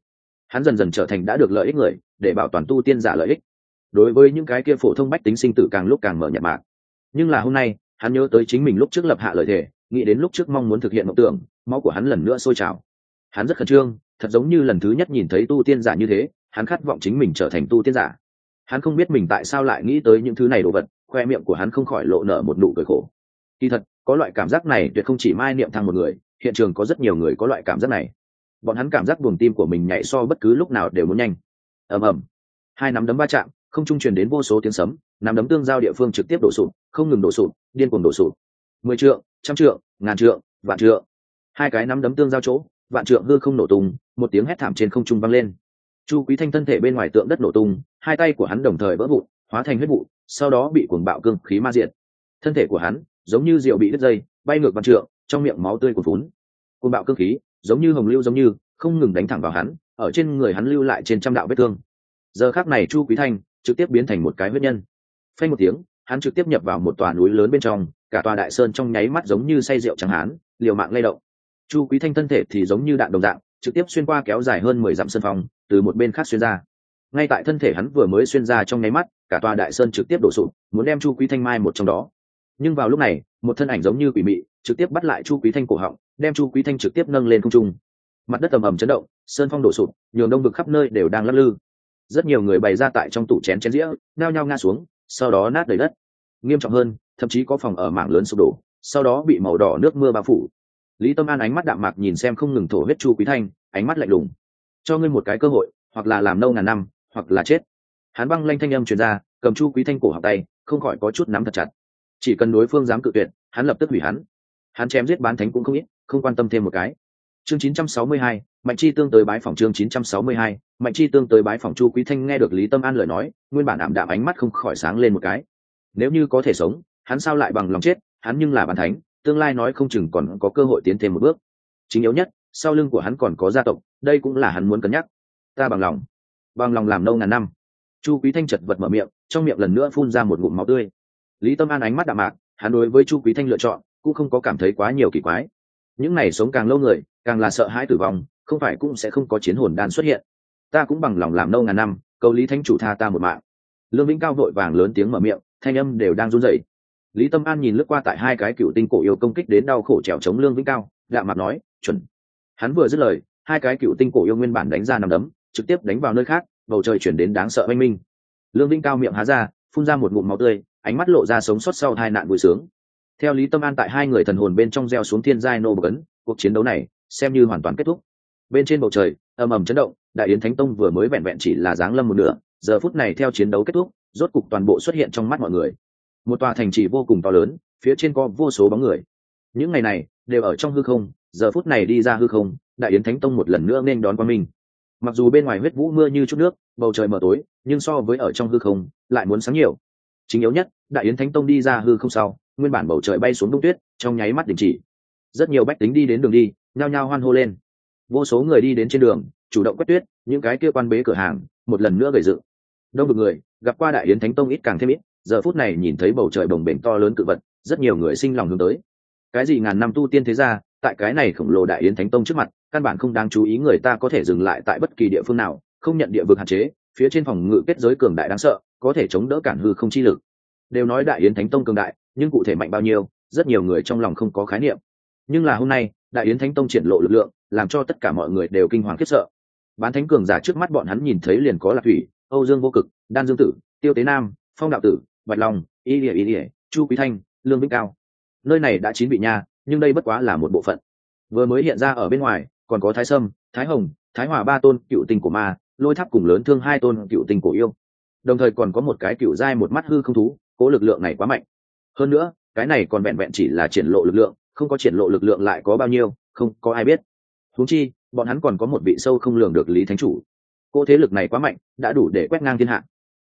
Hắn dần dần trở thành đã được lợi ích người, để bảo toàn tu tiên giả lợi ích đối với những cái kia phổ thông bách tính sinh tử càng lúc càng mở nhạt mạc. Nhưng là hôm nay, hắn nhớ tới chính mình lúc trước lập hạ lợi thề, nghĩ đến lúc trước mong muốn thực hiện mộng tưởng, máu của hắn lần nữa sôi trào. Hắn rất khẩn trương, thật giống như lần thứ nhất nhìn thấy tu tiên giả như thế, hắn khát vọng chính mình trở thành tu tiên giả. Hắn không biết mình tại sao lại nghĩ tới những thứ này đồ vật, khoe miệng của hắn không khỏi lộ nở một nụ cười khổ. Kỳ thật, có loại cảm giác này tuyệt không chỉ mai niệm thăng một người, hiện trường có rất nhiều người có loại cảm giác này. Bọn hắn cảm giác buồng tim của mình nhảy so bất cứ lúc nào đều muốn nhanh. Ầm ầm. Hai nắm đấm ba chạm không trung truyền đến vô số tiếng sấm, nắm đấm tương giao địa phương trực tiếp đổ sụp, không ngừng đổ sụp, điên cuồng đổ sụp. Mười trượng, trăm trượng, ngàn trượng, vạn trượng. Hai cái nắm đấm tương giao chỗ, vạn trượng hư không nổ tung, một tiếng hét thảm trên không trung vang lên. Chu quý thanh thân thể bên ngoài tượng đất nổ tung, hai tay của hắn đồng thời vỡ vụn, hóa thành huyết vụ, sau đó bị cuồng bạo cương khí ma diệt. Thân thể của hắn giống như rượu bị đứt dây, bay ngược vạn trượng, trong miệng máu tươi của vốn cuồng bạo cương khí giống như hồng lưu giống như, không ngừng đánh thẳng vào hắn, ở trên người hắn lưu lại trên trăm đạo vết thương. Giờ khác này chu quý thanh trực tiếp biến thành một cái huyết nhân. Phanh một tiếng, hắn trực tiếp nhập vào một tòa núi lớn bên trong, cả tòa đại sơn trong nháy mắt giống như say rượu chẳng hán, liều mạng lay động. Chu quý thanh thân thể thì giống như đạn đồng dạng, trực tiếp xuyên qua kéo dài hơn mười dặm sân phòng, từ một bên khác xuyên ra. Ngay tại thân thể hắn vừa mới xuyên ra trong nháy mắt, cả tòa đại sơn trực tiếp đổ sụp, muốn đem chu quý thanh mai một trong đó. Nhưng vào lúc này, một thân ảnh giống như quỷ mị, trực tiếp bắt lại chu quý thanh cổ họng, đem chu quý thanh trực tiếp nâng lên không trung. Mặt đất ầm ầm chấn động, sơn phong đổ sụp, nhường đông vực khắp nơi đều đang lắc lư rất nhiều người bày ra tại trong tủ chén chén dĩa nao nhao nga xuống sau đó nát đầy đất. Nghiêm trọng hơn thậm chí có phòng ở mảng lớn sụp đổ sau đó bị màu đỏ nước mưa bao phủ. Lý tâm an ánh mắt đạm mạc nhìn xem không ngừng thổ huyết chu quý thanh ánh mắt lạnh lùng. Cho ngươi một cái cơ hội hoặc là làm nâu ngàn năm hoặc là chết. Hắn băng lanh thanh âm truyền ra cầm chu quý thanh cổ học tay không khỏi có chút nắm thật chặt. Chỉ cần đối phương dám cự tuyệt hắn lập tức hủy hắn. Hắn chém giết bán thánh cũng không ít không quan tâm thêm một cái. Chương 962, mạnh chi tương tới bái phòng chương 962, mạnh chi tương tới bái phòng chu quý thanh nghe được lý tâm an lời nói nguyên bản ảm đạm ánh mắt không khỏi sáng lên một cái. Nếu như có thể sống hắn sao lại bằng lòng chết hắn nhưng là bàn thánh tương lai nói không chừng còn có cơ hội tiến thêm một bước. Chính yếu nhất sau lưng của hắn còn có gia tộc đây cũng là hắn muốn cân nhắc. Ta bằng lòng. Bằng lòng làm nâu ngàn năm. Chu quý thanh chật vật mở miệng trong miệng lần nữa phun ra một ngụm máu tươi. Lý tâm an ánh mắt đạm mạc hắn đối với chu quý thanh lựa chọn cũng không có cảm thấy quá nhiều kỳ quái. Những này sống càng lâu người càng là sợ hãi tử vong không phải cũng sẽ không có chiến hồn đan xuất hiện. Ta cũng bằng lòng làm nâu ngàn năm, cầu lý thánh chủ tha ta một mạng. Lương vĩnh cao vội vàng lớn tiếng mở miệng, thanh âm đều đang run rẩy. Lý tâm an nhìn lướt qua tại hai cái cựu tinh cổ yêu công kích đến đau khổ trèo chống lương vĩnh cao đạm mặt nói, chuẩn. Hắn vừa dứt lời, hai cái cựu tinh cổ yêu nguyên bản đánh ra nằm đấm, trực tiếp đánh vào nơi khác, bầu trời chuyển đến đáng sợ oanh minh. Lương vĩnh cao miệng há ra, phun ra một ngụm máu tươi, ánh mắt lộ ra sống sót sau hai nạn vui sướng. Theo lý tâm an tại hai người thần hồn bên trong gieo xuống thiên giai nô bờ ấn cuộc chiến đấu này xem như hoàn toàn kết thúc bên trên bầu trời, ầm ầm chấn động, đại yến thánh tông vừa mới vẹn vẹn chỉ là giáng lâm một nửa, giờ phút này theo chiến đấu kết thúc, rốt cục toàn bộ xuất hiện trong mắt mọi người. Một tòa thành trì vô cùng to lớn, phía trên có vô số bóng người. Những ngày này, đều ở trong hư không, giờ phút này đi ra hư không, đại yến thánh tông một lần nữa nên đón qua mình. Mặc dù bên ngoài huyết vũ mưa như chút nước, bầu trời mờ tối, nhưng so với ở trong hư không, lại muốn sáng nhiều. Chính yếu nhất, đại yến thánh tông đi ra hư không sau, nguyên bản bầu trời bay xuống đông tuyết, trong nháy mắt đình chỉ. Rất nhiều bách tính đi đến đường đi, nhao nhao hoan hô lên vô số người đi đến trên đường, chủ động quét tuyết, những cái kia quan bế cửa hàng, một lần nữa gầy dựng. Đông được người, gặp qua đại yến thánh tông ít càng thêm ít, giờ phút này nhìn thấy bầu trời bồng bềnh to lớn cự vật, rất nhiều người sinh lòng hướng tới. Cái gì ngàn năm tu tiên thế ra tại cái này khổng lồ đại yến thánh tông trước mặt, căn bản không đáng chú ý người ta có thể dừng lại tại bất kỳ địa phương nào, không nhận địa vực hạn chế, phía trên phòng ngự kết giới cường đại đáng sợ, có thể chống đỡ cản hư không chi lực. Đều nói đại yến thánh tông cường đại, nhưng cụ thể mạnh bao nhiêu, rất nhiều người trong lòng không có khái niệm. Nhưng là hôm nay, đại yến thánh tông triển lộ lực lượng làm cho tất cả mọi người đều kinh hoàng khiếp sợ. Bán thánh cường giả trước mắt bọn hắn nhìn thấy liền có lạc thủy, âu dương vô cực, đan dương tử, tiêu tế nam, phong đạo tử, bạch long, y ỉa y ỉa chu quý thanh, lương vĩnh cao. Nơi này đã chín vị nha, nhưng đây bất quá là một bộ phận. Vừa mới hiện ra ở bên ngoài, còn có thái sâm, thái hồng, thái hòa ba tôn cựu tình của ma, lôi tháp cùng lớn thương hai tôn cựu tình của yêu. Đồng thời còn có một cái cựu giai một mắt hư không thú, cố lực lượng này quá mạnh. Hơn nữa, cái này còn vẹn vẹn chỉ là triển lộ lực lượng, không có triển lộ lực lượng lại có bao nhiêu, không có ai biết huống chi, bọn hắn còn có một vị sâu không lường được lý thánh chủ. Cô thế lực này quá mạnh, đã đủ để quét ngang thiên hạ.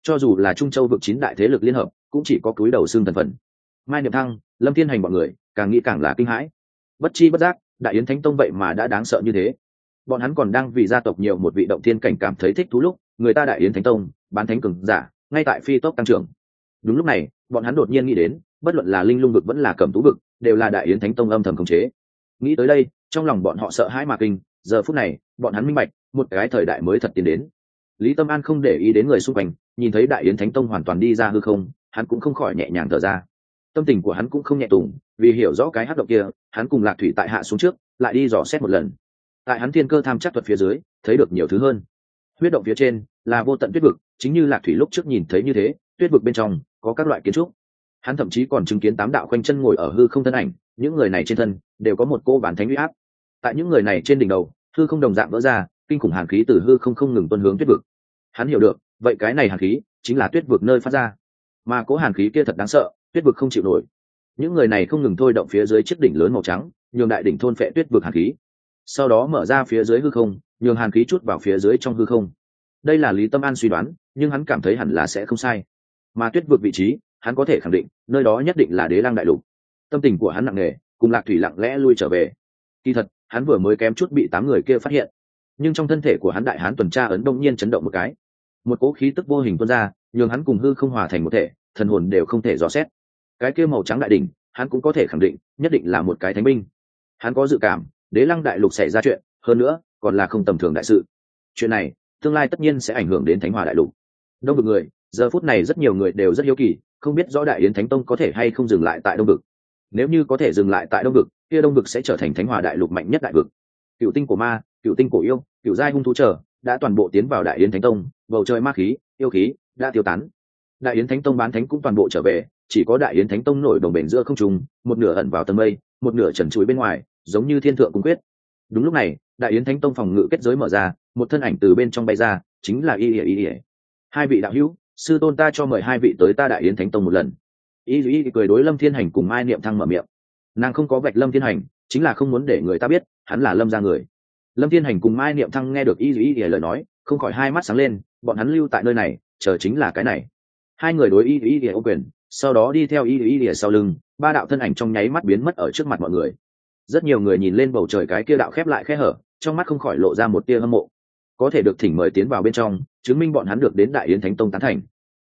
Cho dù là trung châu vực chín đại thế lực liên hợp, cũng chỉ có cúi đầu xương thần phần. Mai niệm thăng, lâm thiên hành bọn người, càng nghĩ càng là kinh hãi. Bất chi bất giác, đại yến thánh tông vậy mà đã đáng sợ như thế. Bọn hắn còn đang vì gia tộc nhiều một vị động thiên cảnh cảm thấy thích thú lúc, người ta đại yến thánh tông, bán thánh cường giả, ngay tại phi tốc tăng trưởng. Đúng lúc này, bọn hắn đột nhiên nghĩ đến, bất luận là linh lung vực vẫn là cầm tú vực, đều là đại yến thánh tông âm thầm khống chế. Nghĩ tới đây trong lòng bọn họ sợ hãi mà kinh, giờ phút này, bọn hắn minh bạch, một cái thời đại mới thật tiến đến. Lý tâm an không để ý đến người xung quanh, nhìn thấy đại yến thánh tông hoàn toàn đi ra hư không, hắn cũng không khỏi nhẹ nhàng thở ra. Tâm tình của hắn cũng không nhẹ tùng, vì hiểu rõ cái hát động kia, hắn cùng lạc thủy tại hạ xuống trước, lại đi dò xét một lần. Tại hắn thiên cơ tham chắc thuật phía dưới, thấy được nhiều thứ hơn. Huyết động phía trên, là vô tận tuyết vực, chính như lạc thủy lúc trước nhìn thấy như thế, tuyết vực bên trong, có các loại kiến trúc. Hắn thậm chí còn chứng kiến tám đạo khoanh chân ngồi ở hư không thân ảnh, những người này trên thân, đều có một cô bản thánh huy áp tại những người này trên đỉnh đầu, hư không đồng dạng vỡ ra, kinh khủng hàn khí từ hư không không ngừng tuân hướng tuyết vực. Hắn hiểu được, vậy cái này hàn khí chính là tuyết vực nơi phát ra. Mà cố hàn khí kia thật đáng sợ, tuyết vực không chịu nổi. Những người này không ngừng thôi động phía dưới chiếc đỉnh lớn màu trắng, nhường đại đỉnh thôn phệ tuyết vực hàn khí. Sau đó mở ra phía dưới hư không, nhường hàn khí chút vào phía dưới trong hư không. Đây là lý tâm an suy đoán, nhưng hắn cảm thấy hẳn là sẽ không sai. Mà tuyết vực vị trí, hắn có thể khẳng định, nơi đó nhất định là đế lang đại lục. Tâm tình của hắn nặng nề, cùng lạc thủy lặng lẽ lui trở về. Kỳ thật hắn vừa mới kém chút bị tám người kia phát hiện. Nhưng trong thân thể của hắn đại hán tuần tra ấn đông nhiên chấn động một cái. Một cỗ khí tức vô hình tuôn ra, nhường hắn cùng hư không hòa thành một thể, thần hồn đều không thể dò xét. Cái kia màu trắng đại đỉnh, hắn cũng có thể khẳng định, nhất định là một cái thánh binh. Hắn có dự cảm, đế lăng đại lục xảy ra chuyện, hơn nữa, còn là không tầm thường đại sự. Chuyện này, tương lai tất nhiên sẽ ảnh hưởng đến thánh hòa đại lục. Đông vực người, giờ phút này rất nhiều người đều rất hiếu kỳ, không biết rõ đại yến thánh tông có thể hay không dừng lại tại đông vực nếu như có thể dừng lại tại đông vực, kia đông vực sẽ trở thành thánh hòa đại lục mạnh nhất đại vực. Cựu tinh của ma, cựu tinh của yêu, cựu giai hung thú trở đã toàn bộ tiến vào đại yến thánh tông, bầu trời ma khí, yêu khí, đã tiêu tán. Đại yến thánh tông bán thánh cũng toàn bộ trở về, chỉ có đại yến thánh tông nổi đồng bền giữa không trùng một nửa ẩn vào tầng mây, một nửa trần chuối bên ngoài, giống như thiên thượng cung quyết. Đúng lúc này, đại yến thánh tông phòng ngự kết giới mở ra, một thân ảnh từ bên trong bay ra, chính là y ỉa y ỉa hai vị đạo hữu, sư tôn ta cho mời hai vị tới ta đại yến thánh tông một lần y y cười đối lâm thiên hành cùng mai niệm thăng mở miệng. Nàng không có vạch lâm thiên hành, chính là không muốn để người ta biết, hắn là lâm ra người. Lâm thiên hành cùng mai niệm thăng nghe được y y y lời nói, không khỏi hai mắt sáng lên, bọn hắn lưu tại nơi này, chờ chính là cái này. Hai người đối y y y ô quyền, sau đó đi theo y y y sau lưng, ba đạo thân ảnh trong nháy mắt biến mất ở trước mặt mọi người. Rất nhiều người nhìn lên bầu trời cái kia đạo khép lại khe hở, trong mắt không khỏi lộ ra một tia hâm mộ. Có thể được thỉnh mời tiến vào bên trong, chứng minh bọn hắn được đến đại yến thánh tông tán thành.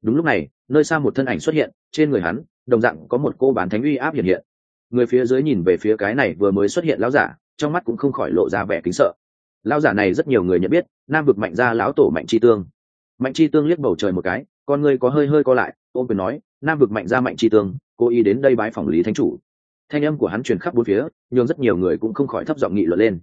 Đúng lúc này nơi xa một thân ảnh xuất hiện, trên người hắn, đồng dạng có một cô bán thánh uy áp hiện hiện. Người phía dưới nhìn về phía cái này vừa mới xuất hiện lão giả, trong mắt cũng không khỏi lộ ra vẻ kính sợ. Lão giả này rất nhiều người nhận biết, nam vực mạnh ra lão tổ mạnh chi tương. Mạnh chi tương liếc bầu trời một cái, con người có hơi hơi co lại ôm quyền nói, nam vực mạnh ra mạnh chi tương, cố ý đến đây bái phòng lý thánh chủ. Thanh âm của hắn truyền khắp bốn phía nhưng rất nhiều người cũng không khỏi thấp giọng nghị luận lên.